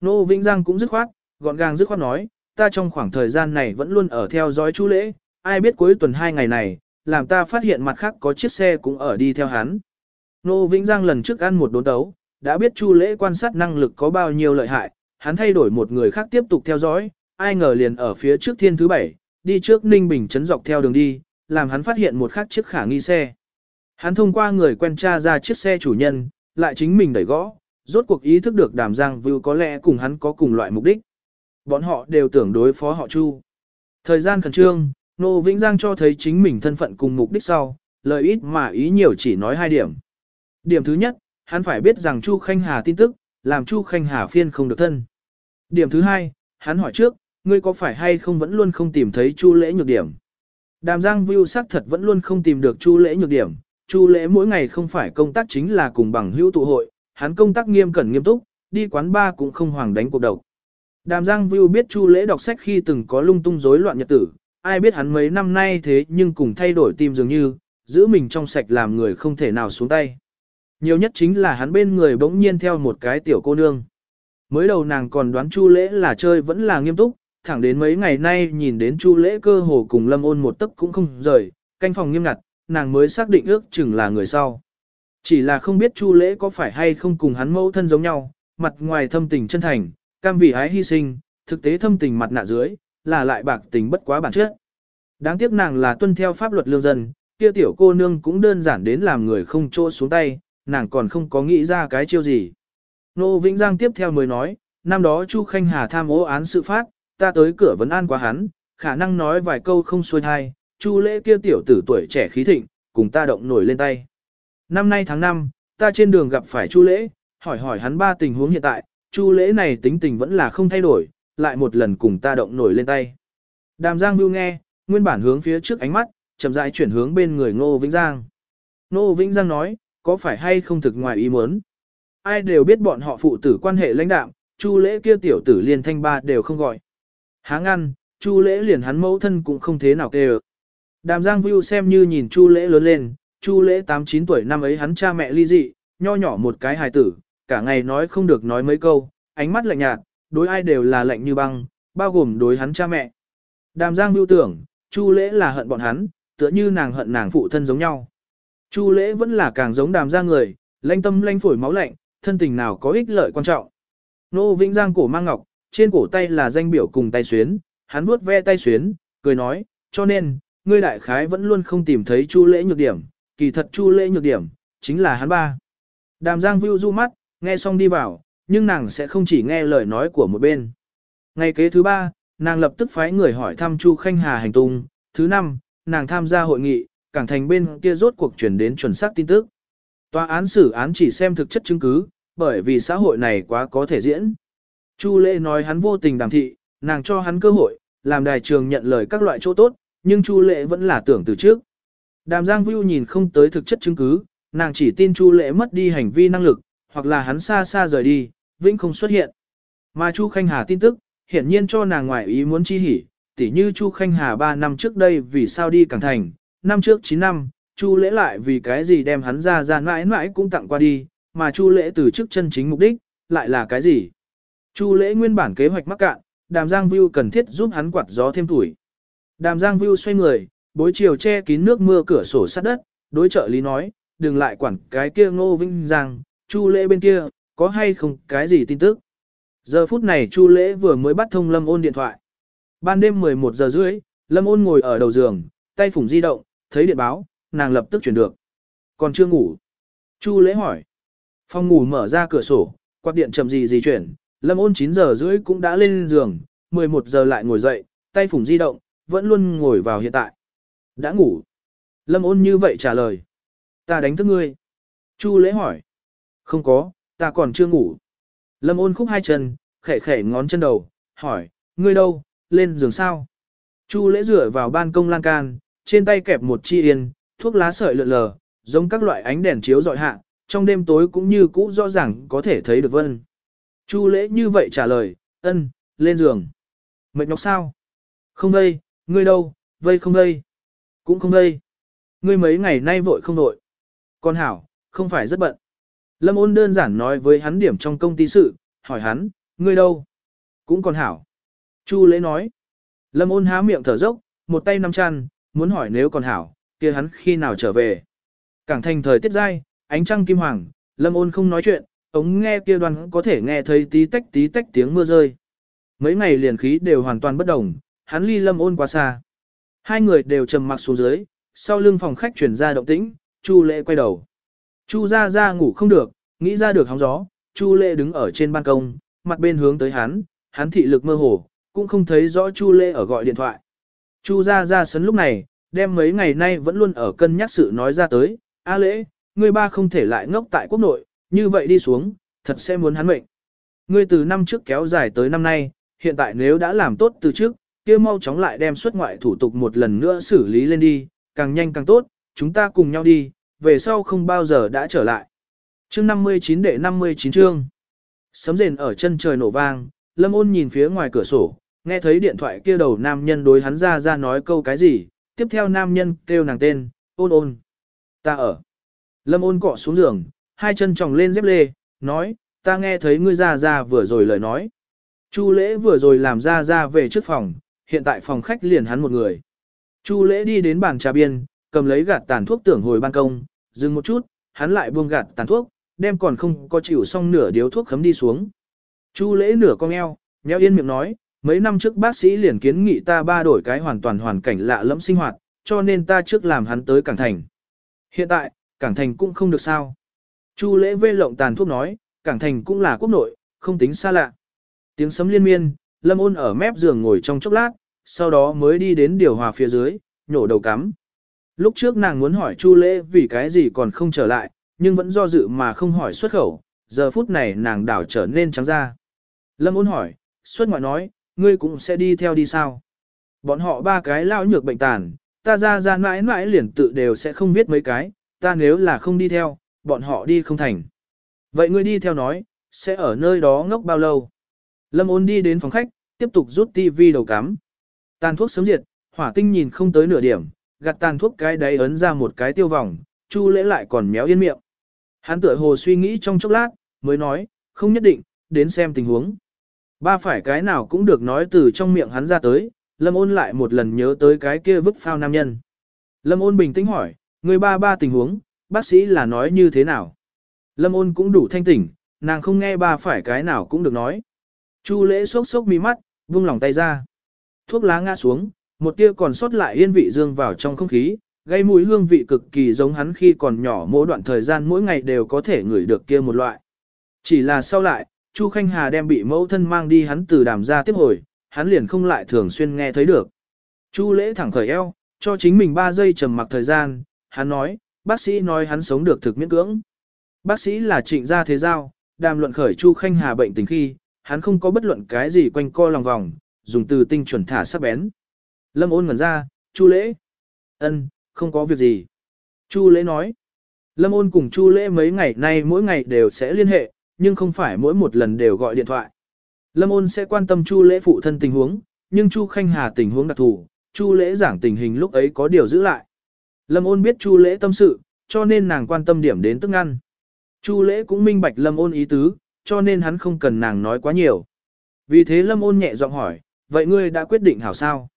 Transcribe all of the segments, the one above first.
Nô Vĩnh Giang cũng dứt khoát, gọn gàng dứt khoát nói, ta trong khoảng thời gian này vẫn luôn ở theo dõi Chu Lễ, ai biết cuối tuần hai ngày này, làm ta phát hiện mặt khác có chiếc xe cũng ở đi theo hắn. Nô Vĩnh Giang lần trước ăn một đốn tấu, đã biết Chu Lễ quan sát năng lực có bao nhiêu lợi hại, hắn thay đổi một người khác tiếp tục theo dõi, ai ngờ liền ở phía trước thiên thứ bảy, đi trước Ninh Bình chấn dọc theo đường đi, làm hắn phát hiện một khác chiếc khả nghi xe. Hắn thông qua người quen tra ra chiếc xe chủ nhân, lại chính mình đẩy gõ, rốt cuộc ý thức được đàm giang vưu có lẽ cùng hắn có cùng loại mục đích. Bọn họ đều tưởng đối phó họ Chu. Thời gian khẩn trương, Nô Vĩnh Giang cho thấy chính mình thân phận cùng mục đích sau, lời ít mà ý nhiều chỉ nói hai điểm. Điểm thứ nhất, hắn phải biết rằng Chu Khanh Hà tin tức, làm Chu Khanh Hà phiên không được thân. Điểm thứ hai, hắn hỏi trước, ngươi có phải hay không vẫn luôn không tìm thấy Chu Lễ nhược điểm? Đàm Giang Vưu xác thật vẫn luôn không tìm được Chu Lễ nhược điểm, Chu Lễ mỗi ngày không phải công tác chính là cùng bằng hữu tụ hội, hắn công tác nghiêm cẩn nghiêm túc, đi quán bar cũng không hoàng đánh cuộc độc. Đàm Giang Vưu biết Chu Lễ đọc sách khi từng có lung tung rối loạn nhật tử, ai biết hắn mấy năm nay thế nhưng cùng thay đổi tim dường như, giữ mình trong sạch làm người không thể nào xuống tay. Nhiều nhất chính là hắn bên người bỗng nhiên theo một cái tiểu cô nương. Mới đầu nàng còn đoán Chu Lễ là chơi vẫn là nghiêm túc, thẳng đến mấy ngày nay nhìn đến Chu Lễ cơ hồ cùng Lâm Ôn một tấc cũng không rời, canh phòng nghiêm ngặt, nàng mới xác định ước chừng là người sau. Chỉ là không biết Chu Lễ có phải hay không cùng hắn mẫu thân giống nhau, mặt ngoài thâm tình chân thành, cam vì ái hy sinh, thực tế thâm tình mặt nạ dưới, là lại bạc tình bất quá bản chất. Đáng tiếc nàng là tuân theo pháp luật lương dân, kia tiểu cô nương cũng đơn giản đến làm người không chỗ xuống tay, nàng còn không có nghĩ ra cái chiêu gì. Nô Vĩnh Giang tiếp theo mới nói, năm đó Chu Khanh Hà tham ô án sự phát, ta tới cửa vấn an quá hắn, khả năng nói vài câu không xuôi thai, Chu lễ kia tiểu tử tuổi trẻ khí thịnh, cùng ta động nổi lên tay. Năm nay tháng 5, ta trên đường gặp phải Chu lễ, hỏi hỏi hắn ba tình huống hiện tại, Chu lễ này tính tình vẫn là không thay đổi, lại một lần cùng ta động nổi lên tay. Đàm Giang Bưu nghe, nguyên bản hướng phía trước ánh mắt, chậm rãi chuyển hướng bên người Ngô Vĩnh Giang. Ngô Vĩnh Giang nói, có phải hay không thực ngoài ý muốn? Ai đều biết bọn họ phụ tử quan hệ lãnh đạm, Chu lễ kia tiểu tử liền thanh ba đều không gọi. Há ngăn, Chu lễ liền hắn mẫu thân cũng không thế nào kêu. Đàm Giang Vưu xem như nhìn Chu lễ lớn lên, Chu lễ 8-9 tuổi năm ấy hắn cha mẹ ly dị, nho nhỏ một cái hài tử, cả ngày nói không được nói mấy câu, ánh mắt lạnh nhạt, đối ai đều là lạnh như băng, bao gồm đối hắn cha mẹ. Đàm Giang mưu tưởng, Chu lễ là hận bọn hắn, tựa như nàng hận nàng phụ thân giống nhau. Chu lễ vẫn là càng giống đàm Giang người, lanh tâm lanh phổi máu lạnh, thân tình nào có ích lợi quan trọng. Nô Vĩnh Giang cổ mang ngọc, trên cổ tay là danh biểu cùng tay xuyến, hắn vuốt ve tay xuyến, cười nói, cho nên, ngươi đại khái vẫn luôn không tìm thấy Chu lễ nhược điểm, kỳ thật Chu lễ nhược điểm, chính là hắn ba. Đàm Giang Vưu du mắt, nghe xong đi vào, nhưng nàng sẽ không chỉ nghe lời nói của một bên. Ngày kế thứ ba, nàng lập tức phái người hỏi thăm Chu Khanh Hà hành tung, thứ năm, nàng tham gia hội nghị, cảng thành bên kia rốt cuộc chuyển đến chuẩn xác tin tức. Tòa án xử án chỉ xem thực chất chứng cứ, bởi vì xã hội này quá có thể diễn. Chu lễ nói hắn vô tình đàm thị, nàng cho hắn cơ hội, làm đài trường nhận lời các loại chỗ tốt, nhưng Chu lễ vẫn là tưởng từ trước. Đàm Giang Vưu nhìn không tới thực chất chứng cứ, nàng chỉ tin Chu lễ mất đi hành vi năng lực, hoặc là hắn xa xa rời đi, vĩnh không xuất hiện. Mà Chu Khanh Hà tin tức, hiển nhiên cho nàng ngoại ý muốn chi hỉ, tỉ như Chu Khanh Hà 3 năm trước đây vì sao đi Cảng Thành, năm trước 9 năm, Chu lễ lại vì cái gì đem hắn ra ra mãi mãi cũng tặng qua đi, mà Chu lễ từ chức chân chính mục đích, lại là cái gì? Chu lễ nguyên bản kế hoạch mắc cạn, Đàm Giang Vưu cần thiết giúp hắn quạt gió thêm tuổi. Đàm Giang Vưu xoay người, bối chiều che kín nước mưa cửa sổ sát đất, đối trợ lý nói, đừng lại quản cái kia ngô vinh giang, Chu lễ bên kia, có hay không cái gì tin tức. Giờ phút này Chu lễ vừa mới bắt thông Lâm ôn điện thoại. Ban đêm 11 giờ rưỡi, Lâm ôn ngồi ở đầu giường, tay phủng di động, thấy điện báo, nàng lập tức chuyển được. Còn chưa ngủ. Chu lễ hỏi. Phòng ngủ mở ra cửa sổ, quạt điện chậm gì gì chuyển, Lâm ôn 9 giờ rưỡi cũng đã lên giường, 11 giờ lại ngồi dậy, tay phủng di động, vẫn luôn ngồi vào hiện tại. Đã ngủ. Lâm ôn như vậy trả lời. Ta đánh thức ngươi. Chu lễ hỏi. Không có, ta còn chưa ngủ. Lâm ôn khúc hai chân, khẽ khẽ ngón chân đầu, hỏi, ngươi đâu, lên giường sao? Chu lễ rửa vào ban công lan can, trên tay kẹp một chi yên, thuốc lá sợi lượn lờ, giống các loại ánh đèn chiếu dọi hạ, trong đêm tối cũng như cũ rõ ràng có thể thấy được vân. Chu lễ như vậy trả lời, ân, lên giường. Mệt nhọc sao? Không vây, ngươi đâu, vây không vây. Cũng không đây, Ngươi mấy ngày nay vội không vội. Con hảo, không phải rất bận. Lâm ôn đơn giản nói với hắn điểm trong công ty sự, hỏi hắn, Ngươi đâu? Cũng còn hảo. Chu lễ nói. Lâm ôn há miệng thở dốc, một tay nắm chăn, muốn hỏi nếu còn hảo, kia hắn khi nào trở về. Cảng thành thời tiết dai, ánh trăng kim hoàng, lâm ôn không nói chuyện, ống nghe kia đoàn có thể nghe thấy tí tách tí tách tiếng mưa rơi. Mấy ngày liền khí đều hoàn toàn bất đồng, hắn ly lâm ôn quá xa. Hai người đều trầm mặc xuống dưới, sau lưng phòng khách chuyển ra động tĩnh, Chu lệ quay đầu. Chu ra ra ngủ không được, nghĩ ra được hóng gió, Chu lệ đứng ở trên ban công, mặt bên hướng tới hắn, hắn thị lực mơ hồ, cũng không thấy rõ Chu lệ ở gọi điện thoại. Chu ra ra sấn lúc này, đem mấy ngày nay vẫn luôn ở cân nhắc sự nói ra tới, A lễ, ngươi ba không thể lại ngốc tại quốc nội, như vậy đi xuống, thật sẽ muốn hắn mệnh. Ngươi từ năm trước kéo dài tới năm nay, hiện tại nếu đã làm tốt từ trước, kia mau chóng lại đem xuất ngoại thủ tục một lần nữa xử lý lên đi, càng nhanh càng tốt, chúng ta cùng nhau đi, về sau không bao giờ đã trở lại. Chương 59 đệ 59 chương. Sấm rền ở chân trời nổ vang, Lâm Ôn nhìn phía ngoài cửa sổ, nghe thấy điện thoại kia đầu nam nhân đối hắn ra ra nói câu cái gì, tiếp theo nam nhân kêu nàng tên, ôn ôn. Ta ở. Lâm ôn cọ xuống giường, hai chân tròng lên dép lê, nói, ta nghe thấy ngươi ra ra vừa rồi lời nói. Chu lễ vừa rồi làm ra ra về trước phòng, hiện tại phòng khách liền hắn một người. Chu lễ đi đến bàn trà biên, cầm lấy gạt tàn thuốc tưởng hồi ban công, dừng một chút, hắn lại buông gạt tàn thuốc, đem còn không có chịu xong nửa điếu thuốc khấm đi xuống. Chu lễ nửa cong eo, nheo yên miệng nói, mấy năm trước bác sĩ liền kiến nghị ta ba đổi cái hoàn toàn hoàn cảnh lạ lẫm sinh hoạt, cho nên ta trước làm hắn tới Cảng Thành. Hiện tại, Cảng Thành cũng không được sao. Chu lễ vê lộng tàn thuốc nói, Cảng Thành cũng là quốc nội, không tính xa lạ. Tiếng sấm liên miên, Lâm ôn ở mép giường ngồi trong chốc lát, sau đó mới đi đến điều hòa phía dưới, nhổ đầu cắm. Lúc trước nàng muốn hỏi Chu lễ vì cái gì còn không trở lại, nhưng vẫn do dự mà không hỏi xuất khẩu, giờ phút này nàng đảo trở nên trắng ra. Lâm ôn hỏi, xuất ngoại nói, ngươi cũng sẽ đi theo đi sao? Bọn họ ba cái lao nhược bệnh tàn, ta ra ra mãi mãi liền tự đều sẽ không biết mấy cái, ta nếu là không đi theo, bọn họ đi không thành. Vậy ngươi đi theo nói, sẽ ở nơi đó ngốc bao lâu? Lâm ôn đi đến phòng khách, tiếp tục rút tivi đầu cắm. Tàn thuốc sớm diệt, hỏa tinh nhìn không tới nửa điểm, gạt tàn thuốc cái đáy ấn ra một cái tiêu vòng, chu lễ lại còn méo yên miệng. Hắn tựa hồ suy nghĩ trong chốc lát, mới nói, không nhất định, đến xem tình huống. Ba phải cái nào cũng được nói từ trong miệng hắn ra tới, Lâm ôn lại một lần nhớ tới cái kia vứt phao nam nhân. Lâm ôn bình tĩnh hỏi, người ba ba tình huống, bác sĩ là nói như thế nào? Lâm ôn cũng đủ thanh tỉnh, nàng không nghe ba phải cái nào cũng được nói. Chu lễ sốc sốc mi mắt, vung lòng tay ra. Thuốc lá ngã xuống, một tia còn sót lại yên vị dương vào trong không khí, gây mùi hương vị cực kỳ giống hắn khi còn nhỏ mỗi đoạn thời gian mỗi ngày đều có thể ngửi được kia một loại. Chỉ là sau lại, Chu Khanh Hà đem bị mẫu thân mang đi hắn từ đàm ra tiếp hồi, hắn liền không lại thường xuyên nghe thấy được. Chu lễ thẳng khởi eo, cho chính mình 3 giây trầm mặc thời gian, hắn nói, bác sĩ nói hắn sống được thực miễn cưỡng. Bác sĩ là trịnh gia thế giao, đàm luận khởi Chu Khanh Hà bệnh tình khi, hắn không có bất luận cái gì quanh co lòng vòng, dùng từ tinh chuẩn thả sắc bén. Lâm ôn ngẩn ra, Chu lễ. ân, không có việc gì. Chu lễ nói. Lâm ôn cùng Chu lễ mấy ngày nay mỗi ngày đều sẽ liên hệ, nhưng không phải mỗi một lần đều gọi điện thoại. Lâm ôn sẽ quan tâm Chu lễ phụ thân tình huống, nhưng Chu Khanh Hà tình huống đặc thù, Chu lễ giảng tình hình lúc ấy có điều giữ lại. Lâm ôn biết Chu lễ tâm sự, cho nên nàng quan tâm điểm đến tức ngăn. Chu lễ cũng minh bạch Lâm ôn ý tứ, cho nên hắn không cần nàng nói quá nhiều. Vì thế Lâm ôn nhẹ giọng hỏi, vậy ngươi đã quyết định hảo sao?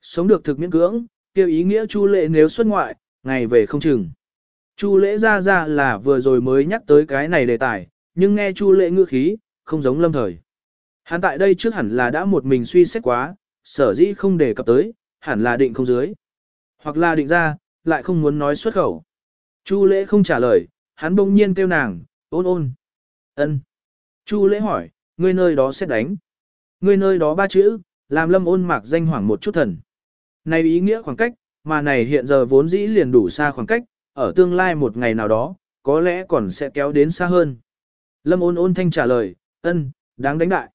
Sống được thực miễn cưỡng, kêu ý nghĩa Chu lễ nếu xuất ngoại, ngày về không chừng. Chu lễ ra ra là vừa rồi mới nhắc tới cái này đề tài, nhưng nghe Chu lễ ngữ khí, không giống lâm thời. Hắn tại đây trước hẳn là đã một mình suy xét quá, sở dĩ không đề cập tới, hẳn là định không dưới. Hoặc là định ra, lại không muốn nói xuất khẩu. Chu lễ không trả lời, hắn bỗng nhiên kêu nàng, ôn ôn. ân. Chu lễ hỏi, ngươi nơi đó sẽ đánh. Ngươi nơi đó ba chữ, làm lâm ôn mạc danh hoảng một chút thần. Này ý nghĩa khoảng cách, mà này hiện giờ vốn dĩ liền đủ xa khoảng cách, ở tương lai một ngày nào đó, có lẽ còn sẽ kéo đến xa hơn. Lâm ôn ôn thanh trả lời, ân, đáng đánh đại.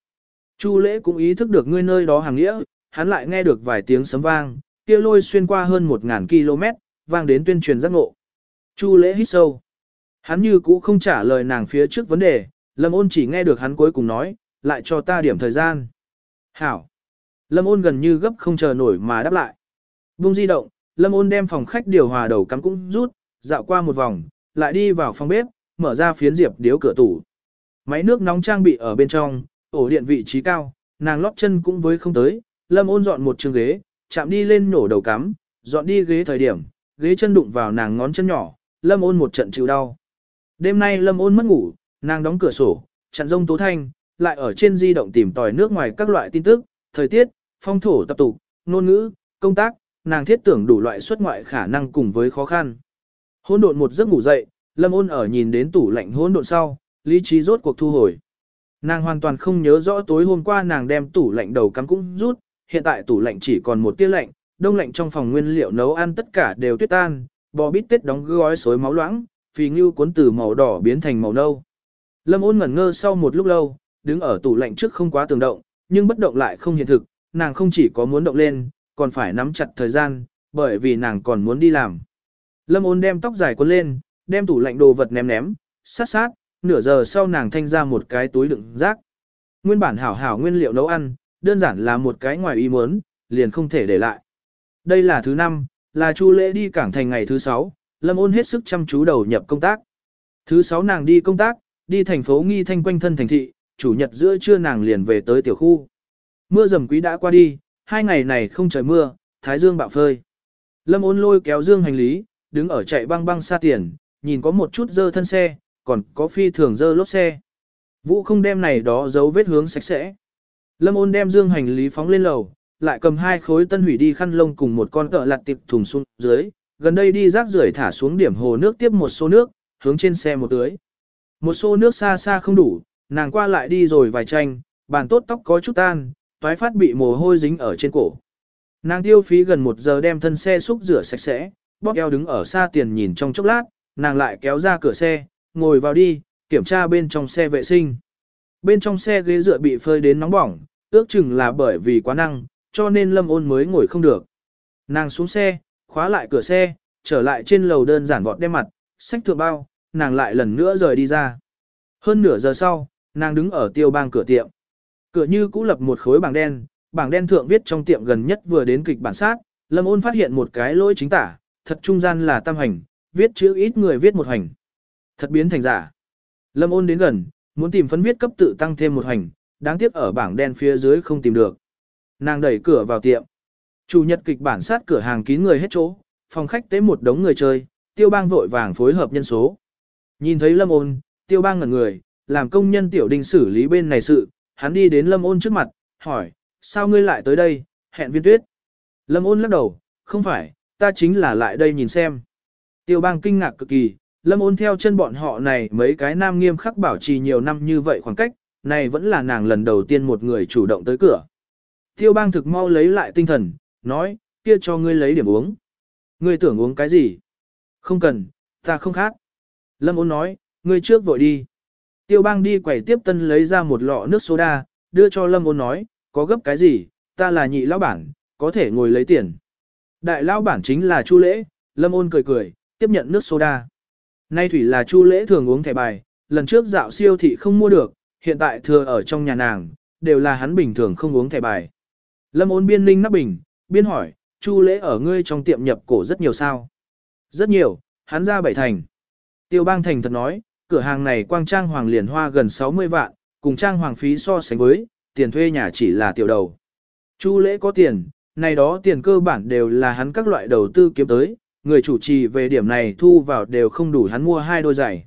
Chu lễ cũng ý thức được ngươi nơi đó hàng nghĩa, hắn lại nghe được vài tiếng sấm vang, kia lôi xuyên qua hơn 1.000 km, vang đến tuyên truyền giác ngộ. Chu lễ hít sâu. Hắn như cũ không trả lời nàng phía trước vấn đề, Lâm ôn chỉ nghe được hắn cuối cùng nói, lại cho ta điểm thời gian. Hảo. Lâm ôn gần như gấp không chờ nổi mà đáp lại. Bung di động, Lâm ôn đem phòng khách điều hòa đầu cắm cũng rút, dạo qua một vòng, lại đi vào phòng bếp, mở ra phiến diệp điếu cửa tủ. Máy nước nóng trang bị ở bên trong, ổ điện vị trí cao, nàng lót chân cũng với không tới, lâm ôn dọn một trường ghế, chạm đi lên nổ đầu cắm, dọn đi ghế thời điểm, ghế chân đụng vào nàng ngón chân nhỏ, lâm ôn một trận chịu đau. Đêm nay lâm ôn mất ngủ, nàng đóng cửa sổ, chặn rông tố thanh, lại ở trên di động tìm tòi nước ngoài các loại tin tức, thời tiết, phong thổ tập tục, ngôn ngữ, công tác, nàng thiết tưởng đủ loại xuất ngoại khả năng cùng với khó khăn. Hôn độn một giấc ngủ dậy, lâm ôn ở nhìn đến tủ lạnh hôn độn sau, lý trí rốt cuộc thu hồi. Nàng hoàn toàn không nhớ rõ tối hôm qua nàng đem tủ lạnh đầu cắm cũng rút, hiện tại tủ lạnh chỉ còn một tia lạnh, đông lạnh trong phòng nguyên liệu nấu ăn tất cả đều tuyết tan, bò bít tết đóng gói xối máu loãng, phì ngưu cuốn từ màu đỏ biến thành màu nâu. Lâm ôn ngẩn ngơ sau một lúc lâu, đứng ở tủ lạnh trước không quá tường động, nhưng bất động lại không hiện thực, nàng không chỉ có muốn động lên, còn phải nắm chặt thời gian, bởi vì nàng còn muốn đi làm. Lâm ôn đem tóc dài cuốn lên, đem tủ lạnh đồ vật ném ném, sát sát, nửa giờ sau nàng thanh ra một cái túi đựng rác. Nguyên bản hảo hảo nguyên liệu nấu ăn, đơn giản là một cái ngoài ý muốn, liền không thể để lại. Đây là thứ năm, là chu lễ đi cảng thành ngày thứ sáu, lâm ôn hết sức chăm chú đầu nhập công tác. Thứ sáu nàng đi công tác, đi thành phố nghi thanh quanh thân thành thị, chủ nhật giữa trưa nàng liền về tới tiểu khu. Mưa rầm quý đã qua đi, hai ngày này không trời mưa, thái dương bạo phơi. Lâm ôn lôi kéo dương hành lý, đứng ở chạy băng băng xa tiền, nhìn có một chút dơ thân xe, còn có phi thường dơ lốp xe. Vũ không đem này đó dấu vết hướng sạch sẽ. Lâm ôn đem dương hành lý phóng lên lầu, lại cầm hai khối tân hủy đi khăn lông cùng một con cỡ lặt tiệp thùng xuống dưới, gần đây đi rác rưởi thả xuống điểm hồ nước tiếp một số nước, hướng trên xe một tưới. Một xô nước xa xa không đủ, nàng qua lại đi rồi vài tranh, bàn tốt tóc có chút tan, toái phát bị mồ hôi dính ở trên cổ. Nàng tiêu phí gần một giờ đem thân xe xúc rửa sạch sẽ, bóp eo đứng ở xa tiền nhìn trong chốc lát, nàng lại kéo ra cửa xe, ngồi vào đi, kiểm tra bên trong xe vệ sinh. Bên trong xe ghế dựa bị phơi đến nóng bỏng, ước chừng là bởi vì quá năng, cho nên lâm ôn mới ngồi không được. Nàng xuống xe, khóa lại cửa xe, trở lại trên lầu đơn giản vọt đem mặt, sách thượng bao, nàng lại lần nữa rời đi ra. Hơn nửa giờ sau, nàng đứng ở tiêu bang cửa tiệm. Cửa như cũ lập một khối bảng đen, bảng đen thượng viết trong tiệm gần nhất vừa đến kịch bản sát, Lâm Ôn phát hiện một cái lỗi chính tả, thật trung gian là tam hành, viết chữ ít người viết một hành. Thật biến thành giả. Lâm Ôn đến gần, muốn tìm phấn viết cấp tự tăng thêm một hành, đáng tiếc ở bảng đen phía dưới không tìm được. Nàng đẩy cửa vào tiệm. Chủ nhật kịch bản sát cửa hàng kín người hết chỗ, phòng khách tế một đống người chơi, tiêu bang vội vàng phối hợp nhân số. Nhìn thấy lâm ôn, tiêu bang ngẩn người, làm công nhân tiểu đình xử lý bên này sự, hắn đi đến lâm ôn trước mặt, hỏi, sao ngươi lại tới đây, hẹn viên tuyết. Lâm ôn lắc đầu, không phải, ta chính là lại đây nhìn xem. Tiêu bang kinh ngạc cực kỳ, lâm ôn theo chân bọn họ này mấy cái nam nghiêm khắc bảo trì nhiều năm như vậy khoảng cách, này vẫn là nàng lần đầu tiên một người chủ động tới cửa. Tiêu bang thực mau lấy lại tinh thần, nói, kia cho ngươi lấy điểm uống. Ngươi tưởng uống cái gì? Không cần, ta không khát. Lâm ôn nói, ngươi trước vội đi. Tiêu bang đi quẩy tiếp tân lấy ra một lọ nước soda, đưa cho Lâm ôn nói, có gấp cái gì, ta là nhị lão bản, có thể ngồi lấy tiền. Đại lão bản chính là Chu Lễ, Lâm ôn cười cười, tiếp nhận nước soda. Nay thủy là Chu Lễ thường uống thẻ bài, lần trước dạo siêu thị không mua được, hiện tại thừa ở trong nhà nàng, đều là hắn bình thường không uống thẻ bài. Lâm ôn biên ninh nắp bình, biên hỏi, Chu Lễ ở ngươi trong tiệm nhập cổ rất nhiều sao? Rất nhiều, hắn ra bảy thành. Tiêu bang thành thật nói, cửa hàng này quang trang hoàng liền hoa gần 60 vạn, cùng trang hoàng phí so sánh với, tiền thuê nhà chỉ là tiểu đầu. Chu lễ có tiền, này đó tiền cơ bản đều là hắn các loại đầu tư kiếm tới, người chủ trì về điểm này thu vào đều không đủ hắn mua hai đôi giày.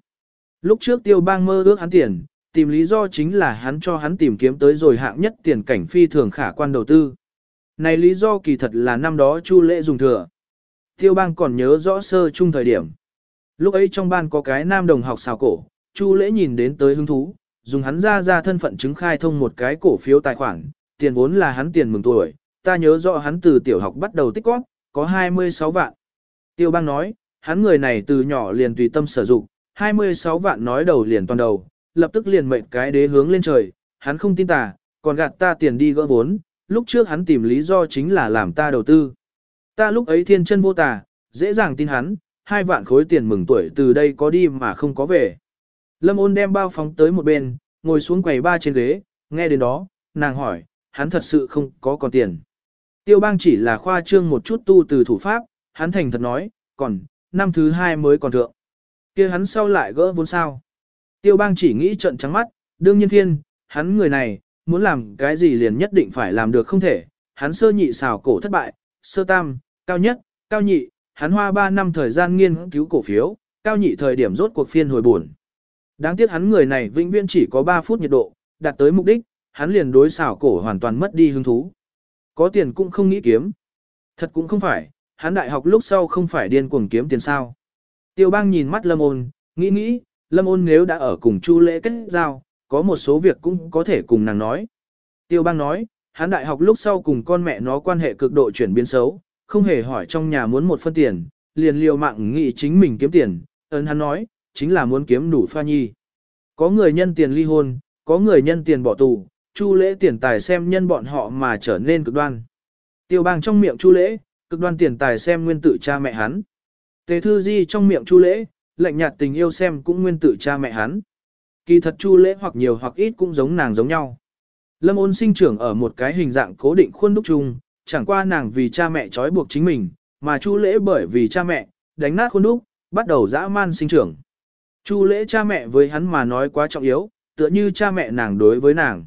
Lúc trước tiêu bang mơ ước hắn tiền, tìm lý do chính là hắn cho hắn tìm kiếm tới rồi hạng nhất tiền cảnh phi thường khả quan đầu tư. Này lý do kỳ thật là năm đó chu lễ dùng thừa. Tiêu bang còn nhớ rõ sơ chung thời điểm. Lúc ấy trong ban có cái nam đồng học xào cổ, Chu lễ nhìn đến tới hứng thú, dùng hắn ra ra thân phận chứng khai thông một cái cổ phiếu tài khoản, tiền vốn là hắn tiền mừng tuổi, ta nhớ rõ hắn từ tiểu học bắt đầu tích góp, có 26 vạn. Tiêu bang nói, hắn người này từ nhỏ liền tùy tâm sử dụng, 26 vạn nói đầu liền toàn đầu, lập tức liền mệnh cái đế hướng lên trời, hắn không tin ta, còn gạt ta tiền đi gỡ vốn, lúc trước hắn tìm lý do chính là làm ta đầu tư. Ta lúc ấy thiên chân vô tà, dễ dàng tin hắn, hai vạn khối tiền mừng tuổi từ đây có đi mà không có về. Lâm ôn đem bao phóng tới một bên, ngồi xuống quầy ba trên ghế, nghe đến đó, nàng hỏi, hắn thật sự không có còn tiền. Tiêu bang chỉ là khoa trương một chút tu từ thủ pháp, hắn thành thật nói, còn, năm thứ hai mới còn thượng. kia hắn sau lại gỡ vốn sao. Tiêu bang chỉ nghĩ trận trắng mắt, đương nhiên thiên, hắn người này, muốn làm cái gì liền nhất định phải làm được không thể, hắn sơ nhị xào cổ thất bại, sơ tam, cao nhất, cao nhị, hắn hoa 3 năm thời gian nghiên cứu cổ phiếu, cao nhị thời điểm rốt cuộc phiên hồi buồn. Đáng tiếc hắn người này vĩnh viễn chỉ có 3 phút nhiệt độ, đạt tới mục đích, hắn liền đối xảo cổ hoàn toàn mất đi hứng thú. Có tiền cũng không nghĩ kiếm. Thật cũng không phải, hắn đại học lúc sau không phải điên cuồng kiếm tiền sao. Tiêu bang nhìn mắt lâm ôn, nghĩ nghĩ, lâm ôn nếu đã ở cùng chu lễ kết giao, có một số việc cũng có thể cùng nàng nói. Tiêu bang nói, hắn đại học lúc sau cùng con mẹ nó quan hệ cực độ chuyển biến xấu, không hề hỏi trong nhà muốn một phân tiền, liền liều mạng nghĩ chính mình kiếm tiền, ấn hắn nói, chính là muốn kiếm đủ pha nhi. Có người nhân tiền ly hôn, có người nhân tiền bỏ tù, chu lễ tiền tài xem nhân bọn họ mà trở nên cực đoan. Tiêu bang trong miệng chu lễ, cực đoan tiền tài xem nguyên tử cha mẹ hắn. Tề thư di trong miệng chu lễ, lạnh nhạt tình yêu xem cũng nguyên tử cha mẹ hắn. Kỳ thật chu lễ hoặc nhiều hoặc ít cũng giống nàng giống nhau. Lâm ôn sinh trưởng ở một cái hình dạng cố định khuôn đúc chung, chẳng qua nàng vì cha mẹ trói buộc chính mình, mà chu lễ bởi vì cha mẹ, đánh nát khuôn đúc, bắt đầu dã man sinh trưởng. Chu lễ cha mẹ với hắn mà nói quá trọng yếu, tựa như cha mẹ nàng đối với nàng.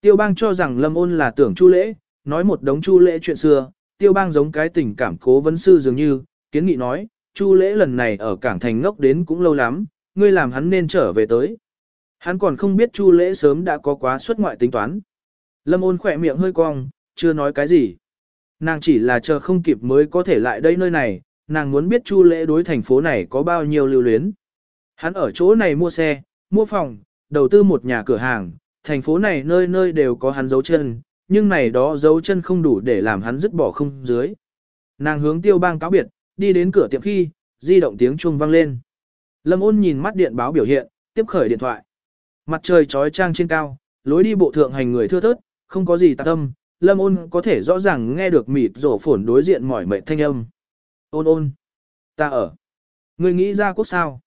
Tiêu bang cho rằng lâm ôn là tưởng chu lễ, nói một đống chu lễ chuyện xưa, tiêu bang giống cái tình cảm cố vấn sư dường như, kiến nghị nói, chu lễ lần này ở cảng thành ngốc đến cũng lâu lắm, ngươi làm hắn nên trở về tới. Hắn còn không biết chu lễ sớm đã có quá xuất ngoại tính toán. Lâm ôn khỏe miệng hơi cong, chưa nói cái gì. Nàng chỉ là chờ không kịp mới có thể lại đây nơi này, nàng muốn biết chu lễ đối thành phố này có bao nhiêu lưu luyến. Hắn ở chỗ này mua xe, mua phòng, đầu tư một nhà cửa hàng, thành phố này nơi nơi đều có hắn dấu chân, nhưng này đó dấu chân không đủ để làm hắn dứt bỏ không dưới. Nàng hướng tiêu bang cáo biệt, đi đến cửa tiệm khi, di động tiếng chuông vang lên. Lâm ôn nhìn mắt điện báo biểu hiện, tiếp khởi điện thoại. Mặt trời trói trang trên cao, lối đi bộ thượng hành người thưa thớt, không có gì tạc tâm lâm ôn có thể rõ ràng nghe được mịt rổ phổn đối diện mỏi mệt thanh âm. Ôn ôn, ta ở. Người nghĩ ra quốc sao?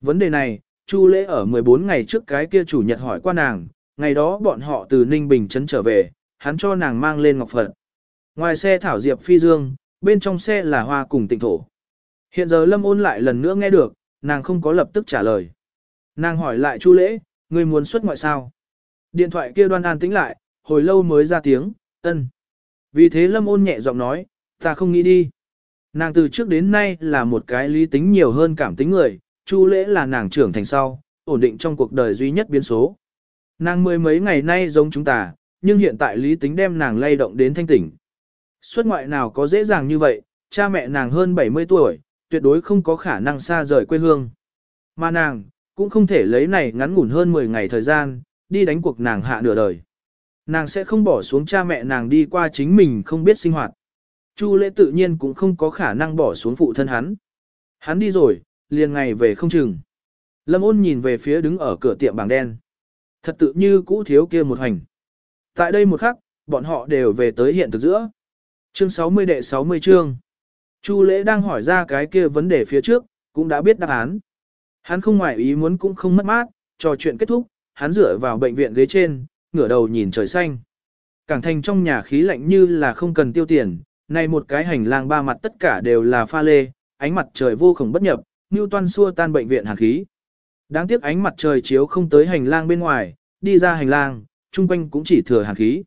Vấn đề này, Chu lễ ở 14 ngày trước cái kia chủ nhật hỏi qua nàng, ngày đó bọn họ từ Ninh Bình trấn trở về, hắn cho nàng mang lên ngọc Phật. Ngoài xe thảo diệp phi dương, bên trong xe là hoa cùng tịnh thổ. Hiện giờ Lâm ôn lại lần nữa nghe được, nàng không có lập tức trả lời. Nàng hỏi lại Chu lễ, ngươi muốn xuất ngoại sao? Điện thoại kia đoan an tĩnh lại, hồi lâu mới ra tiếng, ân. Vì thế Lâm ôn nhẹ giọng nói, ta không nghĩ đi. Nàng từ trước đến nay là một cái lý tính nhiều hơn cảm tính người, Chu lễ là nàng trưởng thành sau, ổn định trong cuộc đời duy nhất biến số. Nàng mười mấy ngày nay giống chúng ta, nhưng hiện tại lý tính đem nàng lay động đến thanh tỉnh. Xuất ngoại nào có dễ dàng như vậy, cha mẹ nàng hơn 70 tuổi, tuyệt đối không có khả năng xa rời quê hương. Mà nàng, cũng không thể lấy này ngắn ngủn hơn 10 ngày thời gian, đi đánh cuộc nàng hạ nửa đời. Nàng sẽ không bỏ xuống cha mẹ nàng đi qua chính mình không biết sinh hoạt. Chu lễ tự nhiên cũng không có khả năng bỏ xuống phụ thân hắn. Hắn đi rồi, liền ngày về không chừng. Lâm ôn nhìn về phía đứng ở cửa tiệm bảng đen. Thật tự như cũ thiếu kia một hành. Tại đây một khắc, bọn họ đều về tới hiện thực giữa. Chương 60 đệ 60 chương. Chu lễ đang hỏi ra cái kia vấn đề phía trước, cũng đã biết đáp án. Hắn không ngoài ý muốn cũng không mất mát, trò chuyện kết thúc, hắn dựa vào bệnh viện ghế trên, ngửa đầu nhìn trời xanh. Cảng thành trong nhà khí lạnh như là không cần tiêu tiền, này một cái hành lang ba mặt tất cả đều là pha lê, ánh mặt trời vô cùng bất nhập, Newton xua tan bệnh viện hàn khí. Đáng tiếc ánh mặt trời chiếu không tới hành lang bên ngoài, đi ra hành lang, trung quanh cũng chỉ thừa hàn khí.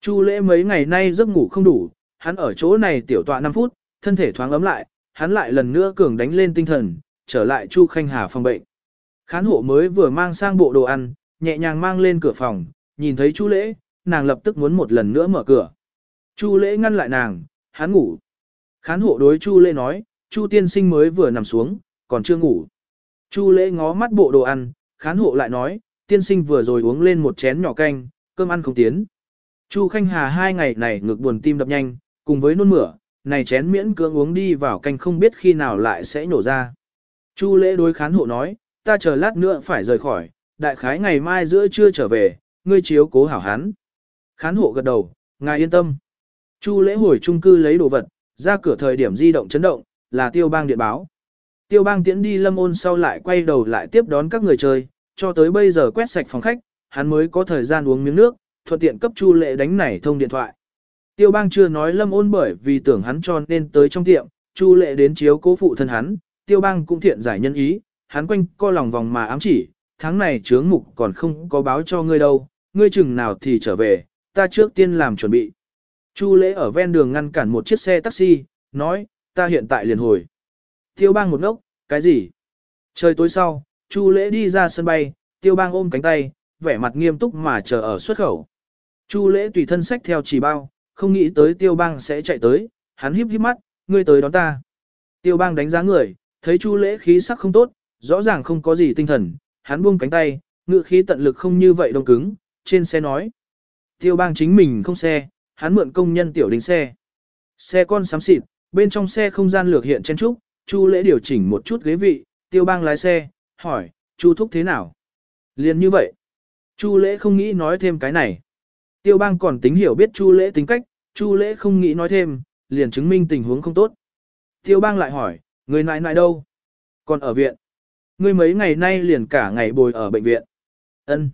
Chu lễ mấy ngày nay giấc ngủ không đủ, hắn ở chỗ này tiểu tọa 5 phút, thân thể thoáng ấm lại, hắn lại lần nữa cường đánh lên tinh thần, trở lại Chu Khanh Hà phòng bệnh. Khán hộ mới vừa mang sang bộ đồ ăn, nhẹ nhàng mang lên cửa phòng, nhìn thấy Chu lễ, nàng lập tức muốn một lần nữa mở cửa. Chu lễ ngăn lại nàng, hắn ngủ. Khán hộ đối Chu lễ nói, Chu tiên sinh mới vừa nằm xuống, còn chưa ngủ. Chu lễ ngó mắt bộ đồ ăn, khán hộ lại nói, tiên sinh vừa rồi uống lên một chén nhỏ canh, cơm ăn không tiến. Chu Khanh Hà hai ngày này ngực buồn tim đập nhanh, cùng với nôn mửa, này chén miễn cưỡng uống đi vào canh không biết khi nào lại sẽ nổ ra. Chu lễ đối khán hộ nói, ta chờ lát nữa phải rời khỏi, đại khái ngày mai giữa trưa trở về, ngươi chiếu cố hảo hán. Khán hộ gật đầu, ngài yên tâm. Chu lễ hồi trung cư lấy đồ vật, ra cửa thời điểm di động chấn động, là tiêu bang điện báo. Tiêu bang tiễn đi lâm ôn sau lại quay đầu lại tiếp đón các người chơi, cho tới bây giờ quét sạch phòng khách, hắn mới có thời gian uống miếng nước, thuận tiện cấp chu lễ đánh nảy thông điện thoại. Tiêu bang chưa nói lâm ôn bởi vì tưởng hắn cho nên tới trong tiệm, chu lễ đến chiếu cố phụ thân hắn, tiêu bang cũng thiện giải nhân ý, hắn quanh co lòng vòng mà ám chỉ, tháng này chướng mục còn không có báo cho ngươi đâu, ngươi chừng nào thì trở về, ta trước tiên làm chuẩn bị. Chu lễ ở ven đường ngăn cản một chiếc xe taxi, nói, ta hiện tại liền hồi. Tiêu bang một ngốc, cái gì? Trời tối sau, Chu lễ đi ra sân bay, tiêu bang ôm cánh tay, vẻ mặt nghiêm túc mà chờ ở xuất khẩu. Chu lễ tùy thân sách theo chỉ bao, không nghĩ tới tiêu bang sẽ chạy tới, hắn híp híp mắt, ngươi tới đón ta. Tiêu bang đánh giá người, thấy chu lễ khí sắc không tốt, rõ ràng không có gì tinh thần, hắn buông cánh tay, ngựa khí tận lực không như vậy đông cứng, trên xe nói. Tiêu bang chính mình không xe, hắn mượn công nhân tiểu đình xe. Xe con xám xịt, bên trong xe không gian lược hiện chen trúc, chu lễ điều chỉnh một chút ghế vị, tiêu bang lái xe, hỏi, chu thúc thế nào? Liền như vậy. Chu lễ không nghĩ nói thêm cái này. Tiêu bang còn tính hiểu biết chu lễ tính cách, chu lễ không nghĩ nói thêm, liền chứng minh tình huống không tốt. Tiêu bang lại hỏi, người nại nại đâu? Còn ở viện. Ngươi mấy ngày nay liền cả ngày bồi ở bệnh viện. Ân.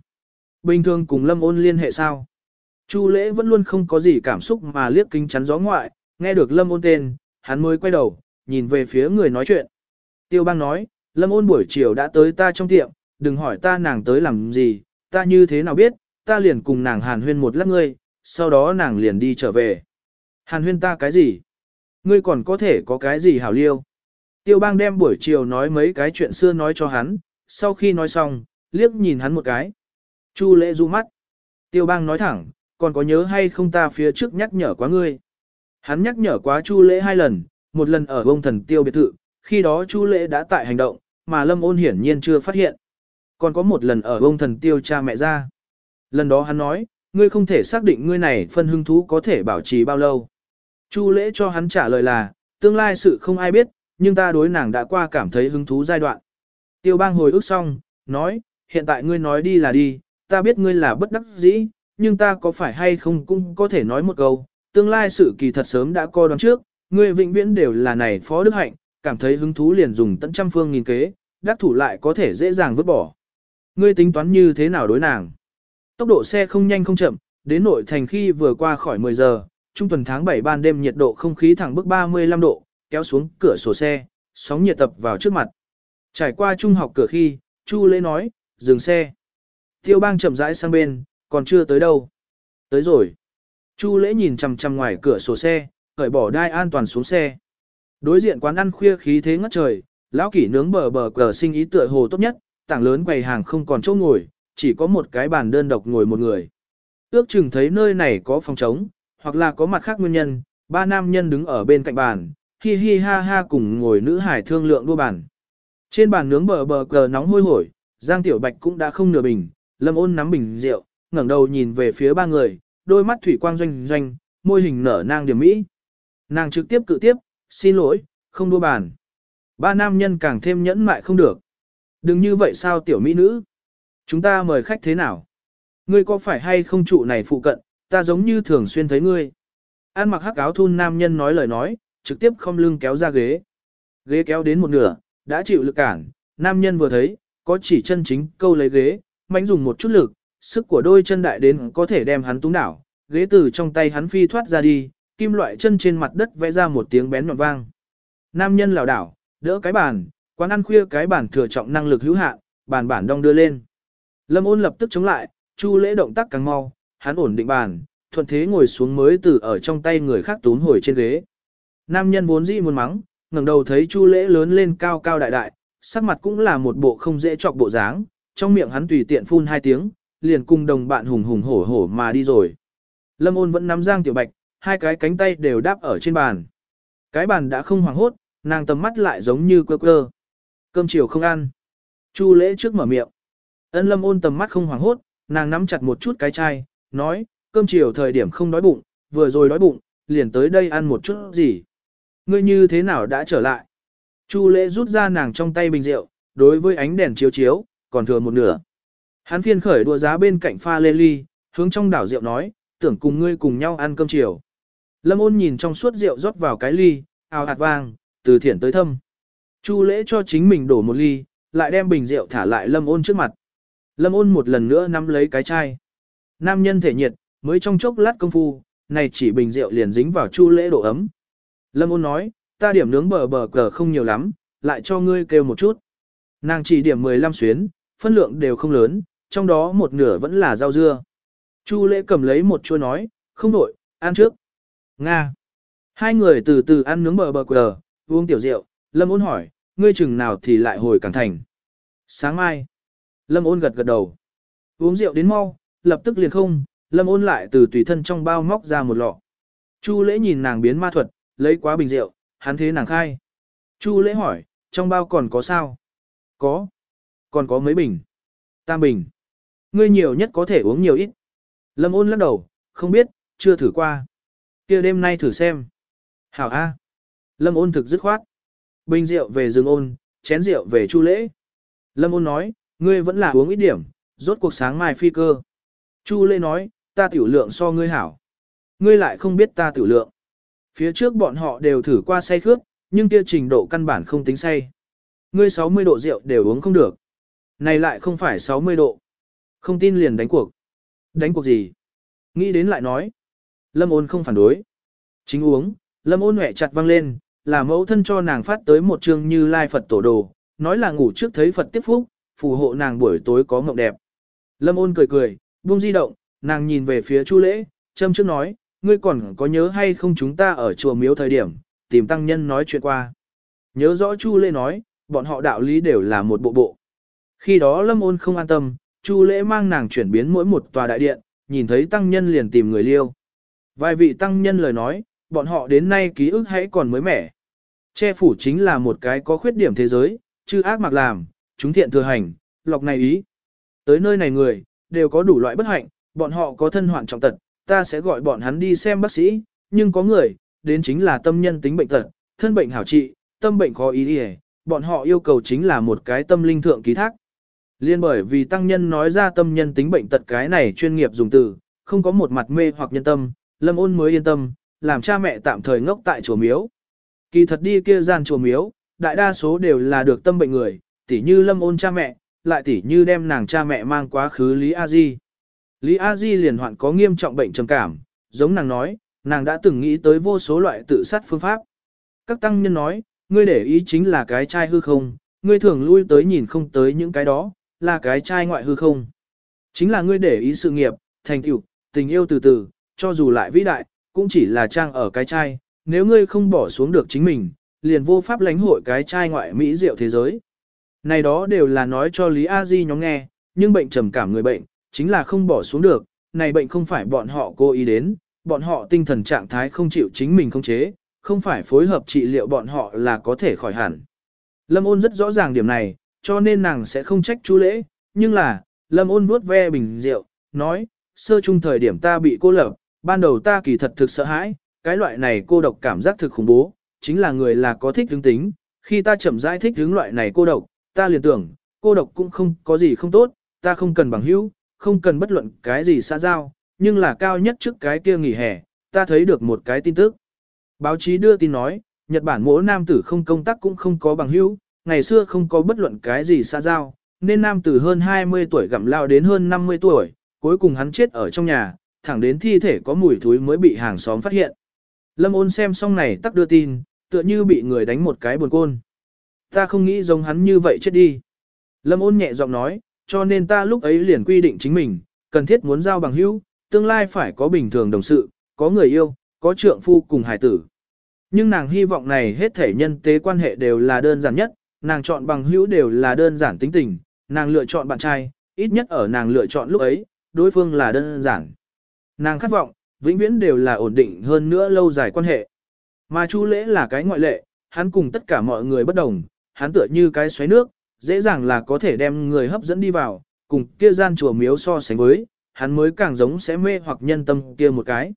Bình thường cùng Lâm ôn liên hệ sao? Chu lễ vẫn luôn không có gì cảm xúc mà liếc kính chắn gió ngoại, nghe được Lâm ôn tên, hắn mới quay đầu, nhìn về phía người nói chuyện. Tiêu bang nói, Lâm ôn buổi chiều đã tới ta trong tiệm, đừng hỏi ta nàng tới làm gì, ta như thế nào biết, ta liền cùng nàng hàn huyên một lát ngươi, sau đó nàng liền đi trở về. Hàn huyên ta cái gì? Ngươi còn có thể có cái gì hảo liêu? Tiêu bang đem buổi chiều nói mấy cái chuyện xưa nói cho hắn, sau khi nói xong, liếc nhìn hắn một cái. Chu lễ du mắt. Tiêu bang nói thẳng, còn có nhớ hay không ta phía trước nhắc nhở quá ngươi. Hắn nhắc nhở quá chu lễ hai lần, một lần ở bông thần tiêu biệt thự, khi đó chu lễ đã tại hành động, mà lâm ôn hiển nhiên chưa phát hiện. Còn có một lần ở bông thần tiêu cha mẹ ra. Lần đó hắn nói, ngươi không thể xác định ngươi này phân hưng thú có thể bảo trì bao lâu. Chu lễ cho hắn trả lời là, tương lai sự không ai biết, nhưng ta đối nàng đã qua cảm thấy hứng thú giai đoạn. Tiêu bang hồi ức xong, nói, hiện tại ngươi nói đi là đi, ta biết ngươi là bất đắc dĩ, nhưng ta có phải hay không cũng có thể nói một câu, tương lai sự kỳ thật sớm đã coi đoán trước, ngươi vĩnh viễn đều là này phó đức hạnh, cảm thấy hứng thú liền dùng tận trăm phương nghìn kế, đắc thủ lại có thể dễ dàng vứt bỏ. Ngươi tính toán như thế nào đối nàng? Tốc độ xe không nhanh không chậm, đến nội thành khi vừa qua khỏi 10 giờ, trung tuần tháng 7 ban đêm nhiệt độ không khí thẳng bức 35 độ, kéo xuống cửa sổ xe, sóng nhiệt tập vào trước mặt. Trải qua trung học cửa khi, Chu Lễ nói, dừng xe. Tiêu bang chậm rãi sang bên, còn chưa tới đâu. Tới rồi. Chu Lễ nhìn chằm chằm ngoài cửa sổ xe, cởi bỏ đai an toàn xuống xe. Đối diện quán ăn khuya khí thế ngất trời, lão kỷ nướng bờ bờ cờ sinh ý tựa hồ tốt nhất, tảng lớn quầy hàng không còn chỗ ngồi, chỉ có một cái bàn đơn độc ngồi một người. Ước chừng thấy nơi này có phòng trống, hoặc là có mặt khác nguyên nhân, ba nam nhân đứng ở bên cạnh bàn, hi hi ha ha cùng ngồi nữ hải thương lượng đua bàn. Trên bàn nướng bờ bờ cờ nóng hôi hổi, Giang Tiểu Bạch cũng đã không nửa bình, Lâm Ôn nắm bình rượu, ngẩng đầu nhìn về phía ba người, đôi mắt thủy quang doanh doanh, môi hình nở nang điểm mỹ. Nàng trực tiếp cự tiếp, xin lỗi, không đua bàn. Ba nam nhân càng thêm nhẫn mại không được. Đừng như vậy sao tiểu mỹ nữ? Chúng ta mời khách thế nào? Ngươi có phải hay không trụ này phụ cận, ta giống như thường xuyên thấy ngươi. An mặc hắc áo thun nam nhân nói lời nói, trực tiếp không lưng kéo ra ghế. Ghế kéo đến một nửa, đã chịu lực cản, nam nhân vừa thấy, có chỉ chân chính câu lấy ghế, mạnh dùng một chút lực, sức của đôi chân đại đến có thể đem hắn túng đảo, ghế từ trong tay hắn phi thoát ra đi, kim loại chân trên mặt đất vẽ ra một tiếng bén nhọn vang. Nam nhân lảo đảo, đỡ cái bàn, quán ăn khuya cái bàn thừa trọng năng lực hữu hạn, bàn bản đong đưa lên. Lâm ôn lập tức chống lại, chu lễ động tác càng mau, hắn ổn định bàn, thuận thế ngồi xuống mới từ ở trong tay người khác túm hồi trên ghế. Nam nhân vốn dĩ muốn mắng, ngẩng đầu thấy chu lễ lớn lên cao cao đại đại, sắc mặt cũng là một bộ không dễ chọc bộ dáng, trong miệng hắn tùy tiện phun hai tiếng, liền cùng đồng bạn hùng hùng hổ hổ mà đi rồi. Lâm ôn vẫn nắm giang tiểu bạch, hai cái cánh tay đều đáp ở trên bàn. Cái bàn đã không hoảng hốt, nàng tầm mắt lại giống như quơ quơ. Cơm chiều không ăn. Chu lễ trước mở miệng. Ân lâm ôn tầm mắt không hoảng hốt, nàng nắm chặt một chút cái chai, nói, cơm chiều thời điểm không đói bụng, vừa rồi đói bụng, liền tới đây ăn một chút gì. Ngươi như thế nào đã trở lại? Chu lễ rút ra nàng trong tay bình rượu, đối với ánh đèn chiếu chiếu, còn thừa một nửa. Hắn phiên khởi đùa giá bên cạnh pha lê ly, hướng trong đảo rượu nói, tưởng cùng ngươi cùng nhau ăn cơm chiều. Lâm ôn nhìn trong suốt rượu rót vào cái ly, ào hạt vang, từ thiển tới thâm. Chu lễ cho chính mình đổ một ly, lại đem bình rượu thả lại lâm ôn trước mặt. Lâm ôn một lần nữa nắm lấy cái chai. Nam nhân thể nhiệt, mới trong chốc lát công phu, này chỉ bình rượu liền dính vào chu lễ độ ấm. Lâm ôn nói, ta điểm nướng bờ bờ cờ không nhiều lắm, lại cho ngươi kêu một chút. Nàng chỉ điểm 15 xuyến, phân lượng đều không lớn, trong đó một nửa vẫn là rau dưa. Chu lễ cầm lấy một chua nói, không đổi, ăn trước. Nga. Hai người từ từ ăn nướng bờ bờ quờ, uống tiểu rượu, Lâm ôn hỏi, ngươi chừng nào thì lại hồi cảng thành. Sáng mai. Lâm ôn gật gật đầu. Uống rượu đến mau, lập tức liền không, Lâm ôn lại từ tùy thân trong bao móc ra một lọ. Chu lễ nhìn nàng biến ma thuật, lấy quá bình rượu, hắn thế nàng khai. Chu lễ hỏi, trong bao còn có sao? Có. Còn có mấy bình? Tam bình. Ngươi nhiều nhất có thể uống nhiều ít. Lâm ôn lắc đầu, không biết, chưa thử qua. kia đêm nay thử xem. Hảo A. Lâm ôn thực dứt khoát. Bình rượu về rừng ôn, chén rượu về chu lễ. Lâm ôn nói, ngươi vẫn là uống ít điểm, rốt cuộc sáng mai phi cơ. Chu lễ nói, ta tiểu lượng so ngươi hảo. Ngươi lại không biết ta tiểu lượng. Phía trước bọn họ đều thử qua say khước, nhưng kia trình độ căn bản không tính say. Ngươi 60 độ rượu đều uống không được. Này lại không phải 60 độ. Không tin liền đánh cuộc. Đánh cuộc gì? Nghĩ đến lại nói. Lâm ôn không phản đối. Chính uống, lâm ôn hẹ chặt văng lên, là mẫu thân cho nàng phát tới một chương như lai Phật tổ đồ, nói là ngủ trước thấy Phật tiếp phúc, phù hộ nàng buổi tối có mộng đẹp. Lâm ôn cười cười, buông di động, nàng nhìn về phía Chu lễ, châm trước nói, ngươi còn có nhớ hay không chúng ta ở chùa miếu thời điểm, tìm tăng nhân nói chuyện qua. Nhớ rõ Chu lễ nói, bọn họ đạo lý đều là một bộ bộ. Khi đó lâm ôn không an tâm, Chu lễ mang nàng chuyển biến mỗi một tòa đại điện, nhìn thấy tăng nhân liền tìm người liêu. Vài vị tăng nhân lời nói, bọn họ đến nay ký ức hãy còn mới mẻ. Che phủ chính là một cái có khuyết điểm thế giới, chư ác mặc làm, chúng thiện thừa hành, lọc này ý. Tới nơi này người, đều có đủ loại bất hạnh, bọn họ có thân hoạn trọng tật, ta sẽ gọi bọn hắn đi xem bác sĩ, nhưng có người, đến chính là tâm nhân tính bệnh tật, thân bệnh hảo trị, tâm bệnh khó ý đi bọn họ yêu cầu chính là một cái tâm linh thượng ký thác. Liên bởi vì tăng nhân nói ra tâm nhân tính bệnh tật cái này chuyên nghiệp dùng từ, không có một mặt mê hoặc nhân tâm, lâm ôn mới yên tâm, làm cha mẹ tạm thời ngốc tại chùa miếu. Kỳ thật đi kia gian chùa miếu, đại đa số đều là được tâm bệnh người, tỉ như lâm ôn cha mẹ, lại tỉ như đem nàng cha mẹ mang quá khứ Lý A Di. Lý A Di liền hoạn có nghiêm trọng bệnh trầm cảm, giống nàng nói, nàng đã từng nghĩ tới vô số loại tự sát phương pháp. Các tăng nhân nói, ngươi để ý chính là cái trai hư không, ngươi thường lui tới nhìn không tới những cái đó, là cái trai ngoại hư không. Chính là ngươi để ý sự nghiệp, thành tựu, tình yêu từ từ, cho dù lại vĩ đại, cũng chỉ là trang ở cái trai, nếu ngươi không bỏ xuống được chính mình, liền vô pháp lãnh hội cái trai ngoại mỹ diệu thế giới. Này đó đều là nói cho Lý A Di nhóm nghe, nhưng bệnh trầm cảm người bệnh, chính là không bỏ xuống được, này bệnh không phải bọn họ cố ý đến, bọn họ tinh thần trạng thái không chịu chính mình không chế, không phải phối hợp trị liệu bọn họ là có thể khỏi hẳn. Lâm ôn rất rõ ràng điểm này, cho nên nàng sẽ không trách chú lễ, nhưng là, Lâm ôn vuốt ve bình rượu, nói, sơ chung thời điểm ta bị cô lập, ban đầu ta kỳ thật thực sợ hãi, cái loại này cô độc cảm giác thực khủng bố, chính là người là có thích hướng tính, khi ta chậm rãi thích hướng loại này cô độc, ta liền tưởng, cô độc cũng không có gì không tốt, ta không cần bằng hữu, không cần bất luận cái gì xã giao, nhưng là cao nhất trước cái kia nghỉ hè, ta thấy được một cái tin tức. Báo chí đưa tin nói, Nhật Bản mỗi nam tử không công tác cũng không có bằng hữu, ngày xưa không có bất luận cái gì xã giao, nên nam tử hơn 20 tuổi gặm lao đến hơn 50 tuổi, cuối cùng hắn chết ở trong nhà, thẳng đến thi thể có mùi thúi mới bị hàng xóm phát hiện. Lâm ôn xem xong này tắc đưa tin, tựa như bị người đánh một cái buồn côn. Ta không nghĩ giống hắn như vậy chết đi. Lâm ôn nhẹ giọng nói, cho nên ta lúc ấy liền quy định chính mình, cần thiết muốn giao bằng hữu, tương lai phải có bình thường đồng sự, có người yêu, có trượng phu cùng hải tử. Nhưng nàng hy vọng này hết thể nhân tế quan hệ đều là đơn giản nhất, nàng chọn bằng hữu đều là đơn giản tính tình, nàng lựa chọn bạn trai, ít nhất ở nàng lựa chọn lúc ấy, đối phương là đơn giản. Nàng khát vọng, vĩnh viễn đều là ổn định hơn nữa lâu dài quan hệ. Mà Chu Lễ là cái ngoại lệ, hắn cùng tất cả mọi người bất đồng, hắn tựa như cái xoáy nước, dễ dàng là có thể đem người hấp dẫn đi vào, cùng kia gian chùa miếu so sánh với, hắn mới càng giống sẽ mê hoặc nhân tâm kia một cái.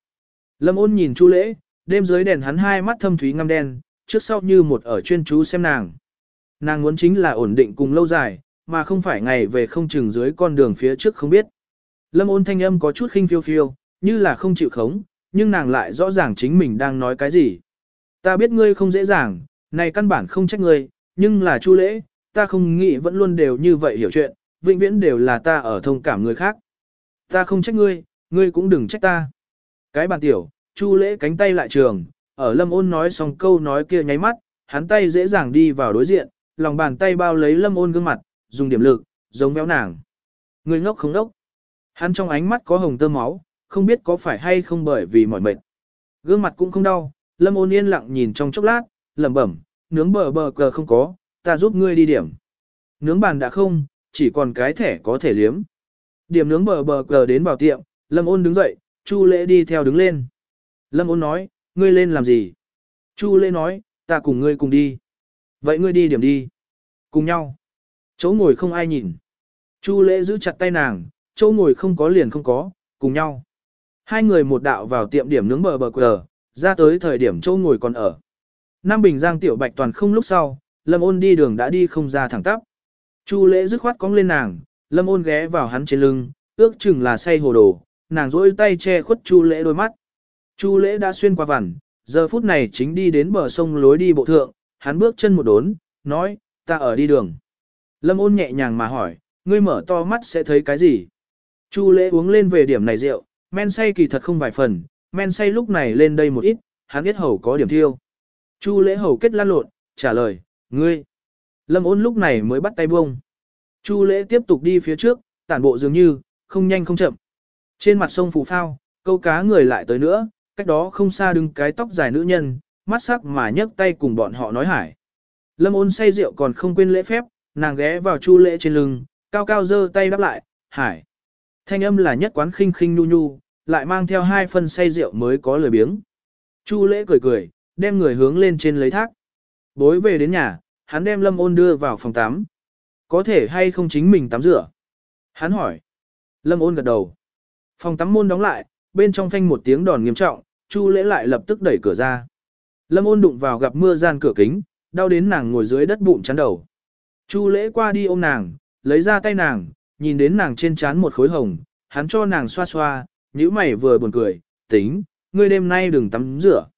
Lâm ôn nhìn Chu Lễ, đêm dưới đèn hắn hai mắt thâm thúy ngăm đen, trước sau như một ở chuyên chú xem nàng. Nàng muốn chính là ổn định cùng lâu dài, mà không phải ngày về không chừng dưới con đường phía trước không biết. Lâm ôn thanh âm có chút khinh phiêu phiêu, như là không chịu khống, nhưng nàng lại rõ ràng chính mình đang nói cái gì. Ta biết ngươi không dễ dàng, này căn bản không trách ngươi, nhưng là chu lễ, ta không nghĩ vẫn luôn đều như vậy hiểu chuyện, vĩnh viễn đều là ta ở thông cảm người khác. Ta không trách ngươi, ngươi cũng đừng trách ta. Cái bàn tiểu, chu lễ cánh tay lại trường, ở lâm ôn nói xong câu nói kia nháy mắt, hắn tay dễ dàng đi vào đối diện, lòng bàn tay bao lấy lâm ôn gương mặt, dùng điểm lực, giống béo nàng. người ngốc không đốc. Hắn trong ánh mắt có hồng tơ máu, không biết có phải hay không bởi vì mỏi mệt. Gương mặt cũng không đau, Lâm ôn yên lặng nhìn trong chốc lát, lẩm bẩm, nướng bờ bờ cờ không có, ta giúp ngươi đi điểm. Nướng bàn đã không, chỉ còn cái thẻ có thể liếm. Điểm nướng bờ bờ cờ đến bảo tiệm, Lâm ôn đứng dậy, Chu lễ đi theo đứng lên. Lâm ôn nói, ngươi lên làm gì? Chu lễ nói, ta cùng ngươi cùng đi. Vậy ngươi đi điểm đi. Cùng nhau. Chỗ ngồi không ai nhìn. Chu lễ giữ chặt tay nàng, chỗ ngồi không có liền không có, cùng nhau. Hai người một đạo vào tiệm điểm nướng bờ bờ quờ, ra tới thời điểm chỗ ngồi còn ở. Nam Bình Giang tiểu bạch toàn không lúc sau, Lâm ôn đi đường đã đi không ra thẳng tắp. Chu lễ dứt khoát cong lên nàng, Lâm ôn ghé vào hắn trên lưng, ước chừng là say hồ đồ, nàng rỗi tay che khuất Chu lễ đôi mắt. Chu lễ đã xuyên qua vằn, giờ phút này chính đi đến bờ sông lối đi bộ thượng, hắn bước chân một đốn, nói, ta ở đi đường. Lâm ôn nhẹ nhàng mà hỏi, ngươi mở to mắt sẽ thấy cái gì? Chu lễ uống lên về điểm này rượu, men say kỳ thật không vài phần, men say lúc này lên đây một ít, hắn biết hầu có điểm thiêu. Chu lễ hầu kết lan lộn, trả lời, ngươi. Lâm ôn lúc này mới bắt tay buông. Chu lễ tiếp tục đi phía trước, tản bộ dường như, không nhanh không chậm. Trên mặt sông phù phao, câu cá người lại tới nữa, cách đó không xa đứng cái tóc dài nữ nhân, mắt sắc mà nhấc tay cùng bọn họ nói hải. Lâm ôn say rượu còn không quên lễ phép, nàng ghé vào chu lễ trên lưng, cao cao giơ tay đáp lại, hải. Thanh âm là nhất quán khinh khinh nhu nhu, lại mang theo hai phân say rượu mới có lời biếng. Chu lễ cười cười, đem người hướng lên trên lấy thác. Bối về đến nhà, hắn đem lâm ôn đưa vào phòng tắm. Có thể hay không chính mình tắm rửa? Hắn hỏi. Lâm ôn gật đầu. Phòng tắm môn đóng lại, bên trong phanh một tiếng đòn nghiêm trọng, Chu lễ lại lập tức đẩy cửa ra. Lâm ôn đụng vào gặp mưa gian cửa kính, đau đến nàng ngồi dưới đất bụng chắn đầu. Chu lễ qua đi ôm nàng, lấy ra tay nàng, nhìn đến nàng trên trán một khối hồng, hắn cho nàng xoa xoa, nhíu mày vừa buồn cười, tính, ngươi đêm nay đừng tắm rửa.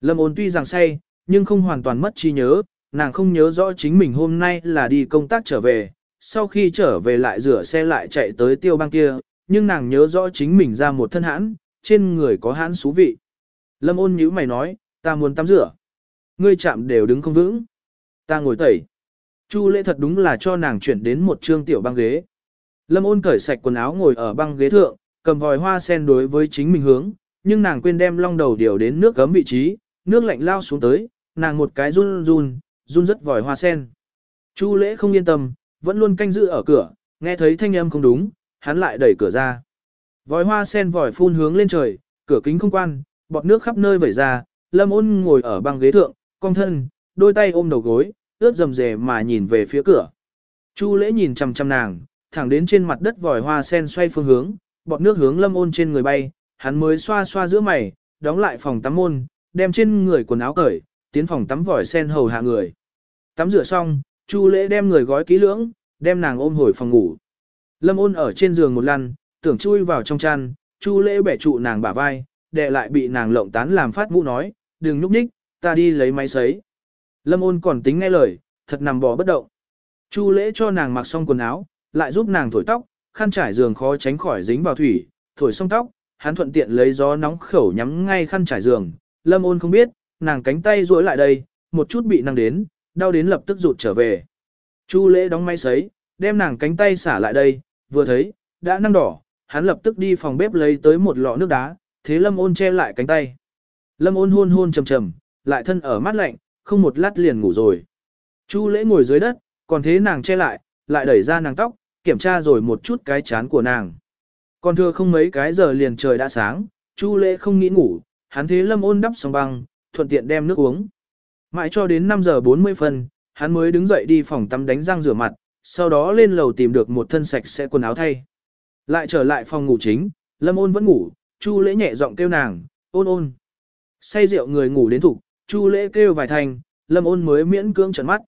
Lâm ôn tuy rằng say, nhưng không hoàn toàn mất trí nhớ, nàng không nhớ rõ chính mình hôm nay là đi công tác trở về, sau khi trở về lại rửa xe lại chạy tới tiêu bang kia, nhưng nàng nhớ rõ chính mình ra một thân hãn, trên người có hãn xú vị. Lâm ôn nhíu mày nói, ta muốn tắm rửa. Ngươi chạm đều đứng không vững. Ta ngồi tẩy. Chu lễ thật đúng là cho nàng chuyển đến một trương tiểu băng ghế. Lâm ôn cởi sạch quần áo ngồi ở băng ghế thượng, cầm vòi hoa sen đối với chính mình hướng, nhưng nàng quên đem long đầu điều đến nước gấm vị trí, nước lạnh lao xuống tới, nàng một cái run run, run rất vòi hoa sen. Chu lễ không yên tâm, vẫn luôn canh giữ ở cửa, nghe thấy thanh âm không đúng, hắn lại đẩy cửa ra. Vòi hoa sen vòi phun hướng lên trời, cửa kính không quan, bọt nước khắp nơi vẩy ra, lâm ôn ngồi ở băng ghế thượng, cong thân, đôi tay ôm đầu gối, ướt rầm rề mà nhìn về phía cửa. Chu lễ nhìn chằm chằm nàng, thẳng đến trên mặt đất vòi hoa sen xoay phương hướng, bọt nước hướng lâm ôn trên người bay, hắn mới xoa xoa giữa mày, đóng lại phòng tắm môn, đem trên người quần áo cởi, tiến phòng tắm vòi sen hầu hạ người. Tắm rửa xong, Chu lễ đem người gói kỹ lưỡng, đem nàng ôm hồi phòng ngủ. Lâm ôn ở trên giường một lăn, tưởng chui vào trong chăn, Chu lễ bẻ trụ nàng bả vai, đệ lại bị nàng lộng tán làm phát mũ nói, đừng núp ních, ta đi lấy máy sấy. Lâm ôn còn tính nghe lời, thật nằm bò bất động. Chu lễ cho nàng mặc xong quần áo, lại giúp nàng thổi tóc, khăn trải giường khó tránh khỏi dính vào thủy, thổi xong tóc, hắn thuận tiện lấy gió nóng khẩu nhắm ngay khăn trải giường. Lâm ôn không biết, nàng cánh tay duỗi lại đây, một chút bị năng đến, đau đến lập tức rụt trở về. Chu lễ đóng máy sấy, đem nàng cánh tay xả lại đây, vừa thấy, đã năng đỏ, hắn lập tức đi phòng bếp lấy tới một lọ nước đá, thế lâm ôn che lại cánh tay. Lâm ôn hôn hôn trầm trầm, lại thân ở mát lạnh, không một lát liền ngủ rồi. Chu lễ ngồi dưới đất, còn thế nàng che lại, lại đẩy ra nàng tóc, kiểm tra rồi một chút cái chán của nàng. Còn thưa không mấy cái giờ liền trời đã sáng, Chu lễ không nghĩ ngủ, hắn thế lâm ôn đắp sòng băng, thuận tiện đem nước uống. Mãi cho đến 5 giờ 40 phân, hắn mới đứng dậy đi phòng tắm đánh răng rửa mặt, sau đó lên lầu tìm được một thân sạch sẽ quần áo thay. Lại trở lại phòng ngủ chính, lâm ôn vẫn ngủ, Chu lễ nhẹ giọng kêu nàng, ôn ôn. Say rượu người ngủ đến thục, Chu lễ kêu vài thành, lâm ôn mới miễn cưỡng trấn mắt.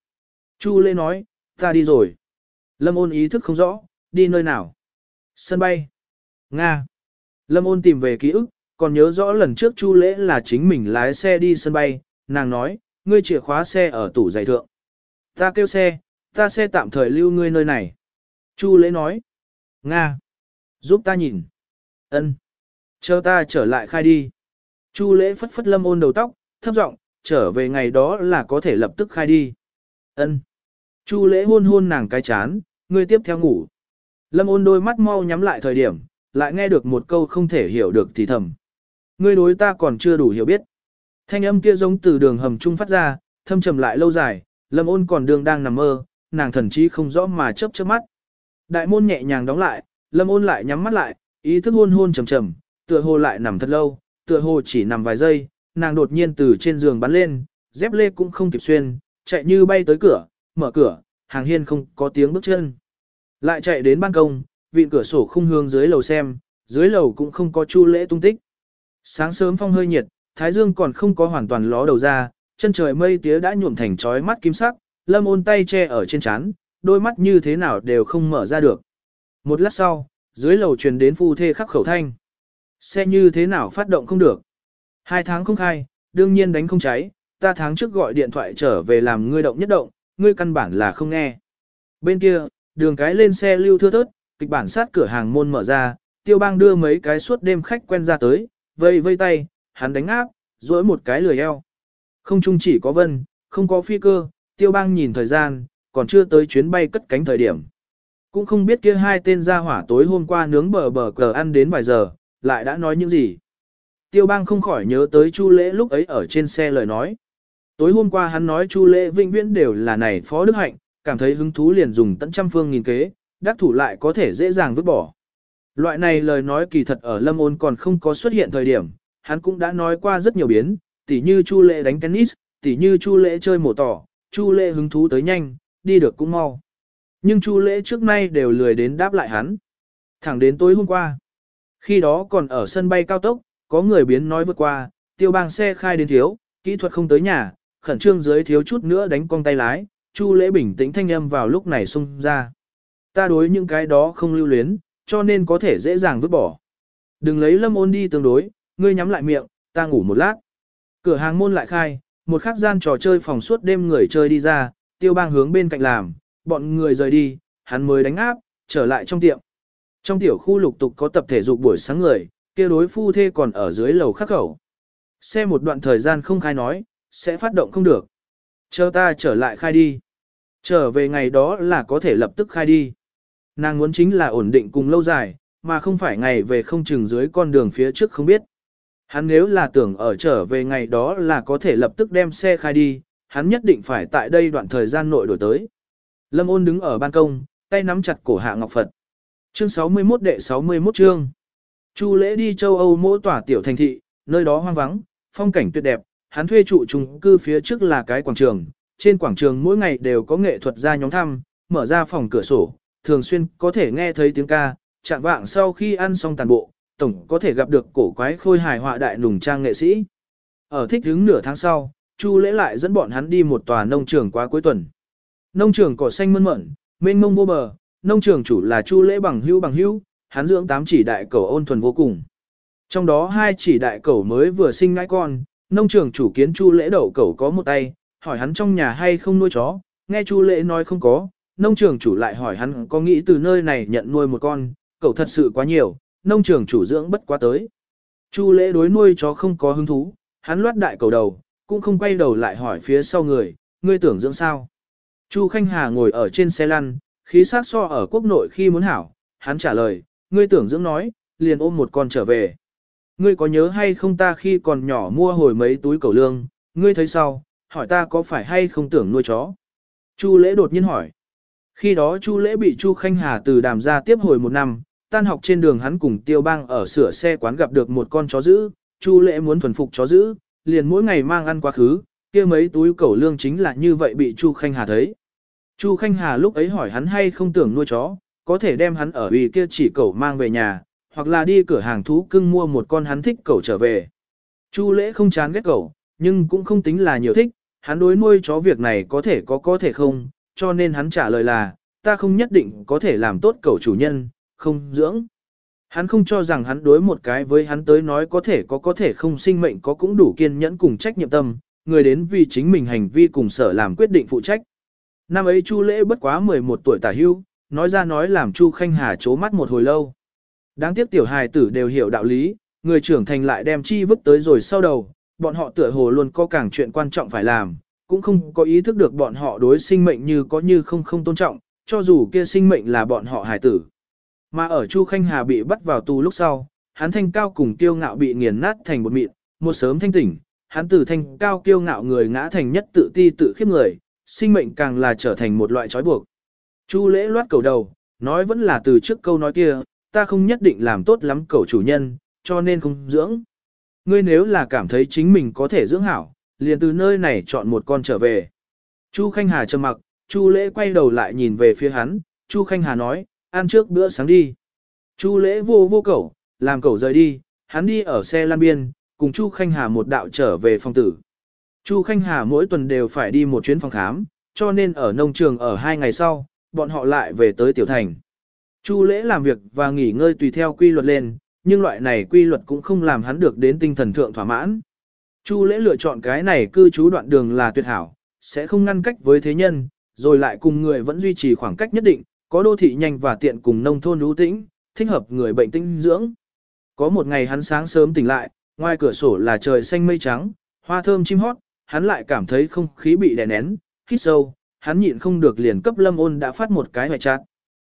Chu lễ nói, ta đi rồi. Lâm ôn ý thức không rõ, đi nơi nào. Sân bay. Nga. Lâm ôn tìm về ký ức, còn nhớ rõ lần trước Chu lễ là chính mình lái xe đi sân bay, nàng nói, ngươi chìa khóa xe ở tủ giày thượng. Ta kêu xe, ta xe tạm thời lưu ngươi nơi này. Chu lễ nói. Nga. Giúp ta nhìn. Ân. Chờ ta trở lại khai đi. Chu lễ phất phất lâm ôn đầu tóc, thấp giọng, trở về ngày đó là có thể lập tức khai đi. Ân. Chu lễ hôn hôn nàng cái chán, ngươi tiếp theo ngủ. Lâm ôn đôi mắt mau nhắm lại thời điểm, lại nghe được một câu không thể hiểu được thì thầm. Ngươi đối ta còn chưa đủ hiểu biết. Thanh âm kia giống từ đường hầm trung phát ra, thâm trầm lại lâu dài, lâm ôn còn đường đang nằm mơ, nàng thần chí không rõ mà chớp chớp mắt. Đại môn nhẹ nhàng đóng lại, lâm ôn lại nhắm mắt lại, ý thức hôn hôn trầm trầm, tựa hồ lại nằm thật lâu, tựa hồ chỉ nằm vài giây, nàng đột nhiên từ trên giường bắn lên, dép lê cũng không kịp xuyên, chạy như bay tới cửa, mở cửa, hàng hiên không có tiếng bước chân. Lại chạy đến ban công, vịn cửa sổ khung hương dưới lầu xem, dưới lầu cũng không có chu lễ tung tích. Sáng sớm phong hơi nhiệt, thái dương còn không có hoàn toàn ló đầu ra, chân trời mây tía đã nhuộm thành trói mắt kim sắc, lâm ôn tay che ở trên chán, đôi mắt như thế nào đều không mở ra được. Một lát sau, dưới lầu truyền đến phu thê khắc khẩu thanh. Xe như thế nào phát động không được. Hai tháng không khai, đương nhiên đánh không cháy, ta tháng trước gọi điện thoại trở về làm ngươi động nhất động, ngươi căn bản là không nghe. Bên kia, đường cái lên xe lưu thưa thớt, kịch bản sát cửa hàng môn mở ra, tiêu bang đưa mấy cái suốt đêm khách quen ra tới, vây vây tay, hắn đánh áp, duỗi một cái lười eo. Không chung chỉ có vân, không có phi cơ, tiêu bang nhìn thời gian, còn chưa tới chuyến bay cất cánh thời điểm. Cũng không biết kia hai tên ra hỏa tối hôm qua nướng bờ bờ cờ ăn đến vài giờ, lại đã nói những gì. Tiêu bang không khỏi nhớ tới Chu Lễ lúc ấy ở trên xe lời nói. Tối hôm qua hắn nói Chu Lễ vĩnh viễn đều là này phó đức hạnh, cảm thấy hứng thú liền dùng tận trăm phương nghìn kế, đắc thủ lại có thể dễ dàng vứt bỏ. Loại này lời nói kỳ thật ở Lâm Ôn còn không có xuất hiện thời điểm, hắn cũng đã nói qua rất nhiều biến, tỉ như Chu Lễ đánh tennis, tỉ như Chu Lễ chơi mổ tỏ, Chu Lễ hứng thú tới nhanh, đi được cũng mau. Nhưng Chu Lễ trước nay đều lười đến đáp lại hắn. Thẳng đến tối hôm qua. Khi đó còn ở sân bay cao tốc, có người biến nói vượt qua, tiêu bang xe khai đến thiếu, kỹ thuật không tới nhà, khẩn trương dưới thiếu chút nữa đánh cong tay lái, Chu Lễ bình tĩnh thanh âm vào lúc này xung ra. Ta đối những cái đó không lưu luyến, cho nên có thể dễ dàng vứt bỏ. Đừng lấy lâm ôn đi tương đối, ngươi nhắm lại miệng, ta ngủ một lát. Cửa hàng môn lại khai, một khắc gian trò chơi phòng suốt đêm người chơi đi ra, tiêu bang hướng bên cạnh làm, bọn người rời đi, hắn mới đánh áp, trở lại trong tiệm. Trong tiểu khu lục tục có tập thể dục buổi sáng người, kia đối phu thê còn ở dưới lầu khắc khẩu. Xe một đoạn thời gian không khai nói, sẽ phát động không được. Chờ ta trở lại khai đi. Trở về ngày đó là có thể lập tức khai đi. Nàng muốn chính là ổn định cùng lâu dài, mà không phải ngày về không chừng dưới con đường phía trước không biết. Hắn nếu là tưởng ở trở về ngày đó là có thể lập tức đem xe khai đi, hắn nhất định phải tại đây đoạn thời gian nội đổi tới. Lâm ôn đứng ở ban công, tay nắm chặt cổ hạ ngọc Phật. Chương 61 đệ 61 chương. Chu lễ đi châu Âu mỗi tỏa tiểu thành thị, nơi đó hoang vắng, phong cảnh tuyệt đẹp, hắn thuê trụ chung cư phía trước là cái quảng trường, trên quảng trường mỗi ngày đều có nghệ thuật gia nhóm thăm, mở ra phòng cửa sổ, thường xuyên có thể nghe thấy tiếng ca, chạm vạng sau khi ăn xong tàn bộ, tổng có thể gặp được cổ quái khôi hài họa đại nùng trang nghệ sĩ. Ở thích hứng nửa tháng sau, Chu lễ lại dẫn bọn hắn đi một tòa nông trường qua cuối tuần. Nông trường cỏ xanh mơn mởn, mênh mông vô bờ, nông trường chủ là Chu lễ bằng hữu bằng hữu, hắn dưỡng tám chỉ đại cầu ôn thuần vô cùng. Trong đó hai chỉ đại cầu mới vừa sinh ngãi con, nông trường chủ kiến Chu lễ đậu cầu có một tay, hỏi hắn trong nhà hay không nuôi chó, nghe Chu lễ nói không có, nông trường chủ lại hỏi hắn có nghĩ từ nơi này nhận nuôi một con, Cầu thật sự quá nhiều, nông trường chủ dưỡng bất quá tới. Chu lễ đối nuôi chó không có hứng thú, hắn loát đại cầu đầu, cũng không quay đầu lại hỏi phía sau người, ngươi tưởng dưỡng sao. Chu Khanh Hà ngồi ở trên xe lăn, khí sắc so ở quốc nội khi muốn hảo, hắn trả lời, ngươi tưởng dưỡng nói, liền ôm một con trở về. Ngươi có nhớ hay không ta khi còn nhỏ mua hồi mấy túi cầu lương, ngươi thấy sao, hỏi ta có phải hay không tưởng nuôi chó. Chu lễ đột nhiên hỏi. Khi đó Chu lễ bị Chu Khanh Hà từ đàm ra tiếp hồi một năm, tan học trên đường hắn cùng tiêu bang ở sửa xe quán gặp được một con chó dữ, Chu lễ muốn thuần phục chó dữ, liền mỗi ngày mang ăn quá khứ, kia mấy túi cẩu lương chính là như vậy bị Chu Khanh Hà thấy. Chu Khanh Hà lúc ấy hỏi hắn hay không tưởng nuôi chó, có thể đem hắn ở vì kia chỉ cẩu mang về nhà, hoặc là đi cửa hàng thú cưng mua một con hắn thích cẩu trở về. Chu lễ không chán ghét cẩu, nhưng cũng không tính là nhiều thích, hắn đối nuôi chó việc này có thể có có thể không, cho nên hắn trả lời là, ta không nhất định có thể làm tốt cẩu chủ nhân, không dưỡng. Hắn không cho rằng hắn đối một cái với hắn tới nói có thể có có thể không sinh mệnh có cũng đủ kiên nhẫn cùng trách nhiệm tâm, người đến vì chính mình hành vi cùng sở làm quyết định phụ trách. Năm ấy Chu Lễ bất quá 11 tuổi tả hưu, nói ra nói làm Chu Khanh Hà chố mắt một hồi lâu. Đáng tiếc tiểu hài tử đều hiểu đạo lý, người trưởng thành lại đem chi vứt tới rồi sau đầu, bọn họ tựa hồ luôn có càng chuyện quan trọng phải làm, cũng không có ý thức được bọn họ đối sinh mệnh như có như không không tôn trọng, cho dù kia sinh mệnh là bọn họ hài tử. Mà ở Chu Khanh Hà bị bắt vào tù lúc sau, hắn thanh cao cùng kiêu ngạo bị nghiền nát thành một mịn, một sớm thanh tỉnh, hắn từ thanh cao kiêu ngạo người ngã thành nhất tự ti tự khiếp người, sinh mệnh càng là trở thành một loại trói buộc. Chu lễ loát cầu đầu, nói vẫn là từ trước câu nói kia, ta không nhất định làm tốt lắm cầu chủ nhân, cho nên không dưỡng. Ngươi nếu là cảm thấy chính mình có thể dưỡng hảo, liền từ nơi này chọn một con trở về. Chu Khanh Hà trầm mặc, Chu lễ quay đầu lại nhìn về phía hắn, Chu Khanh Hà nói, ăn trước bữa sáng đi. Chu lễ vô vô cẩu, làm cẩu rời đi, hắn đi ở xe lan biên, cùng Chu Khanh Hà một đạo trở về phòng tử. Chu Khanh Hà mỗi tuần đều phải đi một chuyến phòng khám, cho nên ở nông trường ở hai ngày sau, bọn họ lại về tới tiểu thành. Chu lễ làm việc và nghỉ ngơi tùy theo quy luật lên, nhưng loại này quy luật cũng không làm hắn được đến tinh thần thượng thỏa mãn. Chu lễ lựa chọn cái này cư trú đoạn đường là tuyệt hảo, sẽ không ngăn cách với thế nhân, rồi lại cùng người vẫn duy trì khoảng cách nhất định, có đô thị nhanh và tiện cùng nông thôn lũ tĩnh, thích hợp người bệnh tinh dưỡng. Có một ngày hắn sáng sớm tỉnh lại, ngoài cửa sổ là trời xanh mây trắng, hoa thơm chim hót, hắn lại cảm thấy không khí bị đè nén, hít sâu, hắn nhịn không được liền cấp lâm ôn đã phát một cái hoài chát.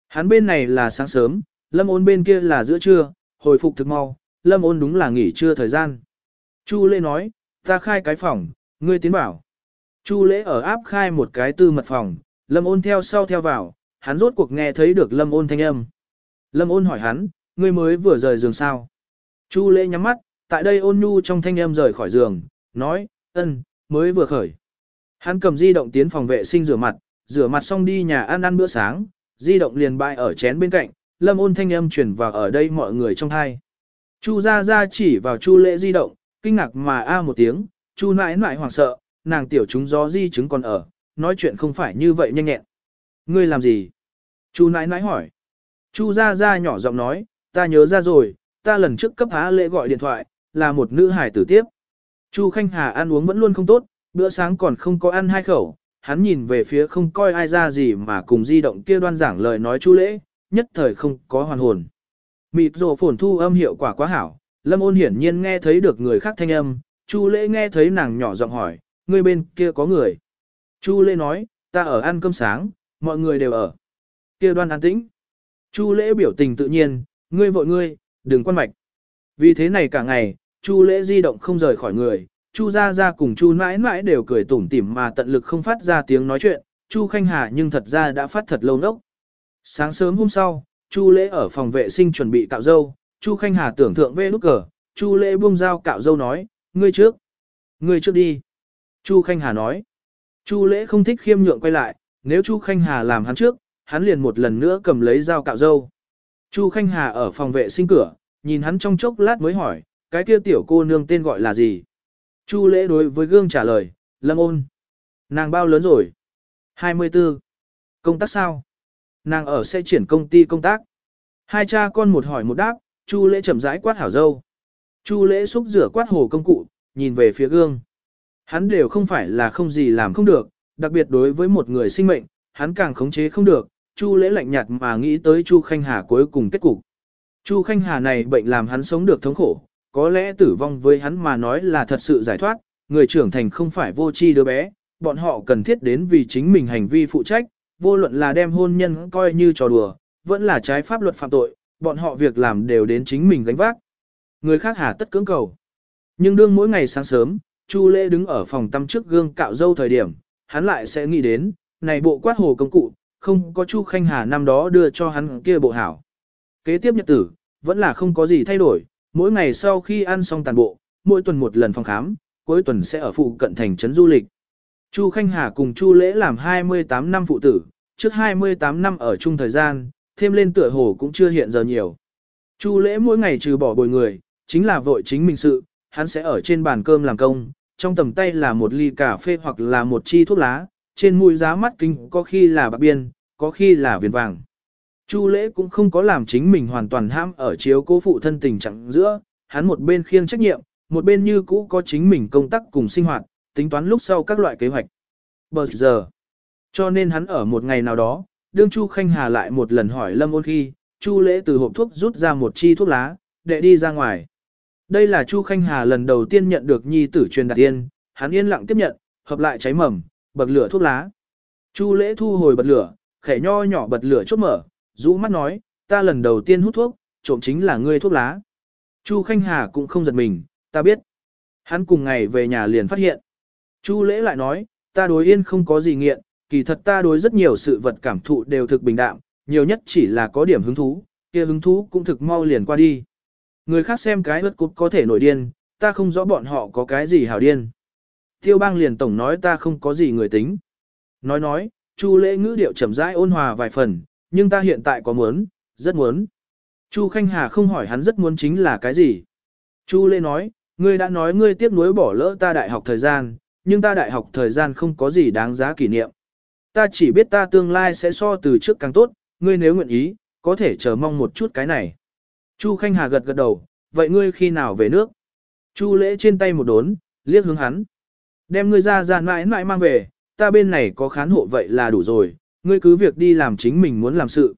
Hắn bên này là sáng sớm, lâm ôn bên kia là giữa trưa, hồi phục thực mau, lâm ôn đúng là nghỉ trưa thời gian. Chu lễ nói, ta khai cái phòng, ngươi tiến bảo. Chu lễ ở áp khai một cái tư mật phòng, lâm ôn theo sau theo vào, hắn rốt cuộc nghe thấy được lâm ôn thanh âm. Lâm ôn hỏi hắn, ngươi mới vừa rời giường sao? Chu lễ nhắm mắt, tại đây ôn nhu trong thanh âm rời khỏi giường, nói, ân, mới vừa khởi. Hắn cầm di động tiến phòng vệ sinh rửa mặt, rửa mặt xong đi nhà ăn ăn bữa sáng, di động liền bại ở chén bên cạnh, lâm ôn thanh âm chuyển vào ở đây mọi người trong hai. Chu ra ra chỉ vào chu lễ di động, kinh ngạc mà a một tiếng, chu nãi nãi hoảng sợ, nàng tiểu chúng gió di chứng còn ở, nói chuyện không phải như vậy nhanh nhẹn. Ngươi làm gì? Chu nãi nãi hỏi. Chu ra ra nhỏ giọng nói, ta nhớ ra rồi, ta lần trước cấp há lễ gọi điện thoại, là một nữ hải tử tiếp. Chu Khanh Hà ăn uống vẫn luôn không tốt, bữa sáng còn không có ăn hai khẩu, hắn nhìn về phía không coi ai ra gì mà cùng di động kia đoan giảng lời nói chu lễ, nhất thời không có hoàn hồn. Mịt rồ phồn thu âm hiệu quả quá hảo, Lâm ôn hiển nhiên nghe thấy được người khác thanh âm, chu lễ nghe thấy nàng nhỏ giọng hỏi, người bên kia có người. Chu lễ nói, ta ở ăn cơm sáng, mọi người đều ở. Kia đoan an tĩnh. Chu lễ biểu tình tự nhiên, ngươi vội ngươi, đừng quan mạch. Vì thế này cả ngày, Chu lễ di động không rời khỏi người, Chu gia gia cùng Chu mãi mãi đều cười tủm tỉm mà tận lực không phát ra tiếng nói chuyện, Chu Khanh Hà nhưng thật ra đã phát thật lâu nốc. Sáng sớm hôm sau, Chu lễ ở phòng vệ sinh chuẩn bị cạo dâu, Chu Khanh Hà tưởng thượng về nút cờ, Chu lễ buông dao cạo dâu nói, ngươi trước, ngươi trước đi. Chu Khanh Hà nói, Chu lễ không thích khiêm nhượng quay lại, nếu Chu Khanh Hà làm hắn trước, hắn liền một lần nữa cầm lấy dao cạo dâu. Chu Khanh Hà ở phòng vệ sinh cửa, nhìn hắn trong chốc lát mới hỏi, cái kia tiểu cô nương tên gọi là gì? Chu lễ đối với gương trả lời, lâm ôn. Nàng bao lớn rồi? 24. Công tác sao? Nàng ở xe triển công ty công tác. Hai cha con một hỏi một đáp, Chu lễ chậm rãi quát hảo dâu. Chu lễ xúc rửa quát hồ công cụ, nhìn về phía gương. Hắn đều không phải là không gì làm không được, đặc biệt đối với một người sinh mệnh, hắn càng khống chế không được. Chu lễ lạnh nhạt mà nghĩ tới Chu Khanh Hà cuối cùng kết cục. Chu Khanh Hà này bệnh làm hắn sống được thống khổ, có lẽ tử vong với hắn mà nói là thật sự giải thoát, người trưởng thành không phải vô tri đứa bé, bọn họ cần thiết đến vì chính mình hành vi phụ trách, vô luận là đem hôn nhân coi như trò đùa, vẫn là trái pháp luật phạm tội, bọn họ việc làm đều đến chính mình gánh vác. Người khác hà tất cưỡng cầu. Nhưng đương mỗi ngày sáng sớm, Chu Lễ đứng ở phòng tắm trước gương cạo râu thời điểm, hắn lại sẽ nghĩ đến, này bộ quát hồ công cụ, không có Chu Khanh Hà năm đó đưa cho hắn kia bộ hảo. Kế tiếp nhật tử, vẫn là không có gì thay đổi, mỗi ngày sau khi ăn xong tàn bộ, mỗi tuần một lần phòng khám, cuối tuần sẽ ở phụ cận thành trấn du lịch. Chu Khanh Hà cùng Chu Lễ làm 28 năm phụ tử, trước 28 năm ở chung thời gian, thêm lên tựa hồ cũng chưa hiện giờ nhiều. Chu Lễ mỗi ngày trừ bỏ bồi người, chính là vội chính mình sự, hắn sẽ ở trên bàn cơm làm công, trong tầm tay là một ly cà phê hoặc là một chi thuốc lá, trên mũi giá mắt kính có khi là bạc biên, có khi là viền vàng. Chu lễ cũng không có làm chính mình hoàn toàn ham ở chiếu cố phụ thân tình trạng giữa, hắn một bên khiêng trách nhiệm, một bên như cũ có chính mình công tác cùng sinh hoạt, tính toán lúc sau các loại kế hoạch. Bờ giờ, cho nên hắn ở một ngày nào đó, đương Chu Khanh Hà lại một lần hỏi Lâm Ôn khi, Chu lễ từ hộp thuốc rút ra một chi thuốc lá, để đi ra ngoài. Đây là Chu Khanh Hà lần đầu tiên nhận được nhi tử truyền đạt tiên, hắn yên lặng tiếp nhận, hợp lại cháy mầm, bật lửa thuốc lá. Chu lễ thu hồi bật lửa, khẽ nho nhỏ bật lửa chốt mở, rũ mắt nói, ta lần đầu tiên hút thuốc, trộm chính là ngươi thuốc lá. Chu Khanh Hà cũng không giật mình, ta biết. Hắn cùng ngày về nhà liền phát hiện. Chu Lễ lại nói, ta đối yên không có gì nghiện, kỳ thật ta đối rất nhiều sự vật cảm thụ đều thực bình đạm, nhiều nhất chỉ là có điểm hứng thú, kia hứng thú cũng thực mau liền qua đi. Người khác xem cái ướt cút có thể nổi điên, ta không rõ bọn họ có cái gì hảo điên. Tiêu bang liền tổng nói ta không có gì người tính. Nói nói, Chu lễ ngữ điệu chậm rãi ôn hòa vài phần, nhưng ta hiện tại có muốn, rất muốn. Chu Khanh Hà không hỏi hắn rất muốn chính là cái gì. Chu lễ nói, ngươi đã nói ngươi tiếp nối bỏ lỡ ta đại học thời gian, nhưng ta đại học thời gian không có gì đáng giá kỷ niệm. Ta chỉ biết ta tương lai sẽ so từ trước càng tốt, ngươi nếu nguyện ý, có thể chờ mong một chút cái này. Chu Khanh Hà gật gật đầu, vậy ngươi khi nào về nước? Chu lễ trên tay một đốn, liếc hướng hắn. Đem ngươi ra ra mãi mãi mang về, ta bên này có khán hộ vậy là đủ rồi, ngươi cứ việc đi làm chính mình muốn làm sự.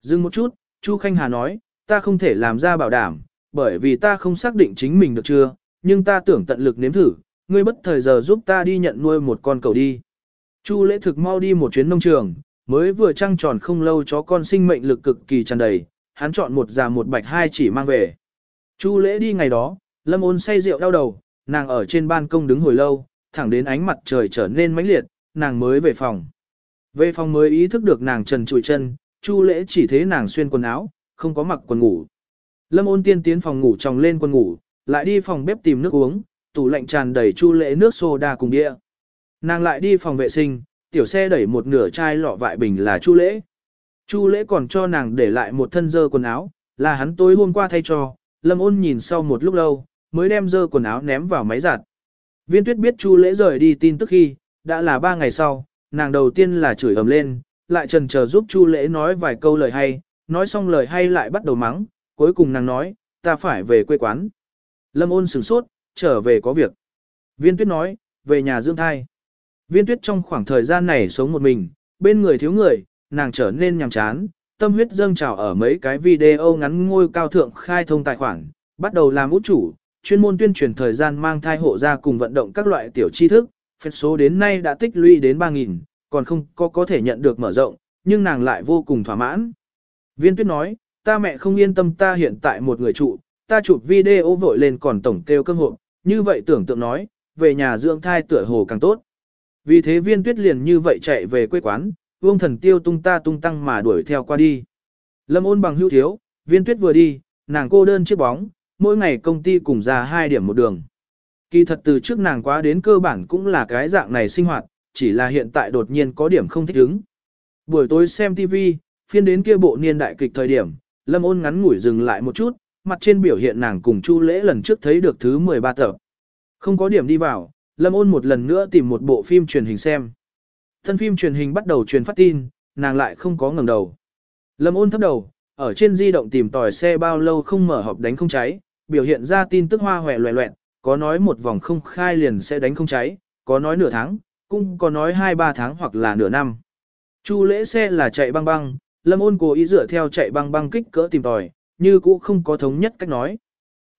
Dừng một chút, Chu Khanh Hà nói, ta không thể làm ra bảo đảm, bởi vì ta không xác định chính mình được chưa, nhưng ta tưởng tận lực nếm thử, ngươi bất thời giờ giúp ta đi nhận nuôi một con cầu đi. Chu lễ thực mau đi một chuyến nông trường, mới vừa trăng tròn không lâu chó con sinh mệnh lực cực kỳ tràn đầy, hắn chọn một già một bạch hai chỉ mang về. Chu lễ đi ngày đó, lâm ôn say rượu đau đầu, nàng ở trên ban công đứng hồi lâu, thẳng đến ánh mặt trời trở nên mãnh liệt, nàng mới về phòng. Về phòng mới ý thức được nàng trần trụi chân, chu lễ chỉ thế nàng xuyên quần áo, không có mặc quần ngủ. Lâm ôn tiên tiến phòng ngủ tròng lên quần ngủ, lại đi phòng bếp tìm nước uống, tủ lạnh tràn đầy chu lễ nước soda cùng bia Nàng lại đi phòng vệ sinh, tiểu xe đẩy một nửa chai lọ vại bình là chu lễ. Chu lễ còn cho nàng để lại một thân dơ quần áo, là hắn tối hôm qua thay cho, lâm ôn nhìn sau một lúc lâu, mới đem dơ quần áo ném vào máy giặt. Viên tuyết biết chu lễ rời đi tin tức khi, đã là ba ngày sau, nàng đầu tiên là chửi ầm lên, lại trần chờ giúp chu lễ nói vài câu lời hay, nói xong lời hay lại bắt đầu mắng, cuối cùng nàng nói, ta phải về quê quán. Lâm ôn sửng sốt, trở về có việc. Viên tuyết nói, về nhà dưỡng thai. Viên tuyết trong khoảng thời gian này sống một mình, bên người thiếu người, nàng trở nên nhàm chán, tâm huyết dâng trào ở mấy cái video ngắn ngôi cao thượng khai thông tài khoản, bắt đầu làm út chủ, chuyên môn tuyên truyền thời gian mang thai hộ ra cùng vận động các loại tiểu tri thức, phép số đến nay đã tích lũy đến 3.000, còn không có có thể nhận được mở rộng, nhưng nàng lại vô cùng thỏa mãn. Viên tuyết nói, ta mẹ không yên tâm ta hiện tại một người trụ, ta chụp video vội lên còn tổng kêu cơm hộp, như vậy tưởng tượng nói, về nhà dưỡng thai tựa hồ càng tốt. Vì thế viên tuyết liền như vậy chạy về quê quán, vương thần tiêu tung ta tung tăng mà đuổi theo qua đi. Lâm ôn bằng hữu thiếu, viên tuyết vừa đi, nàng cô đơn chiếc bóng, mỗi ngày công ty cùng ra hai điểm một đường. Kỳ thật từ trước nàng quá đến cơ bản cũng là cái dạng này sinh hoạt, chỉ là hiện tại đột nhiên có điểm không thích ứng. Buổi tối xem TV, phiên đến kia bộ niên đại kịch thời điểm, Lâm ôn ngắn ngủi dừng lại một chút, mặt trên biểu hiện nàng cùng Chu Lễ lần trước thấy được thứ 13 tập. Không có điểm đi vào, Lâm ôn một lần nữa tìm một bộ phim truyền hình xem. Thân phim truyền hình bắt đầu truyền phát tin, nàng lại không có ngẩng đầu. Lâm ôn thấp đầu, ở trên di động tìm tòi xe bao lâu không mở hộp đánh không cháy, biểu hiện ra tin tức hoa hòe loẹt loẹt có nói một vòng không khai liền sẽ đánh không cháy, có nói nửa tháng, cũng có nói hai ba tháng hoặc là nửa năm. Chu lễ xe là chạy băng băng, lâm ôn cố ý dựa theo chạy băng băng kích cỡ tìm tòi, như cũ không có thống nhất cách nói.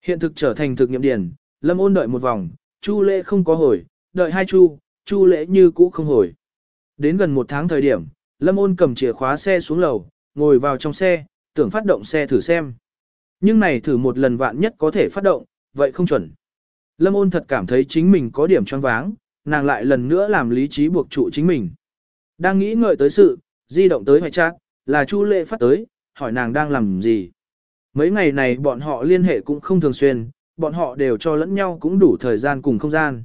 Hiện thực trở thành thực nghiệm điển, lâm ôn đợi một vòng, chu lễ không có hồi, đợi hai chu, chu lễ như cũ không hồi. Đến gần một tháng thời điểm, lâm ôn cầm chìa khóa xe xuống lầu, ngồi vào trong xe, tưởng phát động xe thử xem. Nhưng này thử một lần vạn nhất có thể phát động, vậy không chuẩn. Lâm ôn thật cảm thấy chính mình có điểm choáng váng, nàng lại lần nữa làm lý trí buộc trụ chính mình. Đang nghĩ ngợi tới sự, di động tới hoài chat, là Chu Lệ phát tới, hỏi nàng đang làm gì. Mấy ngày này bọn họ liên hệ cũng không thường xuyên, bọn họ đều cho lẫn nhau cũng đủ thời gian cùng không gian.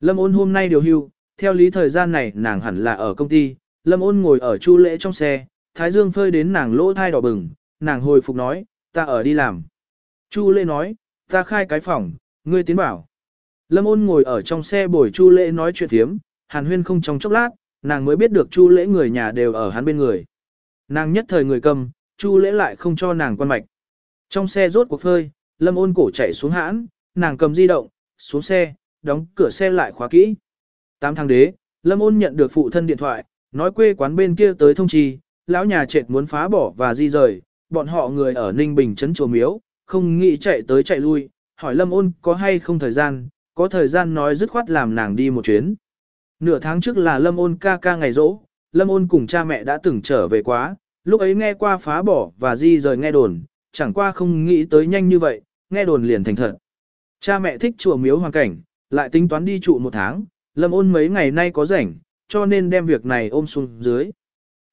Lâm ôn hôm nay điều hưu, theo lý thời gian này nàng hẳn là ở công ty, Lâm ôn ngồi ở Chu Lệ trong xe, Thái Dương phơi đến nàng lỗ thai đỏ bừng, nàng hồi phục nói, ta ở đi làm. Chu Lệ nói, ta khai cái phòng, ngươi tiến bảo. Lâm ôn ngồi ở trong xe bồi Chu Lễ nói chuyện thiếm, hàn huyên không trong chốc lát, nàng mới biết được Chu Lễ người nhà đều ở hắn bên người. Nàng nhất thời người cầm, Chu Lễ lại không cho nàng quan mạch. Trong xe rốt cuộc phơi, Lâm ôn cổ chạy xuống hãn, nàng cầm di động, xuống xe, đóng cửa xe lại khóa kỹ. Tám tháng đế, Lâm ôn nhận được phụ thân điện thoại, nói quê quán bên kia tới thông trì, lão nhà trệt muốn phá bỏ và di rời, bọn họ người ở Ninh Bình trấn chùa miếu, không nghĩ chạy tới chạy lui, hỏi Lâm ôn có hay không thời gian, có thời gian nói dứt khoát làm nàng đi một chuyến. Nửa tháng trước là Lâm ôn ca ca ngày rỗ, Lâm ôn cùng cha mẹ đã từng trở về quá, lúc ấy nghe qua phá bỏ và di rời nghe đồn, chẳng qua không nghĩ tới nhanh như vậy, nghe đồn liền thành thật. Cha mẹ thích chùa miếu hoàn cảnh, lại tính toán đi trụ một tháng, lâm ôn mấy ngày nay có rảnh, cho nên đem việc này ôm xuống dưới.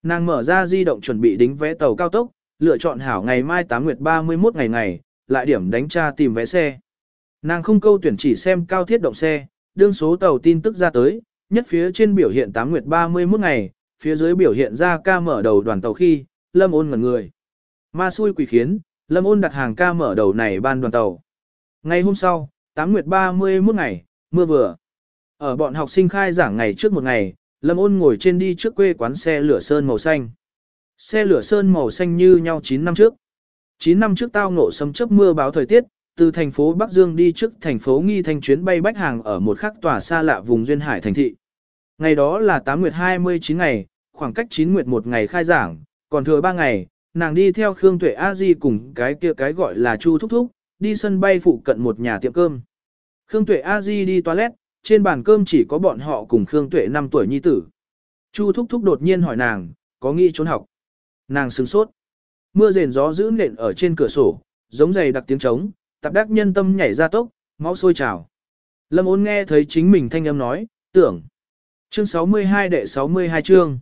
Nàng mở ra di động chuẩn bị đính vé tàu cao tốc, lựa chọn hảo ngày mai 8 nguyệt 31 ngày ngày, lại điểm đánh tra tìm vé xe. Nàng không câu tuyển chỉ xem cao thiết động xe, đương số tàu tin tức ra tới, nhất phía trên biểu hiện 8 nguyệt 31 ngày, phía dưới biểu hiện ra ca mở đầu đoàn tàu khi, lâm ôn ngẩn người. Ma xui quỷ khiến, lâm ôn đặt hàng ca mở đầu này ban đoàn tàu. Ngày hôm sau, 8 nguyệt 31 ngày, mưa vừa. Ở bọn học sinh khai giảng ngày trước một ngày, lâm ôn ngồi trên đi trước quê quán xe lửa sơn màu xanh. Xe lửa sơn màu xanh như nhau 9 năm trước. 9 năm trước tao ngộ sấm chớp mưa báo thời tiết, từ thành phố Bắc Dương đi trước thành phố Nghi Thanh chuyến bay bách hàng ở một khắc tòa xa lạ vùng duyên hải thành thị. Ngày đó là 8 nguyệt 29 ngày, khoảng cách 9 nguyệt một ngày khai giảng, còn thừa 3 ngày, nàng đi theo Khương Tuệ A Di cùng cái kia cái gọi là Chu Thúc Thúc, đi sân bay phụ cận một nhà tiệm cơm. Khương Tuệ A Di đi toilet, trên bàn cơm chỉ có bọn họ cùng Khương Tuệ 5 tuổi nhi tử. Chu Thúc Thúc đột nhiên hỏi nàng, có nghĩ trốn học. Nàng sửng sốt. Mưa rền gió giữ nện ở trên cửa sổ, giống giày đặc tiếng trống, tạp đắc nhân tâm nhảy ra tốc, máu sôi trào. Lâm ôn nghe thấy chính mình thanh âm nói, tưởng. Chương 62 đệ 62 chương.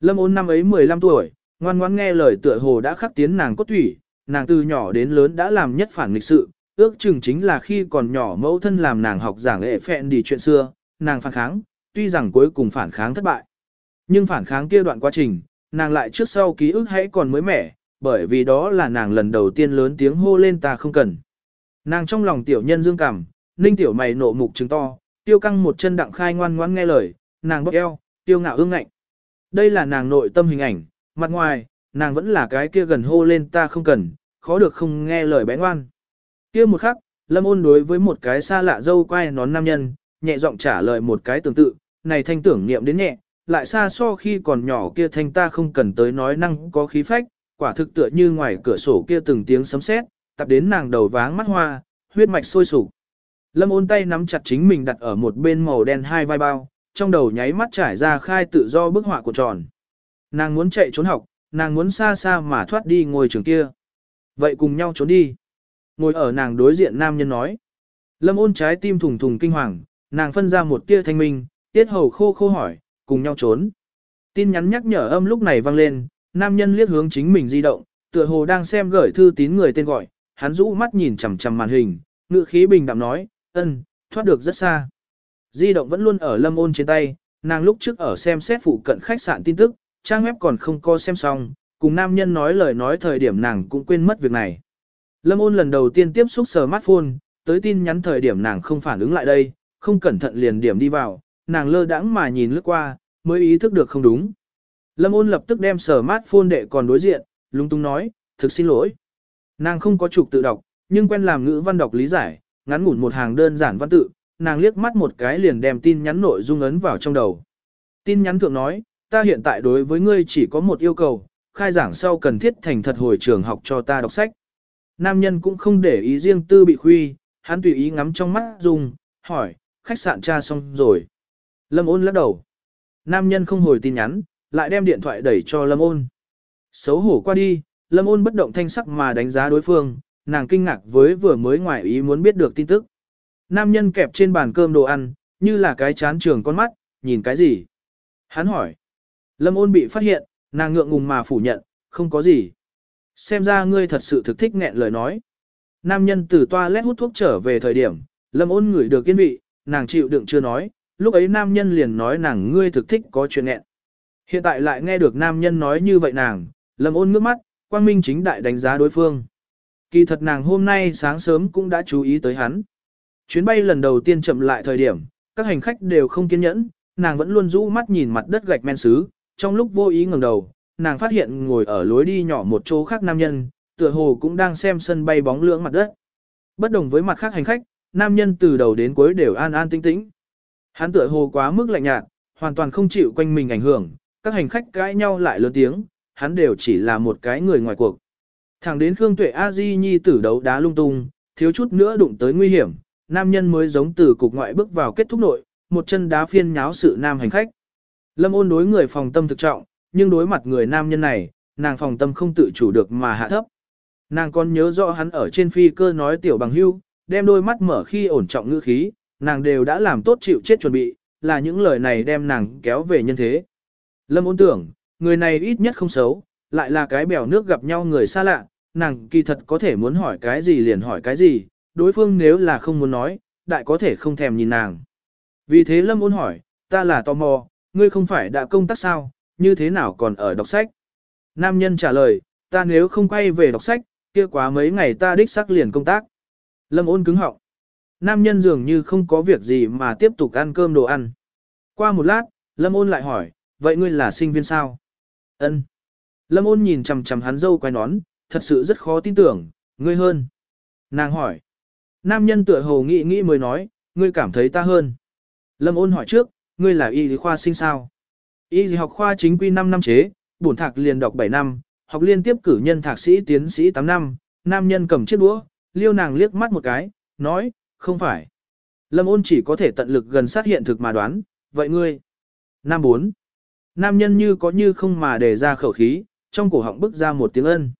Lâm ôn năm ấy 15 tuổi, ngoan ngoãn nghe lời tựa hồ đã khắc tiến nàng cốt thủy, nàng từ nhỏ đến lớn đã làm nhất phản lịch sự, ước chừng chính là khi còn nhỏ mẫu thân làm nàng học giảng lệ phẹn đi chuyện xưa, nàng phản kháng, tuy rằng cuối cùng phản kháng thất bại. Nhưng phản kháng kia đoạn quá trình, nàng lại trước sau ký ức hãy còn mới mẻ, bởi vì đó là nàng lần đầu tiên lớn tiếng hô lên ta không cần. Nàng trong lòng tiểu nhân dương cảm, ninh tiểu mày nộ mục trứng to, tiêu căng một chân đặng khai ngoan ngoãn nghe lời, nàng bóp eo, tiêu ngạo ương ngạnh. Đây là nàng nội tâm hình ảnh, mặt ngoài, nàng vẫn là cái kia gần hô lên ta không cần, khó được không nghe lời bé ngoan. Kia một khắc, lâm ôn đối với một cái xa lạ dâu quay nón nam nhân, nhẹ giọng trả lời một cái tương tự, này thanh tưởng niệm đến nhẹ, lại xa so khi còn nhỏ kia thanh ta không cần tới nói năng có khí phách, quả thực tựa như ngoài cửa sổ kia từng tiếng sấm sét, tập đến nàng đầu váng mắt hoa, huyết mạch sôi sục. Lâm ôn tay nắm chặt chính mình đặt ở một bên màu đen hai vai bao, trong đầu nháy mắt trải ra khai tự do bức họa của tròn. Nàng muốn chạy trốn học, nàng muốn xa xa mà thoát đi ngồi trường kia. Vậy cùng nhau trốn đi. Ngồi ở nàng đối diện nam nhân nói. Lâm ôn trái tim thùng thùng kinh hoàng, nàng phân ra một tia thanh minh, tiết hầu khô khô hỏi, cùng nhau trốn. Tin nhắn nhắc nhở âm lúc này vang lên, nam nhân liếc hướng chính mình di động, tựa hồ đang xem gửi thư tín người tên gọi, hắn rũ mắt nhìn chằm chằm màn hình, ngựa khí bình đạm nói, ân, thoát được rất xa. Di động vẫn luôn ở lâm ôn trên tay, nàng lúc trước ở xem xét phụ cận khách sạn tin tức, trang web còn không co xem xong, cùng nam nhân nói lời nói thời điểm nàng cũng quên mất việc này. Lâm ôn lần đầu tiên tiếp xúc smartphone, tới tin nhắn thời điểm nàng không phản ứng lại đây, không cẩn thận liền điểm đi vào, nàng lơ đãng mà nhìn lướt qua, mới ý thức được không đúng. Lâm ôn lập tức đem sở mát phôn đệ còn đối diện, lung tung nói, thực xin lỗi. Nàng không có trục tự đọc, nhưng quen làm ngữ văn đọc lý giải, ngắn ngủn một hàng đơn giản văn tự, nàng liếc mắt một cái liền đem tin nhắn nội dung ấn vào trong đầu. Tin nhắn thượng nói, ta hiện tại đối với ngươi chỉ có một yêu cầu, khai giảng sau cần thiết thành thật hồi trường học cho ta đọc sách. Nam nhân cũng không để ý riêng tư bị khuy, hắn tùy ý ngắm trong mắt dùng, hỏi, khách sạn tra xong rồi. Lâm ôn lắc đầu. Nam nhân không hồi tin nhắn, lại đem điện thoại đẩy cho Lâm ôn. Xấu hổ qua đi, Lâm ôn bất động thanh sắc mà đánh giá đối phương, nàng kinh ngạc với vừa mới ngoài ý muốn biết được tin tức. Nam nhân kẹp trên bàn cơm đồ ăn, như là cái chán trường con mắt, nhìn cái gì? Hắn hỏi. Lâm ôn bị phát hiện, nàng ngượng ngùng mà phủ nhận, không có gì. Xem ra ngươi thật sự thực thích nghẹn lời nói. Nam nhân từ toilet hút thuốc trở về thời điểm, lâm ôn ngửi được kiên vị, nàng chịu đựng chưa nói, lúc ấy nam nhân liền nói nàng ngươi thực thích có chuyện nghẹn. Hiện tại lại nghe được nam nhân nói như vậy nàng, lầm ôn ngước mắt, quang minh chính đại đánh giá đối phương. Kỳ thật nàng hôm nay sáng sớm cũng đã chú ý tới hắn. Chuyến bay lần đầu tiên chậm lại thời điểm, các hành khách đều không kiên nhẫn, nàng vẫn luôn rũ mắt nhìn mặt đất gạch men sứ, trong lúc vô ý ngẩng đầu, nàng phát hiện ngồi ở lối đi nhỏ một chỗ khác nam nhân, tựa hồ cũng đang xem sân bay bóng lưỡng mặt đất. Bất đồng với mặt khác hành khách, nam nhân từ đầu đến cuối đều an an tĩnh tĩnh. Hắn tựa hồ quá mức lạnh nhạt, hoàn toàn không chịu quanh mình ảnh hưởng, các hành khách cãi nhau lại lớn tiếng, hắn đều chỉ là một cái người ngoài cuộc. Thẳng đến Khương Tuệ A Di Nhi tử đấu đá lung tung, thiếu chút nữa đụng tới nguy hiểm, nam nhân mới giống từ cục ngoại bước vào kết thúc nội, một chân đá phiên nháo sự nam hành khách. Lâm ôn đối người phòng tâm thực trọng, nhưng đối mặt người nam nhân này, nàng phòng tâm không tự chủ được mà hạ thấp. Nàng còn nhớ rõ hắn ở trên phi cơ nói tiểu bằng hưu, đem đôi mắt mở khi ổn trọng ngữ khí, nàng đều đã làm tốt chịu chết chuẩn bị, là những lời này đem nàng kéo về nhân thế. Lâm ôn tưởng, người này ít nhất không xấu, lại là cái bèo nước gặp nhau người xa lạ, nàng kỳ thật có thể muốn hỏi cái gì liền hỏi cái gì, đối phương nếu là không muốn nói, đại có thể không thèm nhìn nàng. Vì thế Lâm ôn hỏi, ta là tò mò, ngươi không phải đã công tác sao, như thế nào còn ở đọc sách? Nam nhân trả lời, ta nếu không quay về đọc sách, kia quá mấy ngày ta đích xác liền công tác. Lâm ôn cứng họng. Nam nhân dường như không có việc gì mà tiếp tục ăn cơm đồ ăn. Qua một lát, Lâm ôn lại hỏi, vậy ngươi là sinh viên sao? Ân. Lâm ôn nhìn chằm chằm hắn dâu quay nón, thật sự rất khó tin tưởng, ngươi hơn. Nàng hỏi. Nam nhân tựa hồ nghĩ nghĩ mới nói, ngươi cảm thấy ta hơn. Lâm ôn hỏi trước, ngươi là y lý khoa sinh sao? Y lý học khoa chính quy 5 năm chế, bổn thạc liền đọc 7 năm, học liên tiếp cử nhân thạc sĩ tiến sĩ 8 năm, nam nhân cầm chiếc đũa, liêu nàng liếc mắt một cái, nói, không phải. Lâm ôn chỉ có thể tận lực gần sát hiện thực mà đoán, vậy ngươi? Nam 4. Nam nhân như có như không mà để ra khẩu khí, trong cổ họng bức ra một tiếng ân.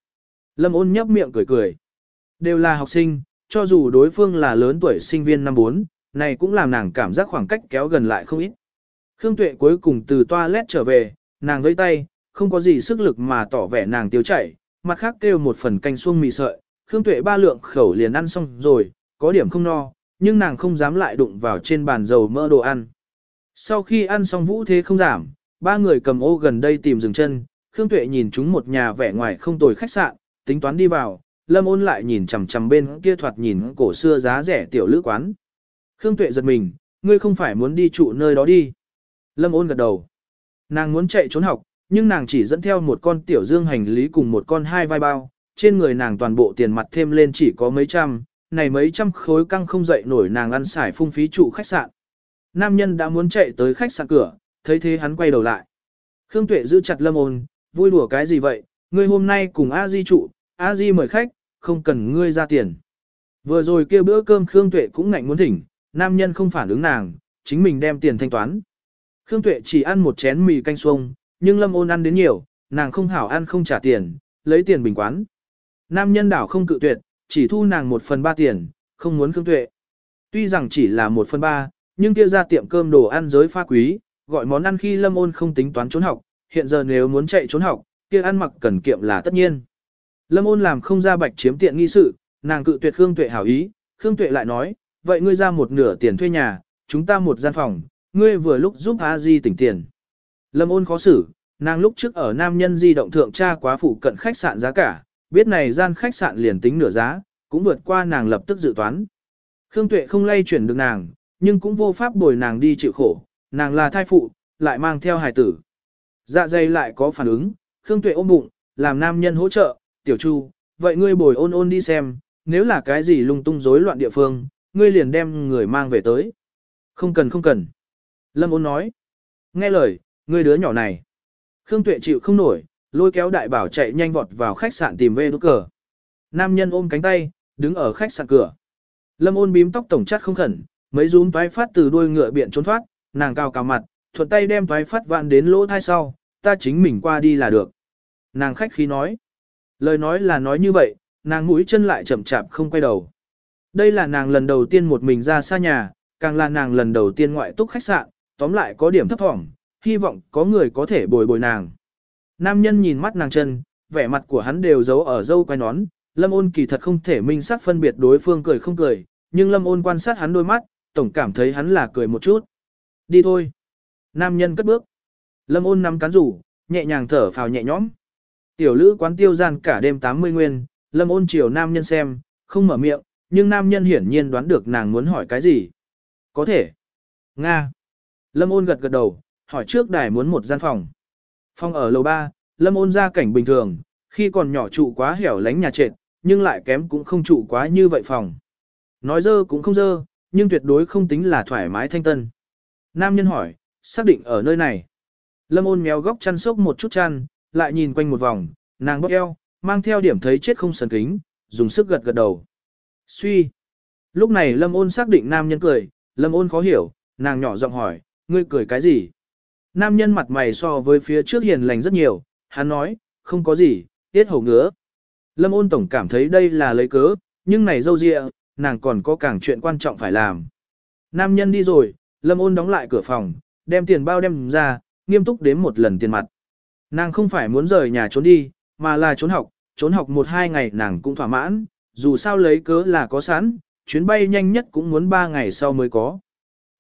Lâm ôn nhấp miệng cười cười. Đều là học sinh, cho dù đối phương là lớn tuổi sinh viên năm 4, này cũng làm nàng cảm giác khoảng cách kéo gần lại không ít. Khương Tuệ cuối cùng từ toilet trở về, nàng vẫy tay, không có gì sức lực mà tỏ vẻ nàng tiêu chảy, mặt khác kêu một phần canh xuông mì sợi, Khương Tuệ ba lượng khẩu liền ăn xong rồi, có điểm không no, nhưng nàng không dám lại đụng vào trên bàn dầu mỡ đồ ăn. Sau khi ăn xong vũ thế không giảm, ba người cầm ô gần đây tìm dừng chân, Khương Tuệ nhìn chúng một nhà vẻ ngoài không tồi khách sạn, tính toán đi vào, Lâm ôn lại nhìn chằm chằm bên kia thoạt nhìn cổ xưa giá rẻ tiểu lữ quán. Khương Tuệ giật mình, ngươi không phải muốn đi trụ nơi đó đi. Lâm ôn gật đầu. Nàng muốn chạy trốn học, nhưng nàng chỉ dẫn theo một con tiểu dương hành lý cùng một con hai vai bao, trên người nàng toàn bộ tiền mặt thêm lên chỉ có mấy trăm, này mấy trăm khối căng không dậy nổi nàng ăn xài phung phí trụ khách sạn. Nam nhân đã muốn chạy tới khách sạn cửa, thấy thế hắn quay đầu lại. Khương Tuệ giữ chặt Lâm ôn, vui đùa cái gì vậy, ngươi hôm nay cùng A Di trụ, A Di mời khách, không cần ngươi ra tiền. Vừa rồi kêu bữa cơm Khương Tuệ cũng ngạnh muốn thỉnh, nam nhân không phản ứng nàng, chính mình đem tiền thanh toán. Khương Tuệ chỉ ăn một chén mì canh xuông, nhưng Lâm ôn ăn đến nhiều, nàng không hảo ăn không trả tiền, lấy tiền bình quán. Nam nhân đảo không cự tuyệt, chỉ thu nàng một phần ba tiền, không muốn Khương Tuệ. Tuy rằng chỉ là một phần ba, nhưng kia ra tiệm cơm đồ ăn giới pha quý, gọi món ăn khi Lâm ôn không tính toán trốn học, hiện giờ nếu muốn chạy trốn học, kia ăn mặc cần kiệm là tất nhiên. Lâm ôn làm không ra bạch chiếm tiện nghi sự, nàng cự tuyệt Khương Tuệ hảo ý, Khương Tuệ lại nói, vậy ngươi ra một nửa tiền thuê nhà, chúng ta một gian phòng, ngươi vừa lúc giúp A Di tỉnh tiền. Lâm ôn khó xử, nàng lúc trước ở nam nhân di động thượng tra quá phụ cận khách sạn giá cả, biết này gian khách sạn liền tính nửa giá, cũng vượt qua nàng lập tức dự toán. Khương Tuệ không lay chuyển được nàng, nhưng cũng vô pháp bồi nàng đi chịu khổ, nàng là thai phụ, lại mang theo hài tử. Dạ dày lại có phản ứng, Khương Tuệ ôm bụng, làm nam nhân hỗ trợ, tiểu chu, vậy ngươi bồi ôn ôn đi xem, nếu là cái gì lung tung rối loạn địa phương, ngươi liền đem người mang về tới. Không cần không cần. Lâm ôn nói. Nghe lời, ngươi đứa nhỏ này. Khương Tuệ chịu không nổi, lôi kéo đại bảo chạy nhanh vọt vào khách sạn tìm về đốt cờ. Nam nhân ôm cánh tay, đứng ở khách sạn cửa. Lâm ôn bím tóc tổng chất không khẩn, mấy rúm toái phát từ đuôi ngựa biện trốn thoát, nàng cao cao mặt, thuận tay đem thoái phát vạn đến lỗ thai sau, ta chính mình qua đi là được. Nàng khách khí nói. Lời nói là nói như vậy, nàng mũi chân lại chậm chạp không quay đầu. Đây là nàng lần đầu tiên một mình ra xa nhà, càng là nàng lần đầu tiên ngoại túc khách sạn, tóm lại có điểm thấp thỏm, hy vọng có người có thể bồi bồi nàng. Nam nhân nhìn mắt nàng chân, vẻ mặt của hắn đều giấu ở dâu quai nón, lâm ôn kỳ thật không thể minh xác phân biệt đối phương cười không cười, nhưng lâm ôn quan sát hắn đôi mắt, tổng cảm thấy hắn là cười một chút. Đi thôi. Nam nhân cất bước. Lâm ôn nắm cán rủ, nhẹ nhàng thở phào nhẹ nhõm. Tiểu lữ quán tiêu gian cả đêm 80 nguyên, lâm ôn chiều nam nhân xem, không mở miệng, nhưng nam nhân hiển nhiên đoán được nàng muốn hỏi cái gì. Có thể. Nga. Lâm ôn gật gật đầu, hỏi trước đài muốn một gian phòng. Phòng ở lầu 3, lâm ôn ra cảnh bình thường, khi còn nhỏ trụ quá hẻo lánh nhà trệt, nhưng lại kém cũng không trụ quá như vậy phòng. Nói dơ cũng không dơ, nhưng tuyệt đối không tính là thoải mái thanh tân. Nam nhân hỏi, xác định ở nơi này. Lâm ôn méo góc chăn sốc một chút chăn, lại nhìn quanh một vòng, nàng bóp eo, mang theo điểm thấy chết không sần kính, dùng sức gật gật đầu. Suy. Lúc này Lâm ôn xác định nam nhân cười, Lâm ôn khó hiểu, nàng nhỏ giọng hỏi, ngươi cười cái gì? Nam nhân mặt mày so với phía trước hiền lành rất nhiều, hắn nói, không có gì, tiết hầu ngứa. Lâm ôn tổng cảm thấy đây là lấy cớ, nhưng này dâu dịa, nàng còn có càng chuyện quan trọng phải làm. Nam nhân đi rồi, Lâm ôn đóng lại cửa phòng, đem tiền bao đem ra, nghiêm túc đếm một lần tiền mặt. Nàng không phải muốn rời nhà trốn đi, mà là trốn học, trốn học một hai ngày nàng cũng thỏa mãn, dù sao lấy cớ là có sẵn, chuyến bay nhanh nhất cũng muốn ba ngày sau mới có.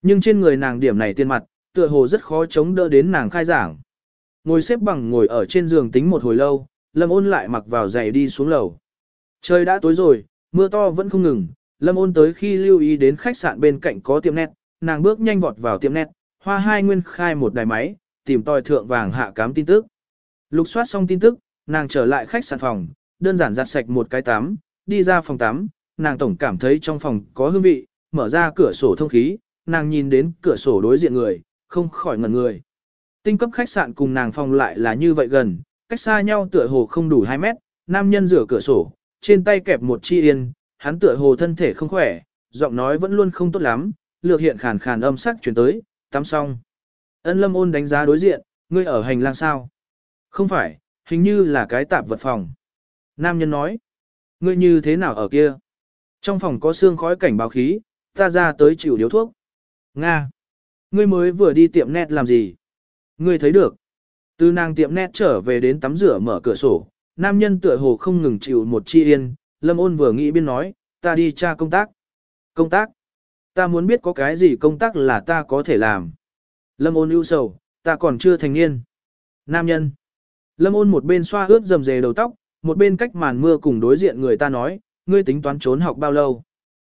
Nhưng trên người nàng điểm này tiền mặt, tựa hồ rất khó chống đỡ đến nàng khai giảng. Ngồi xếp bằng ngồi ở trên giường tính một hồi lâu, Lâm ôn lại mặc vào giày đi xuống lầu. Trời đã tối rồi, mưa to vẫn không ngừng, Lâm ôn tới khi lưu ý đến khách sạn bên cạnh có tiệm nét, nàng bước nhanh vọt vào tiệm nét, hoa hai nguyên khai một đài máy, tìm tòi thượng vàng hạ cám tin tức. Lục soát xong tin tức, nàng trở lại khách sạn phòng, đơn giản giặt sạch một cái tắm, đi ra phòng tắm, nàng tổng cảm thấy trong phòng có hương vị, mở ra cửa sổ thông khí, nàng nhìn đến cửa sổ đối diện người, không khỏi ngẩn người. Tinh cấp khách sạn cùng nàng phòng lại là như vậy gần, cách xa nhau tựa hồ không đủ 2 mét, nam nhân rửa cửa sổ, trên tay kẹp một chi yên, hắn tựa hồ thân thể không khỏe, giọng nói vẫn luôn không tốt lắm, lược hiện khàn khàn âm sắc chuyển tới, tắm xong. Ân lâm ôn đánh giá đối diện, ngươi ở hành lang sao? Không phải, hình như là cái tạp vật phòng. Nam nhân nói, ngươi như thế nào ở kia? Trong phòng có xương khói cảnh báo khí, ta ra tới chịu điếu thuốc. Nga, ngươi mới vừa đi tiệm net làm gì? Ngươi thấy được. Từ nàng tiệm net trở về đến tắm rửa mở cửa sổ, nam nhân tựa hồ không ngừng chịu một chi yên, lâm ôn vừa nghĩ biên nói, ta đi tra công tác. Công tác? Ta muốn biết có cái gì công tác là ta có thể làm. Lâm ôn ưu sầu, ta còn chưa thành niên. Nam nhân. Lâm ôn một bên xoa ướt dầm dề đầu tóc, một bên cách màn mưa cùng đối diện người ta nói, ngươi tính toán trốn học bao lâu.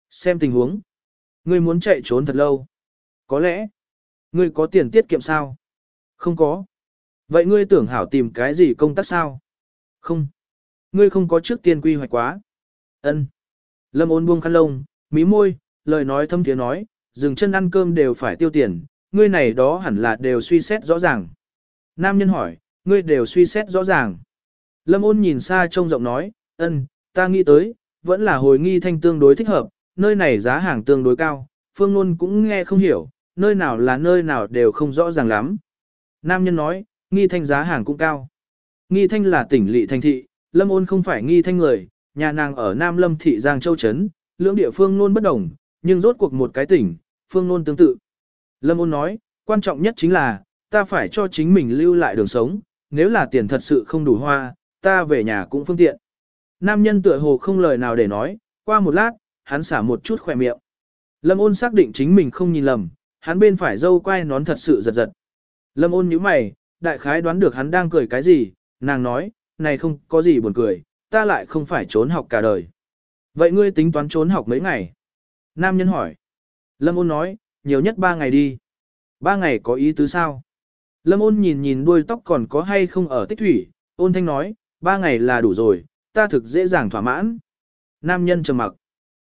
Xem tình huống. Ngươi muốn chạy trốn thật lâu. Có lẽ. Ngươi có tiền tiết kiệm sao? Không có. Vậy ngươi tưởng hảo tìm cái gì công tác sao? Không. Ngươi không có trước tiên quy hoạch quá. Ân. Lâm ôn buông khăn lông, mí môi, lời nói thâm tiếng nói, dừng chân ăn cơm đều phải tiêu tiền, ngươi này đó hẳn là đều suy xét rõ ràng. Nam nhân hỏi, ngươi đều suy xét rõ ràng. Lâm ôn nhìn xa trông rộng nói, ân, ta nghĩ tới, vẫn là hồi nghi thanh tương đối thích hợp, nơi này giá hàng tương đối cao, phương ngôn cũng nghe không hiểu, nơi nào là nơi nào đều không rõ ràng lắm. Nam nhân nói, nghi thanh giá hàng cũng cao. Nghi thanh là tỉnh lỵ thành thị, lâm ôn không phải nghi thanh người, nhà nàng ở Nam Lâm thị Giang Châu Trấn, lưỡng địa phương luôn bất đồng, nhưng rốt cuộc một cái tỉnh, phương luôn tương tự. Lâm ôn nói, quan trọng nhất chính là, ta phải cho chính mình lưu lại đường sống, nếu là tiền thật sự không đủ hoa, ta về nhà cũng phương tiện. Nam nhân tựa hồ không lời nào để nói, qua một lát, hắn xả một chút khỏe miệng. Lâm ôn xác định chính mình không nhìn lầm, hắn bên phải dâu quay nón thật sự giật giật. Lâm ôn nhíu mày, đại khái đoán được hắn đang cười cái gì, nàng nói, này không có gì buồn cười, ta lại không phải trốn học cả đời. Vậy ngươi tính toán trốn học mấy ngày? Nam nhân hỏi. Lâm ôn nói, nhiều nhất ba ngày đi. Ba ngày có ý tứ sao? Lâm ôn nhìn nhìn đuôi tóc còn có hay không ở tích thủy, ôn thanh nói, ba ngày là đủ rồi, ta thực dễ dàng thỏa mãn. Nam nhân trầm mặc.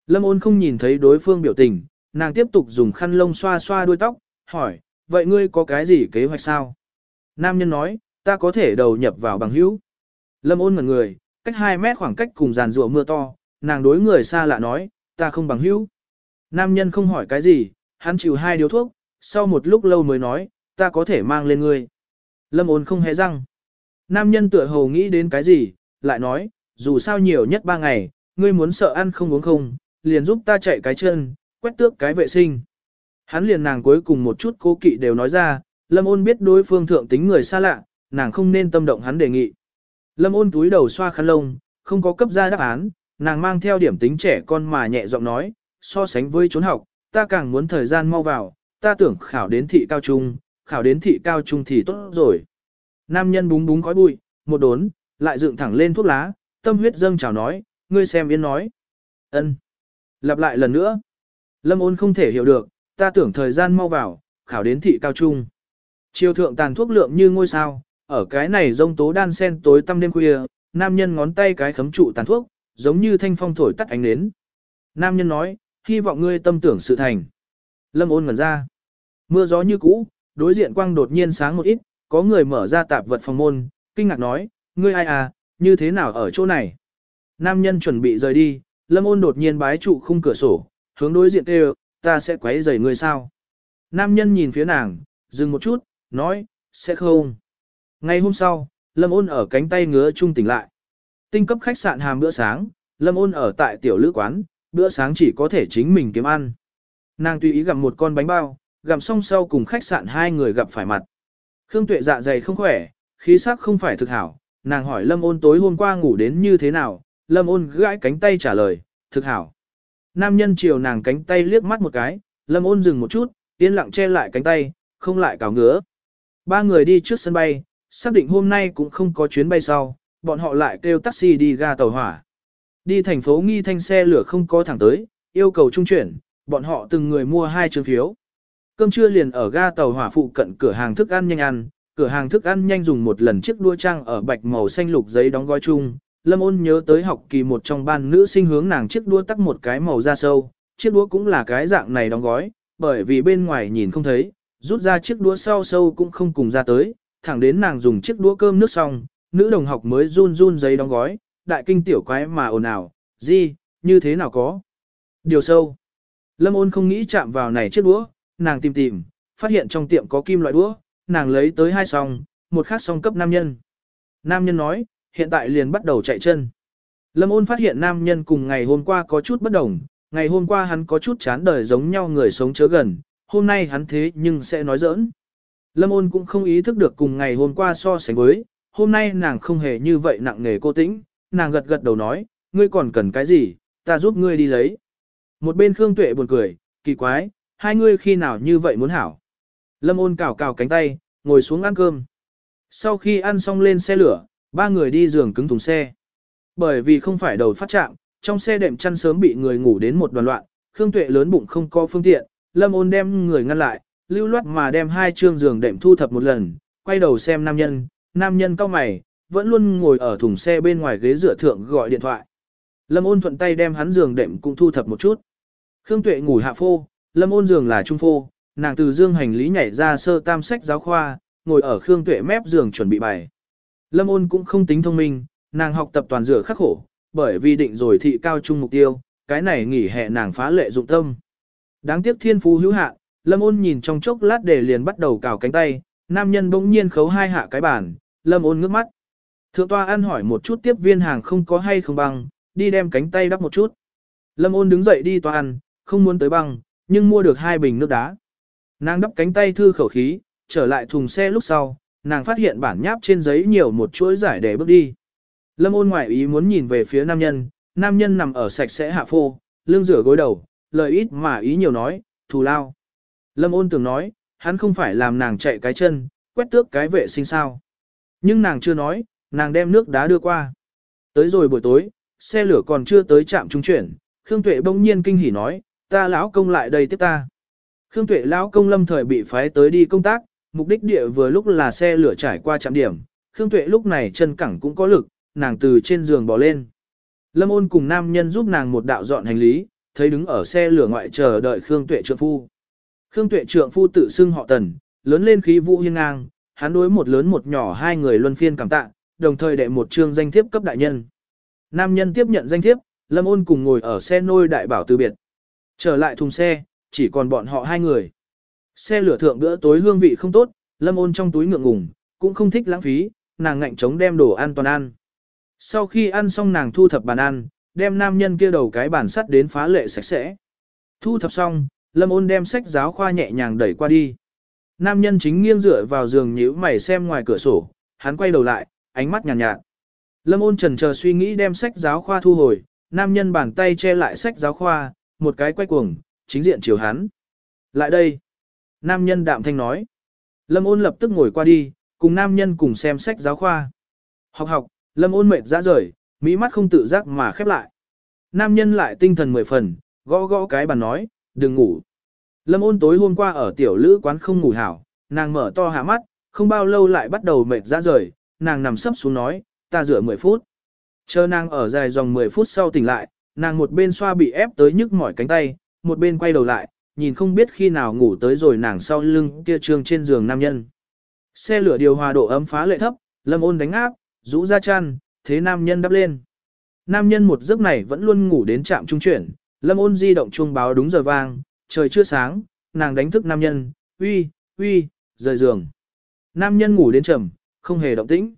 Lâm ôn không nhìn thấy đối phương biểu tình, nàng tiếp tục dùng khăn lông xoa xoa đuôi tóc, hỏi, vậy ngươi có cái gì kế hoạch sao? Nam nhân nói, ta có thể đầu nhập vào bằng hữu. Lâm ôn ngẩn người, cách 2 mét khoảng cách cùng giàn rùa mưa to, nàng đối người xa lạ nói, ta không bằng hữu. Nam nhân không hỏi cái gì, hắn chịu hai điếu thuốc, sau một lúc lâu mới nói, ta có thể mang lên ngươi. Lâm ôn không hề răng. Nam nhân tựa hồ nghĩ đến cái gì, lại nói, dù sao nhiều nhất ba ngày, ngươi muốn sợ ăn không uống không, liền giúp ta chạy cái chân, quét tước cái vệ sinh. Hắn liền nàng cuối cùng một chút cố kỵ đều nói ra, Lâm ôn biết đối phương thượng tính người xa lạ, nàng không nên tâm động hắn đề nghị. Lâm ôn túi đầu xoa khăn lông, không có cấp ra đáp án, nàng mang theo điểm tính trẻ con mà nhẹ giọng nói, so sánh với trốn học, ta càng muốn thời gian mau vào, ta tưởng khảo đến thị cao trung, khảo đến thị cao trung thì tốt rồi. Nam nhân búng búng khói bụi, một đốn, lại dựng thẳng lên thuốc lá, tâm huyết dâng chào nói, ngươi xem yên nói. ân Lặp lại lần nữa. Lâm ôn không thể hiểu được, ta tưởng thời gian mau vào, khảo đến thị cao trung. Chiều thượng tàn thuốc lượng như ngôi sao, ở cái này rông tố đan sen tối tăm đêm khuya, nam nhân ngón tay cái khấm trụ tàn thuốc, giống như thanh phong thổi tắt ánh nến. Nam nhân nói, hy vọng ngươi tâm tưởng sự thành. Lâm ôn ngẩn ra. Mưa gió như cũ, đối diện quang đột nhiên sáng một ít, có người mở ra tạp vật phòng môn, kinh ngạc nói, ngươi ai à, như thế nào ở chỗ này? Nam nhân chuẩn bị rời đi, lâm ôn đột nhiên bái trụ khung cửa sổ, hướng đối diện kêu, ta sẽ quấy rầy ngươi sao? Nam nhân nhìn phía nàng, dừng một chút, nói, sẽ không. Ngày hôm sau, Lâm ôn ở cánh tay ngứa trung tỉnh lại. Tinh cấp khách sạn hàm bữa sáng, Lâm ôn ở tại tiểu lữ quán, bữa sáng chỉ có thể chính mình kiếm ăn. Nàng tùy ý gặm một con bánh bao, gặm xong sau cùng khách sạn hai người gặp phải mặt. Khương Tuệ dạ dày không khỏe, khí sắc không phải thực hảo, nàng hỏi Lâm ôn tối hôm qua ngủ đến như thế nào, Lâm ôn gãi cánh tay trả lời, thực hảo. Nam nhân chiều nàng cánh tay liếc mắt một cái, Lâm ôn dừng một chút, yên lặng che lại cánh tay, không lại cào ngứa. Ba người đi trước sân bay, xác định hôm nay cũng không có chuyến bay sau, bọn họ lại kêu taxi đi ga tàu hỏa. Đi thành phố nghi thanh xe lửa không có thẳng tới, yêu cầu trung chuyển, bọn họ từng người mua hai trường phiếu. Cơm trưa liền ở ga tàu hỏa phụ cận cửa hàng thức ăn nhanh ăn, cửa hàng thức ăn nhanh dùng một lần chiếc đua trang ở bạch màu xanh lục giấy đóng gói chung. Lâm ôn nhớ tới học kỳ một trong ban nữ sinh hướng nàng chiếc đua tắt một cái màu da sâu, chiếc đũa cũng là cái dạng này đóng gói, bởi vì bên ngoài nhìn không thấy, rút ra chiếc đũa sau sâu cũng không cùng ra tới, thẳng đến nàng dùng chiếc đũa cơm nước xong, nữ đồng học mới run run giấy đóng gói, đại kinh tiểu quái mà ồn ào, gì, như thế nào có. Điều sâu. Lâm ôn không nghĩ chạm vào này chiếc đũa, nàng tìm tìm, phát hiện trong tiệm có kim loại đũa, nàng lấy tới hai song, một khác song cấp nam nhân. Nam nhân nói, hiện tại liền bắt đầu chạy chân. Lâm ôn phát hiện nam nhân cùng ngày hôm qua có chút bất đồng, ngày hôm qua hắn có chút chán đời giống nhau người sống chớ gần, hôm nay hắn thế nhưng sẽ nói giỡn. Lâm ôn cũng không ý thức được cùng ngày hôm qua so sánh với, hôm nay nàng không hề như vậy nặng nề cô tĩnh, nàng gật gật đầu nói, ngươi còn cần cái gì, ta giúp ngươi đi lấy. Một bên Khương Tuệ buồn cười, kỳ quái, hai ngươi khi nào như vậy muốn hảo. Lâm ôn cào cào cánh tay, ngồi xuống ăn cơm. Sau khi ăn xong lên xe lửa, ba người đi giường cứng thùng xe. Bởi vì không phải đầu phát trạng, trong xe đệm chăn sớm bị người ngủ đến một đoàn loạn, Khương Tuệ lớn bụng không có phương tiện, Lâm ôn đem người ngăn lại, lưu loát mà đem hai chương giường đệm thu thập một lần, quay đầu xem nam nhân, nam nhân cau mày, vẫn luôn ngồi ở thùng xe bên ngoài ghế dựa thượng gọi điện thoại. Lâm ôn thuận tay đem hắn giường đệm cũng thu thập một chút. Khương Tuệ ngủ hạ phô, Lâm ôn giường là trung phô, nàng từ dương hành lý nhảy ra sơ tam sách giáo khoa, ngồi ở Khương Tuệ mép giường chuẩn bị bài. Lâm ôn cũng không tính thông minh, nàng học tập toàn rửa khắc khổ, bởi vì định rồi thị cao trung mục tiêu, cái này nghỉ hè nàng phá lệ dụng tâm. Đáng tiếc thiên phú hữu hạn, Lâm ôn nhìn trong chốc lát để liền bắt đầu cào cánh tay, nam nhân bỗng nhiên khấu hai hạ cái bàn, Lâm ôn ngước mắt. Thượng toa ăn hỏi một chút tiếp viên hàng không có hay không băng, đi đem cánh tay đắp một chút. Lâm ôn đứng dậy đi toa ăn, không muốn tới băng, nhưng mua được hai bình nước đá. Nàng đắp cánh tay thư khẩu khí, trở lại thùng xe lúc sau, nàng phát hiện bản nháp trên giấy nhiều một chuỗi giải để bước đi. Lâm ôn ngoại ý muốn nhìn về phía nam nhân, nam nhân nằm ở sạch sẽ hạ phô, lưng rửa gối đầu, lời ít mà ý nhiều nói, thù lao. Lâm ôn tưởng nói, hắn không phải làm nàng chạy cái chân, quét tước cái vệ sinh sao. Nhưng nàng chưa nói, nàng đem nước đá đưa qua. Tới rồi buổi tối, xe lửa còn chưa tới trạm trung chuyển, Khương Tuệ bỗng nhiên kinh hỉ nói, ta lão công lại đây tiếp ta. Khương Tuệ lão công lâm thời bị phái tới đi công tác, mục đích địa vừa lúc là xe lửa trải qua trạm điểm. Khương Tuệ lúc này chân cẳng cũng có lực, nàng từ trên giường bò lên. Lâm ôn cùng nam nhân giúp nàng một đạo dọn hành lý, thấy đứng ở xe lửa ngoại chờ đợi Khương Tuệ trượng phu. Khương Tuệ trượng phu tự xưng họ tần, lớn lên khí vũ hiên ngang, hắn đối một lớn một nhỏ hai người luân phiên cảm tạ, đồng thời đệ một chương danh thiếp cấp đại nhân. Nam nhân tiếp nhận danh thiếp, Lâm ôn cùng ngồi ở xe nôi đại bảo từ biệt. Trở lại thùng xe, chỉ còn bọn họ hai người. Xe lửa thượng bữa tối hương vị không tốt, Lâm ôn trong túi ngượng ngùng, cũng không thích lãng phí, nàng ngạnh chống đem đồ ăn toàn ăn. Sau khi ăn xong nàng thu thập bàn ăn, đem nam nhân kia đầu cái bàn sắt đến phá lệ sạch sẽ. Thu thập xong, Lâm ôn đem sách giáo khoa nhẹ nhàng đẩy qua đi. Nam nhân chính nghiêng dựa vào giường nhíu mày xem ngoài cửa sổ, hắn quay đầu lại, ánh mắt nhàn nhạt, nhạt. Lâm ôn trần chờ suy nghĩ đem sách giáo khoa thu hồi, nam nhân bàn tay che lại sách giáo khoa, một cái quay cuồng, chính diện chiều hắn. Lại đây. Nam nhân đạm thanh nói. Lâm ôn lập tức ngồi qua đi, cùng nam nhân cùng xem sách giáo khoa. Học học, lâm ôn mệt ra rời, mỹ mắt không tự giác mà khép lại. Nam nhân lại tinh thần mười phần, gõ gõ cái bàn nói, đừng ngủ. Lâm ôn tối hôm qua ở tiểu lữ quán không ngủ hảo, nàng mở to hạ mắt, không bao lâu lại bắt đầu mệt ra rời, nàng nằm sấp xuống nói, ta rửa 10 phút. Chờ nàng ở dài dòng 10 phút sau tỉnh lại, nàng một bên xoa bị ép tới nhức mỏi cánh tay, một bên quay đầu lại, nhìn không biết khi nào ngủ tới rồi nàng sau lưng kia trương trên giường nam nhân. Xe lửa điều hòa độ ấm phá lệ thấp, lâm ôn đánh áp, rũ ra chăn, thế nam nhân đắp lên. Nam nhân một giấc này vẫn luôn ngủ đến trạm trung chuyển, lâm ôn di động chuông báo đúng giờ vang, trời chưa sáng, nàng đánh thức nam nhân, uy, uy, rời giường. Nam nhân ngủ đến trầm, không hề động tĩnh.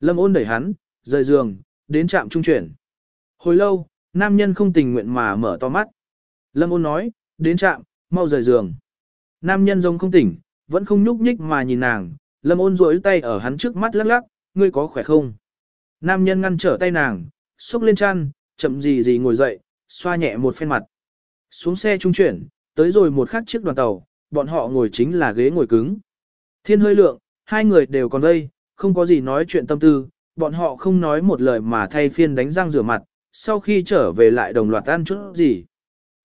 Lâm ôn đẩy hắn, rời giường, đến trạm trung chuyển. Hồi lâu, nam nhân không tình nguyện mà mở to mắt. Lâm ôn nói, đến trạm, mau rời giường. Nam nhân rông không tỉnh, vẫn không nhúc nhích mà nhìn nàng, lâm ôn rối tay ở hắn trước mắt lắc lắc, ngươi có khỏe không? Nam nhân ngăn trở tay nàng, xúc lên chăn, chậm gì gì ngồi dậy, xoa nhẹ một phen mặt. Xuống xe trung chuyển, tới rồi một khắc chiếc đoàn tàu, bọn họ ngồi chính là ghế ngồi cứng. Thiên hơi lượng, hai người đều còn đây, không có gì nói chuyện tâm tư, bọn họ không nói một lời mà thay phiên đánh răng rửa mặt, sau khi trở về lại đồng loạt ăn chút gì.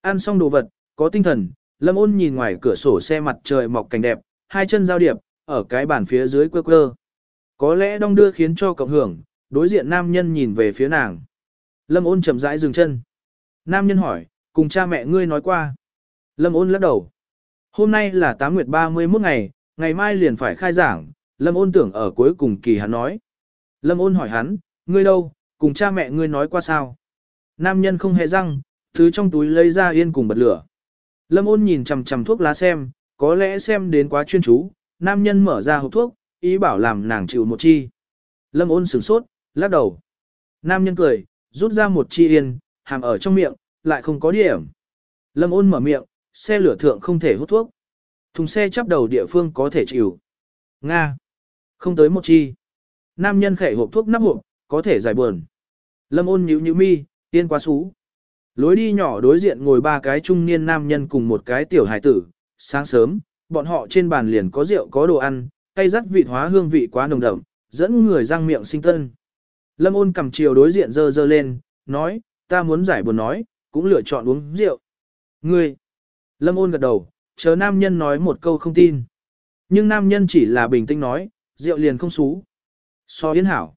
Ăn xong đồ vật, có tinh thần, lâm ôn nhìn ngoài cửa sổ xe mặt trời mọc cảnh đẹp, hai chân giao điệp, ở cái bàn phía dưới quơ quơ. Có lẽ đong đưa khiến cho cộng hưởng, đối diện nam nhân nhìn về phía nàng. Lâm ôn chậm rãi dừng chân. Nam nhân hỏi, cùng cha mẹ ngươi nói qua. Lâm ôn lắc đầu. Hôm nay là 8 nguyệt 31 ngày, ngày mai liền phải khai giảng, Lâm ôn tưởng ở cuối cùng kỳ hắn nói. Lâm ôn hỏi hắn, ngươi đâu, cùng cha mẹ ngươi nói qua sao? Nam nhân không hề răng, thứ trong túi lấy ra yên cùng bật lửa. Lâm ôn nhìn chằm chằm thuốc lá xem, có lẽ xem đến quá chuyên chú, nam nhân mở ra hộp thuốc, ý bảo làm nàng chịu một chi. Lâm ôn sửng sốt, lắc đầu. Nam nhân cười, rút ra một chi yên, hàm ở trong miệng, lại không có điểm. Lâm ôn mở miệng, xe lửa thượng không thể hút thuốc. Thùng xe chắp đầu địa phương có thể chịu. Nga. Không tới một chi. Nam nhân khẩy hộp thuốc nắp hộp, có thể giải buồn. Lâm ôn nhíu nhíu mi, tiên quá xú. Lối đi nhỏ đối diện ngồi ba cái trung niên nam nhân cùng một cái tiểu hải tử. Sáng sớm, bọn họ trên bàn liền có rượu có đồ ăn, cây rắt vị hóa hương vị quá nồng đậm, dẫn người răng miệng sinh tân. Lâm ôn cầm chiều đối diện dơ dơ lên, nói, ta muốn giải buồn nói, cũng lựa chọn uống rượu. Ngươi! Lâm ôn gật đầu, chờ nam nhân nói một câu không tin. Nhưng nam nhân chỉ là bình tĩnh nói, rượu liền không xú. So yến hảo.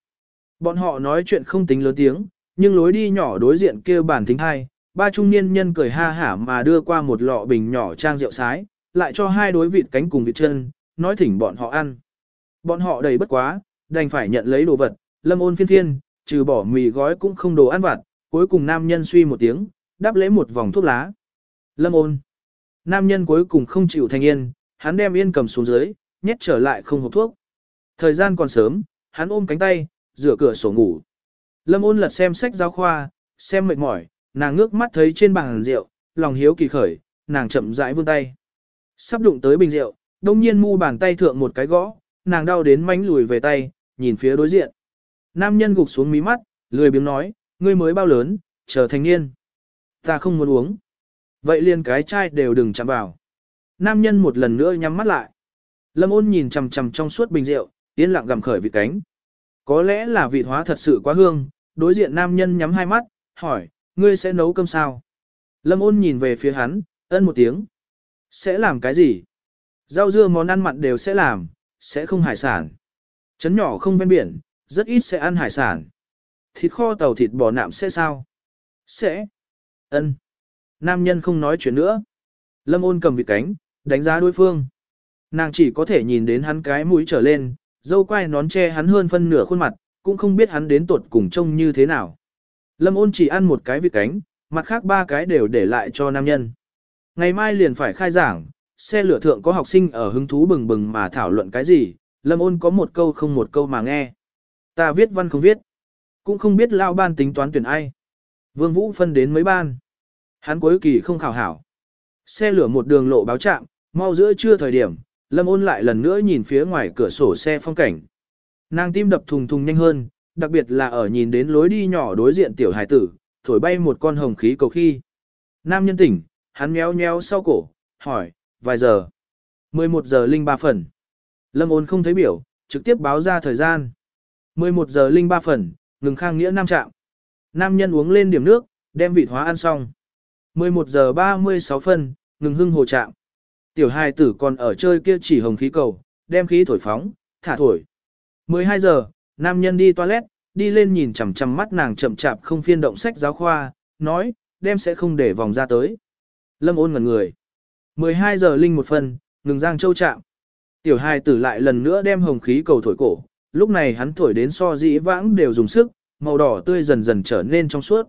Bọn họ nói chuyện không tính lớn tiếng, nhưng lối đi nhỏ đối diện kia bản thính hai, ba trung niên nhân cười ha hả mà đưa qua một lọ bình nhỏ trang rượu sái, lại cho hai đối vịt cánh cùng vịt chân, nói thỉnh bọn họ ăn. Bọn họ đầy bất quá, đành phải nhận lấy đồ vật, lâm ôn phiên phiên, trừ bỏ mì gói cũng không đồ ăn vặt, cuối cùng nam nhân suy một tiếng, đáp lấy một vòng thuốc lá. Lâm ôn. Nam nhân cuối cùng không chịu thành yên, hắn đem yên cầm xuống dưới, nhét trở lại không hộp thuốc. Thời gian còn sớm, hắn ôm cánh tay, rửa cửa sổ ngủ. Lâm ôn lật xem sách giáo khoa, xem mệt mỏi, nàng ngước mắt thấy trên bàn rượu, lòng hiếu kỳ khởi, nàng chậm rãi vươn tay. Sắp đụng tới bình rượu, đông nhiên mu bàn tay thượng một cái gõ, nàng đau đến mánh lùi về tay, nhìn phía đối diện. Nam nhân gục xuống mí mắt, lười biếng nói, ngươi mới bao lớn, chờ thành niên. Ta không muốn uống. Vậy liền cái chai đều đừng chạm vào. Nam nhân một lần nữa nhắm mắt lại. Lâm ôn nhìn chằm chằm trong suốt bình rượu, yên lặng gầm khởi vị cánh. Có lẽ là vị hóa thật sự quá hương, đối diện nam nhân nhắm hai mắt, hỏi, ngươi sẽ nấu cơm sao? Lâm ôn nhìn về phía hắn, ân một tiếng. Sẽ làm cái gì? Rau dưa món ăn mặn đều sẽ làm, sẽ không hải sản. Chấn nhỏ không ven biển, rất ít sẽ ăn hải sản. Thịt kho tàu thịt bò nạm sẽ sao? Sẽ. ân. Nam nhân không nói chuyện nữa. Lâm ôn cầm vịt cánh, đánh giá đối phương. Nàng chỉ có thể nhìn đến hắn cái mũi trở lên, dâu quai nón che hắn hơn phân nửa khuôn mặt, cũng không biết hắn đến tuột cùng trông như thế nào. Lâm ôn chỉ ăn một cái vịt cánh, mặt khác ba cái đều để lại cho nam nhân. Ngày mai liền phải khai giảng, xe lửa thượng có học sinh ở hứng thú bừng bừng mà thảo luận cái gì, Lâm ôn có một câu không một câu mà nghe. Ta viết văn không viết, cũng không biết lao ban tính toán tuyển ai. Vương Vũ phân đến mấy ban. Hắn cuối kỳ không khảo hảo. Xe lửa một đường lộ báo chạm, mau giữa trưa thời điểm, Lâm ôn lại lần nữa nhìn phía ngoài cửa sổ xe phong cảnh. Nàng tim đập thùng thùng nhanh hơn, đặc biệt là ở nhìn đến lối đi nhỏ đối diện tiểu hải tử, thổi bay một con hồng khí cầu khi. Nam nhân tỉnh, hắn méo méo sau cổ, hỏi, vài giờ. 11 giờ linh ba phần. Lâm ôn không thấy biểu, trực tiếp báo ra thời gian. 11 giờ linh ba phần, ngừng khang nghĩa nam trạm. Nam nhân uống lên điểm nước, đem vị hóa ăn xong. 11 giờ 36 phân, ngừng hưng hồ trạm. Tiểu hài tử còn ở chơi kia chỉ hồng khí cầu, đem khí thổi phóng, thả thổi. 12 giờ, nam nhân đi toilet, đi lên nhìn chằm chằm mắt nàng chậm chạp không phiên động sách giáo khoa, nói, đem sẽ không để vòng ra tới. Lâm ôn ngẩn người. 12 giờ linh một phần, ngừng giang châu trạm. Tiểu hài tử lại lần nữa đem hồng khí cầu thổi cổ, lúc này hắn thổi đến so dĩ vãng đều dùng sức, màu đỏ tươi dần dần trở nên trong suốt.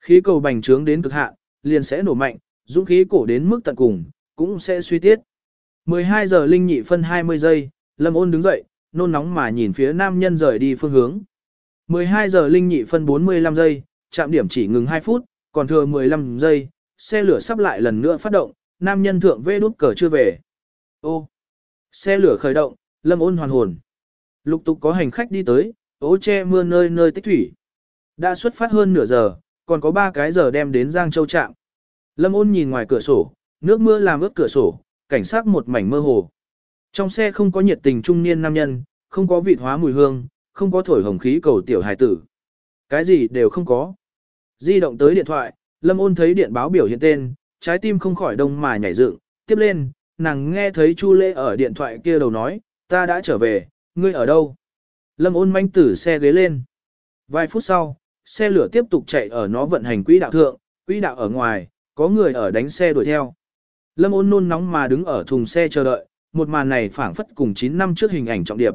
Khí cầu bành trướng đến cực hạn, liền sẽ nổ mạnh, dũng khí cổ đến mức tận cùng, cũng sẽ suy tiết. 12 giờ linh nhị phân 20 giây, Lâm ôn đứng dậy, nôn nóng mà nhìn phía nam nhân rời đi phương hướng. 12 giờ linh nhị phân 45 giây, chạm điểm chỉ ngừng 2 phút, còn thừa 15 giây, xe lửa sắp lại lần nữa phát động, nam nhân thượng vê đút cờ chưa về. Ô, xe lửa khởi động, lâm ôn hoàn hồn. Lục tục có hành khách đi tới, ố che mưa nơi nơi tích thủy. Đã xuất phát hơn nửa giờ, còn có 3 cái giờ đem đến Giang Châu Trạm. Lâm ôn nhìn ngoài cửa sổ, nước mưa làm ướt cửa sổ, cảnh sát một mảnh mơ hồ. Trong xe không có nhiệt tình trung niên nam nhân, không có vị hóa mùi hương, không có thổi hồng khí cầu tiểu hài tử. Cái gì đều không có. Di động tới điện thoại, Lâm ôn thấy điện báo biểu hiện tên, trái tim không khỏi đông mà nhảy dựng. Tiếp lên, nàng nghe thấy Chu Lê ở điện thoại kia đầu nói, ta đã trở về, ngươi ở đâu? Lâm ôn manh tử xe ghế lên. Vài phút sau, xe lửa tiếp tục chạy ở nó vận hành quỹ đạo thượng, quỹ đạo ở ngoài, có người ở đánh xe đuổi theo. Lâm ôn nôn nóng mà đứng ở thùng xe chờ đợi, một màn này phảng phất cùng 9 năm trước hình ảnh trọng điệp.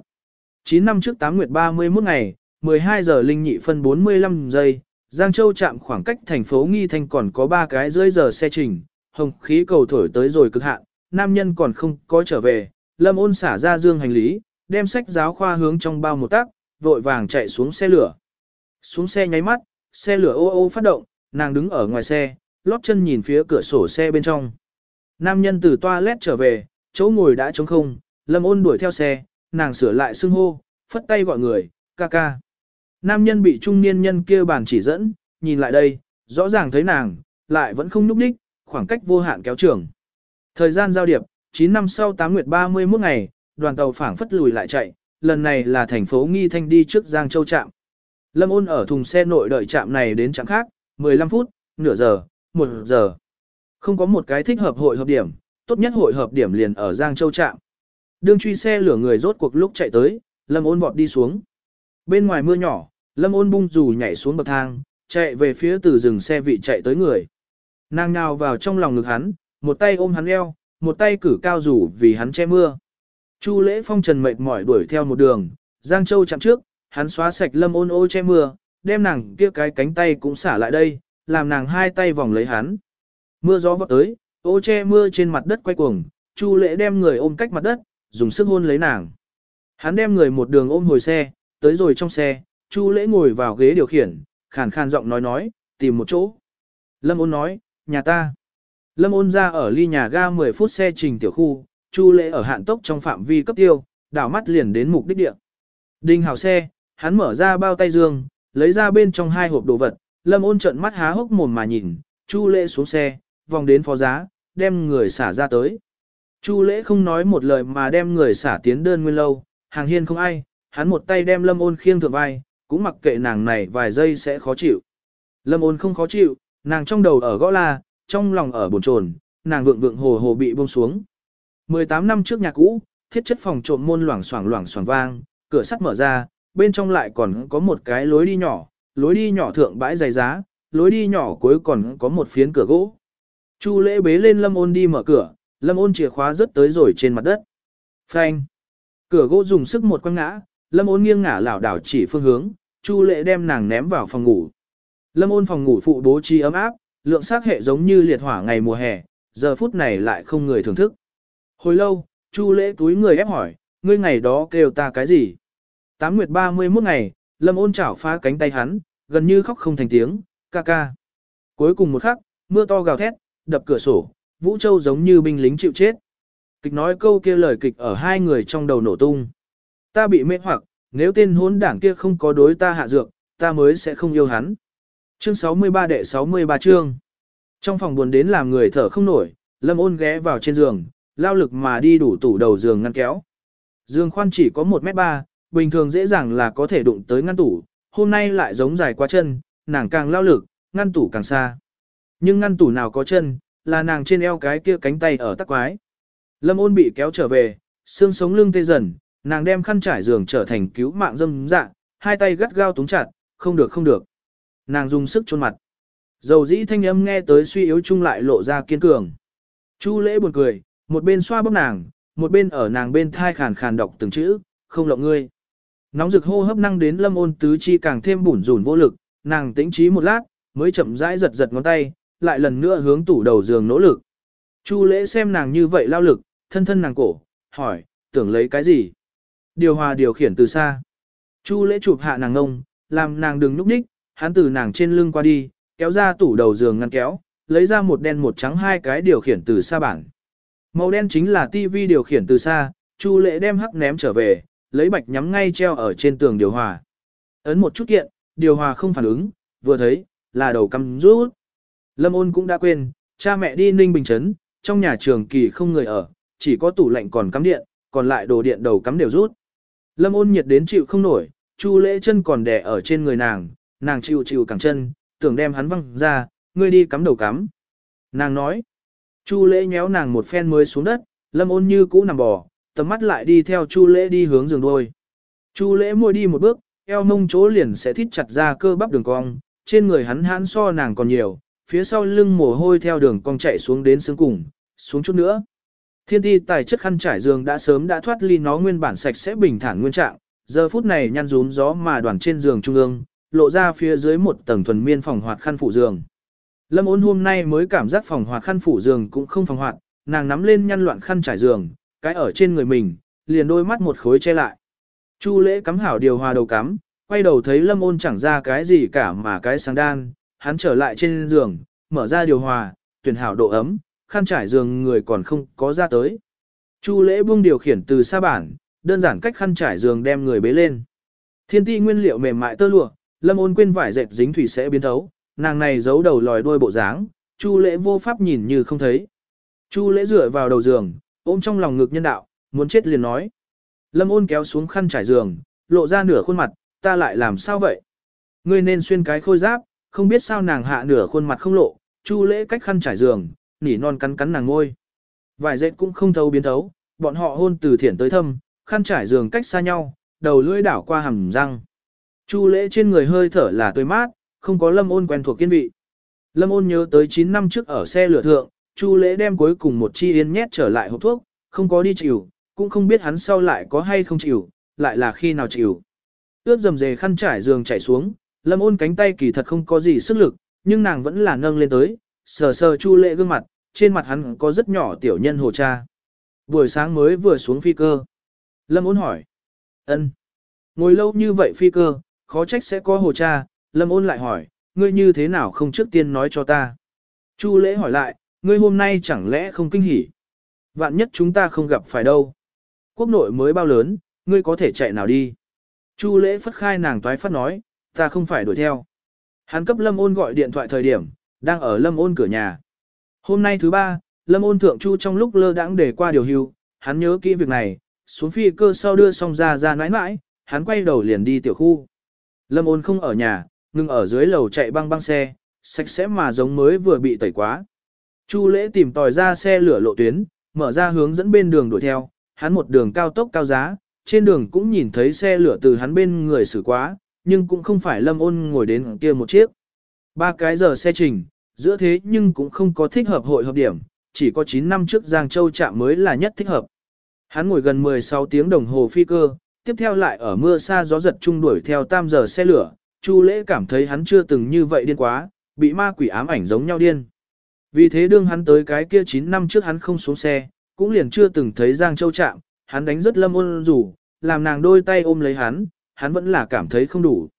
9 năm trước 8 nguyệt 31 ngày, 12 giờ linh nhị phân 45 giây, Giang Châu chạm khoảng cách thành phố Nghi Thanh còn có 3 cái rưỡi giờ xe trình, hồng khí cầu thổi tới rồi cực hạn, nam nhân còn không có trở về, Lâm ôn xả ra dương hành lý, đem sách giáo khoa hướng trong bao một tác, vội vàng chạy xuống xe lửa. Xuống xe nháy mắt, xe lửa ô ô phát động, nàng đứng ở ngoài xe, lót chân nhìn phía cửa sổ xe bên trong. Nam nhân từ toilet trở về, chỗ ngồi đã trống không, lâm ôn đuổi theo xe, nàng sửa lại xưng hô, phất tay gọi người, ca ca. Nam nhân bị trung niên nhân kia bàn chỉ dẫn, nhìn lại đây, rõ ràng thấy nàng, lại vẫn không núp đích, khoảng cách vô hạn kéo trường. Thời gian giao điệp, 9 năm sau 8 nguyệt 31 ngày, đoàn tàu phảng phất lùi lại chạy, lần này là thành phố Nghi Thanh đi trước Giang Châu trạm. Lâm ôn ở thùng xe nội đợi trạm này đến trạm khác, 15 phút, nửa giờ, một giờ. Không có một cái thích hợp hội hợp điểm, tốt nhất hội hợp điểm liền ở Giang Châu trạm. Đường truy xe lửa người rốt cuộc lúc chạy tới, Lâm ôn vọt đi xuống. Bên ngoài mưa nhỏ, Lâm ôn bung dù nhảy xuống bậc thang, chạy về phía từ rừng xe vị chạy tới người. Nàng nào vào trong lòng ngực hắn, một tay ôm hắn eo, một tay cử cao rủ vì hắn che mưa. Chu lễ phong trần mệt mỏi đuổi theo một đường, Giang Châu chạm trước, hắn xóa sạch lâm ôn ô che mưa, đem nàng kia cái cánh tay cũng xả lại đây, làm nàng hai tay vòng lấy hắn. Mưa gió vọt tới, ô che mưa trên mặt đất quay cuồng, Chu lễ đem người ôm cách mặt đất, dùng sức hôn lấy nàng. Hắn đem người một đường ôm hồi xe, tới rồi trong xe, Chu lễ ngồi vào ghế điều khiển, khàn khàn giọng nói nói, tìm một chỗ. Lâm ôn nói, nhà ta. Lâm ôn ra ở ly nhà ga 10 phút xe trình tiểu khu, Chu lễ ở hạn tốc trong phạm vi cấp tiêu, đảo mắt liền đến mục đích địa. Đinh hào xe, hắn mở ra bao tay dương, lấy ra bên trong hai hộp đồ vật, lâm ôn trận mắt há hốc mồm mà nhìn, Chu lễ xuống xe, vòng đến phó giá, đem người xả ra tới. Chu lễ không nói một lời mà đem người xả tiến đơn nguyên lâu, hàng hiên không ai, hắn một tay đem lâm ôn khiêng thượng vai, cũng mặc kệ nàng này vài giây sẽ khó chịu. Lâm ôn không khó chịu, nàng trong đầu ở gõ la, trong lòng ở bồn chồn, nàng vượng vượng hồ hồ bị buông xuống. 18 năm trước nhà cũ, thiết chất phòng trộm môn loảng xoảng loảng xoảng vang, cửa sắt mở ra, bên trong lại còn có một cái lối đi nhỏ, lối đi nhỏ thượng bãi dày giá, lối đi nhỏ cuối còn có một phiến cửa gỗ. Chu lễ bế lên lâm ôn đi mở cửa, lâm ôn chìa khóa rớt tới rồi trên mặt đất. Phanh. Cửa gỗ dùng sức một quăng ngã, lâm ôn nghiêng ngả lảo đảo chỉ phương hướng, chu lễ đem nàng ném vào phòng ngủ. Lâm ôn phòng ngủ phụ bố trí ấm áp, lượng xác hệ giống như liệt hỏa ngày mùa hè, giờ phút này lại không người thưởng thức. Hồi lâu, chu lễ túi người ép hỏi, ngươi ngày đó kêu ta cái gì? Tám nguyệt 31 ngày, lâm ôn chảo phá cánh tay hắn, gần như khóc không thành tiếng, ca ca. Cuối cùng một khắc, mưa to gào thét, đập cửa sổ, Vũ Châu giống như binh lính chịu chết. Kịch nói câu kia lời kịch ở hai người trong đầu nổ tung. Ta bị mê hoặc, nếu tên hốn đảng kia không có đối ta hạ dược, ta mới sẽ không yêu hắn. Chương 63 đệ 63 chương. Trong phòng buồn đến làm người thở không nổi, Lâm ôn ghé vào trên giường, lao lực mà đi đủ tủ đầu giường ngăn kéo. Giường khoan chỉ có 1 mét 3, bình thường dễ dàng là có thể đụng tới ngăn tủ, hôm nay lại giống dài quá chân, nàng càng lao lực, ngăn tủ càng xa. Nhưng ngăn tủ nào có chân, là nàng trên eo cái kia cánh tay ở tắc quái. Lâm ôn bị kéo trở về, xương sống lưng tê dần, nàng đem khăn trải giường trở thành cứu mạng dâm dạ, hai tay gắt gao túng chặt, không được không được. Nàng dùng sức chôn mặt. Dầu dĩ thanh âm nghe tới suy yếu chung lại lộ ra kiên cường. Chu lễ buồn cười, một bên xoa bóp nàng, một bên ở nàng bên thai khàn khàn đọc từng chữ, không lộng ngươi. Nóng rực hô hấp năng đến lâm ôn tứ chi càng thêm bủn rủn vô lực, nàng tĩnh trí một lát, mới chậm rãi giật giật ngón tay, lại lần nữa hướng tủ đầu giường nỗ lực. Chu lễ xem nàng như vậy lao lực, thân thân nàng cổ, hỏi, tưởng lấy cái gì? Điều hòa điều khiển từ xa. Chu lễ chụp hạ nàng ngông, làm nàng đừng núp ních hắn từ nàng trên lưng qua đi, kéo ra tủ đầu giường ngăn kéo, lấy ra một đen một trắng hai cái điều khiển từ xa bản. Màu đen chính là tivi điều khiển từ xa, Chu lễ đem hắc ném trở về, lấy bạch nhắm ngay treo ở trên tường điều hòa. Ấn một chút kiện, điều hòa không phản ứng, vừa thấy, là đầu cắm rút. Lâm ôn cũng đã quên, cha mẹ đi ninh bình chấn, trong nhà trường kỳ không người ở, chỉ có tủ lạnh còn cắm điện, còn lại đồ điện đầu cắm đều rút. Lâm ôn nhiệt đến chịu không nổi, chu lễ chân còn đè ở trên người nàng, nàng chịu chịu cẳng chân, tưởng đem hắn văng ra, ngươi đi cắm đầu cắm. Nàng nói, chu lễ nhéo nàng một phen mới xuống đất, lâm ôn như cũ nằm bò, tầm mắt lại đi theo chu lễ đi hướng giường đôi. Chu lễ môi đi một bước, eo mông chỗ liền sẽ thít chặt ra cơ bắp đường cong, trên người hắn hãn so nàng còn nhiều, phía sau lưng mồ hôi theo đường cong chạy xuống đến xương cùng, xuống chút nữa. Thiên ti tài chất khăn trải giường đã sớm đã thoát ly nó nguyên bản sạch sẽ bình thản nguyên trạng, giờ phút này nhăn rúm gió mà đoàn trên giường trung ương, lộ ra phía dưới một tầng thuần miên phòng hoạt khăn phủ giường. Lâm ôn hôm nay mới cảm giác phòng hoạt khăn phủ giường cũng không phòng hoạt, nàng nắm lên nhăn loạn khăn trải giường, cái ở trên người mình, liền đôi mắt một khối che lại. Chu lễ cắm hảo điều hòa đầu cắm, quay đầu thấy lâm ôn chẳng ra cái gì cả mà cái sáng đan, hắn trở lại trên giường, mở ra điều hòa, tuyển hảo độ ấm, khăn trải giường người còn không có ra tới. Chu lễ buông điều khiển từ xa bản, đơn giản cách khăn trải giường đem người bế lên. Thiên ti nguyên liệu mềm mại tơ lụa, lâm ôn quên vải dệt dính thủy sẽ biến thấu, nàng này giấu đầu lòi đuôi bộ dáng, chu lễ vô pháp nhìn như không thấy. Chu lễ dựa vào đầu giường, ôm trong lòng ngực nhân đạo, muốn chết liền nói. Lâm ôn kéo xuống khăn trải giường, lộ ra nửa khuôn mặt, ta lại làm sao vậy? Ngươi nên xuyên cái khôi giáp, không biết sao nàng hạ nửa khuôn mặt không lộ, chu lễ cách khăn trải giường, nỉ non cắn cắn nàng ngôi. Vài dệt cũng không thấu biến thấu, bọn họ hôn từ thiển tới thâm, khăn trải giường cách xa nhau, đầu lưỡi đảo qua hầm răng. Chu lễ trên người hơi thở là tươi mát, không có lâm ôn quen thuộc kiên vị. Lâm ôn nhớ tới 9 năm trước ở xe lửa thượng, Chu lễ đem cuối cùng một chi yên nhét trở lại hộp thuốc, không có đi chịu, cũng không biết hắn sau lại có hay không chịu, lại là khi nào chịu. Ướt dầm dề khăn trải giường chảy xuống, lâm ôn cánh tay kỳ thật không có gì sức lực, nhưng nàng vẫn là nâng lên tới, sờ sờ chu lễ gương mặt, trên mặt hắn có rất nhỏ tiểu nhân hồ cha. Buổi sáng mới vừa xuống phi cơ. Lâm ôn hỏi. ân Ngồi lâu như vậy phi cơ, khó trách sẽ có hồ cha, lâm ôn lại hỏi, ngươi như thế nào không trước tiên nói cho ta. Chu lễ hỏi lại, ngươi hôm nay chẳng lẽ không kinh hỉ? Vạn nhất chúng ta không gặp phải đâu. Quốc nội mới bao lớn, ngươi có thể chạy nào đi. Chu lễ phất khai nàng toái phát nói, ta không phải đuổi theo. Hắn cấp lâm ôn gọi điện thoại thời điểm, đang ở lâm ôn cửa nhà. Hôm nay thứ ba, lâm ôn thượng chu trong lúc lơ đãng để qua điều hưu, hắn nhớ kỹ việc này, xuống phi cơ sau đưa xong ra ra nãi nãi, hắn quay đầu liền đi tiểu khu. Lâm ôn không ở nhà, ngừng ở dưới lầu chạy băng băng xe, sạch sẽ mà giống mới vừa bị tẩy quá. Chu lễ tìm tòi ra xe lửa lộ tuyến, mở ra hướng dẫn bên đường đuổi theo, hắn một đường cao tốc cao giá, trên đường cũng nhìn thấy xe lửa từ hắn bên người xử quá, nhưng cũng không phải lâm ôn ngồi đến kia một chiếc. Ba cái giờ xe trình, giữa thế nhưng cũng không có thích hợp hội hợp điểm, chỉ có 9 năm trước Giang Châu trạm mới là nhất thích hợp. Hắn ngồi gần 16 tiếng đồng hồ phi cơ, tiếp theo lại ở mưa xa gió giật chung đuổi theo tam giờ xe lửa, Chu Lễ cảm thấy hắn chưa từng như vậy điên quá, bị ma quỷ ám ảnh giống nhau điên. Vì thế đương hắn tới cái kia 9 năm trước hắn không xuống xe, cũng liền chưa từng thấy Giang Châu chạm, hắn đánh rất lâm ôn rủ, làm nàng đôi tay ôm lấy hắn, hắn vẫn là cảm thấy không đủ.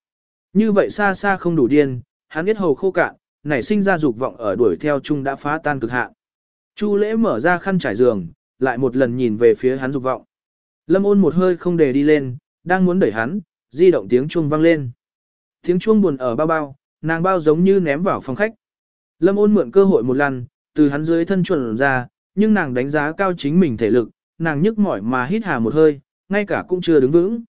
Như vậy xa xa không đủ điên, hắn biết hầu khô cạn, nảy sinh ra dục vọng ở đuổi theo chung đã phá tan cực hạn. Chu lễ mở ra khăn trải giường, lại một lần nhìn về phía hắn dục vọng. Lâm ôn một hơi không để đi lên, đang muốn đẩy hắn, di động tiếng chuông vang lên. Tiếng chuông buồn ở bao bao, nàng bao giống như ném vào phòng khách. Lâm ôn mượn cơ hội một lần, từ hắn dưới thân chuẩn ra, nhưng nàng đánh giá cao chính mình thể lực, nàng nhức mỏi mà hít hà một hơi, ngay cả cũng chưa đứng vững.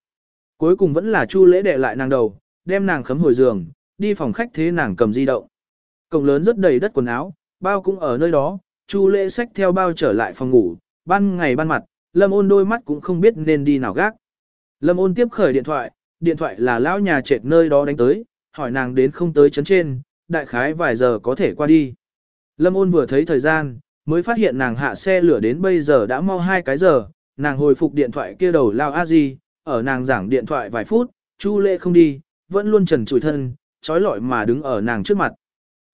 Cuối cùng vẫn là Chu lễ đè lại nàng đầu, đem nàng khấm hồi giường, đi phòng khách thế nàng cầm di động. Cổng lớn rất đầy đất quần áo, bao cũng ở nơi đó, Chu lễ xách theo bao trở lại phòng ngủ, ban ngày ban mặt, Lâm ôn đôi mắt cũng không biết nên đi nào gác. Lâm ôn tiếp khởi điện thoại, điện thoại là lão nhà trệt nơi đó đánh tới, hỏi nàng đến không tới chấn trên, đại khái vài giờ có thể qua đi. Lâm ôn vừa thấy thời gian, mới phát hiện nàng hạ xe lửa đến bây giờ đã mau hai cái giờ, nàng hồi phục điện thoại kia đầu lao a di, ở nàng giảng điện thoại vài phút, Chu Lệ không đi, vẫn luôn trần trụi thân, trói lọi mà đứng ở nàng trước mặt.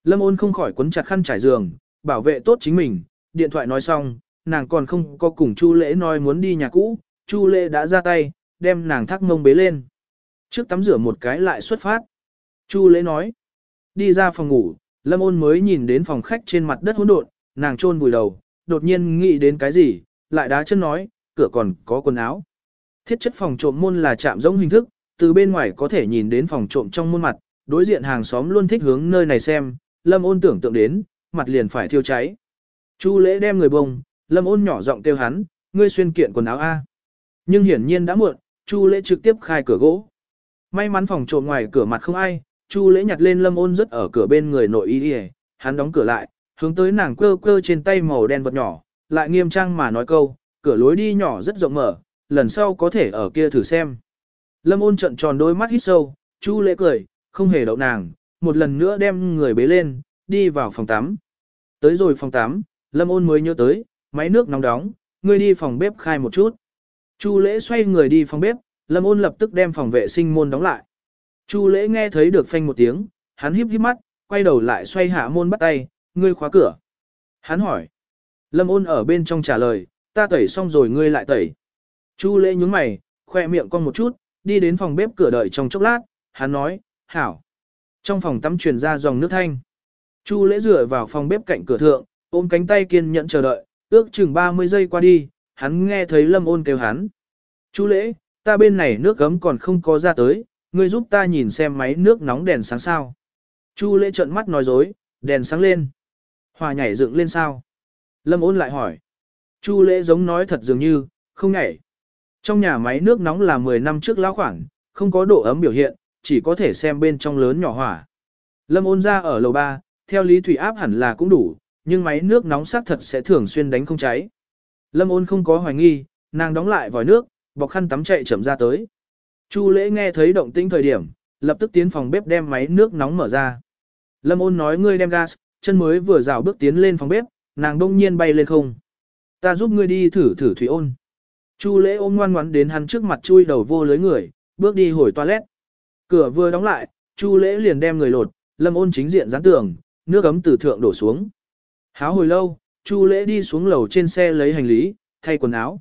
Lâm ôn không khỏi quấn chặt khăn trải giường, bảo vệ tốt chính mình, điện thoại nói xong, nàng còn không có cùng Chu Lễ nói muốn đi nhà cũ, Chu Lễ đã ra tay, đem nàng thác mông bế lên. Trước tắm rửa một cái lại xuất phát. Chu lễ nói. Đi ra phòng ngủ, lâm ôn mới nhìn đến phòng khách trên mặt đất hỗn độn, nàng chôn vùi đầu, đột nhiên nghĩ đến cái gì, lại đá chân nói, cửa còn có quần áo. Thiết chất phòng trộm môn là chạm giống hình thức, từ bên ngoài có thể nhìn đến phòng trộm trong môn mặt, đối diện hàng xóm luôn thích hướng nơi này xem, lâm ôn tưởng tượng đến, mặt liền phải thiêu cháy. Chu lễ đem người bông, lâm ôn nhỏ giọng kêu hắn, ngươi xuyên kiện quần áo A. Nhưng hiển nhiên đã muộn, Chu lễ trực tiếp khai cửa gỗ. May mắn phòng trộm ngoài cửa mặt không ai, Chu lễ nhặt lên lâm ôn rất ở cửa bên người nội y y, hắn đóng cửa lại, hướng tới nàng quơ quơ trên tay màu đen vật nhỏ, lại nghiêm trang mà nói câu, cửa lối đi nhỏ rất rộng mở, lần sau có thể ở kia thử xem. Lâm ôn trận tròn đôi mắt hít sâu, Chu lễ cười, không hề đậu nàng, một lần nữa đem người bế lên, đi vào phòng tắm. Tới rồi phòng tắm, Lâm ôn mới nhớ tới, máy nước nóng đóng, ngươi đi phòng bếp khai một chút. Chu lễ xoay người đi phòng bếp, Lâm ôn lập tức đem phòng vệ sinh môn đóng lại. Chu lễ nghe thấy được phanh một tiếng, hắn híp híp mắt, quay đầu lại xoay hạ môn bắt tay, ngươi khóa cửa. Hắn hỏi. Lâm ôn ở bên trong trả lời, ta tẩy xong rồi ngươi lại tẩy. Chu lễ nhúng mày, khoe miệng con một chút, đi đến phòng bếp cửa đợi trong chốc lát, hắn nói, hảo. Trong phòng tắm truyền ra dòng nước thanh. Chu lễ rửa vào phòng bếp cạnh cửa thượng, ôm cánh tay kiên nhẫn chờ đợi, ước chừng 30 giây qua đi, hắn nghe thấy lâm ôn kêu hắn. Chu lễ, ta bên này nước gấm còn không có ra tới, ngươi giúp ta nhìn xem máy nước nóng đèn sáng sao. Chu lễ trợn mắt nói dối, đèn sáng lên. Hòa nhảy dựng lên sao. Lâm ôn lại hỏi. Chu lễ giống nói thật dường như, không nhảy. Trong nhà máy nước nóng là 10 năm trước lão khoảng, không có độ ấm biểu hiện, chỉ có thể xem bên trong lớn nhỏ hỏa. Lâm ôn ra ở lầu 3, theo lý thủy áp hẳn là cũng đủ, nhưng máy nước nóng xác thật sẽ thường xuyên đánh không cháy. Lâm ôn không có hoài nghi, nàng đóng lại vòi nước, bọc khăn tắm chạy chậm ra tới. Chu lễ nghe thấy động tĩnh thời điểm, lập tức tiến phòng bếp đem máy nước nóng mở ra. Lâm ôn nói ngươi đem gas, chân mới vừa rào bước tiến lên phòng bếp, nàng đông nhiên bay lên không. Ta giúp ngươi đi thử thử thủy ôn. Chu lễ ôm ngoan ngoắn đến hắn trước mặt chui đầu vô lưới người, bước đi hồi toilet. Cửa vừa đóng lại, Chu lễ liền đem người lột, lâm ôn chính diện dán tường, nước ấm từ thượng đổ xuống. Háo hồi lâu, Chu lễ đi xuống lầu trên xe lấy hành lý, thay quần áo.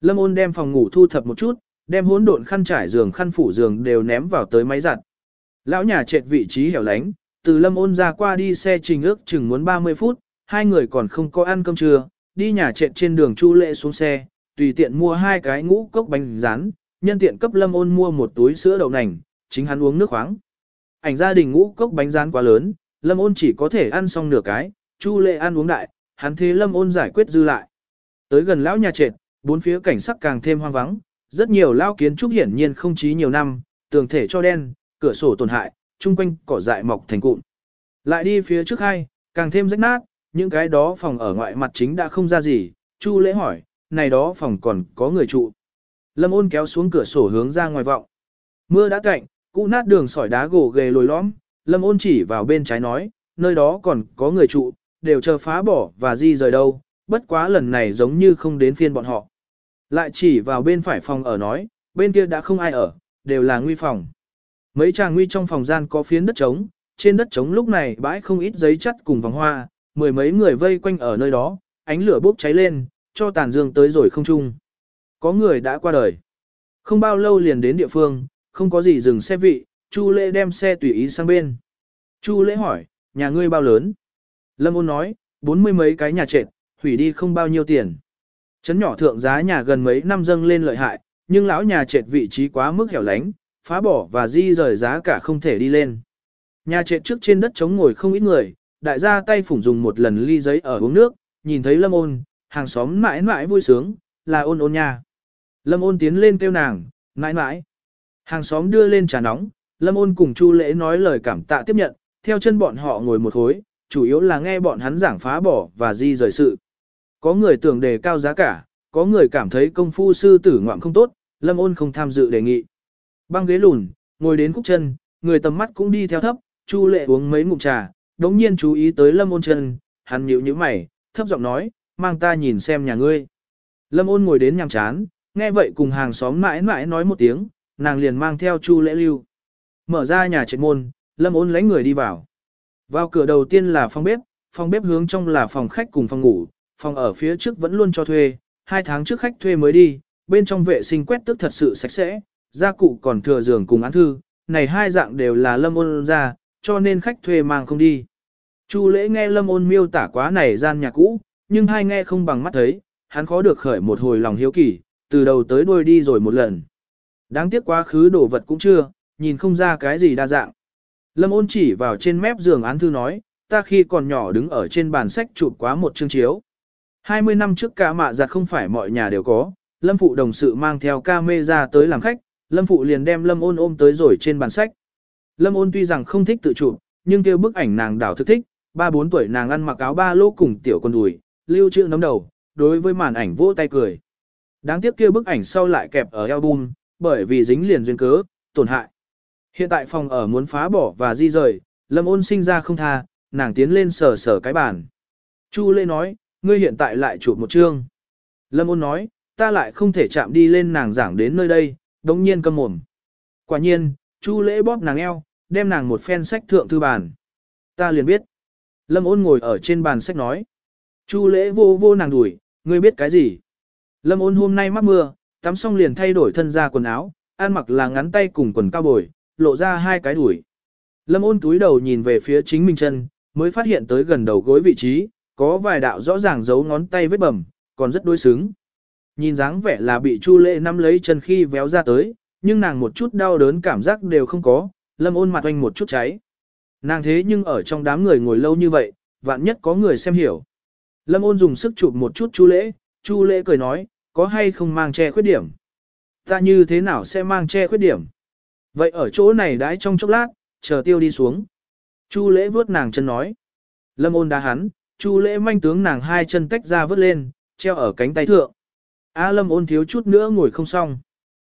Lâm ôn đem phòng ngủ thu thập một chút, đem hỗn độn khăn trải giường khăn phủ giường đều ném vào tới máy giặt. Lão nhà trệt vị trí hẻo lánh, từ lâm ôn ra qua đi xe trình ước chừng muốn 30 phút, hai người còn không có ăn cơm trưa, đi nhà trệt trên đường Chu lễ xuống xe, tùy tiện mua hai cái ngũ cốc bánh rán, nhân tiện cấp lâm ôn mua một túi sữa đậu nành, chính hắn uống nước khoáng. Ảnh gia đình ngũ cốc bánh rán quá lớn, lâm ôn chỉ có thể ăn xong nửa cái, Chu lệ ăn uống đại, hắn thế lâm ôn giải quyết dư lại. Tới gần lão nhà trệt, bốn phía cảnh sắc càng thêm hoang vắng, rất nhiều lao kiến trúc hiển nhiên không chí nhiều năm, tường thể cho đen, cửa sổ tổn hại, chung quanh cỏ dại mọc thành cụm. Lại đi phía trước hai, càng thêm rách nát, những cái đó phòng ở ngoại mặt chính đã không ra gì, Chu lễ hỏi, này đó phòng còn có người trụ. Lâm ôn kéo xuống cửa sổ hướng ra ngoài vọng. Mưa đã cạnh, cũ nát đường sỏi đá gỗ ghề lồi lõm, Lâm ôn chỉ vào bên trái nói, nơi đó còn có người trụ, đều chờ phá bỏ và di rời đâu, bất quá lần này giống như không đến phiên bọn họ. Lại chỉ vào bên phải phòng ở nói, bên kia đã không ai ở, đều là nguy phòng. Mấy chàng nguy trong phòng gian có phiến đất trống, trên đất trống lúc này bãi không ít giấy chắt cùng vòng hoa, mười mấy người vây quanh ở nơi đó, ánh lửa bốc cháy lên, cho tàn dương tới rồi không chung. Có người đã qua đời. Không bao lâu liền đến địa phương, không có gì dừng xe vị, Chu Lễ đem xe tùy ý sang bên. Chu Lễ hỏi, nhà ngươi bao lớn? Lâm ôn nói, bốn mươi mấy cái nhà trệt, hủy đi không bao nhiêu tiền. Chấn nhỏ thượng giá nhà gần mấy năm dâng lên lợi hại, nhưng lão nhà trệt vị trí quá mức hẻo lánh, phá bỏ và di rời giá cả không thể đi lên. Nhà trệt trước trên đất chống ngồi không ít người, đại gia tay phủng dùng một lần ly giấy ở uống nước, nhìn thấy lâm ôn, hàng xóm mãi mãi vui sướng, là ôn ôn nha. Lâm ôn tiến lên kêu nàng, mãi mãi. Hàng xóm đưa lên trà nóng, lâm ôn cùng chu lễ nói lời cảm tạ tiếp nhận, theo chân bọn họ ngồi một hối, chủ yếu là nghe bọn hắn giảng phá bỏ và di rời sự. Có người tưởng đề cao giá cả, có người cảm thấy công phu sư tử ngoạm không tốt, lâm ôn không tham dự đề nghị. Băng ghế lùn, ngồi đến khúc chân, người tầm mắt cũng đi theo thấp, chu lệ uống mấy ngụm trà, đống nhiên chú ý tới lâm ôn chân, hắn nhíu nhíu mày, thấp giọng nói, mang ta nhìn xem nhà ngươi. Lâm ôn ngồi đến nhằm chán, nghe vậy cùng hàng xóm mãi mãi nói một tiếng, nàng liền mang theo chu lễ lưu. Mở ra nhà trệt môn, lâm ôn lấy người đi vào. Vào cửa đầu tiên là phòng bếp, phòng bếp hướng trong là phòng khách cùng phòng ngủ, phòng ở phía trước vẫn luôn cho thuê, hai tháng trước khách thuê mới đi, bên trong vệ sinh quét tức thật sự sạch sẽ, gia cụ còn thừa giường cùng án thư, này hai dạng đều là lâm ôn ra, cho nên khách thuê mang không đi. Chu lễ nghe lâm ôn miêu tả quá này gian nhà cũ, nhưng hai nghe không bằng mắt thấy, hắn khó được khởi một hồi lòng hiếu kỳ, từ đầu tới đuôi đi rồi một lần. Đáng tiếc quá khứ đồ vật cũng chưa, nhìn không ra cái gì đa dạng. Lâm ôn chỉ vào trên mép giường án thư nói, ta khi còn nhỏ đứng ở trên bàn sách chụp quá một chương chiếu. 20 năm trước cả mạ giặt không phải mọi nhà đều có, Lâm Phụ đồng sự mang theo ca mê ra tới làm khách, Lâm Phụ liền đem Lâm ôn ôm tới rồi trên bàn sách. Lâm ôn tuy rằng không thích tự chụp, nhưng kêu bức ảnh nàng đảo thức thích, ba bốn tuổi nàng ăn mặc áo ba lô cùng tiểu con đùi, lưu trữ nấm đầu, đối với màn ảnh vỗ tay cười. Đáng tiếc kia bức ảnh sau lại kẹp ở album, bởi vì dính liền duyên cớ, tổn hại. Hiện tại phòng ở muốn phá bỏ và di rời, Lâm ôn sinh ra không tha, nàng tiến lên sờ sờ cái bàn. Chu Lê nói, ngươi hiện tại lại chụp một chương. Lâm ôn nói, ta lại không thể chạm đi lên nàng giảng đến nơi đây, đống nhiên câm mồm. Quả nhiên, Chu Lễ bóp nàng eo, đem nàng một phen sách thượng thư bàn. Ta liền biết. Lâm ôn ngồi ở trên bàn sách nói. Chu Lễ vô vô nàng đuổi, ngươi biết cái gì? Lâm ôn hôm nay mắc mưa, tắm xong liền thay đổi thân ra quần áo, ăn mặc là ngắn tay cùng quần cao bồi, lộ ra hai cái đuổi. Lâm ôn túi đầu nhìn về phía chính mình chân, mới phát hiện tới gần đầu gối vị trí, có vài đạo rõ ràng giấu ngón tay vết bầm, còn rất đối xứng. Nhìn dáng vẻ là bị Chu Lệ nắm lấy chân khi véo ra tới, nhưng nàng một chút đau đớn cảm giác đều không có, lâm ôn mặt oanh một chút cháy. Nàng thế nhưng ở trong đám người ngồi lâu như vậy, vạn nhất có người xem hiểu. Lâm ôn dùng sức chụp một chút Chu Lễ, Chu Lễ cười nói, có hay không mang che khuyết điểm? Ta như thế nào sẽ mang che khuyết điểm? Vậy ở chỗ này đãi trong chốc lát, chờ tiêu đi xuống. Chu lễ vuốt nàng chân nói. Lâm ôn đá hắn, chu lễ manh tướng nàng hai chân tách ra vớt lên, treo ở cánh tay thượng. A lâm ôn thiếu chút nữa ngồi không xong.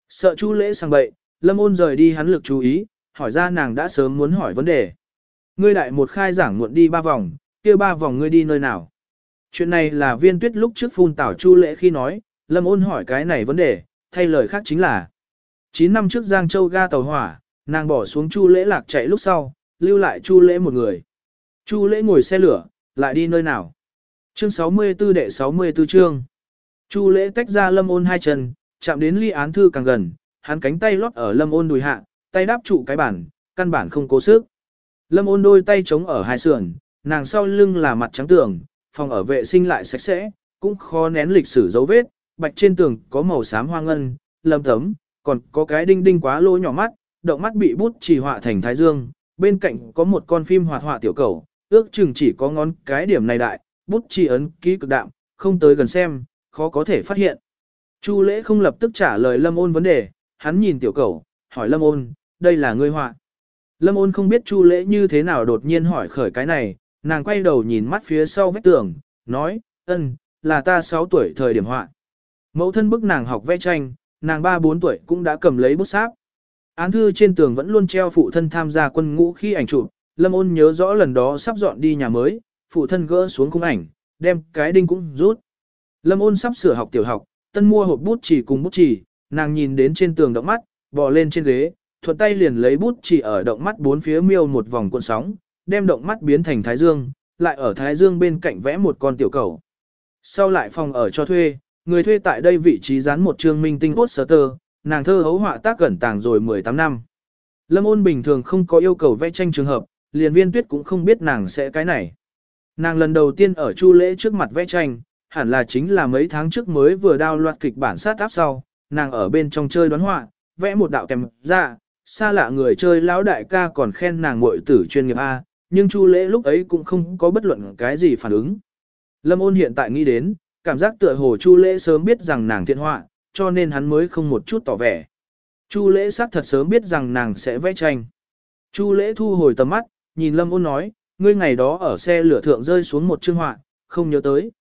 Sợ chu lễ sang bậy, lâm ôn rời đi hắn lực chú ý, hỏi ra nàng đã sớm muốn hỏi vấn đề. Ngươi đại một khai giảng muộn đi ba vòng, kia ba vòng ngươi đi nơi nào? Chuyện này là viên tuyết lúc trước phun tảo chu lễ khi nói, lâm ôn hỏi cái này vấn đề, thay lời khác chính là 9 năm trước Giang Châu ga tàu hỏa, nàng bỏ xuống Chu Lễ lạc chạy lúc sau, lưu lại Chu Lễ một người. Chu Lễ ngồi xe lửa, lại đi nơi nào? Chương 64 đệ 64 chương. Chu Lễ tách ra Lâm Ôn hai chân, chạm đến ly án thư càng gần, hắn cánh tay lót ở Lâm Ôn đùi hạ, tay đáp trụ cái bản, căn bản không cố sức. Lâm Ôn đôi tay chống ở hai sườn, nàng sau lưng là mặt trắng tường, phòng ở vệ sinh lại sạch sẽ, cũng khó nén lịch sử dấu vết, bạch trên tường có màu xám hoa ngân, lâm tấm, còn có cái đinh đinh quá lỗ nhỏ mắt, động mắt bị bút chỉ họa thành thái dương, bên cạnh có một con phim hoạt họa tiểu cầu, ước chừng chỉ có ngón cái điểm này đại, bút chỉ ấn ký cực đạm, không tới gần xem, khó có thể phát hiện. Chu lễ không lập tức trả lời lâm ôn vấn đề, hắn nhìn tiểu cầu, hỏi lâm ôn, đây là ngươi họa. Lâm ôn không biết chu lễ như thế nào đột nhiên hỏi khởi cái này, nàng quay đầu nhìn mắt phía sau vách tường, nói, ân, là ta 6 tuổi thời điểm họa. Mẫu thân bức nàng học vẽ tranh, nàng 3-4 tuổi cũng đã cầm lấy bút sáp. Án thư trên tường vẫn luôn treo phụ thân tham gia quân ngũ khi ảnh chụp, Lâm ôn nhớ rõ lần đó sắp dọn đi nhà mới, phụ thân gỡ xuống khung ảnh, đem cái đinh cũng rút. Lâm ôn sắp sửa học tiểu học, tân mua hộp bút chỉ cùng bút chỉ, nàng nhìn đến trên tường động mắt, bò lên trên ghế, thuận tay liền lấy bút chỉ ở động mắt bốn phía miêu một vòng cuộn sóng, đem động mắt biến thành thái dương, lại ở thái dương bên cạnh vẽ một con tiểu cầu. Sau lại phòng ở cho thuê, Người thuê tại đây vị trí dán một trương minh tinh poster, nàng thơ hấu họa tác cẩn tàng rồi 18 năm. Lâm ôn bình thường không có yêu cầu vẽ tranh trường hợp, liền viên tuyết cũng không biết nàng sẽ cái này. Nàng lần đầu tiên ở chu lễ trước mặt vẽ tranh, hẳn là chính là mấy tháng trước mới vừa đao loạt kịch bản sát áp sau, nàng ở bên trong chơi đoán họa, vẽ một đạo kèm ra, xa lạ người chơi lão đại ca còn khen nàng muội tử chuyên nghiệp A, nhưng chu lễ lúc ấy cũng không có bất luận cái gì phản ứng. Lâm ôn hiện tại nghĩ đến, cảm giác tựa hồ Chu Lễ sớm biết rằng nàng thiện họa, cho nên hắn mới không một chút tỏ vẻ. Chu Lễ xác thật sớm biết rằng nàng sẽ vẽ tranh. Chu Lễ thu hồi tầm mắt, nhìn Lâm Ôn nói, ngươi ngày đó ở xe lửa thượng rơi xuống một chương họa, không nhớ tới.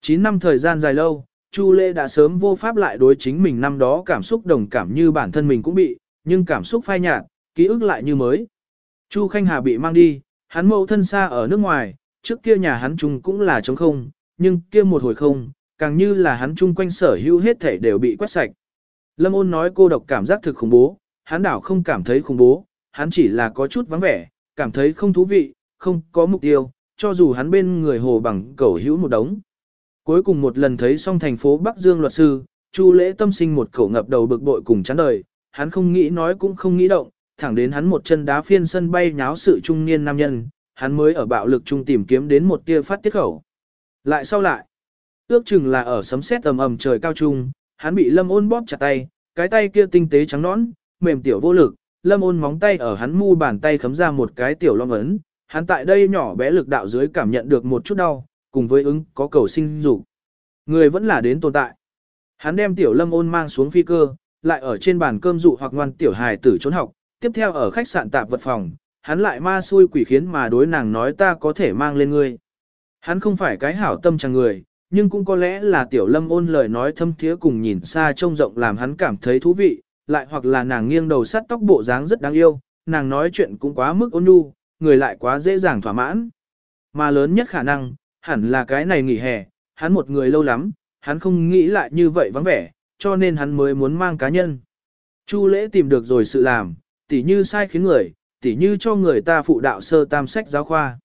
9 năm thời gian dài lâu, Chu Lễ đã sớm vô pháp lại đối chính mình năm đó cảm xúc đồng cảm như bản thân mình cũng bị, nhưng cảm xúc phai nhạt, ký ức lại như mới. Chu Khanh Hà bị mang đi, hắn mẫu thân xa ở nước ngoài, trước kia nhà hắn chung cũng là trống không, nhưng kia một hồi không, càng như là hắn chung quanh sở hữu hết thể đều bị quét sạch. Lâm ôn nói cô độc cảm giác thực khủng bố, hắn đảo không cảm thấy khủng bố, hắn chỉ là có chút vắng vẻ, cảm thấy không thú vị, không có mục tiêu, cho dù hắn bên người hồ bằng cẩu hữu một đống. Cuối cùng một lần thấy xong thành phố Bắc Dương luật sư, Chu lễ tâm sinh một khẩu ngập đầu bực bội cùng chán đời, hắn không nghĩ nói cũng không nghĩ động, thẳng đến hắn một chân đá phiên sân bay nháo sự trung niên nam nhân, hắn mới ở bạo lực trung tìm kiếm đến một tia phát tiết khẩu. Lại sau lại, ước chừng là ở sấm sét ầm ầm trời cao trung, hắn bị lâm ôn bóp chặt tay, cái tay kia tinh tế trắng nõn, mềm tiểu vô lực, lâm ôn móng tay ở hắn mu bàn tay khấm ra một cái tiểu long ấn, hắn tại đây nhỏ bé lực đạo dưới cảm nhận được một chút đau, cùng với ứng có cầu sinh dục. Người vẫn là đến tồn tại. Hắn đem tiểu lâm ôn mang xuống phi cơ, lại ở trên bàn cơm dụ hoặc ngoan tiểu hài tử trốn học, tiếp theo ở khách sạn tạp vật phòng, hắn lại ma xui quỷ khiến mà đối nàng nói ta có thể mang lên ngươi. Hắn không phải cái hảo tâm chàng người, nhưng cũng có lẽ là tiểu lâm ôn lời nói thâm thiế cùng nhìn xa trông rộng làm hắn cảm thấy thú vị, lại hoặc là nàng nghiêng đầu sắt tóc bộ dáng rất đáng yêu, nàng nói chuyện cũng quá mức ôn nhu, người lại quá dễ dàng thỏa mãn. Mà lớn nhất khả năng, hẳn là cái này nghỉ hè, hắn một người lâu lắm, hắn không nghĩ lại như vậy vắng vẻ, cho nên hắn mới muốn mang cá nhân. Chu lễ tìm được rồi sự làm, tỉ như sai khiến người, tỉ như cho người ta phụ đạo sơ tam sách giáo khoa.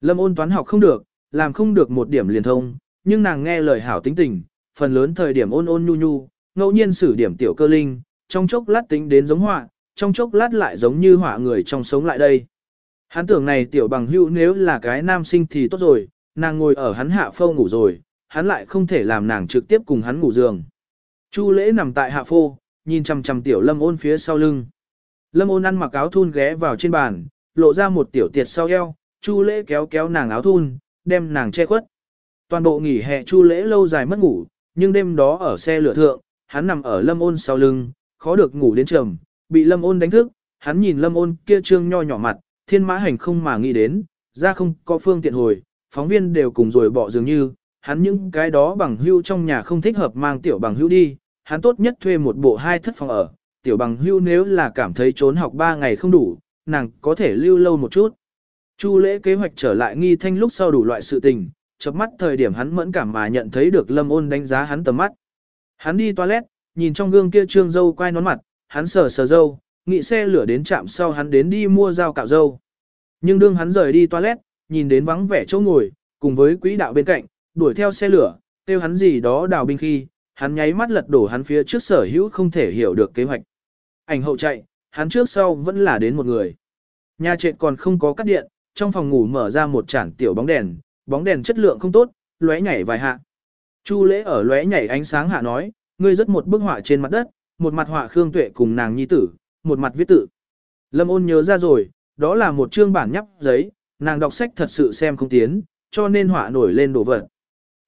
Lâm ôn toán học không được, làm không được một điểm liền thông, nhưng nàng nghe lời hảo tính tình, phần lớn thời điểm ôn ôn nhu nhu, ngẫu nhiên xử điểm tiểu cơ linh, trong chốc lát tính đến giống họa, trong chốc lát lại giống như họa người trong sống lại đây. Hắn tưởng này tiểu bằng hữu nếu là cái nam sinh thì tốt rồi, nàng ngồi ở hắn hạ phâu ngủ rồi, hắn lại không thể làm nàng trực tiếp cùng hắn ngủ giường. Chu lễ nằm tại hạ phô, nhìn chằm chằm tiểu lâm ôn phía sau lưng. Lâm ôn ăn mặc áo thun ghé vào trên bàn, lộ ra một tiểu tiệt sau eo, chu lễ kéo kéo nàng áo thun, đem nàng che khuất. Toàn bộ nghỉ hè chu lễ lâu dài mất ngủ, nhưng đêm đó ở xe lửa thượng, hắn nằm ở lâm ôn sau lưng, khó được ngủ đến trầm, bị lâm ôn đánh thức, hắn nhìn lâm ôn kia trương nho nhỏ mặt, thiên mã hành không mà nghĩ đến, ra không có phương tiện hồi, phóng viên đều cùng rồi bỏ dường như, hắn những cái đó bằng hưu trong nhà không thích hợp mang tiểu bằng hưu đi, hắn tốt nhất thuê một bộ hai thất phòng ở, tiểu bằng hưu nếu là cảm thấy trốn học ba ngày không đủ, nàng có thể lưu lâu một chút. Chu lễ kế hoạch trở lại nghi thanh lúc sau đủ loại sự tình, chớp mắt thời điểm hắn mẫn cảm mà nhận thấy được lâm ôn đánh giá hắn tầm mắt. Hắn đi toilet, nhìn trong gương kia trương dâu quay nón mặt, hắn sờ sờ dâu, nghĩ xe lửa đến trạm sau hắn đến đi mua dao cạo dâu. Nhưng đương hắn rời đi toilet, nhìn đến vắng vẻ chỗ ngồi, cùng với quỹ đạo bên cạnh, đuổi theo xe lửa, kêu hắn gì đó đào binh khi, hắn nháy mắt lật đổ hắn phía trước sở hữu không thể hiểu được kế hoạch. Ảnh hậu chạy, hắn trước sau vẫn là đến một người. Nhà trệt còn không có cắt điện, trong phòng ngủ mở ra một chản tiểu bóng đèn, bóng đèn chất lượng không tốt, lóe nhảy vài hạ. Chu lễ ở lóe nhảy ánh sáng hạ nói, ngươi rất một bức họa trên mặt đất, một mặt họa Khương Tuệ cùng nàng nhi tử, một mặt viết tự. Lâm ôn nhớ ra rồi, đó là một chương bản nhắp giấy, nàng đọc sách thật sự xem không tiến, cho nên họa nổi lên đồ vật.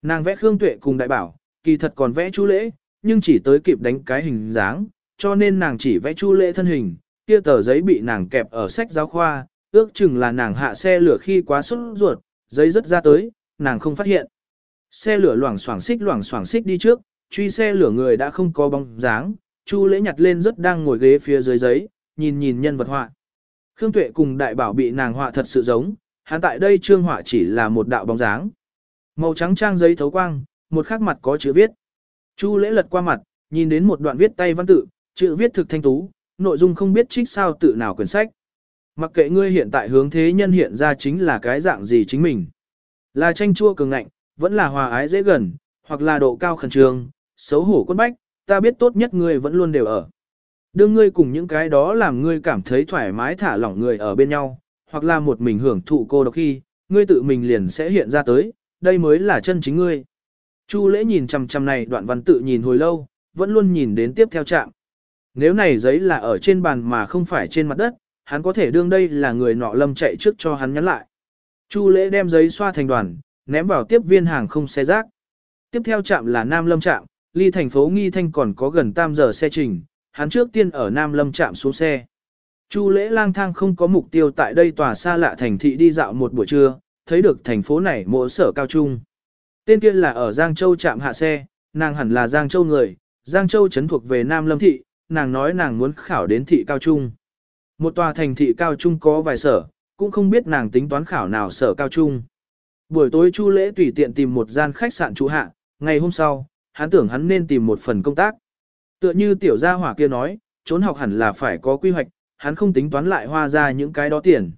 Nàng vẽ Khương Tuệ cùng đại bảo, kỳ thật còn vẽ chu lễ, nhưng chỉ tới kịp đánh cái hình dáng, cho nên nàng chỉ vẽ chu lễ thân hình, kia tờ giấy bị nàng kẹp ở sách giáo khoa, ước chừng là nàng hạ xe lửa khi quá sốt ruột, giấy rất ra tới, nàng không phát hiện. Xe lửa loảng xoảng xích loảng xoảng xích đi trước, truy xe lửa người đã không có bóng dáng, Chu lễ nhặt lên rất đang ngồi ghế phía dưới giấy, nhìn nhìn nhân vật họa. Khương Tuệ cùng đại bảo bị nàng họa thật sự giống, hắn tại đây trương họa chỉ là một đạo bóng dáng. Màu trắng trang giấy thấu quang, một khắc mặt có chữ viết. Chu lễ lật qua mặt, nhìn đến một đoạn viết tay văn tự, chữ viết thực thanh tú, nội dung không biết trích sao tự nào quyển sách. Mặc kệ ngươi hiện tại hướng thế nhân hiện ra chính là cái dạng gì chính mình. Là tranh chua cường ngạnh, vẫn là hòa ái dễ gần, hoặc là độ cao khẩn trương, xấu hổ quân bách, ta biết tốt nhất ngươi vẫn luôn đều ở. Đương ngươi cùng những cái đó làm ngươi cảm thấy thoải mái thả lỏng người ở bên nhau, hoặc là một mình hưởng thụ cô độc khi, ngươi tự mình liền sẽ hiện ra tới, đây mới là chân chính ngươi. Chu lễ nhìn chằm chằm này đoạn văn tự nhìn hồi lâu, vẫn luôn nhìn đến tiếp theo trạng. Nếu này giấy là ở trên bàn mà không phải trên mặt đất, hắn có thể đương đây là người nọ lâm chạy trước cho hắn nhắn lại. Chu lễ đem giấy xoa thành đoàn, ném vào tiếp viên hàng không xe rác. Tiếp theo trạm là Nam Lâm trạm, ly thành phố Nghi Thanh còn có gần 3 giờ xe trình, hắn trước tiên ở Nam Lâm trạm xuống xe. Chu lễ lang thang không có mục tiêu tại đây tòa xa lạ thành thị đi dạo một buổi trưa, thấy được thành phố này mộ sở cao trung. Tên kia là ở Giang Châu trạm hạ xe, nàng hẳn là Giang Châu người, Giang Châu chấn thuộc về Nam Lâm thị, nàng nói nàng muốn khảo đến thị cao trung. Một tòa thành thị cao trung có vài sở, cũng không biết nàng tính toán khảo nào sở cao trung. Buổi tối Chu lễ tùy tiện tìm một gian khách sạn trú hạ, ngày hôm sau, hắn tưởng hắn nên tìm một phần công tác. Tựa như tiểu gia hỏa kia nói, trốn học hẳn là phải có quy hoạch, hắn không tính toán lại hoa ra những cái đó tiền.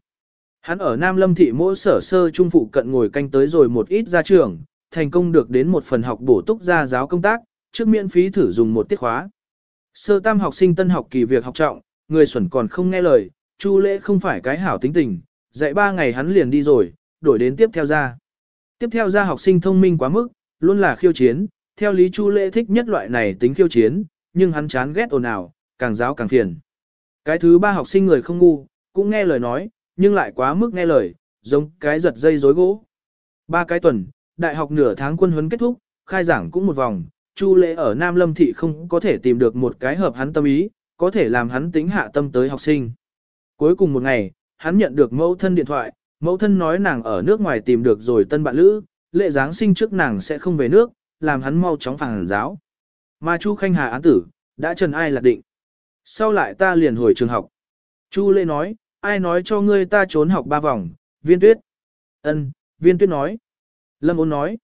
Hắn ở Nam Lâm thị mỗi sở sơ trung phụ cận ngồi canh tới rồi một ít ra trường, thành công được đến một phần học bổ túc gia giáo công tác, trước miễn phí thử dùng một tiết khóa. Sơ tam học sinh tân học kỳ việc học trọng, người xuẩn còn không nghe lời, Chu lễ không phải cái hảo tính tình, dạy ba ngày hắn liền đi rồi, đổi đến tiếp theo ra. Tiếp theo ra học sinh thông minh quá mức, luôn là khiêu chiến, theo lý Chu lễ thích nhất loại này tính khiêu chiến, nhưng hắn chán ghét ồn ào, càng giáo càng phiền. Cái thứ ba học sinh người không ngu, cũng nghe lời nói, nhưng lại quá mức nghe lời, giống cái giật dây rối gỗ. Ba cái tuần, đại học nửa tháng quân huấn kết thúc, khai giảng cũng một vòng, Chu Lễ ở Nam Lâm thị không có thể tìm được một cái hợp hắn tâm ý, có thể làm hắn tính hạ tâm tới học sinh. Cuối cùng một ngày, hắn nhận được mẫu thân điện thoại, mẫu thân nói nàng ở nước ngoài tìm được rồi tân bạn lữ, lễ giáng sinh trước nàng sẽ không về nước, làm hắn mau chóng phản giáo. Mà Chu Khanh Hà án tử, đã trần ai lạc định. Sau lại ta liền hồi trường học. Chu Lễ nói, ai nói cho ngươi ta trốn học ba vòng, viên tuyết. ân viên tuyết nói. Lâm ôn nói.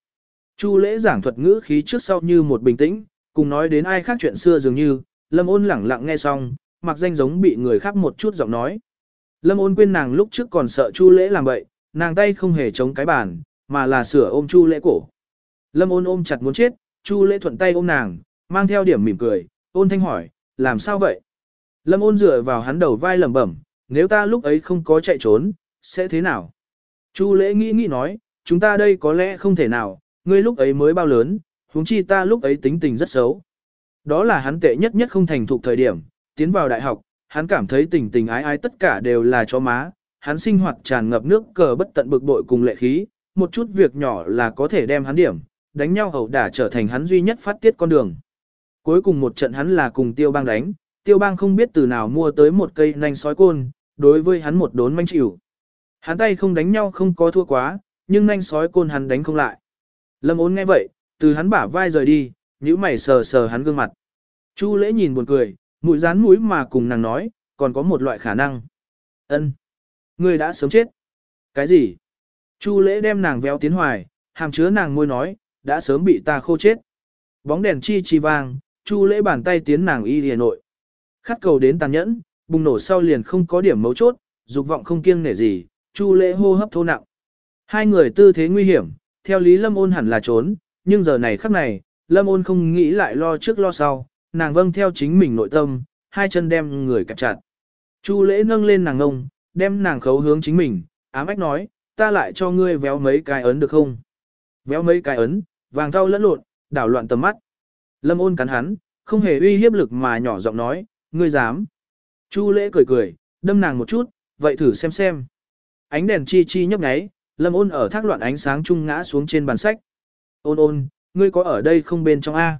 Chu lễ giảng thuật ngữ khí trước sau như một bình tĩnh, cùng nói đến ai khác chuyện xưa dường như, lâm ôn lẳng lặng nghe xong, mặc danh giống bị người khác một chút giọng nói. Lâm ôn quên nàng lúc trước còn sợ chu lễ làm bậy, nàng tay không hề chống cái bàn, mà là sửa ôm chu lễ cổ. Lâm ôn ôm chặt muốn chết, chu lễ thuận tay ôm nàng, mang theo điểm mỉm cười, ôn thanh hỏi, làm sao vậy? Lâm ôn dựa vào hắn đầu vai lẩm bẩm, nếu ta lúc ấy không có chạy trốn, sẽ thế nào? Chu lễ nghĩ nghĩ nói, chúng ta đây có lẽ không thể nào, ngươi lúc ấy mới bao lớn, huống chi ta lúc ấy tính tình rất xấu. Đó là hắn tệ nhất nhất không thành thục thời điểm, tiến vào đại học, hắn cảm thấy tình tình ái ái tất cả đều là cho má, hắn sinh hoạt tràn ngập nước cờ bất tận bực bội cùng lệ khí, một chút việc nhỏ là có thể đem hắn điểm, đánh nhau hậu đả trở thành hắn duy nhất phát tiết con đường. Cuối cùng một trận hắn là cùng tiêu bang đánh, tiêu bang không biết từ nào mua tới một cây nanh sói côn, đối với hắn một đốn manh chịu. Hắn tay không đánh nhau không có thua quá, nhưng nanh sói côn hắn đánh không lại. Lâm ốn nghe vậy, từ hắn bả vai rời đi, nhíu mày sờ sờ hắn gương mặt. Chu lễ nhìn buồn cười, mũi rán mũi mà cùng nàng nói, còn có một loại khả năng. ân Ngươi đã sớm chết. Cái gì? Chu lễ đem nàng véo tiến hoài, hàm chứa nàng môi nói, đã sớm bị ta khô chết. Bóng đèn chi chi vang, chu lễ bàn tay tiến nàng y liền nội. Khát cầu đến tàn nhẫn, bùng nổ sau liền không có điểm mấu chốt, dục vọng không kiêng nể gì, chu lễ hô hấp thô nặng. Hai người tư thế nguy hiểm, theo lý lâm ôn hẳn là trốn, nhưng giờ này khắc này, lâm ôn không nghĩ lại lo trước lo sau, nàng vâng theo chính mình nội tâm, hai chân đem người cặp chặt. Chu lễ nâng lên nàng ngông, đem nàng khấu hướng chính mình, ám ách nói, ta lại cho ngươi véo mấy cái ấn được không? Véo mấy cái ấn, vàng thau lẫn lộn, đảo loạn tầm mắt. Lâm ôn cắn hắn, không hề uy hiếp lực mà nhỏ giọng nói, ngươi dám. Chu lễ cười cười, đâm nàng một chút, vậy thử xem xem. Ánh đèn chi chi nhấp nháy, lâm ôn ở thác loạn ánh sáng trung ngã xuống trên bàn sách. Ôn ôn, ngươi có ở đây không bên trong A?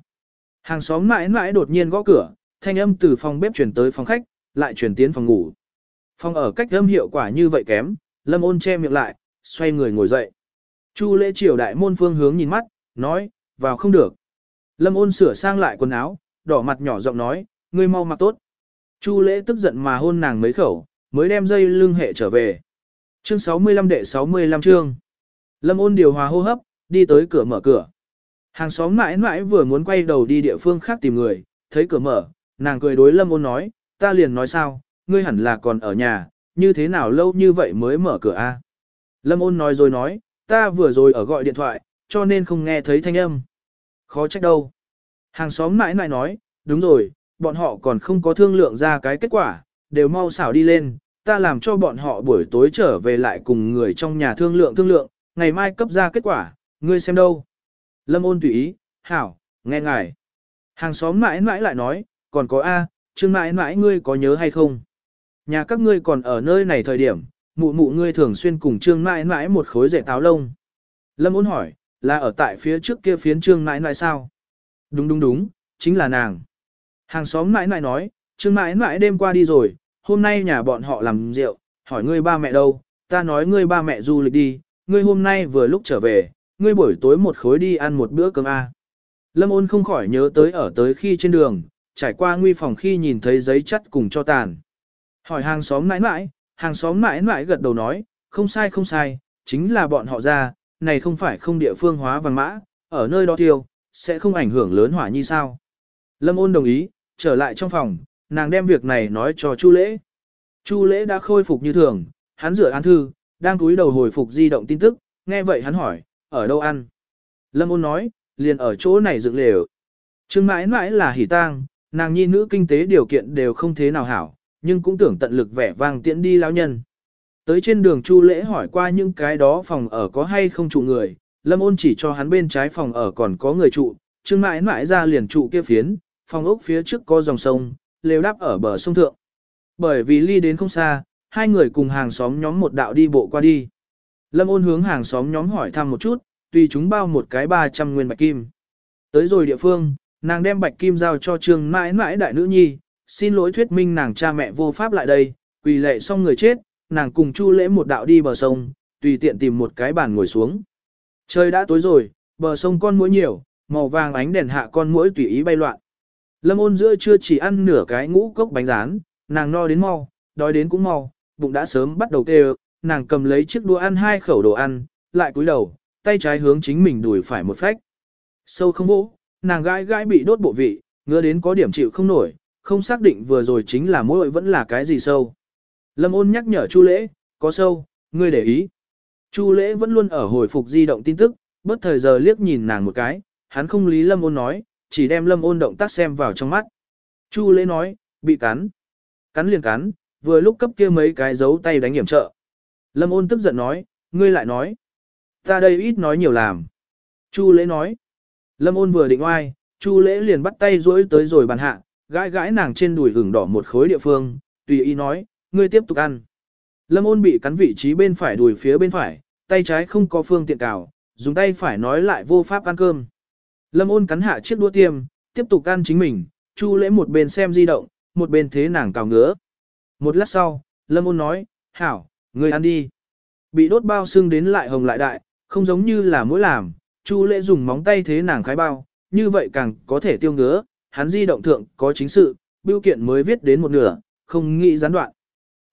Hàng xóm mãi mãi đột nhiên gõ cửa, thanh âm từ phòng bếp chuyển tới phòng khách, lại chuyển tiến phòng ngủ. Phòng ở cách âm hiệu quả như vậy kém, lâm ôn che miệng lại, xoay người ngồi dậy. Chu lễ triều đại môn phương hướng nhìn mắt, nói, vào không được. Lâm ôn sửa sang lại quần áo, đỏ mặt nhỏ giọng nói, ngươi mau mặc tốt. Chu lễ tức giận mà hôn nàng mấy khẩu, mới đem dây lưng hệ trở về. Chương 65 đệ 65 chương. Lâm ôn điều hòa hô hấp, đi tới cửa mở cửa. Hàng xóm mãi mãi vừa muốn quay đầu đi địa phương khác tìm người, thấy cửa mở, nàng cười đối Lâm ôn nói, ta liền nói sao, ngươi hẳn là còn ở nhà, như thế nào lâu như vậy mới mở cửa a? Lâm ôn nói rồi nói, ta vừa rồi ở gọi điện thoại, cho nên không nghe thấy thanh âm. Khó trách đâu. Hàng xóm mãi mãi nói, đúng rồi, bọn họ còn không có thương lượng ra cái kết quả, đều mau xảo đi lên, ta làm cho bọn họ buổi tối trở về lại cùng người trong nhà thương lượng thương lượng, ngày mai cấp ra kết quả, ngươi xem đâu. Lâm ôn tùy ý, hảo, nghe ngài. Hàng xóm mãi mãi lại nói, còn có A, chương mãi mãi ngươi có nhớ hay không? Nhà các ngươi còn ở nơi này thời điểm, mụ mụ ngươi thường xuyên cùng trương mãi mãi một khối rẻ táo lông. Lâm ôn hỏi, là ở tại phía trước kia phiến trương mãi mãi sao? Đúng đúng đúng, chính là nàng. Hàng xóm mãi mãi nói, trương mãi mãi đêm qua đi rồi, hôm nay nhà bọn họ làm rượu, hỏi ngươi ba mẹ đâu, ta nói ngươi ba mẹ du lịch đi, ngươi hôm nay vừa lúc trở về, ngươi buổi tối một khối đi ăn một bữa cơm A. Lâm ôn không khỏi nhớ tới ở tới khi trên đường, trải qua nguy phòng khi nhìn thấy giấy chắt cùng cho tàn. Hỏi hàng xóm mãi mãi, hàng xóm mãi mãi gật đầu nói, không sai không sai, chính là bọn họ ra, này không phải không địa phương hóa vàng mã, ở nơi đó tiêu, sẽ không ảnh hưởng lớn hỏa như sao. Lâm ôn đồng ý, trở lại trong phòng, nàng đem việc này nói cho Chu Lễ. Chu Lễ đã khôi phục như thường, hắn rửa án thư, đang cúi đầu hồi phục di động tin tức, nghe vậy hắn hỏi, ở đâu ăn? Lâm ôn nói, liền ở chỗ này dựng lều. Trương mãi mãi là hỉ tang, nàng nhi nữ kinh tế điều kiện đều không thế nào hảo, nhưng cũng tưởng tận lực vẻ vang tiễn đi lão nhân. Tới trên đường Chu Lễ hỏi qua những cái đó phòng ở có hay không trụ người, Lâm Ôn chỉ cho hắn bên trái phòng ở còn có người trụ, Trương mãi mãi ra liền trụ kia phiến, phòng ốc phía trước có dòng sông, lều đắp ở bờ sông thượng. Bởi vì ly đến không xa, hai người cùng hàng xóm nhóm một đạo đi bộ qua đi. Lâm ôn hướng hàng xóm nhóm hỏi thăm một chút, tùy chúng bao một cái 300 nguyên bạch kim. Tới rồi địa phương, nàng đem bạch kim giao cho trương mãi mãi đại nữ nhi, xin lỗi thuyết minh nàng cha mẹ vô pháp lại đây, quỳ lệ xong người chết, nàng cùng chu lễ một đạo đi bờ sông, tùy tiện tìm một cái bàn ngồi xuống. Trời đã tối rồi, bờ sông con muỗi nhiều, màu vàng ánh đèn hạ con muỗi tùy ý bay loạn. Lâm ôn giữa chưa chỉ ăn nửa cái ngũ cốc bánh rán, nàng no đến mau, đói đến cũng mau, bụng đã sớm bắt đầu kêu, nàng cầm lấy chiếc đũa ăn hai khẩu đồ ăn, lại cúi đầu, tay trái hướng chính mình đùi phải một phách. Sâu không vỗ, nàng gãi gãi bị đốt bộ vị, ngứa đến có điểm chịu không nổi, không xác định vừa rồi chính là mũi vẫn là cái gì sâu. Lâm ôn nhắc nhở Chu Lễ, có sâu, ngươi để ý. Chu Lễ vẫn luôn ở hồi phục di động tin tức, bất thời giờ liếc nhìn nàng một cái, hắn không lý Lâm ôn nói, chỉ đem Lâm ôn động tác xem vào trong mắt. Chu Lễ nói, bị cắn. Cắn liền cắn, vừa lúc cấp kia mấy cái dấu tay đánh hiểm trợ. Lâm ôn tức giận nói, ngươi lại nói. Ta đây ít nói nhiều làm. Chu lễ nói. Lâm ôn vừa định oai, Chu lễ liền bắt tay duỗi tới rồi bàn hạ, gãi gãi nàng trên đùi hưởng đỏ một khối địa phương, tùy ý nói, ngươi tiếp tục ăn. Lâm ôn bị cắn vị trí bên phải đùi phía bên phải, tay trái không có phương tiện cào, dùng tay phải nói lại vô pháp ăn cơm. Lâm ôn cắn hạ chiếc đũa tiêm, tiếp tục ăn chính mình, Chu lễ một bên xem di động, một bên thế nàng cào ngứa. Một lát sau, Lâm ôn nói, hảo, ngươi ăn đi. Bị đốt bao xương đến lại hồng lại đại, không giống như là mũi làm, Chu lễ dùng móng tay thế nàng khái bao, như vậy càng có thể tiêu ngứa, hắn di động thượng có chính sự, bưu kiện mới viết đến một nửa, không nghĩ gián đoạn.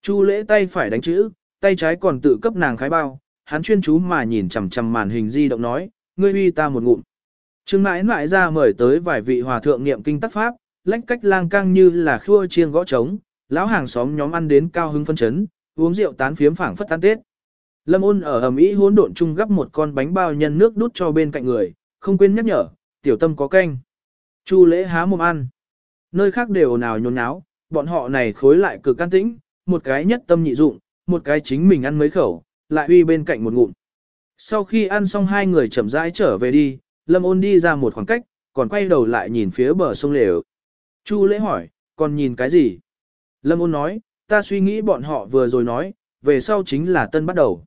Chu lễ tay phải đánh chữ, tay trái còn tự cấp nàng khái bao, hắn chuyên chú mà nhìn chằm chằm màn hình di động nói, ngươi uy ta một ngụm. Trương mãi mãi ra mời tới vài vị hòa thượng niệm kinh tắc pháp, lách cách lang cang như là khua chiêng gõ trống, lão hàng xóm nhóm ăn đến cao hứng phân chấn, uống rượu tán phiếm phảng phất tan tết. Lâm ôn ở ẩm ý hỗn độn chung gấp một con bánh bao nhân nước đút cho bên cạnh người, không quên nhắc nhở, tiểu tâm có canh. Chu lễ há mồm ăn. Nơi khác đều nào nhốn nháo, bọn họ này khối lại cực can tĩnh, một cái nhất tâm nhị dụng, một cái chính mình ăn mấy khẩu, lại uy bên cạnh một ngụm. Sau khi ăn xong hai người chậm rãi trở về đi, Lâm ôn đi ra một khoảng cách, còn quay đầu lại nhìn phía bờ sông lều. Chu lễ hỏi, còn nhìn cái gì? Lâm ôn nói, ta suy nghĩ bọn họ vừa rồi nói, về sau chính là tân bắt đầu.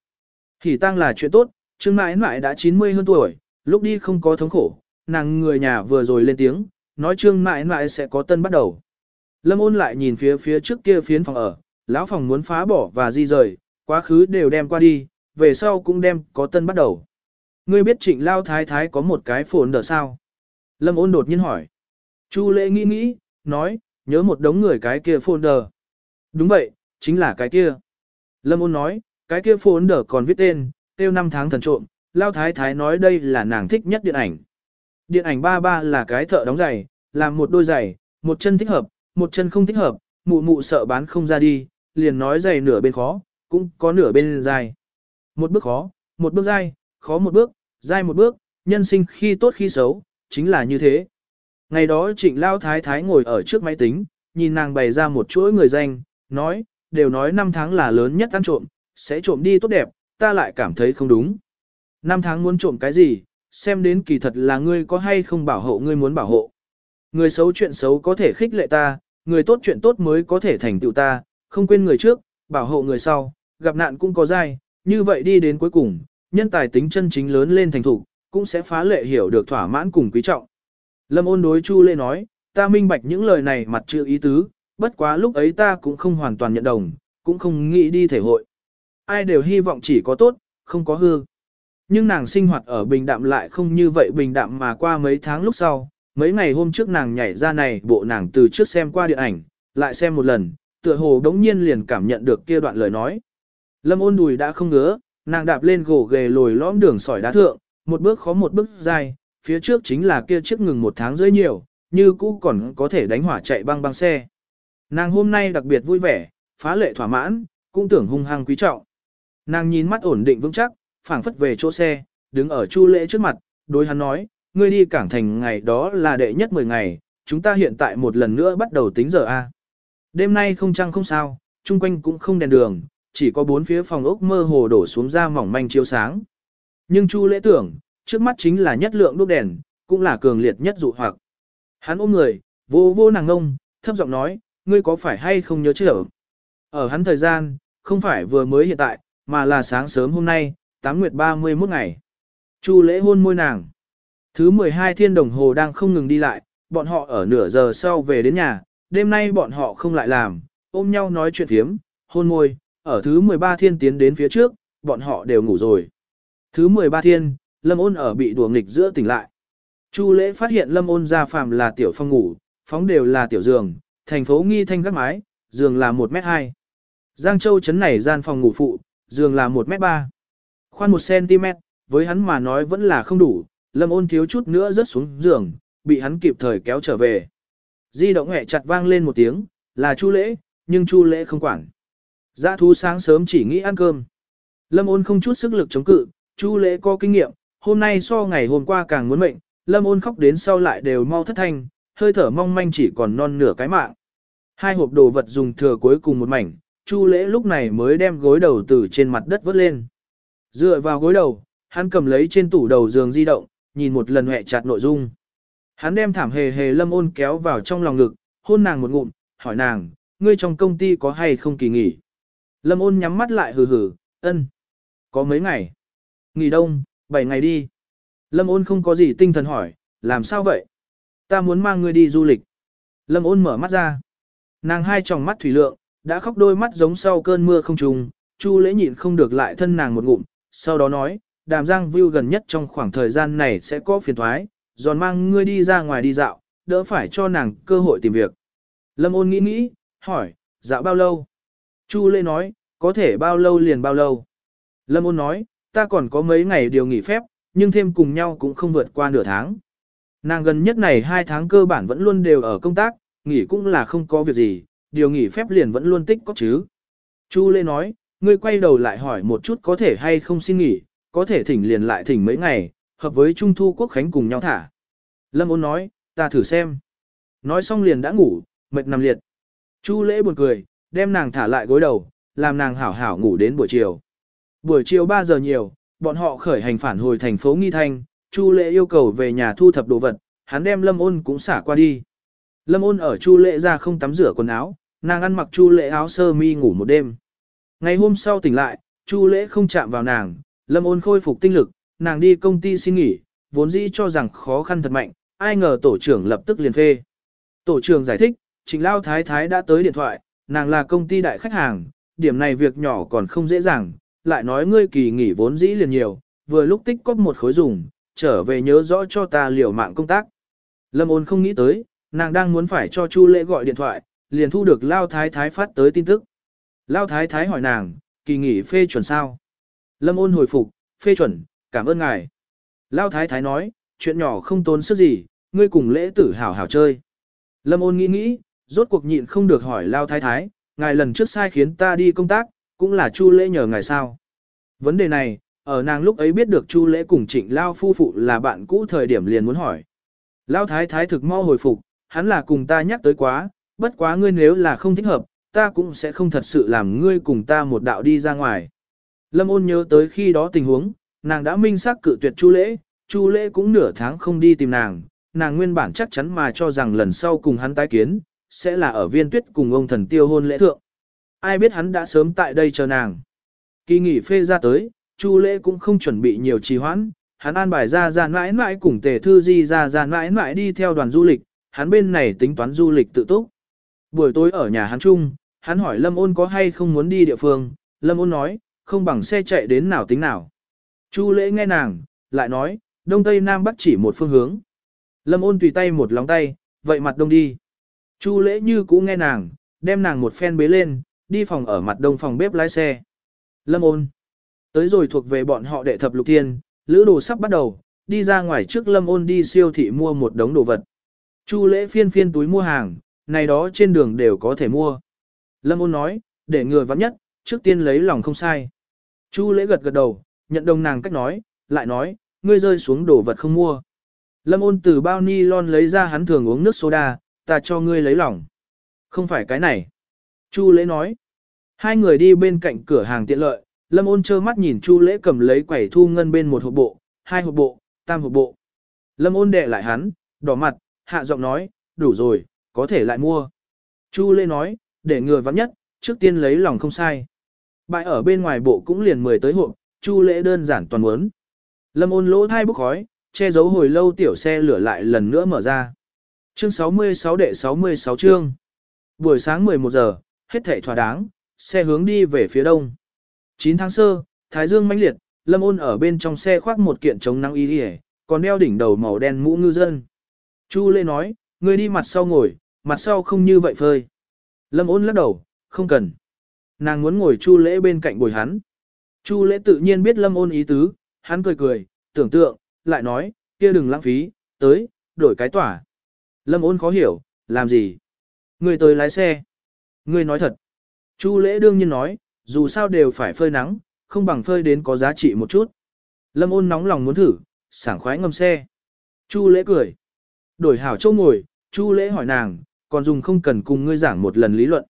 thì tăng là chuyện tốt, Trương mãi mãi đã 90 hơn tuổi, lúc đi không có thống khổ, nàng người nhà vừa rồi lên tiếng, nói Trương mãi mãi sẽ có tân bắt đầu. Lâm ôn lại nhìn phía phía trước kia phiến phòng ở, lão phòng muốn phá bỏ và di rời, quá khứ đều đem qua đi, về sau cũng đem có tân bắt đầu. Ngươi biết trịnh lao thái thái có một cái phồn đỡ sao? Lâm ôn đột nhiên hỏi. Chu lễ nghĩ nghĩ, nói, nhớ một đống người cái kia folder. Đúng vậy, chính là cái kia. Lâm ôn nói, cái kia folder còn viết tên, tiêu năm tháng thần trộm, Lao Thái Thái nói đây là nàng thích nhất điện ảnh. Điện ảnh ba ba là cái thợ đóng giày, làm một đôi giày, một chân thích hợp, một chân không thích hợp, mụ mụ sợ bán không ra đi, liền nói giày nửa bên khó, cũng có nửa bên dài. Một bước khó, một bước dai, khó một bước, dai một bước, nhân sinh khi tốt khi xấu, chính là như thế. Ngày đó trịnh Lao Thái Thái ngồi ở trước máy tính, nhìn nàng bày ra một chuỗi người danh, nói, đều nói năm tháng là lớn nhất ăn trộm, sẽ trộm đi tốt đẹp, ta lại cảm thấy không đúng. Năm tháng muốn trộm cái gì, xem đến kỳ thật là ngươi có hay không bảo hộ ngươi muốn bảo hộ. Người xấu chuyện xấu có thể khích lệ ta, người tốt chuyện tốt mới có thể thành tựu ta, không quên người trước, bảo hộ người sau, gặp nạn cũng có dai, như vậy đi đến cuối cùng, nhân tài tính chân chính lớn lên thành thủ, cũng sẽ phá lệ hiểu được thỏa mãn cùng quý trọng. Lâm ôn đối Chu Lê nói, ta minh bạch những lời này mặt chưa ý tứ, bất quá lúc ấy ta cũng không hoàn toàn nhận đồng, cũng không nghĩ đi thể hội. Ai đều hy vọng chỉ có tốt, không có hư. Nhưng nàng sinh hoạt ở bình đạm lại không như vậy bình đạm mà qua mấy tháng lúc sau, mấy ngày hôm trước nàng nhảy ra này bộ nàng từ trước xem qua điện ảnh, lại xem một lần, tựa hồ đống nhiên liền cảm nhận được kia đoạn lời nói. Lâm ôn đùi đã không ngứa, nàng đạp lên gỗ ghề lồi lõm đường sỏi đá thượng, một bước khó một bước dài, phía trước chính là kia chiếc ngừng một tháng rưỡi nhiều, như cũ còn có thể đánh hỏa chạy băng băng xe. Nàng hôm nay đặc biệt vui vẻ, phá lệ thỏa mãn, cũng tưởng hung hăng quý trọng. Nàng nhìn mắt ổn định vững chắc, phảng phất về chỗ xe, đứng ở Chu Lễ trước mặt, đối hắn nói, ngươi đi cảng thành ngày đó là đệ nhất 10 ngày, chúng ta hiện tại một lần nữa bắt đầu tính giờ A. Đêm nay không trăng không sao, chung quanh cũng không đèn đường, chỉ có bốn phía phòng ốc mơ hồ đổ xuống ra mỏng manh chiếu sáng. Nhưng Chu lễ tưởng, trước mắt chính là nhất lượng đốt đèn, cũng là cường liệt nhất dụ hoặc. Hắn ôm người, vô vô nàng ngông, thấp giọng nói, ngươi có phải hay không nhớ chưa? Ở hắn thời gian, không phải vừa mới hiện tại, mà là sáng sớm hôm nay, 8 nguyệt 31 ngày. Chu lễ hôn môi nàng. Thứ 12 thiên đồng hồ đang không ngừng đi lại, bọn họ ở nửa giờ sau về đến nhà, đêm nay bọn họ không lại làm, ôm nhau nói chuyện thiếm, hôn môi, ở thứ 13 thiên tiến đến phía trước, bọn họ đều ngủ rồi. Thứ 13 thiên, Lâm ôn ở bị đùa nghịch giữa tỉnh lại. Chu lễ phát hiện Lâm ôn ra phàm là tiểu phong ngủ, phóng đều là tiểu giường, thành phố nghi thanh gác mái, giường là 1 mét 2. Giang Châu chấn này gian phòng ngủ phụ, giường là 1 mét 3. Khoan 1 cm, với hắn mà nói vẫn là không đủ, Lâm ôn thiếu chút nữa rớt xuống giường, bị hắn kịp thời kéo trở về. Di động hẹ chặt vang lên một tiếng, là Chu lễ, nhưng Chu lễ không quản. Dạ Dã thú sáng sớm chỉ nghĩ ăn cơm. Lâm ôn không chút sức lực chống cự, Chu lễ có kinh nghiệm, hôm nay so ngày hôm qua càng muốn mệnh, Lâm ôn khóc đến sau lại đều mau thất thanh, hơi thở mong manh chỉ còn non nửa cái mạng. Hai hộp đồ vật dùng thừa cuối cùng một mảnh, Chu lễ lúc này mới đem gối đầu từ trên mặt đất vớt lên. Dựa vào gối đầu, hắn cầm lấy trên tủ đầu giường di động, nhìn một lần hẹ chặt nội dung. Hắn đem thảm hề hề lâm ôn kéo vào trong lòng ngực, hôn nàng một ngụm, hỏi nàng, ngươi trong công ty có hay không kỳ nghỉ? Lâm ôn nhắm mắt lại hừ hừ, ân. Có mấy ngày? Nghỉ đông, 7 ngày đi. Lâm ôn không có gì tinh thần hỏi, làm sao vậy? Ta muốn mang ngươi đi du lịch. Lâm ôn mở mắt ra. Nàng hai tròng mắt thủy lượng, đã khóc đôi mắt giống sau cơn mưa không trùng, Chu lễ nhịn không được lại thân nàng một ngụm, sau đó nói, đàm giang view gần nhất trong khoảng thời gian này sẽ có phiền thoái, giòn mang ngươi đi ra ngoài đi dạo, đỡ phải cho nàng cơ hội tìm việc. Lâm ôn nghĩ nghĩ, hỏi, dạo bao lâu? Chu Lê nói, có thể bao lâu liền bao lâu? Lâm ôn nói, ta còn có mấy ngày điều nghỉ phép, nhưng thêm cùng nhau cũng không vượt qua nửa tháng. Nàng gần nhất này hai tháng cơ bản vẫn luôn đều ở công tác, nghỉ cũng là không có việc gì, điều nghỉ phép liền vẫn luôn tích có chứ. Chu Lê nói, ngươi quay đầu lại hỏi một chút có thể hay không xin nghỉ, có thể thỉnh liền lại thỉnh mấy ngày, hợp với Trung Thu Quốc Khánh cùng nhau thả. Lâm ôn nói, ta thử xem. Nói xong liền đã ngủ, mệt nằm liệt. Chu lễ buồn cười, đem nàng thả lại gối đầu, làm nàng hảo hảo ngủ đến buổi chiều. Buổi chiều 3 giờ nhiều, bọn họ khởi hành phản hồi thành phố Nghi Thanh, Chu lễ yêu cầu về nhà thu thập đồ vật, hắn đem Lâm ôn cũng xả qua đi. Lâm ôn ở Chu lễ ra không tắm rửa quần áo, nàng ăn mặc Chu lễ áo sơ mi ngủ một đêm. Ngày hôm sau tỉnh lại, Chu lễ không chạm vào nàng, Lâm ôn khôi phục tinh lực, nàng đi công ty xin nghỉ, vốn dĩ cho rằng khó khăn thật mạnh, ai ngờ tổ trưởng lập tức liền phê. Tổ trưởng giải thích, Trịnh Lao Thái Thái đã tới điện thoại, nàng là công ty đại khách hàng, điểm này việc nhỏ còn không dễ dàng, lại nói ngươi kỳ nghỉ vốn dĩ liền nhiều, vừa lúc tích có một khối dùng, trở về nhớ rõ cho ta liều mạng công tác. Lâm ôn không nghĩ tới, nàng đang muốn phải cho Chu Lễ gọi điện thoại, liền thu được Lao Thái Thái phát tới tin tức. Lao Thái Thái hỏi nàng, kỳ nghỉ phê chuẩn sao? Lâm ôn hồi phục, phê chuẩn, cảm ơn ngài. Lao Thái Thái nói, chuyện nhỏ không tốn sức gì, ngươi cùng lễ tử hảo hảo chơi. Lâm ôn nghĩ nghĩ, rốt cuộc nhịn không được hỏi Lao Thái Thái, ngài lần trước sai khiến ta đi công tác, cũng là Chu lễ nhờ ngài sao. Vấn đề này, ở nàng lúc ấy biết được Chu lễ cùng trịnh Lao phu phụ là bạn cũ thời điểm liền muốn hỏi. Lao Thái Thái thực mau hồi phục, hắn là cùng ta nhắc tới quá, bất quá ngươi nếu là không thích hợp, ta cũng sẽ không thật sự làm ngươi cùng ta một đạo đi ra ngoài. Lâm ôn nhớ tới khi đó tình huống, nàng đã minh xác cự tuyệt Chu lễ, Chu lễ cũng nửa tháng không đi tìm nàng, nàng nguyên bản chắc chắn mà cho rằng lần sau cùng hắn tái kiến, sẽ là ở viên tuyết cùng ông thần tiêu hôn lễ thượng. Ai biết hắn đã sớm tại đây chờ nàng. Kỳ nghỉ phê ra tới, Chu lễ cũng không chuẩn bị nhiều trì hoãn, hắn an bài ra ra mãi mãi cùng tề thư di ra ra mãi mãi đi theo đoàn du lịch, hắn bên này tính toán du lịch tự túc. Buổi tối ở nhà hắn chung, hắn hỏi Lâm ôn có hay không muốn đi địa phương, Lâm ôn nói, không bằng xe chạy đến nào tính nào. Chu lễ nghe nàng, lại nói, đông tây nam bắc chỉ một phương hướng. Lâm ôn tùy tay một lóng tay, vậy mặt đông đi. Chu lễ như cũ nghe nàng, đem nàng một phen bế lên, đi phòng ở mặt đông phòng bếp lái xe. Lâm ôn. Tới rồi thuộc về bọn họ đệ thập lục thiên, lữ đồ sắp bắt đầu, đi ra ngoài trước lâm ôn đi siêu thị mua một đống đồ vật. Chu lễ phiên phiên túi mua hàng, này đó trên đường đều có thể mua. Lâm ôn nói, để người vắng nhất, trước tiên lấy lòng không sai. Chu lễ gật gật đầu, nhận đồng nàng cách nói, lại nói, ngươi rơi xuống đồ vật không mua. Lâm ôn từ bao ni lon lấy ra hắn thường uống nước soda, ta cho ngươi lấy lòng. Không phải cái này. Chu lễ nói. Hai người đi bên cạnh cửa hàng tiện lợi, Lâm ôn trơ mắt nhìn Chu lễ cầm lấy quẩy thu ngân bên một hộp bộ, hai hộp bộ, tam hộp bộ. Lâm ôn đệ lại hắn, đỏ mặt, hạ giọng nói, đủ rồi, có thể lại mua. Chu lễ nói, để người vắng nhất, trước tiên lấy lòng không sai. Bại ở bên ngoài bộ cũng liền mười tới hộp, Chu lễ đơn giản toàn muốn. Lâm ôn lỗ thai bốc khói, che giấu hồi lâu tiểu xe lửa lại lần nữa mở ra. Chương 66 đệ 66 chương. Buổi sáng 11 giờ, hết thảy thỏa đáng, xe hướng đi về phía đông. 9 tháng sơ, Thái Dương mãnh liệt, Lâm ôn ở bên trong xe khoác một kiện chống nắng y đi còn đeo đỉnh đầu màu đen mũ ngư dân. Chu Lê nói, người đi mặt sau ngồi, mặt sau không như vậy phơi. Lâm ôn lắc đầu, không cần. Nàng muốn ngồi Chu Lễ bên cạnh bồi hắn. Chu Lễ tự nhiên biết Lâm ôn ý tứ, hắn cười cười, tưởng tượng, lại nói, kia đừng lãng phí, tới, đổi cái tỏa. Lâm ôn khó hiểu, làm gì? Người tới lái xe. Người nói thật. Chu lễ đương nhiên nói, dù sao đều phải phơi nắng, không bằng phơi đến có giá trị một chút. Lâm ôn nóng lòng muốn thử, sảng khoái ngâm xe. Chu lễ cười. Đổi hảo châu ngồi, Chu lễ hỏi nàng, còn dùng không cần cùng ngươi giảng một lần lý luận.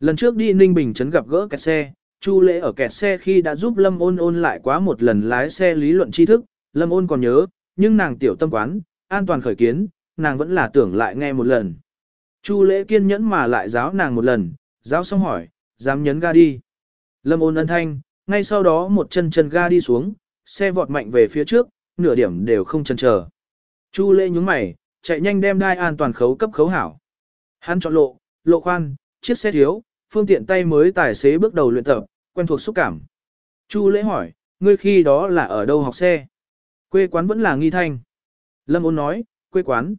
Lần trước đi Ninh Bình trấn gặp gỡ kẹt xe, Chu lễ ở kẹt xe khi đã giúp Lâm ôn ôn lại quá một lần lái xe lý luận tri thức, Lâm ôn còn nhớ, nhưng nàng tiểu tâm quán, an toàn khởi kiến, nàng vẫn là tưởng lại nghe một lần. Chu lễ kiên nhẫn mà lại giáo nàng một lần, giáo xong hỏi, dám nhấn ga đi. Lâm ôn ân thanh, ngay sau đó một chân chân ga đi xuống, xe vọt mạnh về phía trước, nửa điểm đều không chần chờ. Chu lễ nhúng mày, chạy nhanh đem đai an toàn khấu cấp khấu hảo. Hắn chọn lộ, lộ khoan, chiếc xe thiếu, phương tiện tay mới tài xế bước đầu luyện tập, quen thuộc xúc cảm. Chu lễ hỏi, ngươi khi đó là ở đâu học xe? Quê quán vẫn là nghi thanh. Lâm ôn nói, quê quán.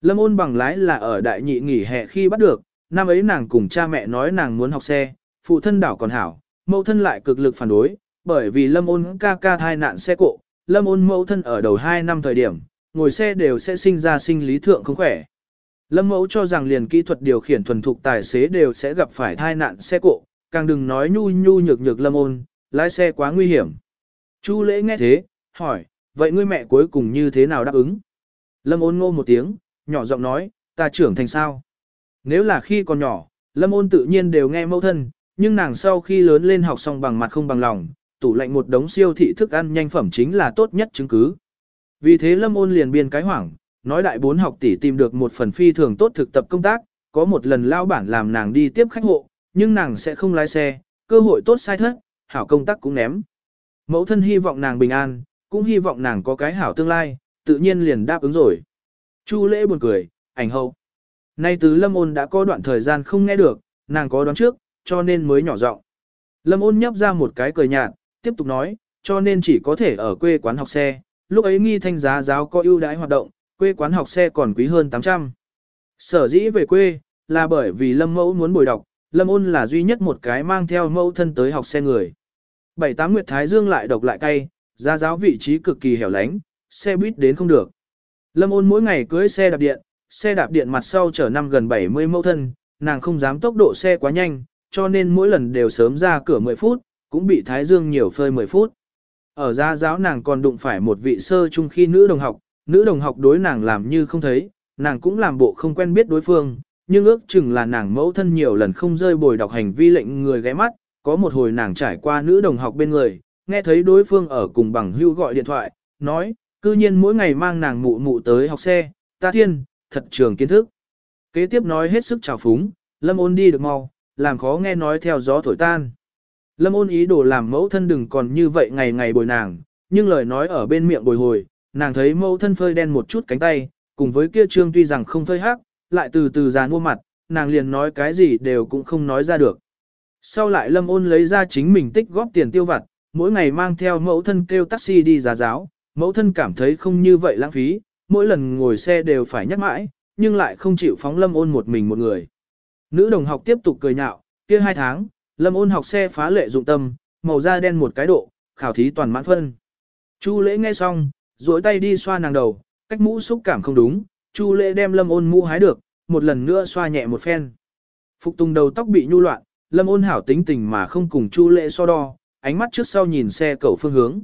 Lâm ôn bằng lái là ở đại nhị nghỉ hè khi bắt được, năm ấy nàng cùng cha mẹ nói nàng muốn học xe, phụ thân đảo còn hảo, mẫu thân lại cực lực phản đối, bởi vì lâm ôn ca ca thai nạn xe cộ, lâm ôn mẫu thân ở đầu 2 năm thời điểm, ngồi xe đều sẽ sinh ra sinh lý thượng không khỏe. Lâm mẫu cho rằng liền kỹ thuật điều khiển thuần thục tài xế đều sẽ gặp phải thai nạn xe cộ, càng đừng nói nhu nhu nhược nhược lâm ôn, lái xe quá nguy hiểm. Chu lễ nghe thế, hỏi, vậy ngươi mẹ cuối cùng như thế nào đáp ứng? Lâm ôn ngô một tiếng, nhỏ giọng nói, ta trưởng thành sao? Nếu là khi còn nhỏ, Lâm ôn tự nhiên đều nghe mẫu thân, nhưng nàng sau khi lớn lên học xong bằng mặt không bằng lòng, tủ lạnh một đống siêu thị thức ăn nhanh phẩm chính là tốt nhất chứng cứ. Vì thế Lâm ôn liền biên cái hoảng, nói đại bốn học tỷ tìm được một phần phi thường tốt thực tập công tác, có một lần lao bản làm nàng đi tiếp khách hộ, nhưng nàng sẽ không lái xe, cơ hội tốt sai thất, hảo công tác cũng ném. Mẫu thân hy vọng nàng bình an, cũng hy vọng nàng có cái hảo tương lai, tự nhiên liền đáp ứng rồi. Chu lễ buồn cười, ảnh hậu. Nay từ lâm ôn đã có đoạn thời gian không nghe được, nàng có đoán trước, cho nên mới nhỏ giọng. Lâm ôn nhấp ra một cái cười nhạt, tiếp tục nói, cho nên chỉ có thể ở quê quán học xe, lúc ấy nghi thanh giá giáo có ưu đãi hoạt động, quê quán học xe còn quý hơn 800. Sở dĩ về quê, là bởi vì lâm mẫu muốn bồi đọc, lâm ôn là duy nhất một cái mang theo mẫu thân tới học xe người. Bảy tám Nguyệt Thái Dương lại độc lại cay, Gia giáo vị trí cực kỳ hẻo lánh, xe buýt đến không được. Lâm ôn mỗi ngày cưới xe đạp điện, xe đạp điện mặt sau chở năm gần 70 mẫu thân, nàng không dám tốc độ xe quá nhanh, cho nên mỗi lần đều sớm ra cửa 10 phút, cũng bị Thái Dương nhiều phơi 10 phút. Ở gia giáo nàng còn đụng phải một vị sơ trung khi nữ đồng học, nữ đồng học đối nàng làm như không thấy, nàng cũng làm bộ không quen biết đối phương, nhưng ước chừng là nàng mẫu thân nhiều lần không rơi bồi đọc hành vi lệnh người ghé mắt, có một hồi nàng trải qua nữ đồng học bên người, nghe thấy đối phương ở cùng bằng hưu gọi điện thoại, nói, cư nhiên mỗi ngày mang nàng mụ mụ tới học xe, ta thiên, thật trường kiến thức. Kế tiếp nói hết sức trào phúng, lâm ôn đi được mau, làm khó nghe nói theo gió thổi tan. Lâm ôn ý đồ làm mẫu thân đừng còn như vậy ngày ngày bồi nàng, nhưng lời nói ở bên miệng bồi hồi, nàng thấy mẫu thân phơi đen một chút cánh tay, cùng với kia trương tuy rằng không phơi hắc, lại từ từ già mua mặt, nàng liền nói cái gì đều cũng không nói ra được. Sau lại lâm ôn lấy ra chính mình tích góp tiền tiêu vặt, mỗi ngày mang theo mẫu thân kêu taxi đi giá giáo, mẫu thân cảm thấy không như vậy lãng phí, mỗi lần ngồi xe đều phải nhắc mãi, nhưng lại không chịu phóng lâm ôn một mình một người. Nữ đồng học tiếp tục cười nhạo, kia hai tháng, lâm ôn học xe phá lệ dụng tâm, màu da đen một cái độ, khảo thí toàn mãn phân. Chu lễ nghe xong, duỗi tay đi xoa nàng đầu, cách mũ xúc cảm không đúng, Chu lễ đem lâm ôn mũ hái được, một lần nữa xoa nhẹ một phen. Phục tùng đầu tóc bị nhu loạn, lâm ôn hảo tính tình mà không cùng Chu lễ so đo, ánh mắt trước sau nhìn xe cẩu phương hướng.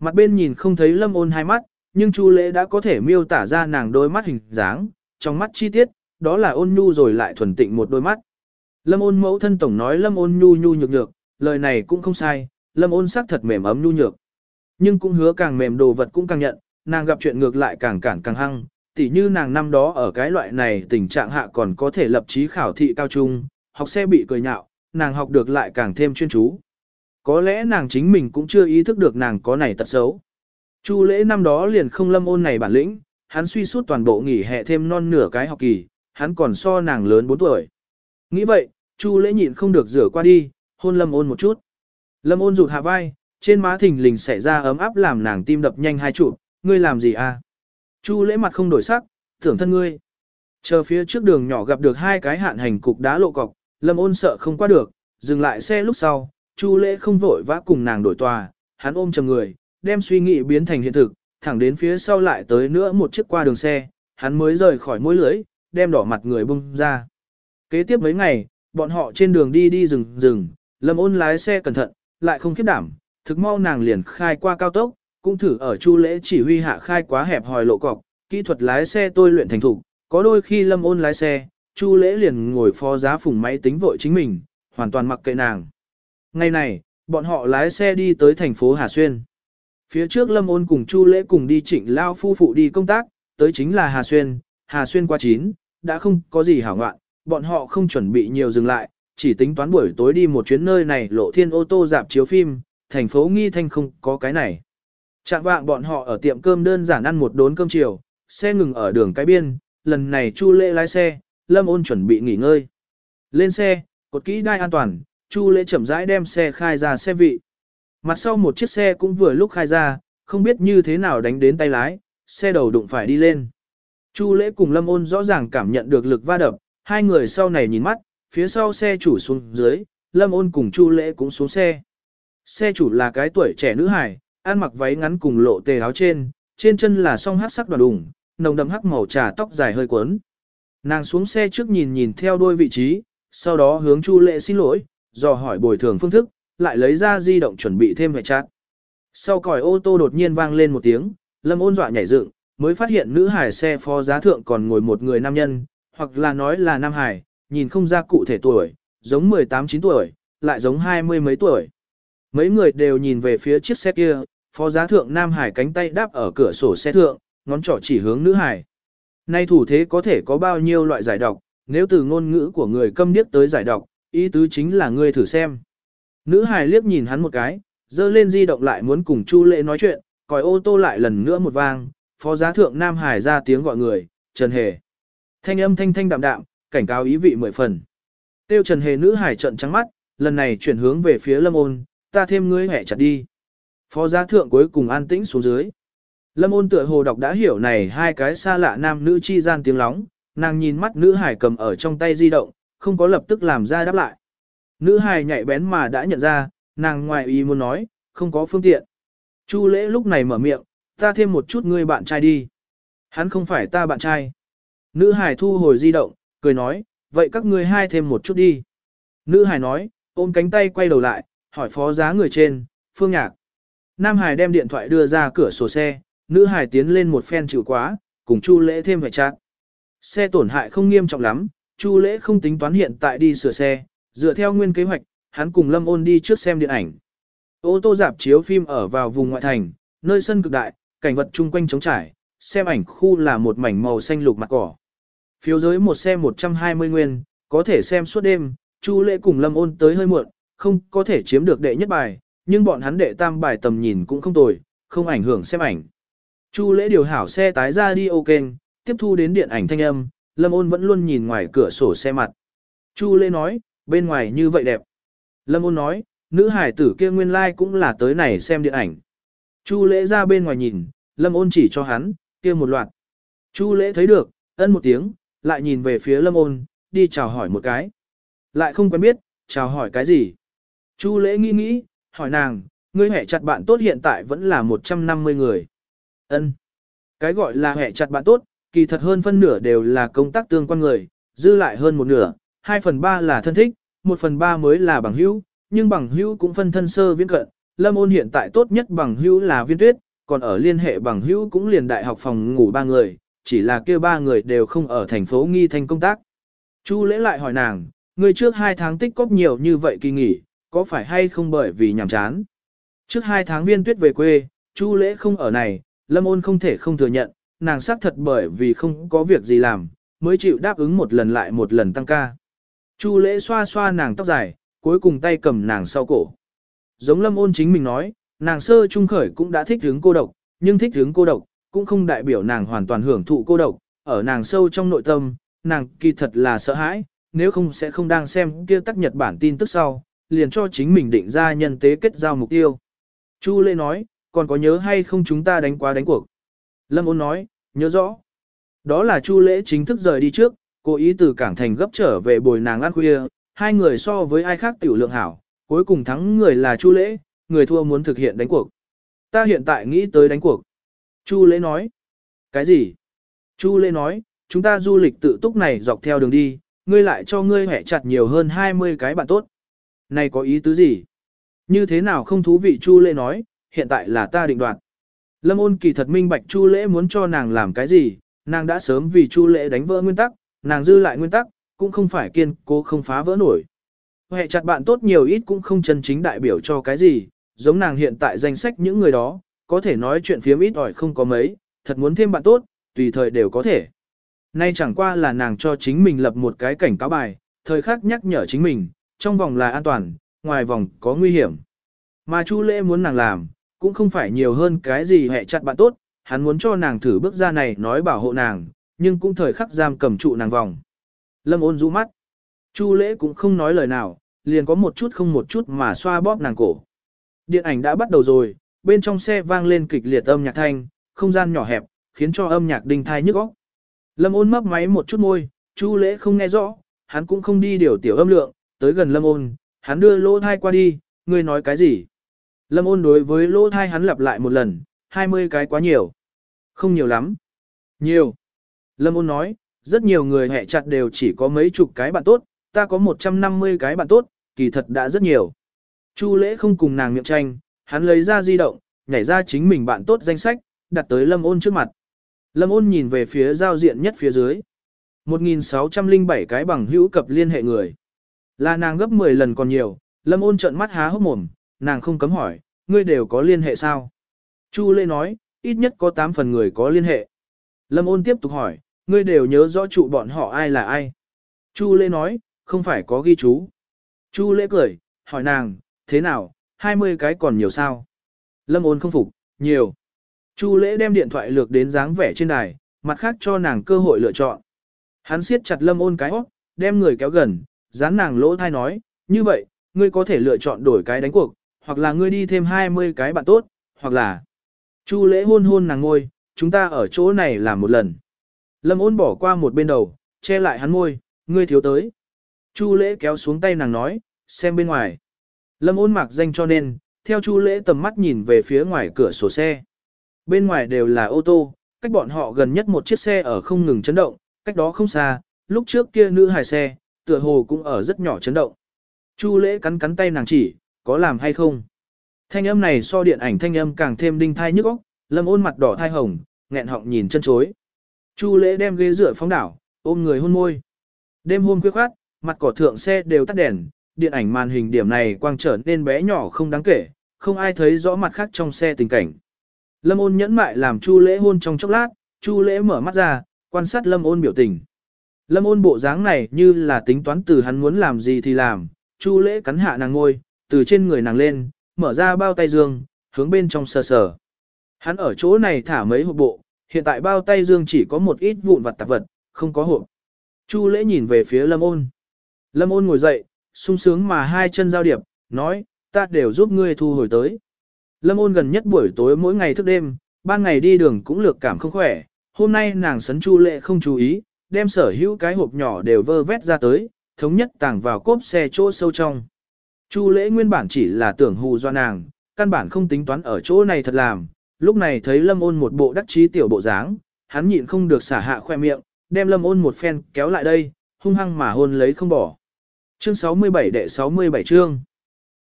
Mặt bên nhìn không thấy lâm ôn hai mắt, nhưng Chu Lễ đã có thể miêu tả ra nàng đôi mắt hình dáng, trong mắt chi tiết, đó là ôn nhu rồi lại thuần tịnh một đôi mắt. Lâm ôn mẫu thân tổng nói Lâm ôn nhu nhu nhược nhược, lời này cũng không sai, Lâm ôn sắc thật mềm ấm nhu nhược. Nhưng cũng hứa càng mềm đồ vật cũng càng nhận, nàng gặp chuyện ngược lại càng cản càng hăng, tỉ như nàng năm đó ở cái loại này tình trạng hạ còn có thể lập chí khảo thị cao trung, học xe bị cười nhạo, nàng học được lại càng thêm chuyên chú. Có lẽ nàng chính mình cũng chưa ý thức được nàng có này tật xấu. Chu lễ năm đó liền không lâm ôn này bản lĩnh, hắn suy suốt toàn bộ nghỉ hè thêm non nửa cái học kỳ, hắn còn so nàng lớn 4 tuổi. Nghĩ vậy, Chu lễ nhịn không được rửa qua đi, hôn lâm ôn một chút. Lâm ôn rụt hạ vai, trên má thình lình xảy ra ấm áp làm nàng tim đập nhanh hai trụ, ngươi làm gì à? Chu lễ mặt không đổi sắc, thưởng thân ngươi. Chờ phía trước đường nhỏ gặp được hai cái hạn hành cục đá lộ cọc, lâm ôn sợ không qua được, dừng lại xe lúc sau, Chu lễ không vội vã cùng nàng đổi tòa, hắn ôm chầm người, đem suy nghĩ biến thành hiện thực, thẳng đến phía sau lại tới nữa một chiếc qua đường xe, hắn mới rời khỏi mũi lưới, đem đỏ mặt người bung ra. Kế tiếp mấy ngày, bọn họ trên đường đi đi rừng rừng, lâm ôn lái xe cẩn thận, lại không khiếp đảm, thực mau nàng liền khai qua cao tốc, cũng thử ở chu lễ chỉ huy hạ khai quá hẹp hòi lộ cọc, kỹ thuật lái xe tôi luyện thành thục, có đôi khi lâm ôn lái xe, chu lễ liền ngồi phó giá phùng máy tính vội chính mình, hoàn toàn mặc kệ nàng. Ngày này, bọn họ lái xe đi tới thành phố Hà Xuyên. Phía trước lâm ôn cùng chu lễ cùng đi trịnh lao phu phụ đi công tác, tới chính là Hà Xuyên, Hà Xuyên qua chín, đã không có gì hảo ngoạn, bọn họ không chuẩn bị nhiều dừng lại, chỉ tính toán buổi tối đi một chuyến nơi này lộ thiên ô tô dạp chiếu phim, thành phố nghi thanh không có cái này. Chạm vạng bọn họ ở tiệm cơm đơn giản ăn một đốn cơm chiều, xe ngừng ở đường cái biên, lần này Chu Lễ lái xe, Lâm Ôn chuẩn bị nghỉ ngơi. Lên xe, cột kỹ đai an toàn, Chu Lễ chậm rãi đem xe khai ra xe vị. Mặt sau một chiếc xe cũng vừa lúc khai ra, không biết như thế nào đánh đến tay lái, xe đầu đụng phải đi lên. Chu Lễ cùng Lâm Ôn rõ ràng cảm nhận được lực va đập, hai người sau này nhìn mắt, phía sau xe chủ xuống dưới, Lâm Ôn cùng Chu Lễ cũng xuống xe. Xe chủ là cái tuổi trẻ nữ hài, ăn mặc váy ngắn cùng lộ tề áo trên, trên chân là song hắc sắc đoàn đùng, nồng đậm hắc màu trà tóc dài hơi quấn. Nàng xuống xe trước nhìn nhìn theo đôi vị trí, sau đó hướng Chu Lệ xin lỗi, dò hỏi bồi thường phương thức, lại lấy ra di động chuẩn bị thêm hệ chát. Sau còi ô tô đột nhiên vang lên một tiếng, Lâm ôn dọa nhảy dựng, mới phát hiện nữ hải xe phó giá thượng còn ngồi một người nam nhân, hoặc là nói là nam hải, nhìn không ra cụ thể tuổi, giống 18-9 tuổi, lại giống hai mươi mấy tuổi. Mấy người đều nhìn về phía chiếc xe kia, phó giá thượng Nam Hải cánh tay đáp ở cửa sổ xe thượng, ngón trỏ chỉ hướng nữ hải. Nay thủ thế có thể có bao nhiêu loại giải độc, nếu từ ngôn ngữ của người câm điếc tới giải độc, ý tứ chính là ngươi thử xem. Nữ hải liếc nhìn hắn một cái, dơ lên di động lại muốn cùng Chu Lệ nói chuyện, còi ô tô lại lần nữa một vang, phó giá thượng Nam Hải ra tiếng gọi người, Trần Hề. Thanh âm thanh thanh đạm đạm, cảnh cáo ý vị mười phần. Tiêu Trần Hề nữ hải trận trắng mắt, lần này chuyển hướng về phía Lâm Ôn, ta thêm ngươi hẹ chặt đi. Phó giá thượng cuối cùng an tĩnh xuống dưới. Lâm ôn tựa hồ đọc đã hiểu này hai cái xa lạ nam nữ chi gian tiếng lóng, nàng nhìn mắt nữ hải cầm ở trong tay di động, không có lập tức làm ra đáp lại. Nữ hải nhạy bén mà đã nhận ra, nàng ngoài ý muốn nói, không có phương tiện. Chu lễ lúc này mở miệng, ta thêm một chút ngươi bạn trai đi. Hắn không phải ta bạn trai. Nữ hải thu hồi di động, cười nói, vậy các ngươi hai thêm một chút đi. Nữ hải nói, ôm cánh tay quay đầu lại, hỏi phó giá người trên, phương nhạc. Nam Hải đem điện thoại đưa ra cửa sổ xe, nữ Hải tiến lên một phen chịu quá, cùng Chu Lễ thêm vài chát. Xe tổn hại không nghiêm trọng lắm, Chu Lễ không tính toán hiện tại đi sửa xe, dựa theo nguyên kế hoạch, hắn cùng Lâm Ôn đi trước xem điện ảnh. Ô tô dạp chiếu phim ở vào vùng ngoại thành, nơi sân cực đại, cảnh vật chung quanh trống trải, xem ảnh khu là một mảnh màu xanh lục mặt cỏ. Phiếu giới một xe 120 nguyên, có thể xem suốt đêm, Chu Lễ cùng Lâm Ôn tới hơi muộn, không có thể chiếm được đệ nhất bài, nhưng bọn hắn đệ tam bài tầm nhìn cũng không tồi, không ảnh hưởng xem ảnh. Chu lễ điều hảo xe tái ra đi ok, tiếp thu đến điện ảnh thanh âm, Lâm ôn vẫn luôn nhìn ngoài cửa sổ xe mặt. Chu lễ nói, bên ngoài như vậy đẹp. Lâm ôn nói, nữ hải tử kia nguyên lai like cũng là tới này xem điện ảnh. Chu lễ ra bên ngoài nhìn, Lâm ôn chỉ cho hắn, kia một loạt. Chu lễ thấy được, ân một tiếng, lại nhìn về phía Lâm ôn, đi chào hỏi một cái. Lại không quen biết, chào hỏi cái gì. Chu lễ nghĩ nghĩ, hỏi nàng, ngươi hẹ chặt bạn tốt hiện tại vẫn là 150 người. Ân. Cái gọi là hẹ chặt bạn tốt, kỳ thật hơn phân nửa đều là công tác tương quan người, dư lại hơn một nửa, 2 phần 3 là thân thích, 1 phần 3 mới là bằng hữu, nhưng bằng hữu cũng phân thân sơ viễn cận. Lâm ôn hiện tại tốt nhất bằng hữu là viên tuyết, còn ở liên hệ bằng hữu cũng liền đại học phòng ngủ ba người, chỉ là kia ba người đều không ở thành phố nghi thành công tác. Chu lễ lại hỏi nàng, người trước hai tháng tích cóp nhiều như vậy kỳ nghỉ, có phải hay không bởi vì nhàm chán? Trước hai tháng viên tuyết về quê, Chu lễ không ở này, lâm ôn không thể không thừa nhận, nàng xác thật bởi vì không có việc gì làm, mới chịu đáp ứng một lần lại một lần tăng ca. Chu lễ xoa xoa nàng tóc dài, cuối cùng tay cầm nàng sau cổ. Giống lâm ôn chính mình nói, nàng sơ trung khởi cũng đã thích hướng cô độc, nhưng thích hướng cô độc, cũng không đại biểu nàng hoàn toàn hưởng thụ cô độc, ở nàng sâu trong nội tâm, nàng kỳ thật là sợ hãi, nếu không sẽ không đang xem kia tắc Nhật Bản tin tức sau, liền cho chính mình định ra nhân tế kết giao mục tiêu. Chu Lễ nói, còn có nhớ hay không chúng ta đánh quá đánh cuộc? Lâm ôn nói, nhớ rõ. Đó là Chu Lễ chính thức rời đi trước, cố ý từ cảng thành gấp trở về bồi nàng ăn khuya, hai người so với ai khác tiểu lượng hảo, cuối cùng thắng người là Chu Lễ, người thua muốn thực hiện đánh cuộc. Ta hiện tại nghĩ tới đánh cuộc. Chu Lễ nói. Cái gì? Chu Lễ nói, chúng ta du lịch tự túc này dọc theo đường đi, ngươi lại cho ngươi hẹ chặt nhiều hơn 20 cái bạn tốt. Này có ý tứ gì? Như thế nào không thú vị Chu Lễ nói, hiện tại là ta định đoạt. Lâm ôn kỳ thật minh bạch Chu Lễ muốn cho nàng làm cái gì, nàng đã sớm vì Chu Lễ đánh vỡ nguyên tắc, nàng dư lại nguyên tắc, cũng không phải kiên cố không phá vỡ nổi. Hệ chặt bạn tốt nhiều ít cũng không chân chính đại biểu cho cái gì, giống nàng hiện tại danh sách những người đó, có thể nói chuyện phiếm ít ỏi không có mấy, thật muốn thêm bạn tốt, tùy thời đều có thể. Nay chẳng qua là nàng cho chính mình lập một cái cảnh cáo bài, thời khắc nhắc nhở chính mình, trong vòng là an toàn, ngoài vòng có nguy hiểm. Mà Chu Lễ muốn nàng làm, cũng không phải nhiều hơn cái gì hệ chặt bạn tốt, hắn muốn cho nàng thử bước ra này nói bảo hộ nàng, nhưng cũng thời khắc giam cầm trụ nàng vòng. Lâm ôn rũ mắt. Chu lễ cũng không nói lời nào, liền có một chút không một chút mà xoa bóp nàng cổ. Điện ảnh đã bắt đầu rồi, bên trong xe vang lên kịch liệt âm nhạc thanh, không gian nhỏ hẹp, khiến cho âm nhạc đinh thai nhức óc. Lâm ôn mấp máy một chút môi, Chu lễ không nghe rõ, hắn cũng không đi điều tiểu âm lượng, tới gần lâm ôn, hắn đưa lỗ thai qua đi, ngươi nói cái gì? Lâm ôn đối với lỗ thai hắn lặp lại một lần, 20 cái quá nhiều. Không nhiều lắm. Nhiều. Lâm ôn nói, rất nhiều người hẹ chặt đều chỉ có mấy chục cái bạn tốt, ta có 150 cái bạn tốt, kỳ thật đã rất nhiều. Chu lễ không cùng nàng miệng tranh, hắn lấy ra di động, nhảy ra chính mình bạn tốt danh sách, đặt tới lâm ôn trước mặt. Lâm ôn nhìn về phía giao diện nhất phía dưới. 1.607 cái bằng hữu cập liên hệ người. Là nàng gấp 10 lần còn nhiều, lâm ôn trợn mắt há hốc mồm, nàng không cấm hỏi, ngươi đều có liên hệ sao? Chu lễ nói, ít nhất có 8 phần người có liên hệ. Lâm ôn tiếp tục hỏi, ngươi đều nhớ rõ trụ bọn họ ai là ai. Chu lễ nói, không phải có ghi chú. Chu lễ cười, hỏi nàng, thế nào, 20 cái còn nhiều sao? Lâm ôn không phục, nhiều. Chu lễ đem điện thoại lược đến dáng vẻ trên đài, mặt khác cho nàng cơ hội lựa chọn. Hắn siết chặt lâm ôn cái óc, đem người kéo gần, dán nàng lỗ thai nói, như vậy, ngươi có thể lựa chọn đổi cái đánh cuộc, hoặc là ngươi đi thêm 20 cái bạn tốt, hoặc là Chu lễ hôn hôn nàng ngôi, chúng ta ở chỗ này làm một lần. Lâm ôn bỏ qua một bên đầu, che lại hắn môi, ngươi thiếu tới. Chu lễ kéo xuống tay nàng nói, xem bên ngoài. Lâm ôn mặc danh cho nên, theo chu lễ tầm mắt nhìn về phía ngoài cửa sổ xe. Bên ngoài đều là ô tô, cách bọn họ gần nhất một chiếc xe ở không ngừng chấn động, cách đó không xa, lúc trước kia nữ hài xe, tựa hồ cũng ở rất nhỏ chấn động. Chu lễ cắn cắn tay nàng chỉ, có làm hay không? Thanh âm này so điện ảnh thanh âm càng thêm đinh thai nhức óc, lâm ôn mặt đỏ thai hồng, nghẹn họng nhìn chân chối. Chu lễ đem ghế dựa phóng đảo, ôm người hôn môi. Đêm hôm khuya khoát, mặt cỏ thượng xe đều tắt đèn, điện ảnh màn hình điểm này quang trở nên bé nhỏ không đáng kể, không ai thấy rõ mặt khác trong xe tình cảnh. Lâm ôn nhẫn mại làm chu lễ hôn trong chốc lát, chu lễ mở mắt ra, quan sát lâm ôn biểu tình. Lâm ôn bộ dáng này như là tính toán từ hắn muốn làm gì thì làm, chu lễ cắn hạ nàng ngôi, từ trên người nàng lên, mở ra bao tay dương, hướng bên trong sờ sờ. Hắn ở chỗ này thả mấy hộp bộ, hiện tại bao tay dương chỉ có một ít vụn vặt tạp vật, không có hộp. Chu lễ nhìn về phía lâm ôn. Lâm ôn ngồi dậy, sung sướng mà hai chân giao điệp, nói, ta đều giúp ngươi thu hồi tới. Lâm ôn gần nhất buổi tối mỗi ngày thức đêm, ban ngày đi đường cũng lược cảm không khỏe, hôm nay nàng sấn chu lệ không chú ý, đem sở hữu cái hộp nhỏ đều vơ vét ra tới, thống nhất tàng vào cốp xe chỗ sâu trong. Chu lễ nguyên bản chỉ là tưởng hù do nàng, căn bản không tính toán ở chỗ này thật làm, lúc này thấy lâm ôn một bộ đắc chí tiểu bộ dáng, hắn nhịn không được xả hạ khoe miệng, đem lâm ôn một phen kéo lại đây, hung hăng mà hôn lấy không bỏ. Chương 67 đệ 67 chương.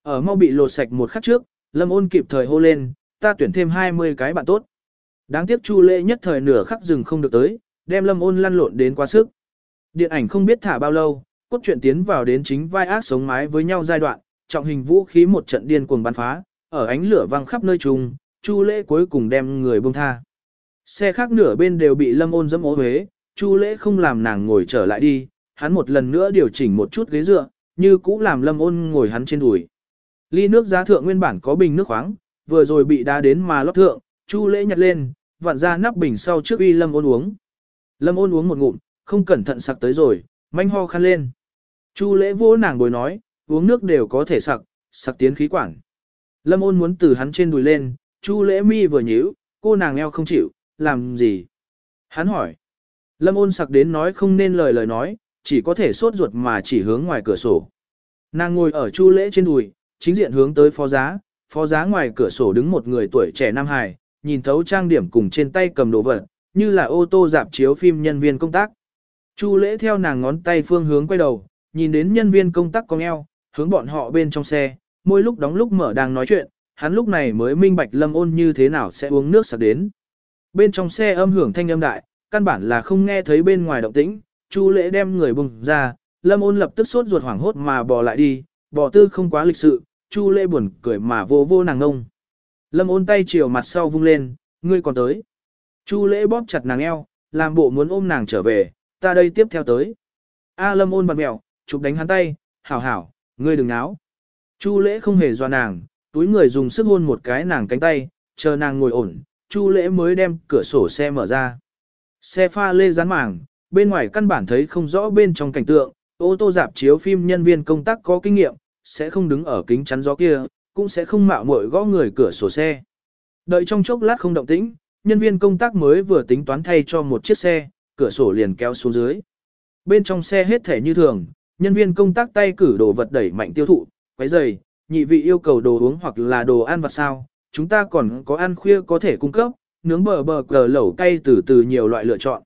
Ở mau bị lột sạch một khắc trước, lâm ôn kịp thời hô lên, ta tuyển thêm 20 cái bạn tốt. Đáng tiếc Chu Lễ nhất thời nửa khắc dừng không được tới, đem Lâm Ôn lăn lộn đến quá sức. Điện ảnh không biết thả bao lâu, cốt truyện tiến vào đến chính vai ác sống mái với nhau giai đoạn, trọng hình vũ khí một trận điên cuồng bắn phá, ở ánh lửa vang khắp nơi trùng, Chu Lễ cuối cùng đem người buông tha. Xe khác nửa bên đều bị Lâm Ôn dẫm ố huế, Chu Lễ không làm nàng ngồi trở lại đi, hắn một lần nữa điều chỉnh một chút ghế dựa, như cũ làm Lâm Ôn ngồi hắn trên đùi. Ly nước giá thượng nguyên bản có bình nước khoáng, vừa rồi bị đá đến mà lót thượng, Chu Lễ nhặt lên, vặn ra nắp bình sau trước uy Lâm Ôn uống. Lâm Ôn uống một ngụm, không cẩn thận sặc tới rồi, manh ho khăn lên. Chu Lễ vô nàng bồi nói, uống nước đều có thể sặc, sặc tiến khí quản. Lâm Ôn muốn từ hắn trên đùi lên, Chu Lễ mi vừa nhíu, cô nàng eo không chịu, làm gì? Hắn hỏi. Lâm Ôn sặc đến nói không nên lời lời nói, chỉ có thể sốt ruột mà chỉ hướng ngoài cửa sổ. Nàng ngồi ở Chu Lễ trên đùi, chính diện hướng tới phó giá, phó giá ngoài cửa sổ đứng một người tuổi trẻ nam hài, nhìn thấu trang điểm cùng trên tay cầm đồ vật, như là ô tô dạp chiếu phim nhân viên công tác. Chu lễ theo nàng ngón tay phương hướng quay đầu, nhìn đến nhân viên công tác cong eo, hướng bọn họ bên trong xe, mỗi lúc đóng lúc mở đang nói chuyện, hắn lúc này mới minh bạch lâm ôn như thế nào sẽ uống nước sặc đến. Bên trong xe âm hưởng thanh âm đại, căn bản là không nghe thấy bên ngoài động tĩnh, Chu lễ đem người bùng ra, lâm ôn lập tức sốt ruột hoảng hốt mà bò lại đi, bò tư không quá lịch sự, Chu lễ buồn cười mà vô vô nàng ngông. Lâm ôn tay chiều mặt sau vung lên, ngươi còn tới. Chu lễ bóp chặt nàng eo, làm bộ muốn ôm nàng trở về, ta đây tiếp theo tới. A lâm ôn bật mèo, chụp đánh hắn tay, hảo hảo, ngươi đừng náo. Chu lễ không hề doa nàng, túi người dùng sức hôn một cái nàng cánh tay, chờ nàng ngồi ổn, chu lễ mới đem cửa sổ xe mở ra. Xe pha lê rán màng, bên ngoài căn bản thấy không rõ bên trong cảnh tượng, ô tô dạp chiếu phim nhân viên công tác có kinh nghiệm, sẽ không đứng ở kính chắn gió kia, cũng sẽ không mạo muội gõ người cửa sổ xe. Đợi trong chốc lát không động tĩnh, nhân viên công tác mới vừa tính toán thay cho một chiếc xe, cửa sổ liền kéo xuống dưới. Bên trong xe hết thể như thường, nhân viên công tác tay cử đồ vật đẩy mạnh tiêu thụ, quấy giày, nhị vị yêu cầu đồ uống hoặc là đồ ăn vặt sao, chúng ta còn có ăn khuya có thể cung cấp, nướng bờ bờ cờ lẩu cay từ từ nhiều loại lựa chọn.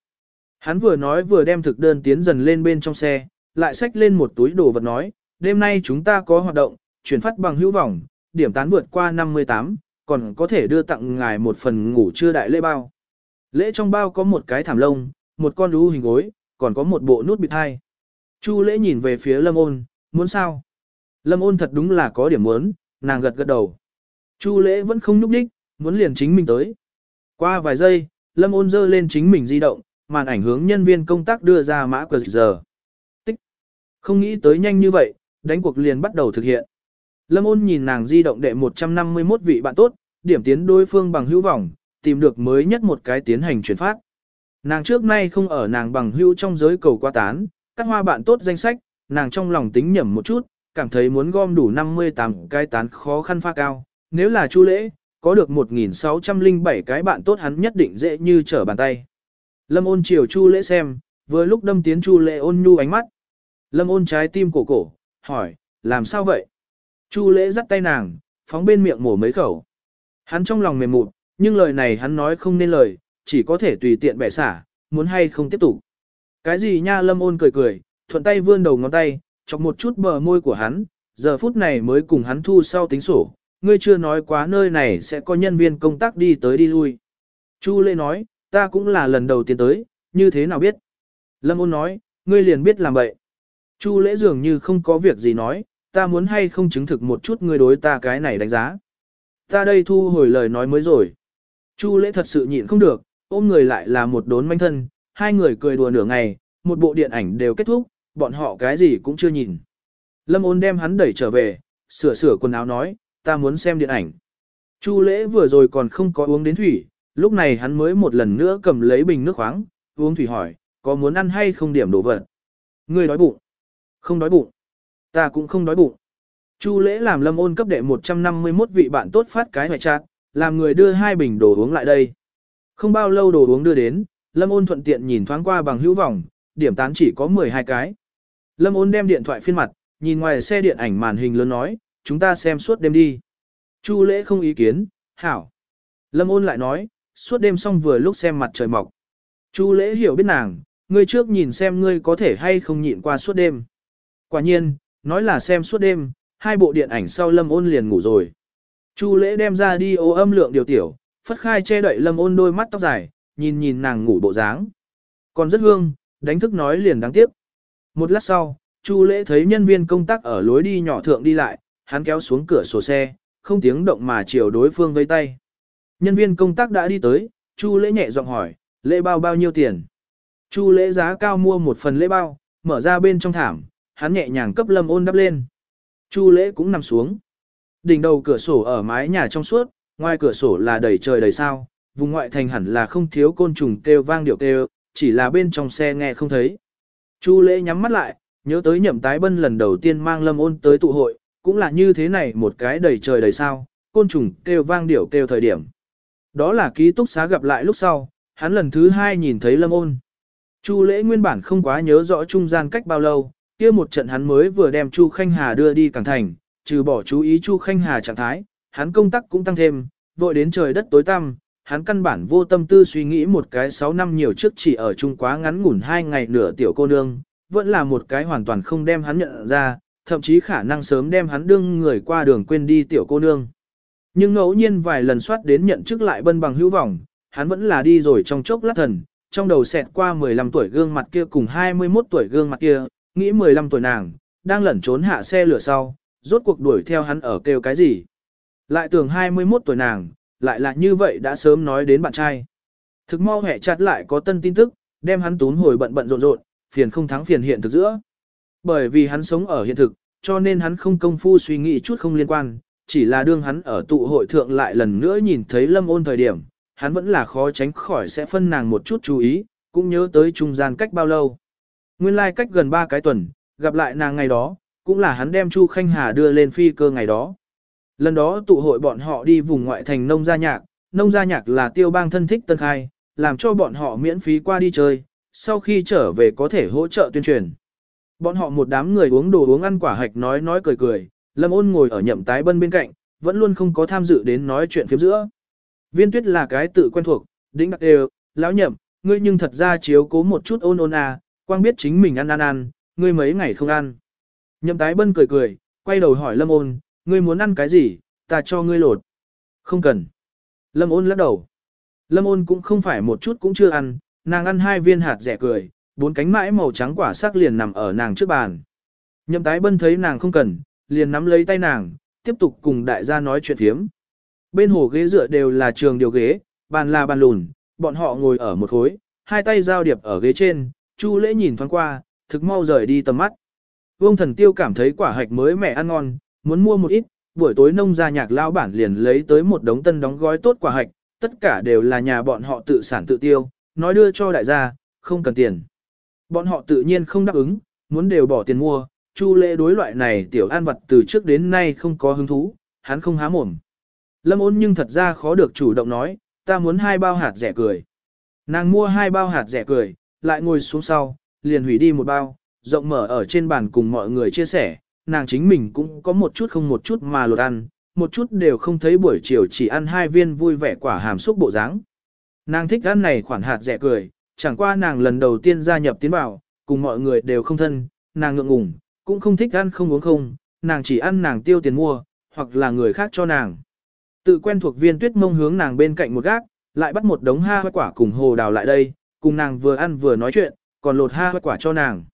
Hắn vừa nói vừa đem thực đơn tiến dần lên bên trong xe, lại xách lên một túi đồ vật nói, đêm nay chúng ta có hoạt động, chuyển phát bằng hữu vọng, điểm tán vượt qua 58, còn có thể đưa tặng ngài một phần ngủ trưa đại lễ bao. Lễ trong bao có một cái thảm lông, một con đú hình gối, còn có một bộ nút bịt hai. Chu lễ nhìn về phía lâm ôn, muốn sao? Lâm ôn thật đúng là có điểm muốn, nàng gật gật đầu. Chu lễ vẫn không nhúc đích, muốn liền chính mình tới. Qua vài giây, lâm ôn dơ lên chính mình di động, màn ảnh hướng nhân viên công tác đưa ra mã cờ giờ. Tích. Không nghĩ tới nhanh như vậy, đánh cuộc liền bắt đầu thực hiện. Lâm ôn nhìn nàng di động đệ 151 vị bạn tốt, điểm tiến đối phương bằng hữu vọng, tìm được mới nhất một cái tiến hành chuyển phát. Nàng trước nay không ở nàng bằng hữu trong giới cầu qua tán, các hoa bạn tốt danh sách, nàng trong lòng tính nhẩm một chút, cảm thấy muốn gom đủ 58 cái tán khó khăn pha cao. Nếu là chu lễ, có được 1.607 cái bạn tốt hắn nhất định dễ như trở bàn tay. Lâm ôn chiều chu lễ xem, vừa lúc đâm tiến chu lễ ôn nhu ánh mắt. Lâm ôn trái tim cổ cổ, hỏi, làm sao vậy? Chu lễ dắt tay nàng, phóng bên miệng mổ mấy khẩu. Hắn trong lòng mềm mụt, nhưng lời này hắn nói không nên lời, chỉ có thể tùy tiện bẻ xả, muốn hay không tiếp tục. Cái gì nha lâm ôn cười cười, thuận tay vươn đầu ngón tay, chọc một chút bờ môi của hắn, giờ phút này mới cùng hắn thu sau tính sổ, ngươi chưa nói quá nơi này sẽ có nhân viên công tác đi tới đi lui. Chu lễ nói, ta cũng là lần đầu tiên tới, như thế nào biết? Lâm ôn nói, ngươi liền biết làm vậy. Chu lễ dường như không có việc gì nói, ta muốn hay không chứng thực một chút ngươi đối ta cái này đánh giá. Ta đây thu hồi lời nói mới rồi. Chu lễ thật sự nhịn không được, ôm người lại là một đốn manh thân, hai người cười đùa nửa ngày, một bộ điện ảnh đều kết thúc, bọn họ cái gì cũng chưa nhìn. Lâm ôn đem hắn đẩy trở về, sửa sửa quần áo nói, ta muốn xem điện ảnh. Chu lễ vừa rồi còn không có uống đến thủy, lúc này hắn mới một lần nữa cầm lấy bình nước khoáng, uống thủy hỏi, có muốn ăn hay không điểm đồ vật. Ngươi đói bụng. Không đói bụng. Ta cũng không đói bụng. Chu lễ làm lâm ôn cấp đệ 151 vị bạn tốt phát cái hoại chát, làm người đưa hai bình đồ uống lại đây. Không bao lâu đồ uống đưa đến, lâm ôn thuận tiện nhìn thoáng qua bằng hữu vọng, điểm tán chỉ có 12 cái. Lâm ôn đem điện thoại phiên mặt, nhìn ngoài xe điện ảnh màn hình lớn nói, chúng ta xem suốt đêm đi. Chu lễ không ý kiến, hảo. Lâm ôn lại nói, suốt đêm xong vừa lúc xem mặt trời mọc. Chu lễ hiểu biết nàng, ngươi trước nhìn xem ngươi có thể hay không nhịn qua suốt đêm. Quả nhiên, nói là xem suốt đêm, hai bộ điện ảnh sau lâm ôn liền ngủ rồi. Chu lễ đem ra đi ô âm lượng điều tiểu, phất khai che đậy lâm ôn đôi mắt tóc dài, nhìn nhìn nàng ngủ bộ dáng. Còn rất hương, đánh thức nói liền đáng tiếc. Một lát sau, Chu lễ thấy nhân viên công tác ở lối đi nhỏ thượng đi lại, hắn kéo xuống cửa sổ xe, không tiếng động mà chiều đối phương vây tay. Nhân viên công tác đã đi tới, Chu lễ nhẹ giọng hỏi, lễ bao bao nhiêu tiền? Chu lễ giá cao mua một phần lễ bao, mở ra bên trong thảm, hắn nhẹ nhàng cấp lâm ôn đắp lên. Chu lễ cũng nằm xuống. Đỉnh đầu cửa sổ ở mái nhà trong suốt, ngoài cửa sổ là đầy trời đầy sao, vùng ngoại thành hẳn là không thiếu côn trùng kêu vang điệu kêu, chỉ là bên trong xe nghe không thấy. Chu lễ nhắm mắt lại, nhớ tới nhậm tái bân lần đầu tiên mang lâm ôn tới tụ hội, cũng là như thế này một cái đầy trời đầy sao, côn trùng kêu vang điệu kêu thời điểm. Đó là ký túc xá gặp lại lúc sau, hắn lần thứ hai nhìn thấy lâm ôn. Chu lễ nguyên bản không quá nhớ rõ trung gian cách bao lâu, kia một trận hắn mới vừa đem Chu Khanh Hà đưa đi cảng thành, trừ bỏ chú ý Chu Khanh Hà trạng thái, hắn công tác cũng tăng thêm, vội đến trời đất tối tăm, hắn căn bản vô tâm tư suy nghĩ một cái 6 năm nhiều trước chỉ ở Trung quá ngắn ngủn hai ngày nửa tiểu cô nương, vẫn là một cái hoàn toàn không đem hắn nhận ra, thậm chí khả năng sớm đem hắn đương người qua đường quên đi tiểu cô nương. Nhưng ngẫu nhiên vài lần soát đến nhận chức lại bân bằng hữu vọng, hắn vẫn là đi rồi trong chốc lát thần, trong đầu xẹt qua 15 tuổi gương mặt kia cùng 21 tuổi gương mặt kia, nghĩ 15 tuổi nàng, đang lẩn trốn hạ xe lửa sau, rốt cuộc đuổi theo hắn ở kêu cái gì. Lại tưởng 21 tuổi nàng, lại là như vậy đã sớm nói đến bạn trai. Thực mau hẹ chặt lại có tân tin tức, đem hắn tún hồi bận bận rộn rộn, phiền không thắng phiền hiện thực giữa. Bởi vì hắn sống ở hiện thực, cho nên hắn không công phu suy nghĩ chút không liên quan, chỉ là đương hắn ở tụ hội thượng lại lần nữa nhìn thấy lâm ôn thời điểm, hắn vẫn là khó tránh khỏi sẽ phân nàng một chút chú ý, cũng nhớ tới trung gian cách bao lâu. Nguyên lai like cách gần 3 cái tuần, gặp lại nàng ngày đó, cũng là hắn đem Chu Khanh Hà đưa lên phi cơ ngày đó. Lần đó tụ hội bọn họ đi vùng ngoại thành nông gia nhạc, nông gia nhạc là tiêu bang thân thích tân khai, làm cho bọn họ miễn phí qua đi chơi, sau khi trở về có thể hỗ trợ tuyên truyền. Bọn họ một đám người uống đồ uống ăn quả hạch nói nói cười cười, Lâm ôn ngồi ở nhậm tái bân bên cạnh, vẫn luôn không có tham dự đến nói chuyện phía giữa. Viên tuyết là cái tự quen thuộc, đĩnh đặc đều, lão nhậm, ngươi nhưng thật ra chiếu cố một chút ôn ôn à, quang biết chính mình ăn ăn ăn, ngươi mấy ngày không ăn. Nhậm tái bân cười cười, quay đầu hỏi lâm ôn, ngươi muốn ăn cái gì, ta cho ngươi lột. Không cần. Lâm ôn lắc đầu. Lâm ôn cũng không phải một chút cũng chưa ăn, nàng ăn hai viên hạt rẻ cười, bốn cánh mãi màu trắng quả sắc liền nằm ở nàng trước bàn. Nhậm tái bân thấy nàng không cần, liền nắm lấy tay nàng, tiếp tục cùng đại gia nói chuyện phiếm. Bên hồ ghế dựa đều là trường điều ghế, bàn là bàn lùn, bọn họ ngồi ở một khối, hai tay giao điệp ở ghế trên, Chu lễ nhìn thoáng qua, thực mau rời đi tầm mắt. Vương thần tiêu cảm thấy quả hạch mới mẻ ăn ngon, muốn mua một ít, buổi tối nông gia nhạc lao bản liền lấy tới một đống tân đóng gói tốt quả hạch, tất cả đều là nhà bọn họ tự sản tự tiêu, nói đưa cho đại gia, không cần tiền. Bọn họ tự nhiên không đáp ứng, muốn đều bỏ tiền mua, Chu lễ đối loại này tiểu an vật từ trước đến nay không có hứng thú, hắn không há mồm. Lâm ôn nhưng thật ra khó được chủ động nói, ta muốn hai bao hạt rẻ cười. Nàng mua hai bao hạt rẻ cười, lại ngồi xuống sau, liền hủy đi một bao, rộng mở ở trên bàn cùng mọi người chia sẻ, nàng chính mình cũng có một chút không một chút mà lột ăn, một chút đều không thấy buổi chiều chỉ ăn hai viên vui vẻ quả hàm xúc bộ dáng. Nàng thích ăn này khoản hạt rẻ cười, chẳng qua nàng lần đầu tiên gia nhập tiến vào, cùng mọi người đều không thân, nàng ngượng ngùng, cũng không thích ăn không uống không, nàng chỉ ăn nàng tiêu tiền mua, hoặc là người khác cho nàng. Tự quen thuộc viên tuyết mông hướng nàng bên cạnh một gác, lại bắt một đống ha hoa quả cùng hồ đào lại đây, cùng nàng vừa ăn vừa nói chuyện, còn lột ha hoa quả cho nàng.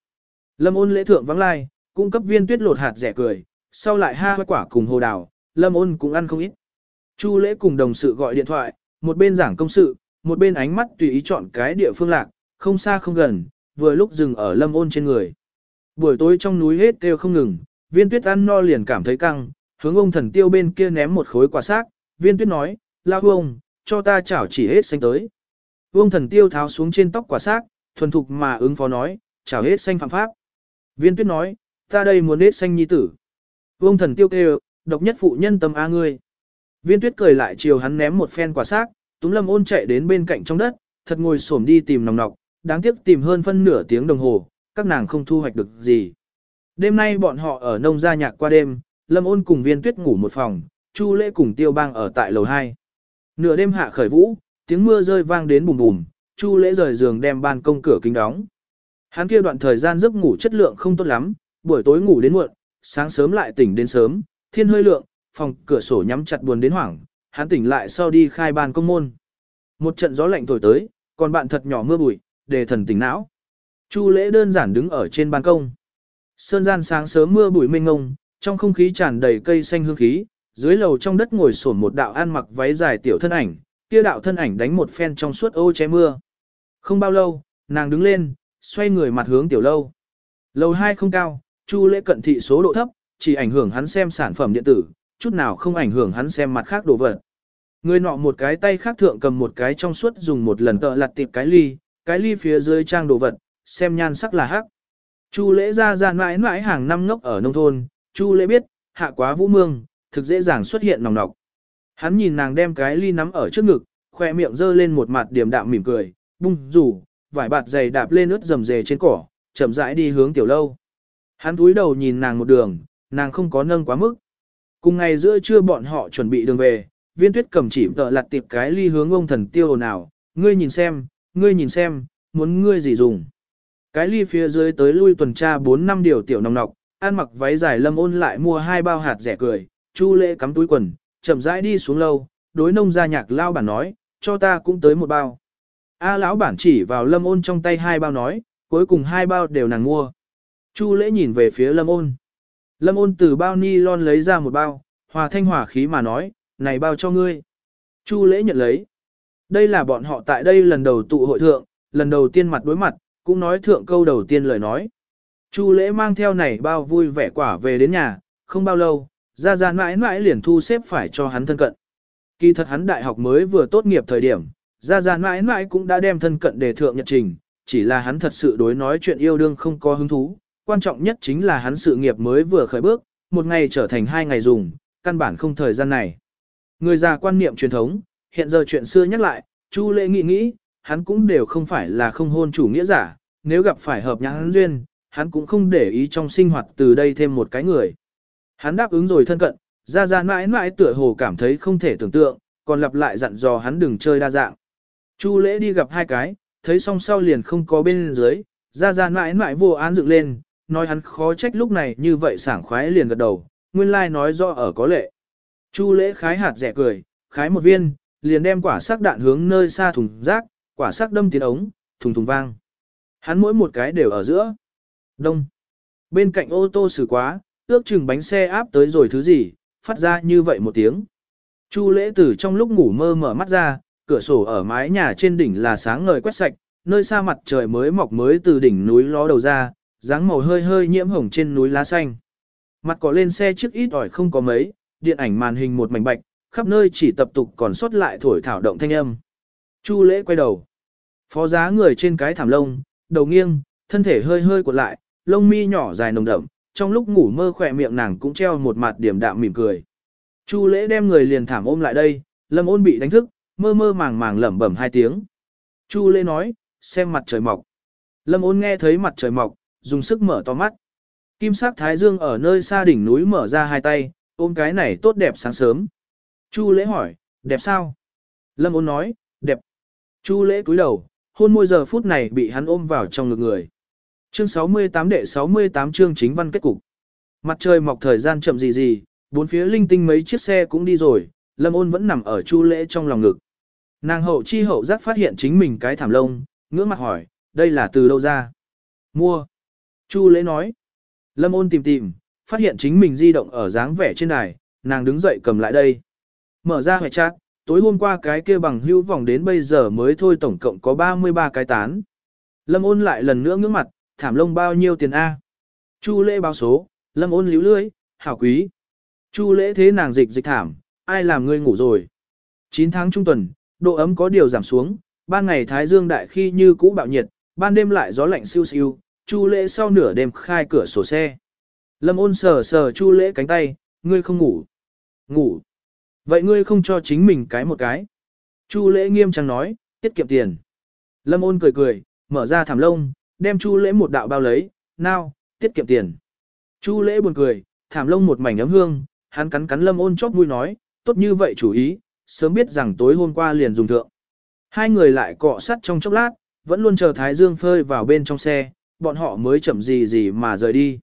Lâm ôn lễ thượng vắng lai, cung cấp viên tuyết lột hạt rẻ cười, sau lại ha hoa quả cùng hồ đào, lâm ôn cũng ăn không ít. Chu lễ cùng đồng sự gọi điện thoại, một bên giảng công sự, một bên ánh mắt tùy ý chọn cái địa phương lạc, không xa không gần, vừa lúc dừng ở lâm ôn trên người. Buổi tối trong núi hết kêu không ngừng, viên tuyết ăn no liền cảm thấy căng, hướng ông thần tiêu bên kia ném một khối quả xác, viên tuyết nói, lao ông, cho ta chảo chỉ hết xanh tới. Vương thần tiêu tháo xuống trên tóc quả xác, thuần thục mà ứng phó nói, chào hết xanh phạm pháp. Viên tuyết nói, ta đây muốn hết xanh nhi tử. Vương thần tiêu kêu, độc nhất phụ nhân tâm a ngươi. Viên tuyết cười lại chiều hắn ném một phen quả xác, túm lâm ôn chạy đến bên cạnh trong đất, thật ngồi xổm đi tìm nòng nọc, đáng tiếc tìm hơn phân nửa tiếng đồng hồ, các nàng không thu hoạch được gì. Đêm nay bọn họ ở nông gia nhạc qua đêm, Lâm ôn cùng viên tuyết ngủ một phòng, Chu lễ cùng tiêu bang ở tại lầu 2. Nửa đêm hạ khởi vũ, tiếng mưa rơi vang đến bùm bùm, Chu lễ rời giường đem ban công cửa kính đóng. Hắn kia đoạn thời gian giấc ngủ chất lượng không tốt lắm, buổi tối ngủ đến muộn, sáng sớm lại tỉnh đến sớm, thiên hơi lượng, phòng cửa sổ nhắm chặt buồn đến hoảng, hắn tỉnh lại sau đi khai ban công môn. Một trận gió lạnh thổi tới, còn bạn thật nhỏ mưa bụi, để thần tỉnh não. Chu lễ đơn giản đứng ở trên ban công. Sơn gian sáng sớm mưa bụi mênh ngông, trong không khí tràn đầy cây xanh hương khí, dưới lầu trong đất ngồi sổn một đạo ăn mặc váy dài tiểu thân ảnh, kia đạo thân ảnh đánh một phen trong suốt ô che mưa. Không bao lâu, nàng đứng lên, xoay người mặt hướng tiểu lâu. Lầu 2 không cao, Chu lễ cận thị số độ thấp, chỉ ảnh hưởng hắn xem sản phẩm điện tử, chút nào không ảnh hưởng hắn xem mặt khác đồ vật. Người nọ một cái tay khác thượng cầm một cái trong suốt dùng một lần tợ lặt tiệp cái ly, cái ly phía dưới trang đồ vật, xem nhan sắc là hắc. Chu lễ ra ra mãi mãi hàng năm ngốc ở nông thôn, Chu lễ biết, hạ quá vũ mương, thực dễ dàng xuất hiện nòng nọc. Hắn nhìn nàng đem cái ly nắm ở trước ngực, khoe miệng dơ lên một mặt điểm đạm mỉm cười, bung rủ, vải bạt dày đạp lên ướt rầm rề trên cỏ, chậm rãi đi hướng tiểu lâu. Hắn túi đầu nhìn nàng một đường, nàng không có nâng quá mức. Cùng ngày giữa trưa bọn họ chuẩn bị đường về, viên tuyết cầm chỉ tợ lặt tiệp cái ly hướng ông thần tiêu nào, ngươi nhìn xem, ngươi nhìn xem, muốn ngươi gì dùng. Cái ly phía dưới tới lui tuần tra 4 năm điều tiểu nòng nọc, ăn mặc váy dài lâm ôn lại mua hai bao hạt rẻ cười, chu lễ cắm túi quần, chậm rãi đi xuống lâu, đối nông gia nhạc lao bản nói, cho ta cũng tới một bao. A lão bản chỉ vào lâm ôn trong tay hai bao nói, cuối cùng hai bao đều nàng mua. Chu lễ nhìn về phía lâm ôn. Lâm ôn từ bao ni lon lấy ra một bao, hòa thanh hòa khí mà nói, này bao cho ngươi. Chu lễ nhận lấy. Đây là bọn họ tại đây lần đầu tụ hội thượng, lần đầu tiên mặt đối mặt, cũng nói thượng câu đầu tiên lời nói. Chu lễ mang theo này bao vui vẻ quả về đến nhà, không bao lâu, ra ra mãi mãi liền thu xếp phải cho hắn thân cận. Kỳ thật hắn đại học mới vừa tốt nghiệp thời điểm, ra ra mãi mãi cũng đã đem thân cận đề thượng nhật trình, chỉ là hắn thật sự đối nói chuyện yêu đương không có hứng thú, quan trọng nhất chính là hắn sự nghiệp mới vừa khởi bước, một ngày trở thành hai ngày dùng, căn bản không thời gian này. Người già quan niệm truyền thống, hiện giờ chuyện xưa nhắc lại, Chu Lệ nghĩ nghĩ, hắn cũng đều không phải là không hôn chủ nghĩa giả, nếu gặp phải hợp nhãn duyên, hắn cũng không để ý trong sinh hoạt từ đây thêm một cái người. Hắn đáp ứng rồi thân cận, ra ra mãi mãi tựa hồ cảm thấy không thể tưởng tượng, còn lặp lại dặn dò hắn đừng chơi đa dạng. Chu lễ đi gặp hai cái, thấy xong sau liền không có bên dưới, ra ra mãi mãi vô án dựng lên, nói hắn khó trách lúc này như vậy sảng khoái liền gật đầu, nguyên lai like nói do ở có lệ. Chu lễ khái hạt rẻ cười, khái một viên, liền đem quả sắc đạn hướng nơi xa thùng rác, quả sắc đâm tiến ống, thùng thùng vang. Hắn mỗi một cái đều ở giữa. Đông. Bên cạnh ô tô xử quá, ước chừng bánh xe áp tới rồi thứ gì, phát ra như vậy một tiếng. Chu lễ tử trong lúc ngủ mơ mở mắt ra, cửa sổ ở mái nhà trên đỉnh là sáng ngời quét sạch, nơi xa mặt trời mới mọc mới từ đỉnh núi ló đầu ra, dáng màu hơi hơi nhiễm hồng trên núi lá xanh. Mặt có lên xe chiếc ít ỏi không có mấy, điện ảnh màn hình một mảnh bạch, khắp nơi chỉ tập tục còn sót lại thổi thảo động thanh âm. Chu lễ quay đầu. Phó giá người trên cái thảm lông, đầu nghiêng, thân thể hơi hơi cuộn lại, lông mi nhỏ dài nồng đậm, trong lúc ngủ mơ khỏe miệng nàng cũng treo một mặt điểm đạm mỉm cười. Chu lễ đem người liền thảm ôm lại đây, lâm ôn bị đánh thức, mơ mơ màng màng lẩm bẩm hai tiếng. Chu lễ nói, xem mặt trời mọc. Lâm ôn nghe thấy mặt trời mọc, dùng sức mở to mắt. Kim sắc thái dương ở nơi xa đỉnh núi mở ra hai tay, ôm cái này tốt đẹp sáng sớm. Chu lễ hỏi, đẹp sao? Lâm ôn nói, đẹp. Chu lễ cúi đầu, hôn môi giờ phút này bị hắn ôm vào trong ngực người. Chương 68 đệ 68 chương chính văn kết cục. Mặt trời mọc thời gian chậm gì gì, bốn phía linh tinh mấy chiếc xe cũng đi rồi, Lâm ôn vẫn nằm ở chu lễ trong lòng ngực. Nàng hậu chi hậu giác phát hiện chính mình cái thảm lông, ngưỡng mặt hỏi, đây là từ đâu ra? Mua. Chu lễ nói. Lâm ôn tìm tìm, phát hiện chính mình di động ở dáng vẻ trên đài, nàng đứng dậy cầm lại đây. Mở ra hệ chat, tối hôm qua cái kia bằng hữu vòng đến bây giờ mới thôi tổng cộng có 33 cái tán. Lâm ôn lại lần nữa ngưỡng mặt, thảm lông bao nhiêu tiền A. Chu lễ báo số, lâm ôn líu lưới, hảo quý. Chu lễ thế nàng dịch dịch thảm, ai làm ngươi ngủ rồi. 9 tháng trung tuần, độ ấm có điều giảm xuống, ban ngày thái dương đại khi như cũ bạo nhiệt, ban đêm lại gió lạnh siêu siêu, chu lễ sau nửa đêm khai cửa sổ xe. Lâm ôn sờ sờ chu lễ cánh tay, ngươi không ngủ. Ngủ. Vậy ngươi không cho chính mình cái một cái. Chu lễ nghiêm trang nói, tiết kiệm tiền. Lâm ôn cười cười, mở ra thảm lông, đem chu lễ một đạo bao lấy, nào, tiết kiệm tiền. Chu lễ buồn cười, thảm lông một mảnh ấm hương, hắn cắn cắn lâm ôn chóp mũi nói, tốt như vậy chủ ý, sớm biết rằng tối hôm qua liền dùng thượng. Hai người lại cọ sắt trong chốc lát, vẫn luôn chờ Thái Dương phơi vào bên trong xe, bọn họ mới chậm gì gì mà rời đi.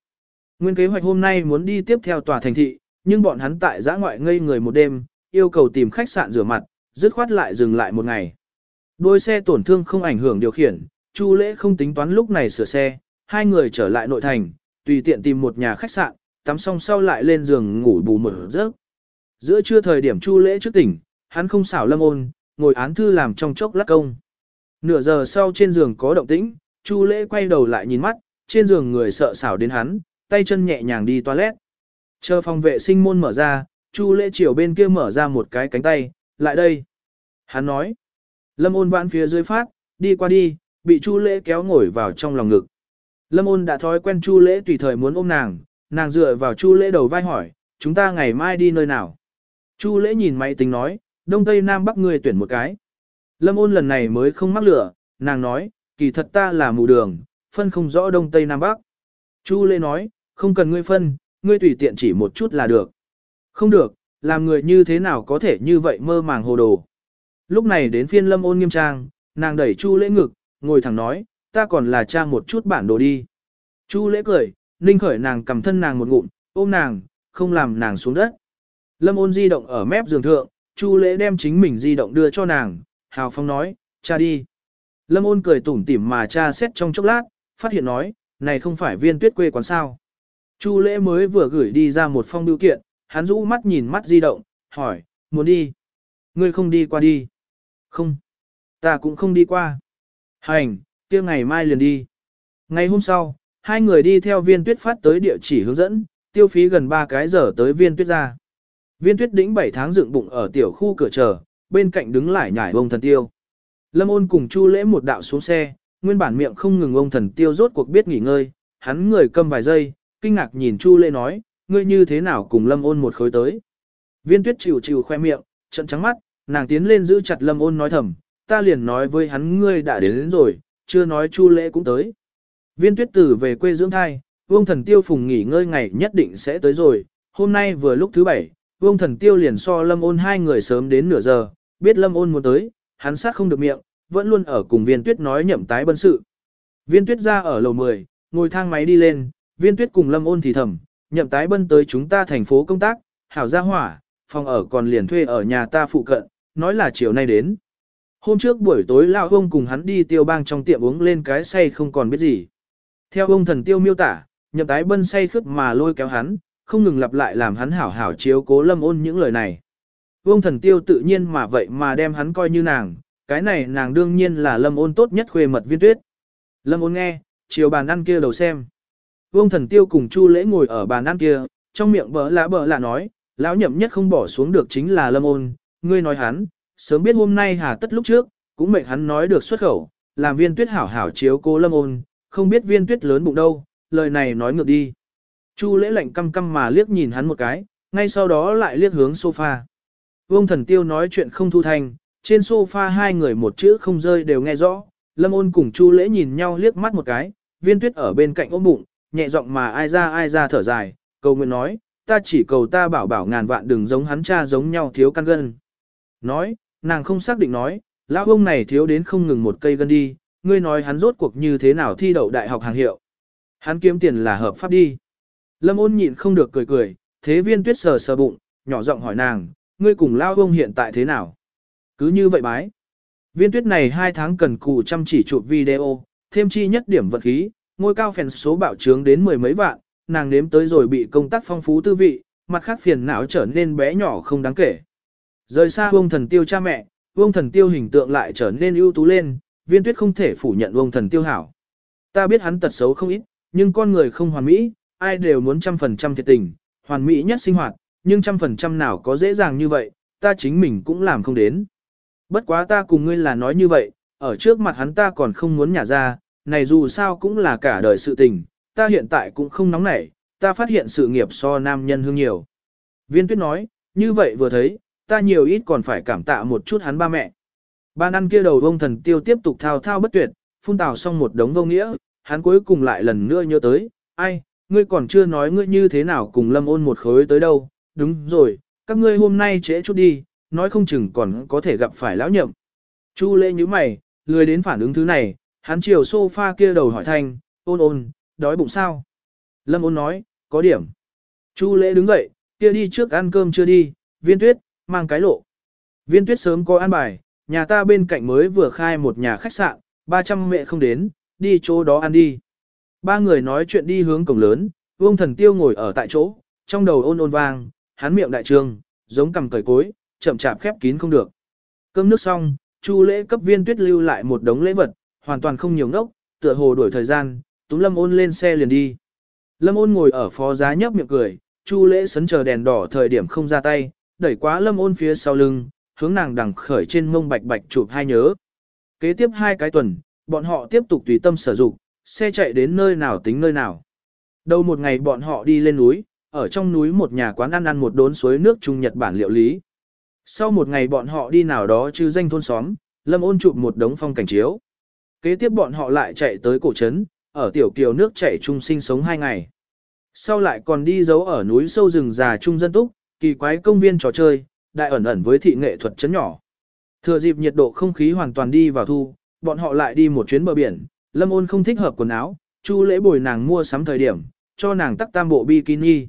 Nguyên kế hoạch hôm nay muốn đi tiếp theo tòa thành thị, nhưng bọn hắn tại giã ngoại ngây người một đêm, yêu cầu tìm khách sạn rửa mặt, dứt khoát lại dừng lại một ngày. Đôi xe tổn thương không ảnh hưởng điều khiển, Chu Lễ không tính toán lúc này sửa xe, hai người trở lại nội thành, tùy tiện tìm một nhà khách sạn, tắm xong sau lại lên giường ngủ bù một giấc. Giữa trưa thời điểm Chu Lễ trước tỉnh, hắn không xảo lâm ôn, ngồi án thư làm trong chốc lát công. Nửa giờ sau trên giường có động tĩnh, Chu Lễ quay đầu lại nhìn mắt, trên giường người sợ xảo đến hắn, tay chân nhẹ nhàng đi toilet. Chờ phòng vệ sinh môn mở ra, Chu Lễ chiều bên kia mở ra một cái cánh tay, lại đây. Hắn nói. Lâm ôn vãn phía dưới phát, đi qua đi, bị Chu Lễ kéo ngồi vào trong lòng ngực. Lâm ôn đã thói quen Chu Lễ tùy thời muốn ôm nàng, nàng dựa vào Chu Lễ đầu vai hỏi, chúng ta ngày mai đi nơi nào? Chu Lễ nhìn máy tính nói, Đông Tây Nam Bắc người tuyển một cái. Lâm ôn lần này mới không mắc lửa, nàng nói, kỳ thật ta là mù đường, phân không rõ Đông Tây Nam Bắc. Chu Lễ nói, không cần ngươi phân, ngươi tùy tiện chỉ một chút là được. Không được, làm người như thế nào có thể như vậy mơ màng hồ đồ. Lúc này đến phiên lâm ôn nghiêm trang, nàng đẩy Chu lễ ngực, ngồi thẳng nói, ta còn là cha một chút bản đồ đi. Chu lễ cười, ninh khởi nàng cầm thân nàng một ngụm, ôm nàng, không làm nàng xuống đất. Lâm ôn di động ở mép giường thượng, Chu lễ đem chính mình di động đưa cho nàng, hào phong nói, cha đi. Lâm ôn cười tủm tỉm mà cha xét trong chốc lát, phát hiện nói, này không phải viên tuyết quê quán sao. Chu lễ mới vừa gửi đi ra một phong biểu kiện, hắn rũ mắt nhìn mắt di động, hỏi, muốn đi. Ngươi không đi qua đi. Không. Ta cũng không đi qua. Hành, kia ngày mai liền đi. Ngày hôm sau, hai người đi theo viên tuyết phát tới địa chỉ hướng dẫn, tiêu phí gần 3 cái giờ tới viên tuyết ra. Viên tuyết đĩnh 7 tháng dựng bụng ở tiểu khu cửa chờ, bên cạnh đứng lại nhảy ông thần tiêu. Lâm ôn cùng chu lễ một đạo xuống xe, nguyên bản miệng không ngừng ông thần tiêu rốt cuộc biết nghỉ ngơi, hắn người câm vài giây, kinh ngạc nhìn chu lễ nói, ngươi như thế nào cùng lâm ôn một khối tới. Viên tuyết chịu chịu khoe miệng, trận trắng mắt, nàng tiến lên giữ chặt lâm ôn nói thầm, ta liền nói với hắn ngươi đã đến, đến rồi, chưa nói chu lễ cũng tới. Viên tuyết tử về quê dưỡng thai, vương thần tiêu phùng nghỉ ngơi ngày nhất định sẽ tới rồi, hôm nay vừa lúc thứ bảy, vương thần tiêu liền so lâm ôn hai người sớm đến nửa giờ, biết lâm ôn muốn tới, hắn sát không được miệng, vẫn luôn ở cùng viên tuyết nói nhậm tái bân sự. Viên tuyết ra ở lầu 10, ngồi thang máy đi lên, viên tuyết cùng lâm ôn thì thầm, nhậm tái bân tới chúng ta thành phố công tác, hảo gia hỏa, phòng ở còn liền thuê ở nhà ta phụ cận, nói là chiều nay đến. Hôm trước buổi tối lão ông cùng hắn đi tiêu bang trong tiệm uống lên cái say không còn biết gì. Theo ông thần tiêu miêu tả, nhậm tái bân say khướt mà lôi kéo hắn, không ngừng lặp lại làm hắn hảo hảo chiếu cố lâm ôn những lời này. Ông thần tiêu tự nhiên mà vậy mà đem hắn coi như nàng, cái này nàng đương nhiên là lâm ôn tốt nhất khuê mật viên tuyết. Lâm ôn nghe, chiều bàn ăn kia đầu xem. Vương thần tiêu cùng Chu lễ ngồi ở bàn ăn kia, trong miệng bỡ lạ bỡ lạ nói, lão nhậm nhất không bỏ xuống được chính là lâm ôn, ngươi nói hắn, sớm biết hôm nay hà tất lúc trước, cũng mệnh hắn nói được xuất khẩu, làm viên tuyết hảo hảo chiếu cô lâm ôn, không biết viên tuyết lớn bụng đâu, lời này nói ngược đi. Chu lễ lạnh căm căm mà liếc nhìn hắn một cái, ngay sau đó lại liếc hướng sofa. Vương thần tiêu nói chuyện không thu thành, trên sofa hai người một chữ không rơi đều nghe rõ, lâm ôn cùng chu lễ nhìn nhau liếc mắt một cái, viên tuyết ở bên cạnh ôm bụng, nhẹ giọng mà ai ra ai ra thở dài, cầu nguyện nói, ta chỉ cầu ta bảo bảo ngàn vạn đừng giống hắn cha giống nhau thiếu căn gân. Nói, nàng không xác định nói, lão ông này thiếu đến không ngừng một cây gân đi, ngươi nói hắn rốt cuộc như thế nào thi đậu đại học hàng hiệu. Hắn kiếm tiền là hợp pháp đi. Lâm ôn nhịn không được cười cười, thế viên tuyết sờ sờ bụng, nhỏ giọng hỏi nàng, ngươi cùng lão ông hiện tại thế nào? Cứ như vậy bái. Viên tuyết này hai tháng cần cù chăm chỉ chụp video, thêm chi nhất điểm vật khí, ngôi cao phèn số bạo trướng đến mười mấy vạn, nàng nếm tới rồi bị công tác phong phú tư vị, mặt khác phiền não trở nên bé nhỏ không đáng kể. Rời xa vông thần tiêu cha mẹ, vông thần tiêu hình tượng lại trở nên ưu tú lên, viên tuyết không thể phủ nhận vông thần tiêu hảo. Ta biết hắn tật xấu không ít, nhưng con người không hoàn mỹ, ai đều muốn trăm phần trăm thiệt tình, hoàn mỹ nhất sinh hoạt, nhưng trăm phần trăm nào có dễ dàng như vậy, ta chính mình cũng làm không đến. Bất quá ta cùng ngươi là nói như vậy, ở trước mặt hắn ta còn không muốn nhả ra, này dù sao cũng là cả đời sự tình, ta hiện tại cũng không nóng nảy, ta phát hiện sự nghiệp so nam nhân hương nhiều. Viên tuyết nói, như vậy vừa thấy, ta nhiều ít còn phải cảm tạ một chút hắn ba mẹ. Ban ăn kia đầu vông thần tiêu tiếp tục thao thao bất tuyệt, phun tào xong một đống vô nghĩa, hắn cuối cùng lại lần nữa nhớ tới, ai, ngươi còn chưa nói ngươi như thế nào cùng lâm ôn một khối tới đâu, đúng rồi, các ngươi hôm nay trễ chút đi, nói không chừng còn có thể gặp phải lão nhậm. Chu lê như mày, lười đến phản ứng thứ này, hắn chiều sofa kia đầu hỏi thanh, ôn ôn, đói bụng sao? Lâm ôn nói, có điểm. Chu lễ đứng dậy, kia đi trước ăn cơm chưa đi, viên tuyết, mang cái lộ. Viên tuyết sớm có ăn bài, nhà ta bên cạnh mới vừa khai một nhà khách sạn, 300 mẹ không đến, đi chỗ đó ăn đi. Ba người nói chuyện đi hướng cổng lớn, vương thần tiêu ngồi ở tại chỗ, trong đầu ôn ôn vang, hắn miệng đại trương, giống cầm cởi cối, chậm chạp khép kín không được. Cơm nước xong, Chu lễ cấp viên tuyết lưu lại một đống lễ vật, hoàn toàn không nhiều ngốc, tựa hồ đổi thời gian, túm lâm ôn lên xe liền đi. Lâm ôn ngồi ở phó giá nhấp miệng cười, Chu lễ sấn chờ đèn đỏ thời điểm không ra tay, đẩy quá lâm ôn phía sau lưng, hướng nàng đằng khởi trên mông bạch bạch chụp hai nhớ. Kế tiếp hai cái tuần, bọn họ tiếp tục tùy tâm sử dụng, xe chạy đến nơi nào tính nơi nào. Đầu một ngày bọn họ đi lên núi, ở trong núi một nhà quán ăn ăn một đốn suối nước Trung Nhật Bản liệu lý. Sau một ngày bọn họ đi nào đó chứ danh thôn xóm, lâm ôn chụp một đống phong cảnh chiếu. Kế tiếp bọn họ lại chạy tới cổ trấn, ở tiểu kiều nước chảy chung sinh sống hai ngày. Sau lại còn đi giấu ở núi sâu rừng già trung dân túc, kỳ quái công viên trò chơi, đại ẩn ẩn với thị nghệ thuật chấn nhỏ. Thừa dịp nhiệt độ không khí hoàn toàn đi vào thu, bọn họ lại đi một chuyến bờ biển, lâm ôn không thích hợp quần áo, chu lễ bồi nàng mua sắm thời điểm, cho nàng tắt tam bộ bikini.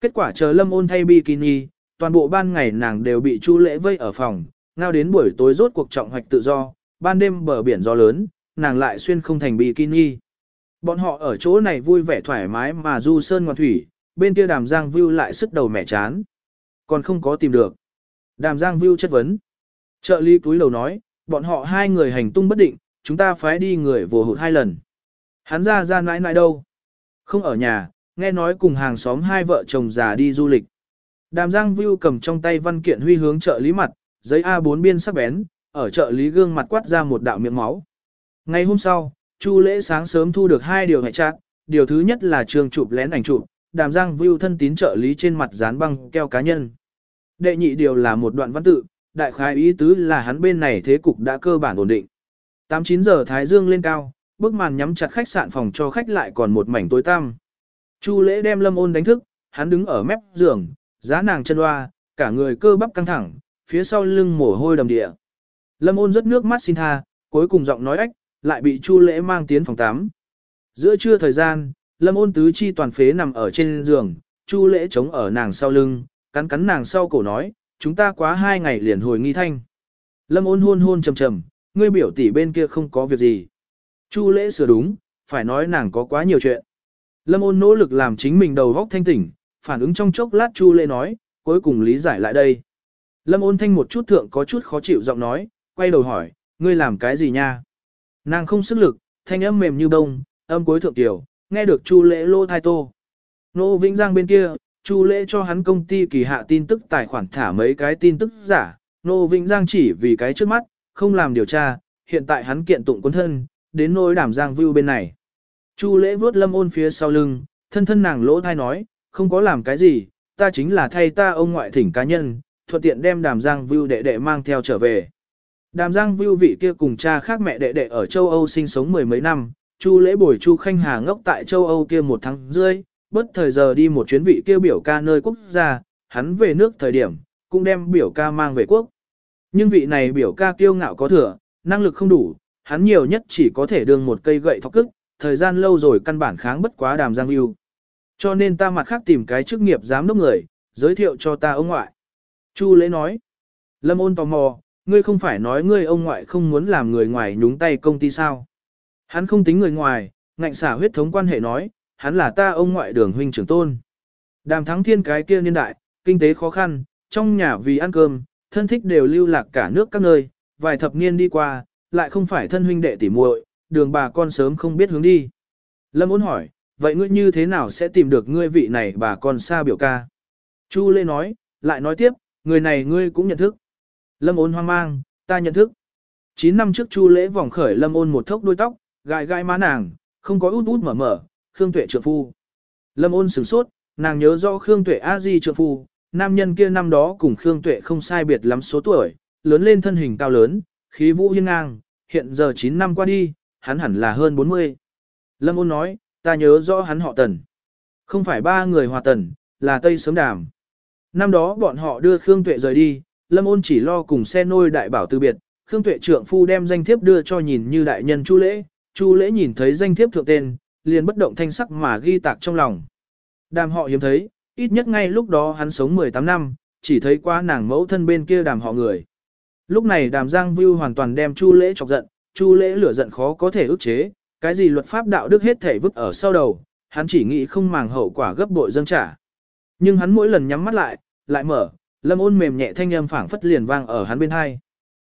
Kết quả chờ lâm ôn thay bikini, toàn bộ ban ngày nàng đều bị chu lễ vây ở phòng, ngao đến buổi tối rốt cuộc trọng hoạch tự do, ban đêm bờ biển gió lớn, nàng lại xuyên không thành bikini. Bọn họ ở chỗ này vui vẻ thoải mái mà du sơn ngoan thủy, bên kia đàm giang view lại sức đầu mẻ chán. Còn không có tìm được. Đàm giang Viu chất vấn. Trợ lý túi đầu nói, bọn họ hai người hành tung bất định, chúng ta phải đi người vồ hụt hai lần. Hắn ra ra nãi nãi đâu? Không ở nhà, nghe nói cùng hàng xóm hai vợ chồng già đi du lịch. Đàm Giang Viu cầm trong tay văn kiện huy hướng trợ lý mặt, giấy A4 biên sắc bén, ở trợ lý gương mặt quát ra một đạo miệng máu. Ngày hôm sau, Chu lễ sáng sớm thu được hai điều hệ trạng, điều thứ nhất là trường chụp lén ảnh chụp, Đàm Giang View thân tín trợ lý trên mặt dán băng keo cá nhân. Đệ nhị điều là một đoạn văn tự, đại khái ý tứ là hắn bên này thế cục đã cơ bản ổn định. 8-9 giờ Thái Dương lên cao, bức màn nhắm chặt khách sạn phòng cho khách lại còn một mảnh tối tăm. Chu lễ đem lâm ôn đánh thức, hắn đứng ở mép giường, giá nàng chân hoa, cả người cơ bắp căng thẳng, phía sau lưng mồ hôi đầm địa. Lâm ôn rất nước mắt xin tha, cuối cùng giọng nói ách, lại bị Chu lễ mang tiến phòng 8. Giữa trưa thời gian, lâm ôn tứ chi toàn phế nằm ở trên giường, Chu lễ chống ở nàng sau lưng, cắn cắn nàng sau cổ nói, chúng ta quá hai ngày liền hồi nghi thanh. Lâm ôn hôn hôn trầm trầm, ngươi biểu tỷ bên kia không có việc gì. Chu lễ sửa đúng, phải nói nàng có quá nhiều chuyện. Lâm ôn nỗ lực làm chính mình đầu góc thanh tỉnh, phản ứng trong chốc lát Chu lễ nói, cuối cùng lý giải lại đây. Lâm ôn thanh một chút thượng có chút khó chịu giọng nói, quay đầu hỏi, ngươi làm cái gì nha? Nàng không sức lực, thanh âm mềm như bông, âm cuối thượng tiểu, nghe được Chu lễ lô thai tô. Nô Vĩnh Giang bên kia, Chu lễ cho hắn công ty kỳ hạ tin tức tài khoản thả mấy cái tin tức giả, Nô Vĩnh Giang chỉ vì cái trước mắt, không làm điều tra, hiện tại hắn kiện tụng quân thân, đến nỗi đảm Giang View bên này. Chu lễ vuốt lâm ôn phía sau lưng, thân thân nàng lỗ thai nói, không có làm cái gì, ta chính là thay ta ông ngoại thỉnh cá nhân, thuận tiện đem đàm Giang View đệ đệ mang theo trở về. Đàm Giang View vị kia cùng cha khác mẹ đệ đệ ở châu Âu sinh sống mười mấy năm, Chu lễ bồi Chu Khanh Hà ngốc tại châu Âu kia một tháng rưỡi, bất thời giờ đi một chuyến vị kêu biểu ca nơi quốc gia, hắn về nước thời điểm, cũng đem biểu ca mang về quốc. Nhưng vị này biểu ca kiêu ngạo có thừa, năng lực không đủ, hắn nhiều nhất chỉ có thể đương một cây gậy thọc cức, thời gian lâu rồi căn bản kháng bất quá đàm giang yêu Cho nên ta mặt khác tìm cái chức nghiệp giám đốc người, giới thiệu cho ta ông ngoại. Chu lễ nói, Lâm ôn tò mò, ngươi không phải nói ngươi ông ngoại không muốn làm người ngoài nhúng tay công ty sao. Hắn không tính người ngoài, ngạnh xả huyết thống quan hệ nói, hắn là ta ông ngoại đường huynh trưởng tôn. Đàm thắng thiên cái kia niên đại, kinh tế khó khăn, trong nhà vì ăn cơm, thân thích đều lưu lạc cả nước các nơi, vài thập niên đi qua, lại không phải thân huynh đệ tỉ muội, đường bà con sớm không biết hướng đi. Lâm ôn hỏi, vậy ngươi như thế nào sẽ tìm được ngươi vị này bà con xa biểu ca? Chu Lê nói, lại nói tiếp, người này ngươi cũng nhận thức. Lâm ôn hoang mang, ta nhận thức. 9 năm trước Chu lễ vòng khởi Lâm ôn một thốc đuôi tóc, gai gai má nàng, không có út út mở mở, Khương Tuệ trượng phu. Lâm ôn sửng sốt, nàng nhớ rõ Khương Tuệ A Di trượng phu, nam nhân kia năm đó cùng Khương Tuệ không sai biệt lắm số tuổi, lớn lên thân hình cao lớn, khí vũ hiên ngang, hiện giờ 9 năm qua đi, hắn hẳn là hơn 40. Lâm ôn nói, ta nhớ rõ hắn họ Tần. Không phải ba người hòa Tần, là Tây Sớm Đàm. Năm đó bọn họ đưa Khương Tuệ rời đi, Lâm ôn chỉ lo cùng xe nôi đại bảo từ biệt, Khương Tuệ trượng phu đem danh thiếp đưa cho nhìn như đại nhân Chu Lễ, Chu Lễ nhìn thấy danh thiếp thượng tên, liền bất động thanh sắc mà ghi tạc trong lòng. Đàm họ hiếm thấy, ít nhất ngay lúc đó hắn sống 18 năm, chỉ thấy qua nàng mẫu thân bên kia đàm họ người. Lúc này đàm giang view hoàn toàn đem chu lễ chọc giận, chu lễ lửa giận khó có thể ức chế, cái gì luật pháp đạo đức hết thể vứt ở sau đầu, hắn chỉ nghĩ không màng hậu quả gấp bội dâng trả. Nhưng hắn mỗi lần nhắm mắt lại, lại mở, lâm ôn mềm nhẹ thanh âm phảng phất liền vang ở hắn bên hai.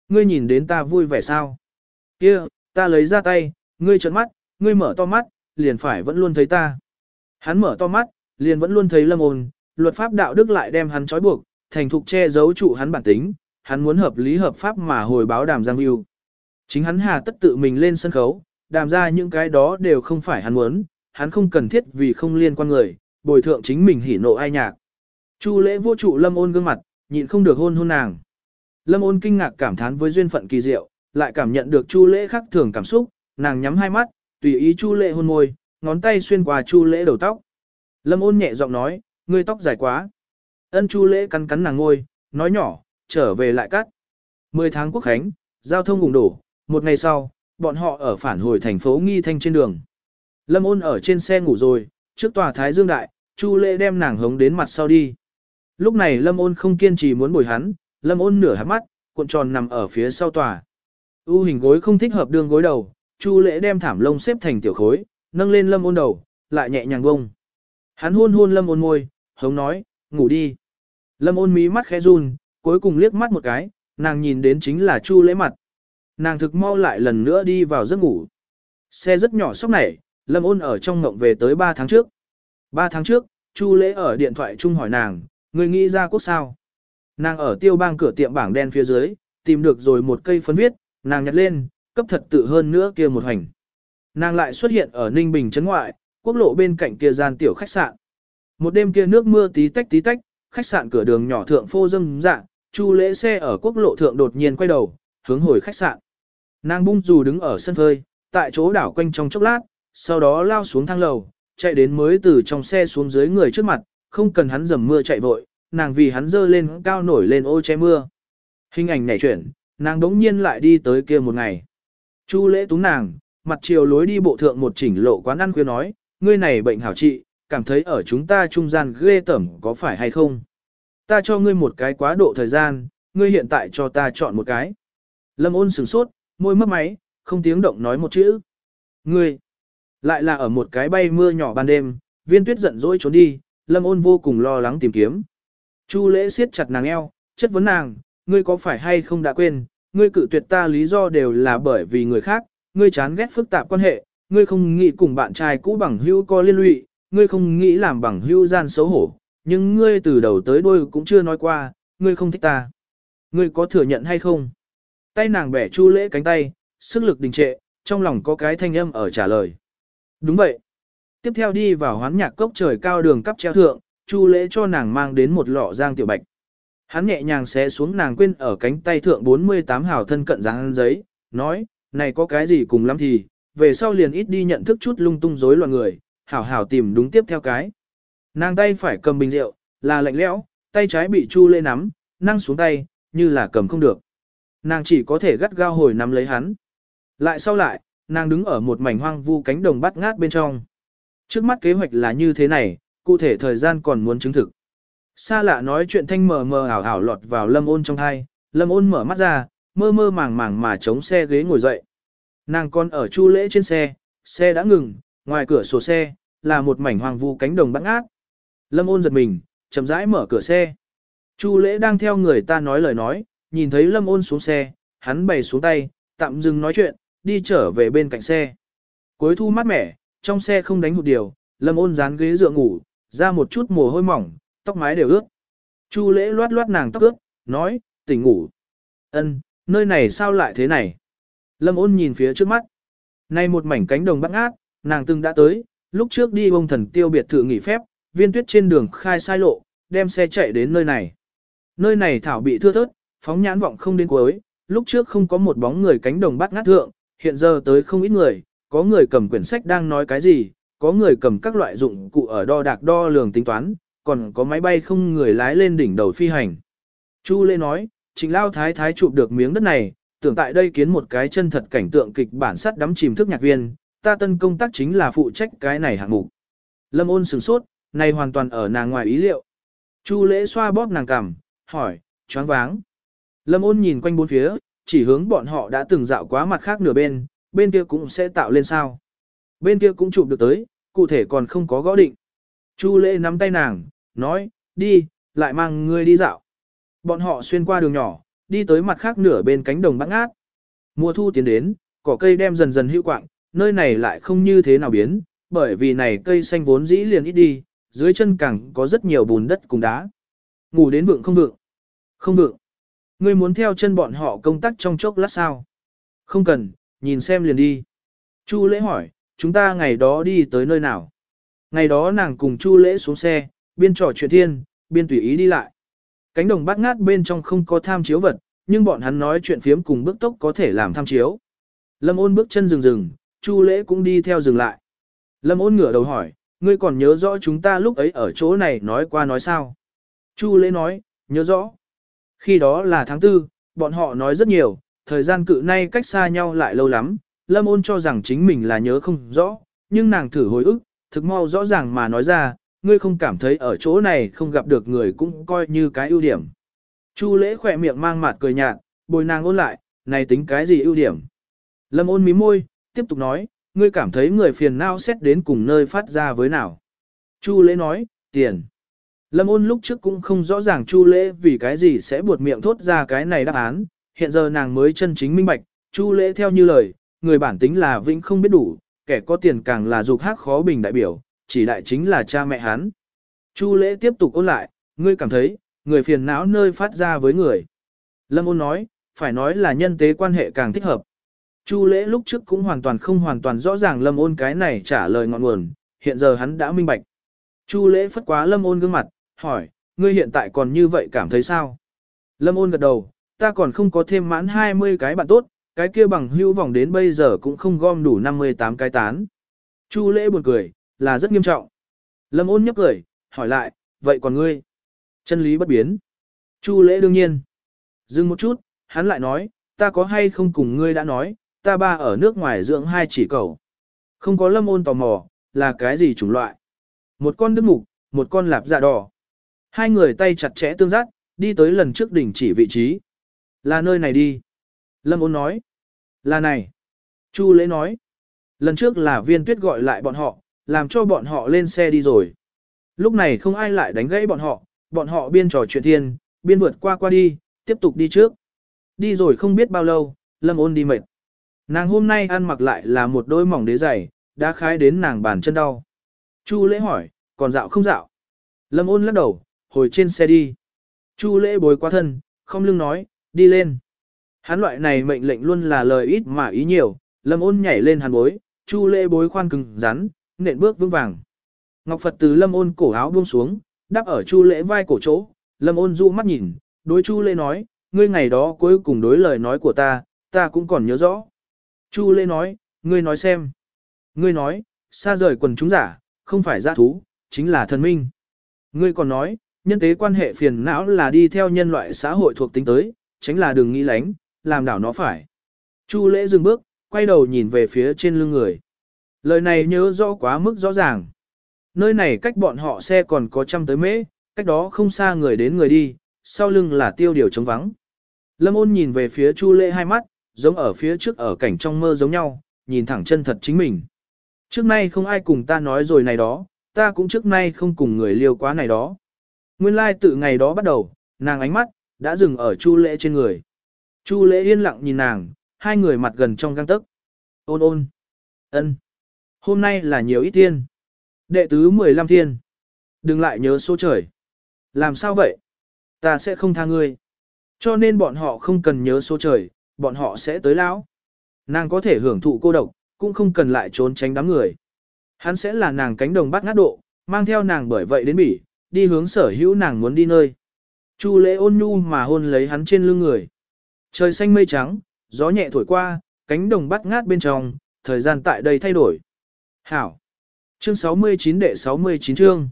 Ngươi nhìn đến ta vui vẻ sao? Kia, ta lấy ra tay, ngươi trợn mắt, ngươi mở to mắt, liền phải vẫn luôn thấy ta. Hắn mở to mắt, liền vẫn luôn thấy lâm ôn, luật pháp đạo đức lại đem hắn trói buộc, thành thục che giấu trụ hắn bản tính, hắn muốn hợp lý hợp pháp mà hồi báo đàm giang yêu. Chính hắn hà tất tự mình lên sân khấu, đàm ra những cái đó đều không phải hắn muốn, hắn không cần thiết vì không liên quan người, bồi thượng chính mình hỉ nộ ai nhạc. Chu lễ vô trụ lâm ôn gương mặt, nhịn không được hôn hôn nàng. Lâm ôn kinh ngạc cảm thán với duyên phận kỳ diệu, lại cảm nhận được chu lễ khác thường cảm xúc, nàng nhắm hai mắt, tùy ý chu lễ hôn môi, ngón tay xuyên qua chu lễ đầu tóc. Lâm ôn nhẹ giọng nói, ngươi tóc dài quá. Ân chu lễ cắn cắn nàng ngôi, nói nhỏ, trở về lại cắt. Mười tháng quốc khánh, giao thông cùng đổ, một ngày sau, bọn họ ở phản hồi thành phố Nghi Thanh trên đường. Lâm ôn ở trên xe ngủ rồi, trước tòa Thái Dương Đại, Chu Lễ đem nàng hống đến mặt sau đi. Lúc này Lâm ôn không kiên trì muốn bồi hắn, Lâm ôn nửa hạt mắt, cuộn tròn nằm ở phía sau tòa. U hình gối không thích hợp đương gối đầu, Chu Lễ đem thảm lông xếp thành tiểu khối, nâng lên Lâm ôn đầu, lại nhẹ nhàng bông. Hắn hôn hôn Lâm ôn môi, hống nói, ngủ đi. Lâm ôn mí mắt khẽ run, cuối cùng liếc mắt một cái, nàng nhìn đến chính là Chu Lễ mặt. Nàng thực mau lại lần nữa đi vào giấc ngủ. Xe rất nhỏ sốc này, Lâm ôn ở trong ngộng về tới 3 tháng trước. 3 tháng trước, Chu Lễ ở điện thoại chung hỏi nàng, người nghĩ ra quốc sao? Nàng ở tiêu bang cửa tiệm bảng đen phía dưới, tìm được rồi một cây phấn viết, nàng nhặt lên, cấp thật tự hơn nữa kia một hành. Nàng lại xuất hiện ở Ninh Bình trấn ngoại, quốc lộ bên cạnh kia gian tiểu khách sạn. Một đêm kia nước mưa tí tách tí tách, khách sạn cửa đường nhỏ thượng phô dâm dạ, Chu Lễ xe ở quốc lộ thượng đột nhiên quay đầu, hướng hồi khách sạn. Nàng bung dù đứng ở sân phơi, tại chỗ đảo quanh trong chốc lát, sau đó lao xuống thang lầu, chạy đến mới từ trong xe xuống dưới người trước mặt, không cần hắn dầm mưa chạy vội, nàng vì hắn dơ lên cao nổi lên ô che mưa. Hình ảnh nhảy chuyển, nàng đống nhiên lại đi tới kia một ngày. Chu lễ túng nàng, mặt chiều lối đi bộ thượng một chỉnh lộ quán ăn khuya nói, ngươi này bệnh hảo trị, cảm thấy ở chúng ta trung gian ghê tẩm có phải hay không? Ta cho ngươi một cái quá độ thời gian, ngươi hiện tại cho ta chọn một cái. Lâm ôn sửng sốt, môi mất máy, không tiếng động nói một chữ. Ngươi, lại là ở một cái bay mưa nhỏ ban đêm, viên tuyết giận dỗi trốn đi, lâm ôn vô cùng lo lắng tìm kiếm. Chu lễ siết chặt nàng eo, chất vấn nàng, ngươi có phải hay không đã quên, ngươi cự tuyệt ta lý do đều là bởi vì người khác, ngươi chán ghét phức tạp quan hệ, ngươi không nghĩ cùng bạn trai cũ bằng hữu có liên lụy, ngươi không nghĩ làm bằng hữu gian xấu hổ, nhưng ngươi từ đầu tới đuôi cũng chưa nói qua, ngươi không thích ta. Ngươi có thừa nhận hay không? Tay nàng bẻ chu lễ cánh tay, sức lực đình trệ, trong lòng có cái thanh âm ở trả lời. Đúng vậy. Tiếp theo đi vào hoán nhạc cốc trời cao đường cắp treo thượng, chu lễ cho nàng mang đến một lọ giang tiểu bạch. Hắn nhẹ nhàng xé xuống nàng quên ở cánh tay thượng 48 hào thân cận dáng giấy, nói, này có cái gì cùng lắm thì, về sau liền ít đi nhận thức chút lung tung rối loạn người, hảo hảo tìm đúng tiếp theo cái. Nàng tay phải cầm bình rượu, là lạnh lẽo, tay trái bị chu lê nắm, năng xuống tay, như là cầm không được. Nàng chỉ có thể gắt gao hồi nắm lấy hắn. Lại sau lại, nàng đứng ở một mảnh hoang vu cánh đồng bắt ngát bên trong. Trước mắt kế hoạch là như thế này, cụ thể thời gian còn muốn chứng thực xa lạ nói chuyện thanh mờ mờ ảo ảo lọt vào lâm ôn trong thai, lâm ôn mở mắt ra, mơ mơ màng màng mà chống xe ghế ngồi dậy. Nàng còn ở chu lễ trên xe, xe đã ngừng, ngoài cửa sổ xe, là một mảnh hoàng vu cánh đồng bắn ác. Lâm ôn giật mình, chậm rãi mở cửa xe. Chu lễ đang theo người ta nói lời nói, nhìn thấy lâm ôn xuống xe, hắn bày xuống tay, tạm dừng nói chuyện, đi trở về bên cạnh xe. Cuối thu mát mẻ, trong xe không đánh hụt điều, lâm ôn dán ghế dựa ngủ, ra một chút mồ hôi mỏng, tóc mái đều ướt. Chu lễ loát loát nàng tóc ướt, nói, tỉnh ngủ. Ân, nơi này sao lại thế này? Lâm ôn nhìn phía trước mắt. Này một mảnh cánh đồng bắt ngát, nàng từng đã tới, lúc trước đi ông thần tiêu biệt thự nghỉ phép, viên tuyết trên đường khai sai lộ, đem xe chạy đến nơi này. Nơi này thảo bị thưa thớt, phóng nhãn vọng không đến cuối, lúc trước không có một bóng người cánh đồng bắt ngát thượng, hiện giờ tới không ít người, có người cầm quyển sách đang nói cái gì, có người cầm các loại dụng cụ ở đo đạc đo lường tính toán, còn có máy bay không người lái lên đỉnh đầu phi hành. Chu Lê nói, Trịnh Lao Thái Thái chụp được miếng đất này, tưởng tại đây kiến một cái chân thật cảnh tượng kịch bản sắt đắm chìm thức nhạc viên, ta tân công tác chính là phụ trách cái này hạng mục. Lâm ôn sửng sốt, này hoàn toàn ở nàng ngoài ý liệu. Chu lễ xoa bóp nàng cằm, hỏi, choáng váng. Lâm ôn nhìn quanh bốn phía, chỉ hướng bọn họ đã từng dạo quá mặt khác nửa bên, bên kia cũng sẽ tạo lên sao. Bên kia cũng chụp được tới, cụ thể còn không có gõ định. Chu lễ nắm tay nàng, nói, đi, lại mang ngươi đi dạo. Bọn họ xuyên qua đường nhỏ, đi tới mặt khác nửa bên cánh đồng băng ngát. Mùa thu tiến đến, cỏ cây đem dần dần hữu quạng, nơi này lại không như thế nào biến, bởi vì này cây xanh vốn dĩ liền ít đi, dưới chân cẳng có rất nhiều bùn đất cùng đá. Ngủ đến vượng không vượng. Không vượng. Ngươi muốn theo chân bọn họ công tác trong chốc lát sao? Không cần, nhìn xem liền đi. Chu lễ hỏi, chúng ta ngày đó đi tới nơi nào? Ngày đó nàng cùng Chu lễ xuống xe, biên trò chuyện thiên, biên tùy ý đi lại. Cánh đồng bát ngát bên trong không có tham chiếu vật, nhưng bọn hắn nói chuyện phiếm cùng bước tốc có thể làm tham chiếu. Lâm ôn bước chân rừng rừng, Chu lễ cũng đi theo dừng lại. Lâm ôn ngửa đầu hỏi, ngươi còn nhớ rõ chúng ta lúc ấy ở chỗ này nói qua nói sao? Chu lễ nói, nhớ rõ. Khi đó là tháng tư, bọn họ nói rất nhiều, thời gian cự nay cách xa nhau lại lâu lắm, Lâm ôn cho rằng chính mình là nhớ không rõ, nhưng nàng thử hồi ức, thực mau rõ ràng mà nói ra, ngươi không cảm thấy ở chỗ này không gặp được người cũng coi như cái ưu điểm. Chu lễ khỏe miệng mang mặt cười nhạt, bồi nàng ôn lại, này tính cái gì ưu điểm. Lâm ôn mí môi, tiếp tục nói, ngươi cảm thấy người phiền não xét đến cùng nơi phát ra với nào. Chu lễ nói, tiền. Lâm ôn lúc trước cũng không rõ ràng Chu lễ vì cái gì sẽ buột miệng thốt ra cái này đáp án, hiện giờ nàng mới chân chính minh bạch, Chu lễ theo như lời, người bản tính là vĩnh không biết đủ, kẻ có tiền càng là dục hát khó bình đại biểu, chỉ đại chính là cha mẹ hắn. Chu lễ tiếp tục ôn lại, ngươi cảm thấy, người phiền não nơi phát ra với người. Lâm ôn nói, phải nói là nhân tế quan hệ càng thích hợp. Chu lễ lúc trước cũng hoàn toàn không hoàn toàn rõ ràng lâm ôn cái này trả lời ngọn nguồn, hiện giờ hắn đã minh bạch. Chu lễ phất quá lâm ôn gương mặt, hỏi, ngươi hiện tại còn như vậy cảm thấy sao? Lâm ôn gật đầu, ta còn không có thêm mãn 20 cái bạn tốt, cái kia bằng hữu vòng đến bây giờ cũng không gom đủ 58 cái tán. Chu lễ buồn cười, là rất nghiêm trọng. Lâm ôn nhấp cười, hỏi lại, vậy còn ngươi? Chân lý bất biến. Chu lễ đương nhiên. Dừng một chút, hắn lại nói, ta có hay không cùng ngươi đã nói, ta ba ở nước ngoài dưỡng hai chỉ cầu. Không có lâm ôn tò mò, là cái gì chủng loại? Một con đức mục, một con lạp dạ đỏ. Hai người tay chặt chẽ tương giác, đi tới lần trước đỉnh chỉ vị trí. Là nơi này đi. Lâm ôn nói. Là này. Chu lễ nói. Lần trước là viên tuyết gọi lại bọn họ, làm cho bọn họ lên xe đi rồi. Lúc này không ai lại đánh gãy bọn họ, bọn họ biên trò chuyện thiên, biên vượt qua qua đi, tiếp tục đi trước. Đi rồi không biết bao lâu, lâm ôn đi mệt. Nàng hôm nay ăn mặc lại là một đôi mỏng đế giày, đã khái đến nàng bàn chân đau. Chu lễ hỏi, còn dạo không dạo? Lâm ôn lắc đầu, hồi trên xe đi. Chu lễ bối qua thân, không lưng nói, đi lên. Hắn loại này mệnh lệnh luôn là lời ít mà ý nhiều, lâm ôn nhảy lên hàn bối, chu lễ bối khoan cứng rắn, nện bước vững vàng. Ngọc Phật từ lâm ôn cổ áo buông xuống, đắp ở chu lễ vai cổ chỗ, lâm ôn dụ mắt nhìn, đối chu lễ nói, ngươi ngày đó cuối cùng đối lời nói của ta, ta cũng còn nhớ rõ. Chu lễ nói, ngươi nói xem. Ngươi nói, xa rời quần chúng giả, không phải gia thú, chính là thần minh. Ngươi còn nói, nhân tế quan hệ phiền não là đi theo nhân loại xã hội thuộc tính tới, tránh là đừng nghĩ lánh, làm đảo nó phải. Chu lễ dừng bước, quay đầu nhìn về phía trên lưng người. Lời này nhớ rõ quá mức rõ ràng. Nơi này cách bọn họ xe còn có trăm tới mễ, cách đó không xa người đến người đi, sau lưng là tiêu điều trống vắng. Lâm ôn nhìn về phía Chu lễ hai mắt, giống ở phía trước ở cảnh trong mơ giống nhau, nhìn thẳng chân thật chính mình. Trước nay không ai cùng ta nói rồi này đó, ta cũng trước nay không cùng người liêu quá này đó. Nguyên lai like từ ngày đó bắt đầu, nàng ánh mắt, đã dừng ở Chu lễ trên người. Chu lễ yên lặng nhìn nàng, hai người mặt gần trong găng tức. Ôn ôn. ân. Hôm nay là nhiều ít thiên. Đệ tứ 15 thiên. Đừng lại nhớ số trời. Làm sao vậy? Ta sẽ không tha ngươi. Cho nên bọn họ không cần nhớ số trời, bọn họ sẽ tới lão. Nàng có thể hưởng thụ cô độc, cũng không cần lại trốn tránh đám người. Hắn sẽ là nàng cánh đồng bắt ngát độ, mang theo nàng bởi vậy đến bỉ, đi hướng sở hữu nàng muốn đi nơi. Chu lễ ôn nhu mà hôn lấy hắn trên lưng người. Trời xanh mây trắng, gió nhẹ thổi qua, cánh đồng bắt ngát bên trong, thời gian tại đây thay đổi. Hảo. Chương 69 đệ 69 chương.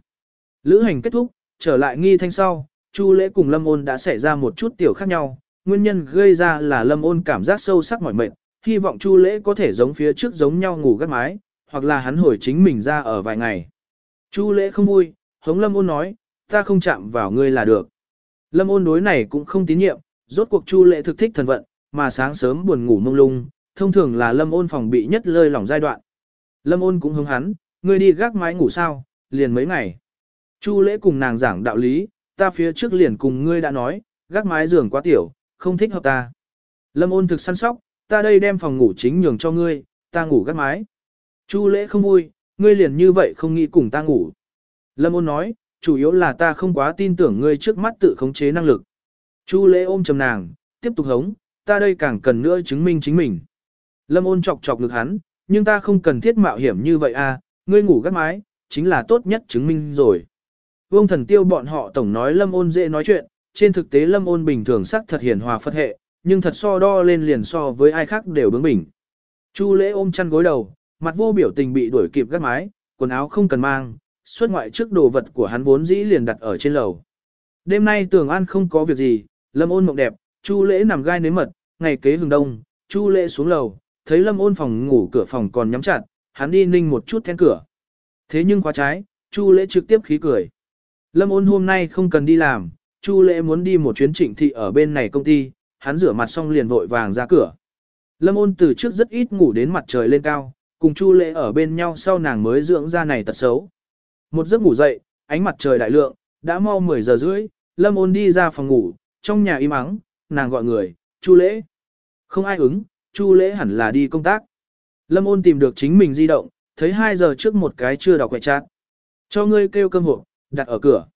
Lữ hành kết thúc, trở lại nghi thanh sau, Chu lễ cùng Lâm ôn đã xảy ra một chút tiểu khác nhau, nguyên nhân gây ra là Lâm ôn cảm giác sâu sắc mỏi mệt, hy vọng Chu lễ có thể giống phía trước giống nhau ngủ gắt mái, hoặc là hắn hồi chính mình ra ở vài ngày. Chu lễ không vui, hống lâm ôn nói, ta không chạm vào ngươi là được. Lâm ôn đối này cũng không tín nhiệm, rốt cuộc chu lễ thực thích thần vận, mà sáng sớm buồn ngủ mông lung, thông thường là lâm ôn phòng bị nhất lơi lỏng giai đoạn. Lâm ôn cũng hướng hắn, ngươi đi gác mái ngủ sao, liền mấy ngày. Chu lễ cùng nàng giảng đạo lý, ta phía trước liền cùng ngươi đã nói, gác mái giường quá tiểu, không thích hợp ta. Lâm ôn thực săn sóc, ta đây đem phòng ngủ chính nhường cho ngươi, ta ngủ gác mái. Chu lễ không vui, ngươi liền như vậy không nghĩ cùng ta ngủ. Lâm ôn nói, chủ yếu là ta không quá tin tưởng ngươi trước mắt tự khống chế năng lực. Chu lễ ôm chầm nàng, tiếp tục hống, ta đây càng cần nữa chứng minh chính mình. Lâm ôn chọc chọc ngực hắn, nhưng ta không cần thiết mạo hiểm như vậy à, ngươi ngủ gắt mái, chính là tốt nhất chứng minh rồi. Vương thần tiêu bọn họ tổng nói lâm ôn dễ nói chuyện, trên thực tế lâm ôn bình thường sắc thật hiền hòa phật hệ, nhưng thật so đo lên liền so với ai khác đều bướng bỉnh. Chu lễ ôm chăn gối đầu, mặt vô biểu tình bị đuổi kịp gắt mái, quần áo không cần mang, xuất ngoại trước đồ vật của hắn vốn dĩ liền đặt ở trên lầu. Đêm nay tường an không có việc gì, lâm ôn mộng đẹp, chu lễ nằm gai nếm mật, ngày kế hừng đông, chu lễ xuống lầu, thấy lâm ôn phòng ngủ cửa phòng còn nhắm chặt, hắn đi ninh một chút then cửa. Thế nhưng khóa trái, chu lễ trực tiếp khí cười. Lâm ôn hôm nay không cần đi làm, chu lễ muốn đi một chuyến trịnh thị ở bên này công ty, hắn rửa mặt xong liền vội vàng ra cửa. Lâm ôn từ trước rất ít ngủ đến mặt trời lên cao, cùng chu lễ ở bên nhau sau nàng mới dưỡng ra này tật xấu. Một giấc ngủ dậy, ánh mặt trời đại lượng, đã mau 10 giờ rưỡi, Lâm ôn đi ra phòng ngủ, trong nhà im ắng, nàng gọi người, chu lễ. Không ai ứng, chu lễ hẳn là đi công tác. Lâm ôn tìm được chính mình di động, thấy 2 giờ trước một cái chưa đọc quẹt chát. Cho ngươi kêu cơm hộp, đặt ở cửa.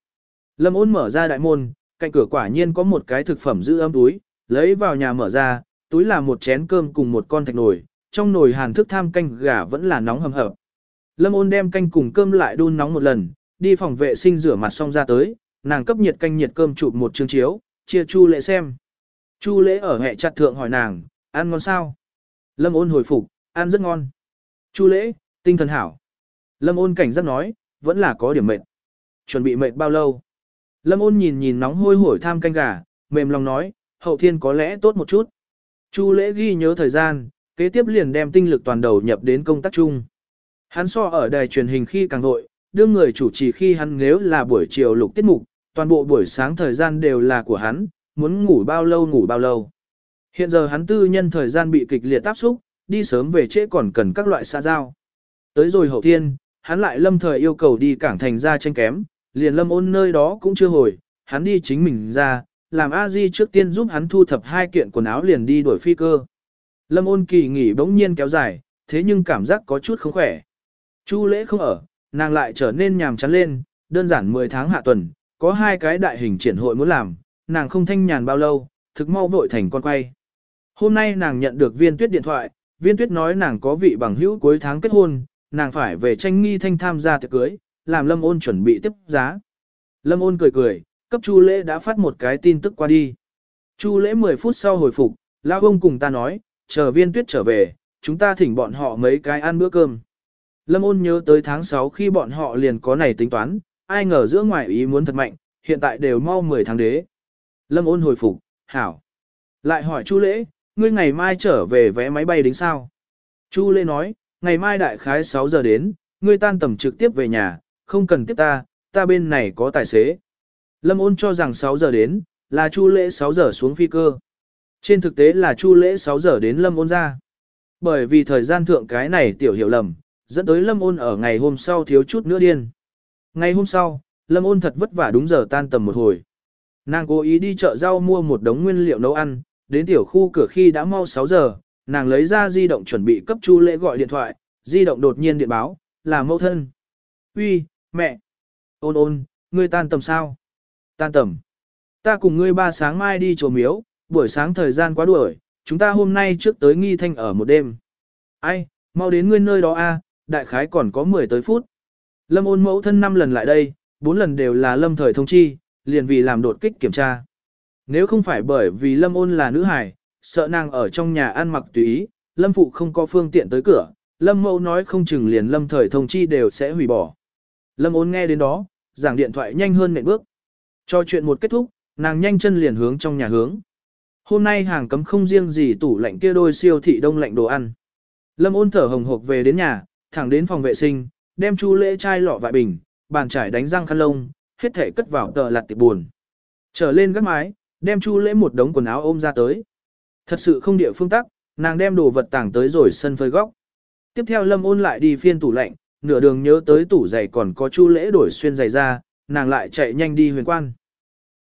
Lâm ôn mở ra đại môn, cạnh cửa quả nhiên có một cái thực phẩm giữ ấm túi, lấy vào nhà mở ra, túi là một chén cơm cùng một con thạch nồi, trong nồi hàn thức tham canh gà vẫn là nóng hầm hập. Lâm ôn đem canh cùng cơm lại đun nóng một lần, đi phòng vệ sinh rửa mặt xong ra tới, nàng cấp nhiệt canh nhiệt cơm chụp một chương chiếu, chia Chu Lễ xem. Chu Lễ ở hệ chặt thượng hỏi nàng, ăn ngon sao? Lâm ôn hồi phục, ăn rất ngon. Chu Lễ, tinh thần hảo. Lâm ôn cảnh giác nói, vẫn là có điểm mệt. Chuẩn bị mệt bao lâu? Lâm ôn nhìn nhìn nóng hôi hổi tham canh gà, mềm lòng nói, hậu thiên có lẽ tốt một chút. Chu lễ ghi nhớ thời gian, kế tiếp liền đem tinh lực toàn đầu nhập đến công tác chung. Hắn so ở đài truyền hình khi càng vội, đương người chủ trì khi hắn nếu là buổi chiều lục tiết mục, toàn bộ buổi sáng thời gian đều là của hắn, muốn ngủ bao lâu ngủ bao lâu. Hiện giờ hắn tư nhân thời gian bị kịch liệt áp xúc, đi sớm về trễ còn cần các loại xã giao. Tới rồi hậu thiên, hắn lại lâm thời yêu cầu đi cảng thành ra tranh kém, liền lâm ôn nơi đó cũng chưa hồi, hắn đi chính mình ra, làm a di trước tiên giúp hắn thu thập hai kiện quần áo liền đi đổi phi cơ. Lâm ôn kỳ nghỉ bỗng nhiên kéo dài, thế nhưng cảm giác có chút không khỏe. Chu lễ không ở, nàng lại trở nên nhàm chán lên, đơn giản 10 tháng hạ tuần, có hai cái đại hình triển hội muốn làm, nàng không thanh nhàn bao lâu, thực mau vội thành con quay. Hôm nay nàng nhận được viên tuyết điện thoại, viên tuyết nói nàng có vị bằng hữu cuối tháng kết hôn, nàng phải về tranh nghi thanh tham gia tiệc cưới, làm lâm ôn chuẩn bị tiếp giá. Lâm ôn cười cười, cấp Chu Lễ đã phát một cái tin tức qua đi. Chu Lễ 10 phút sau hồi phục, lão ông cùng ta nói, chờ viên tuyết trở về, chúng ta thỉnh bọn họ mấy cái ăn bữa cơm. Lâm ôn nhớ tới tháng 6 khi bọn họ liền có này tính toán, ai ngờ giữa ngoài ý muốn thật mạnh, hiện tại đều mau 10 tháng đế. Lâm ôn hồi phục, hảo. Lại hỏi Chu Lễ, ngươi ngày mai trở về vé máy bay đến sao? Chu Lễ nói, ngày mai đại khái 6 giờ đến, ngươi tan tầm trực tiếp về nhà, không cần tiếp ta, ta bên này có tài xế. Lâm ôn cho rằng 6 giờ đến, là chu lễ 6 giờ xuống phi cơ. Trên thực tế là chu lễ 6 giờ đến lâm ôn ra. Bởi vì thời gian thượng cái này tiểu hiểu lầm, dẫn tới lâm ôn ở ngày hôm sau thiếu chút nữa điên. Ngày hôm sau, lâm ôn thật vất vả đúng giờ tan tầm một hồi. Nàng cố ý đi chợ rau mua một đống nguyên liệu nấu ăn, đến tiểu khu cửa khi đã mau 6 giờ, nàng lấy ra di động chuẩn bị cấp chu lễ gọi điện thoại, di động đột nhiên điện báo, là mẫu thân. Uy, mẹ! Ôn ôn, ngươi tan tầm sao? Tan tầm. Ta cùng ngươi ba sáng mai đi chùa miếu, buổi sáng thời gian quá đuổi, chúng ta hôm nay trước tới nghi thanh ở một đêm. Ai, mau đến ngươi nơi đó a, đại khái còn có 10 tới phút. Lâm ôn mẫu thân 5 lần lại đây, 4 lần đều là lâm thời thông chi, liền vì làm đột kích kiểm tra. Nếu không phải bởi vì lâm ôn là nữ hài, sợ nàng ở trong nhà ăn mặc tùy ý, lâm phụ không có phương tiện tới cửa, lâm mẫu nói không chừng liền lâm thời thông chi đều sẽ hủy bỏ. Lâm ôn nghe đến đó, giảng điện thoại nhanh hơn nệm bước. Cho chuyện một kết thúc, nàng nhanh chân liền hướng trong nhà hướng. Hôm nay hàng cấm không riêng gì tủ lạnh kia đôi siêu thị đông lạnh đồ ăn. Lâm ôn thở hồng hộc về đến nhà, thẳng đến phòng vệ sinh, đem chu lễ chai lọ vại bình, bàn trải đánh răng khăn lông, hết thể cất vào tờ lặt tiệp buồn. Trở lên gác mái, đem Chu Lễ một đống quần áo ôm ra tới. Thật sự không địa phương tắc, nàng đem đồ vật tàng tới rồi sân phơi góc. Tiếp theo Lâm ôn lại đi phiên tủ lạnh, nửa đường nhớ tới tủ giày còn có Chu Lễ đổi xuyên giày ra, nàng lại chạy nhanh đi huyền quan.